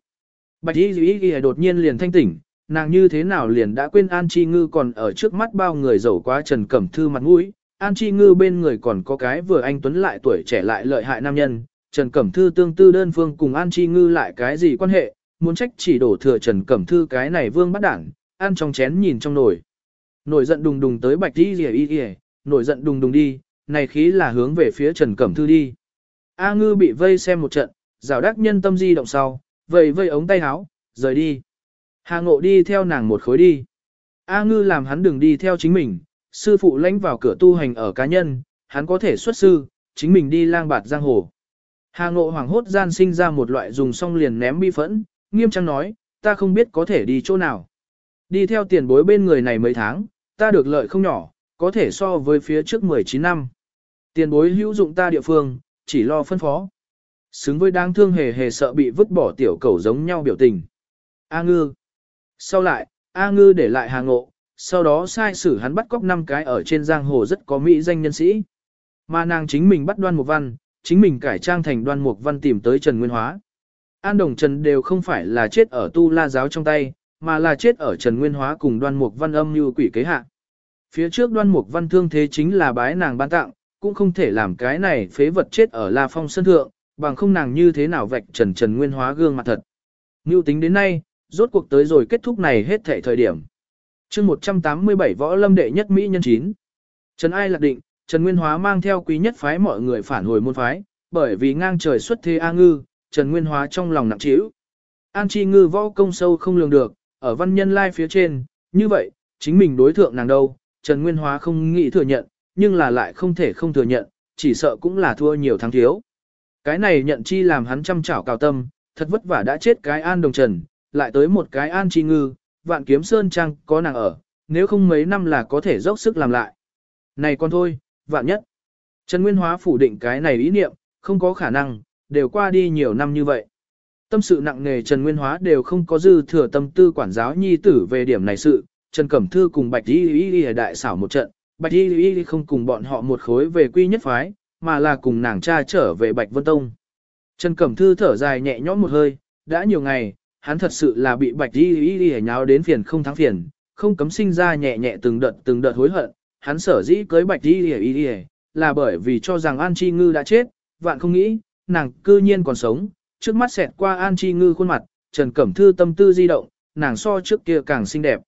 Bạch Y Dĩ đột nhiên liền thanh tỉnh, nàng như thế nào liền đã quên An Chi Ngư còn ở trước mắt bao người giàu quá Trần Cẩm Thư mặt mũi. An Chi Ngư bên người còn có cái vừa anh Tuấn lại tuổi trẻ lại lợi hại nam nhân, Trần Cẩm Thư tương tư đơn phương cùng An Chi Ngư lại cái gì quan hệ, muốn trách chỉ đổ thừa Trần Cẩm Thư cái này vương bắt đảng, ăn trong chén nhìn trong nồi. Nổi giận đùng đùng tới Bạch Y Dĩ nổi giận đùng đùng đi, này khí là hướng về phía Trần Cẩm Thư đi. A ngư bị vây xem một trận, rào đắc nhân tâm di động sau, vây vây ống tay háo rời đi. Hà ngộ đi theo nàng một khối đi. A ngư làm hắn đừng đi theo chính mình, sư phụ lãnh vào cửa tu hành ở cá nhân, hắn có thể xuất sư, chính mình đi lang bạt giang hồ. Hà ngộ hoàng hốt gian sinh ra một loại dùng xong liền ném bi phẫn, nghiêm trang nói, ta không biết có thể đi chỗ nào. Đi theo tiền bối bên người này mấy tháng, ta được lợi không nhỏ, có thể so với phía trước 19 năm. Tiền bối hữu dụng ta địa phương, chỉ lo phân phó. Xứng với đáng thương hề hề sợ bị vứt bỏ tiểu cầu giống nhau biểu tình. A ngư. Sau lại, A ngư để lại hàng ngộ, sau đó sai xử hắn bắt cóc năm cái ở trên giang hồ rất có mỹ danh nhân sĩ. Mà nàng chính mình bắt đoan một văn, chính mình cải trang thành đoan mục văn tìm tới Trần Nguyên Hóa. An Đồng Trần đều không phải là chết ở tu la giáo trong tay, mà là chết ở Trần Nguyên Hóa cùng đoan mục văn âm như quỷ kế hạ. Phía trước đoan mục văn thương thế chính là bái nàng ban tặng, cũng không thể làm cái này phế vật chết ở La Phong Sơn Thượng, bằng không nàng như thế nào vạch trần trần nguyên hóa gương mặt thật. Ngưu tính đến nay, rốt cuộc tới rồi kết thúc này hết thể thời điểm. chương 187 võ lâm đệ nhất Mỹ nhân 9. Trần Ai lạc định, Trần Nguyên Hóa mang theo quý nhất phái mọi người phản hồi môn phái, bởi vì ngang trời xuất thế A Ngư, Trần Nguyên Hóa trong lòng nặng trĩu. An Chi Ngư võ công sâu không lường được, ở văn nhân lai phía trên, như vậy, chính mình đối thượng nàng đâu, Trần Nguyên Hóa không nghĩ thừa nhận, nhưng là lại không thể không thừa nhận, chỉ sợ cũng là thua nhiều thắng thiếu. Cái này nhận chi làm hắn chăm chảo cào tâm, thật vất vả đã chết cái An Đồng Trần, lại tới một cái An Chi Ngư, vạn kiếm sơn trang có nàng ở, nếu không mấy năm là có thể dốc sức làm lại. Này con thôi, vạn nhất. Trần Nguyên Hóa phủ định cái này ý niệm, không có khả năng, đều qua đi nhiều năm như vậy. Tâm sự nặng nề Trần Nguyên Hóa đều không có dư thừa tâm tư quản giáo nhi tử về điểm này sự, Trần Cẩm Thư cùng Bạch Y Y Y đại xảo một trận, Bạch Y Y Y không cùng bọn họ một khối về quy nhất phái, mà là cùng nàng cha trở về Bạch Vân Tông. Trần Cẩm Thư thở dài nhẹ nhõm một hơi, đã nhiều ngày, hắn thật sự là bị Bạch Y Y Y nháo đến phiền không thắng phiền, không cấm sinh ra nhẹ nhẹ từng đợt từng đợt hối hận, hắn sở dĩ cưới Bạch Y Y Y là bởi vì cho rằng An Chi Ngư đã chết, vạn không nghĩ, nàng cư nhiên còn sống, trước mắt xẹt qua An Chi Ngư khuôn mặt, Trần Cẩm Thư tâm tư di động, nàng so trước kia càng xinh đẹp.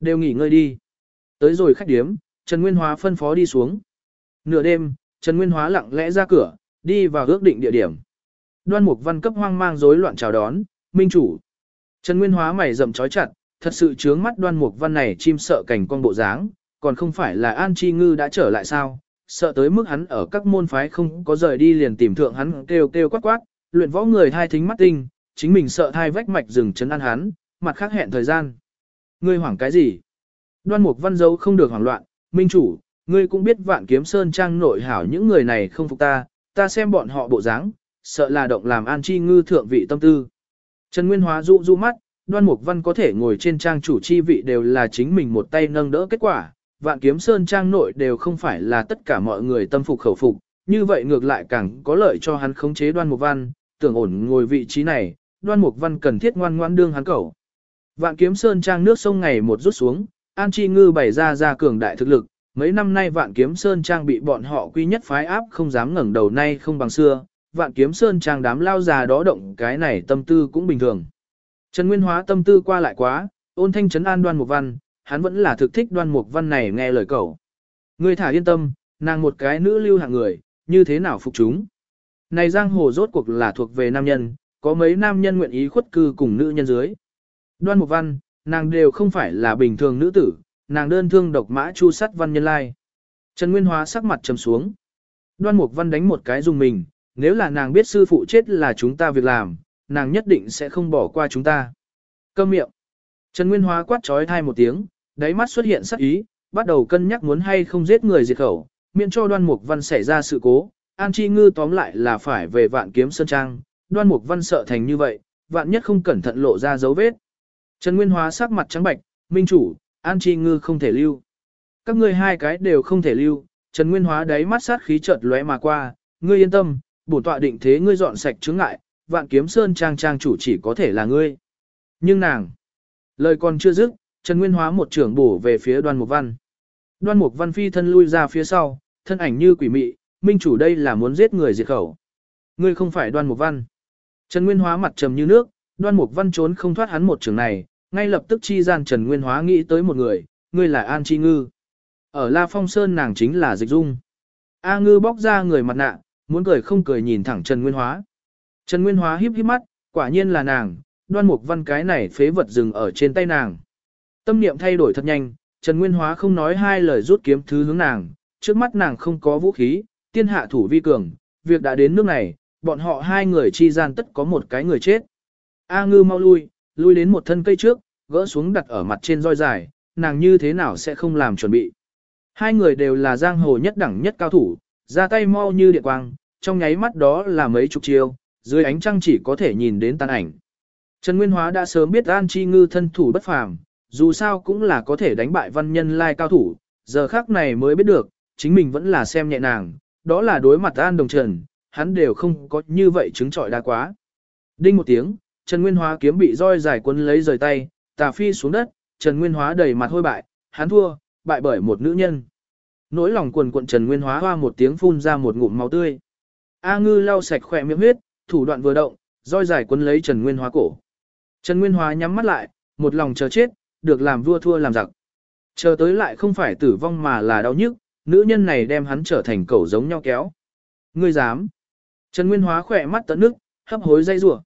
Đều nghỉ ngơi đi. Tới rồi khách điếm, Trần Nguyên Hóa phân phó đi xuống. Nửa đêm, Trần Nguyên Hóa lặng lẽ ra cửa, đi vào ước định địa điểm. Đoan Mục Văn cấp hoang mang rối loạn chào đón, minh chủ. Trần Nguyên Hóa mày rậm chói chặt, thật sự chướng mắt Đoan Mục Văn này chim sợ cảnh con bộ dáng, còn không phải là An Chi Ngư đã trở lại sao? Sợ tới mức hắn ở các môn phái không có rời đi liền tìm thượng hắn kêu kêu quát quát, luyện võ người thai thính mắt tinh, chính mình sợ thai vách mạch rừng chấn an hắn, mặt khác hẹn thời gian. Ngươi hoảng cái gì? Đoan Mục Văn dấu không được hoảng loạn, minh chủ, ngươi cũng biết vạn kiếm sơn trang nội hảo những người này không phục ta, ta xem bọn họ bộ dáng, sợ là động làm an chi ngư thượng vị tâm tư. Trần Nguyên Hóa dụ dụ mắt, Đoan Mục Văn có thể ngồi trên trang chủ chi vị đều là chính mình một tay nâng đỡ kết quả, vạn kiếm sơn trang nội đều không phải là tất cả mọi người tâm phục khẩu phục, như vậy ngược lại càng có lợi cho hắn khống chế Đoan Mục Văn, tưởng ổn ngồi vị trí này, Đoan Mục Văn cần thiết ngoan ngoan đương hắn cầu. Vạn kiếm sơn trang nước sông ngày một rút xuống, An Chi Ngư bày ra ra cường đại thực lực, mấy năm nay vạn kiếm sơn trang bị bọn họ quy nhất phái áp không dám ngẩng đầu nay không bằng xưa, vạn kiếm sơn trang đám lao già đó động cái này tâm tư cũng bình thường. Trần Nguyên Hóa tâm tư qua lại quá, ôn thanh trấn an đoan mục văn, hắn vẫn là thực thích đoan mục văn này nghe lời cậu. Người thả yên tâm, nàng một cái nữ lưu hạng người, như thế nào phục chúng. Này giang hồ rốt cuộc là thuộc về nam nhân, có mấy nam nhân nguyện ý khuất cư cùng nữ nhân dưới. Đoan Mục Văn, nàng đều không phải là bình thường nữ tử, nàng đơn thương độc mã chu sắt văn nhân lai. Trần Nguyên Hóa sắc mặt trầm xuống. Đoan Mục Văn đánh một cái dùng mình, nếu là nàng biết sư phụ chết là chúng ta việc làm, nàng nhất định sẽ không bỏ qua chúng ta. Câm miệng. Trần Nguyên Hóa quát trói thai một tiếng, đáy mắt xuất hiện sắc ý, bắt đầu cân nhắc muốn hay không giết người diệt khẩu, miễn cho Đoan Mục Văn xảy ra sự cố. An Chi Ngư tóm lại là phải về vạn kiếm sơn trang, Đoan Mục Văn sợ thành như vậy, vạn nhất không cẩn thận lộ ra dấu vết. Trần Nguyên Hóa sắc mặt trắng bạch, minh chủ, An Chi Ngư không thể lưu. Các ngươi hai cái đều không thể lưu, Trần Nguyên Hóa đáy mắt sát khí chợt lóe mà qua, ngươi yên tâm, bổn tọa định thế ngươi dọn sạch chứng ngại, vạn kiếm sơn trang trang chủ chỉ có thể là ngươi. Nhưng nàng, lời còn chưa dứt, Trần Nguyên Hóa một trưởng bổ về phía đoan mục văn. Đoan mục văn phi thân lui ra phía sau, thân ảnh như quỷ mị, minh chủ đây là muốn giết người diệt khẩu. Ngươi không phải đoan mục văn. Trần Nguyên Hóa mặt trầm như nước, đoan mục văn trốn không thoát hắn một trường này, ngay lập tức chi gian Trần Nguyên Hóa nghĩ tới một người, ngươi là An Chi Ngư. Ở La Phong Sơn nàng chính là Dịch Dung. A Ngư bóc ra người mặt nạ, muốn cười không cười nhìn thẳng Trần Nguyên Hóa. Trần Nguyên Hóa híp híp mắt, quả nhiên là nàng, đoan mục văn cái này phế vật dừng ở trên tay nàng. Tâm niệm thay đổi thật nhanh, Trần Nguyên Hóa không nói hai lời rút kiếm thứ hướng nàng, trước mắt nàng không có vũ khí, tiên hạ thủ vi cường, việc đã đến nước này, bọn họ hai người chi gian tất có một cái người chết. A ngư mau lui, lui đến một thân cây trước, gỡ xuống đặt ở mặt trên roi dài, nàng như thế nào sẽ không làm chuẩn bị. Hai người đều là giang hồ nhất đẳng nhất cao thủ, ra tay mau như điện quang, trong nháy mắt đó là mấy chục chiêu, dưới ánh trăng chỉ có thể nhìn đến tàn ảnh. Trần Nguyên Hóa đã sớm biết An Chi Ngư thân thủ bất phàm, dù sao cũng là có thể đánh bại văn nhân lai cao thủ, giờ khác này mới biết được, chính mình vẫn là xem nhẹ nàng, đó là đối mặt An Đồng Trần, hắn đều không có như vậy chứng trọi đa quá. Đinh một tiếng, Trần Nguyên Hóa kiếm bị roi dài quấn lấy rời tay, tà phi xuống đất, Trần Nguyên Hóa đầy mặt hôi bại, hắn thua, bại bởi một nữ nhân. Nỗi lòng quần quận Trần Nguyên Hóa hoa một tiếng phun ra một ngụm máu tươi. A Ngư lau sạch khỏe miệng huyết, thủ đoạn vừa động, roi dài quấn lấy Trần Nguyên Hóa cổ. Trần Nguyên Hóa nhắm mắt lại, một lòng chờ chết, được làm vua thua làm giặc. Chờ tới lại không phải tử vong mà là đau nhức, nữ nhân này đem hắn trở thành cẩu giống nhau kéo. Ngươi dám. Trần Nguyên Hóa khỏe mắt tận nước, hấp hối dây rủa.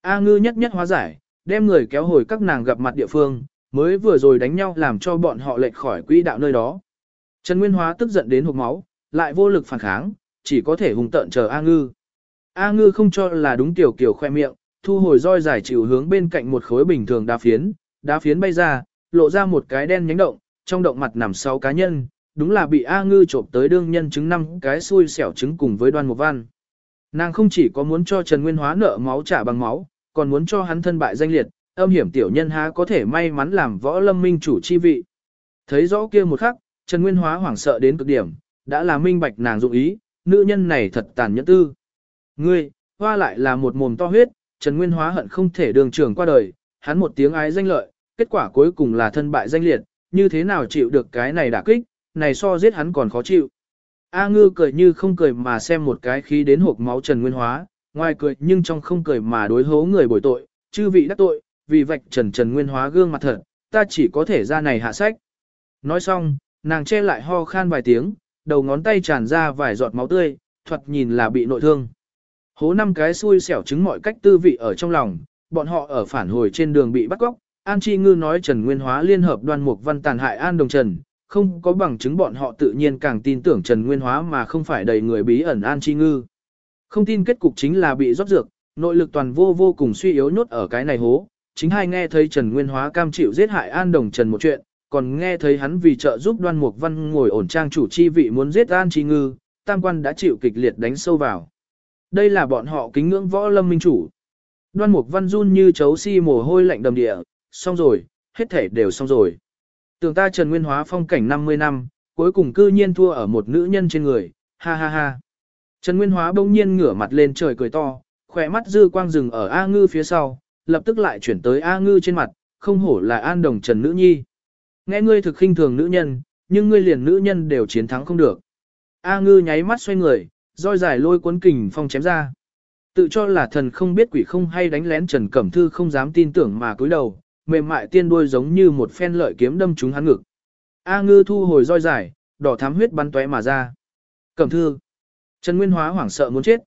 A ngư nhất nhất hóa giải, đem người kéo hồi các nàng gặp mặt địa phương, mới vừa rồi đánh nhau làm cho bọn họ lệch khỏi quỹ đạo nơi đó. Trần Nguyên Hóa tức giận đến hộc máu, lại vô lực phản kháng, chỉ có thể hùng tận chờ A ngư. A ngư không cho là đúng tiểu kiểu khoe miệng, thu hồi roi giải chịu hướng bên cạnh một khối bình thường đa phiến, đá phiến bay ra, lộ ra một cái đen nhánh động, trong động mặt nằm sáu cá nhân, đúng là bị A ngư trộm tới đương nhân chứng năm cái xui xẻo trứng cùng với đoan một văn. Nàng không chỉ có muốn cho Trần Nguyên Hóa nợ máu trả bằng máu, còn muốn cho hắn thân bại danh liệt, âm hiểm tiểu nhân há có thể may mắn làm võ lâm minh chủ chi vị. Thấy rõ kia một khắc, Trần Nguyên Hóa hoảng sợ đến cực điểm, đã là minh bạch nàng dụng ý, nữ nhân này thật tàn nhẫn tư. Ngươi, hoa lại là một mồm to huyết, Trần Nguyên Hóa hận không thể đường trưởng qua đời, hắn một tiếng ái danh lợi, kết quả cuối cùng là thân bại danh liệt, như thế nào chịu được cái này đả kích, này so giết hắn còn khó chịu. A ngư cười như không cười mà xem một cái khí đến hộp máu Trần Nguyên Hóa, ngoài cười nhưng trong không cười mà đối hố người bồi tội, chư vị đắc tội, vì vạch Trần Trần Nguyên Hóa gương mặt thật, ta chỉ có thể ra này hạ sách. Nói xong, nàng che lại ho khan vài tiếng, đầu ngón tay tràn ra vài giọt máu tươi, thuật nhìn là bị nội thương. Hố năm cái xui xẻo chứng mọi cách tư vị ở trong lòng, bọn họ ở phản hồi trên đường bị bắt cóc. An Chi Ngư nói Trần Nguyên Hóa liên hợp đoan mục văn tàn hại An Đồng Trần, không có bằng chứng bọn họ tự nhiên càng tin tưởng Trần Nguyên Hóa mà không phải đầy người bí ẩn An Chi Ngư. Không tin kết cục chính là bị rót dược, nội lực toàn vô vô cùng suy yếu nhốt ở cái này hố. Chính hai nghe thấy Trần Nguyên Hóa cam chịu giết hại An Đồng Trần một chuyện, còn nghe thấy hắn vì trợ giúp đoan mục văn ngồi ổn trang chủ chi vị muốn giết An Chi Ngư, tam quan đã chịu kịch liệt đánh sâu vào. Đây là bọn họ kính ngưỡng võ lâm minh chủ. Đoan mục văn run như chấu si mồ hôi lạnh đầm địa, xong rồi, hết thể đều xong rồi. Tưởng ta Trần Nguyên Hóa phong cảnh 50 năm, cuối cùng cư nhiên thua ở một nữ nhân trên người, ha ha ha. Trần Nguyên Hóa bỗng nhiên ngửa mặt lên trời cười to, khỏe mắt dư quang rừng ở A Ngư phía sau, lập tức lại chuyển tới A Ngư trên mặt, không hổ là an đồng Trần Nữ Nhi. Nghe ngươi thực khinh thường nữ nhân, nhưng ngươi liền nữ nhân đều chiến thắng không được. A Ngư nháy mắt xoay người, roi dài lôi cuốn kình phong chém ra. Tự cho là thần không biết quỷ không hay đánh lén Trần Cẩm Thư không dám tin tưởng mà cúi đầu, mềm mại tiên đuôi giống như một phen lợi kiếm đâm trúng hắn ngực. A ngư thu hồi roi dài, đỏ thám huyết bắn tóe mà ra. Cẩm Thư. Trần Nguyên Hóa hoảng sợ muốn chết,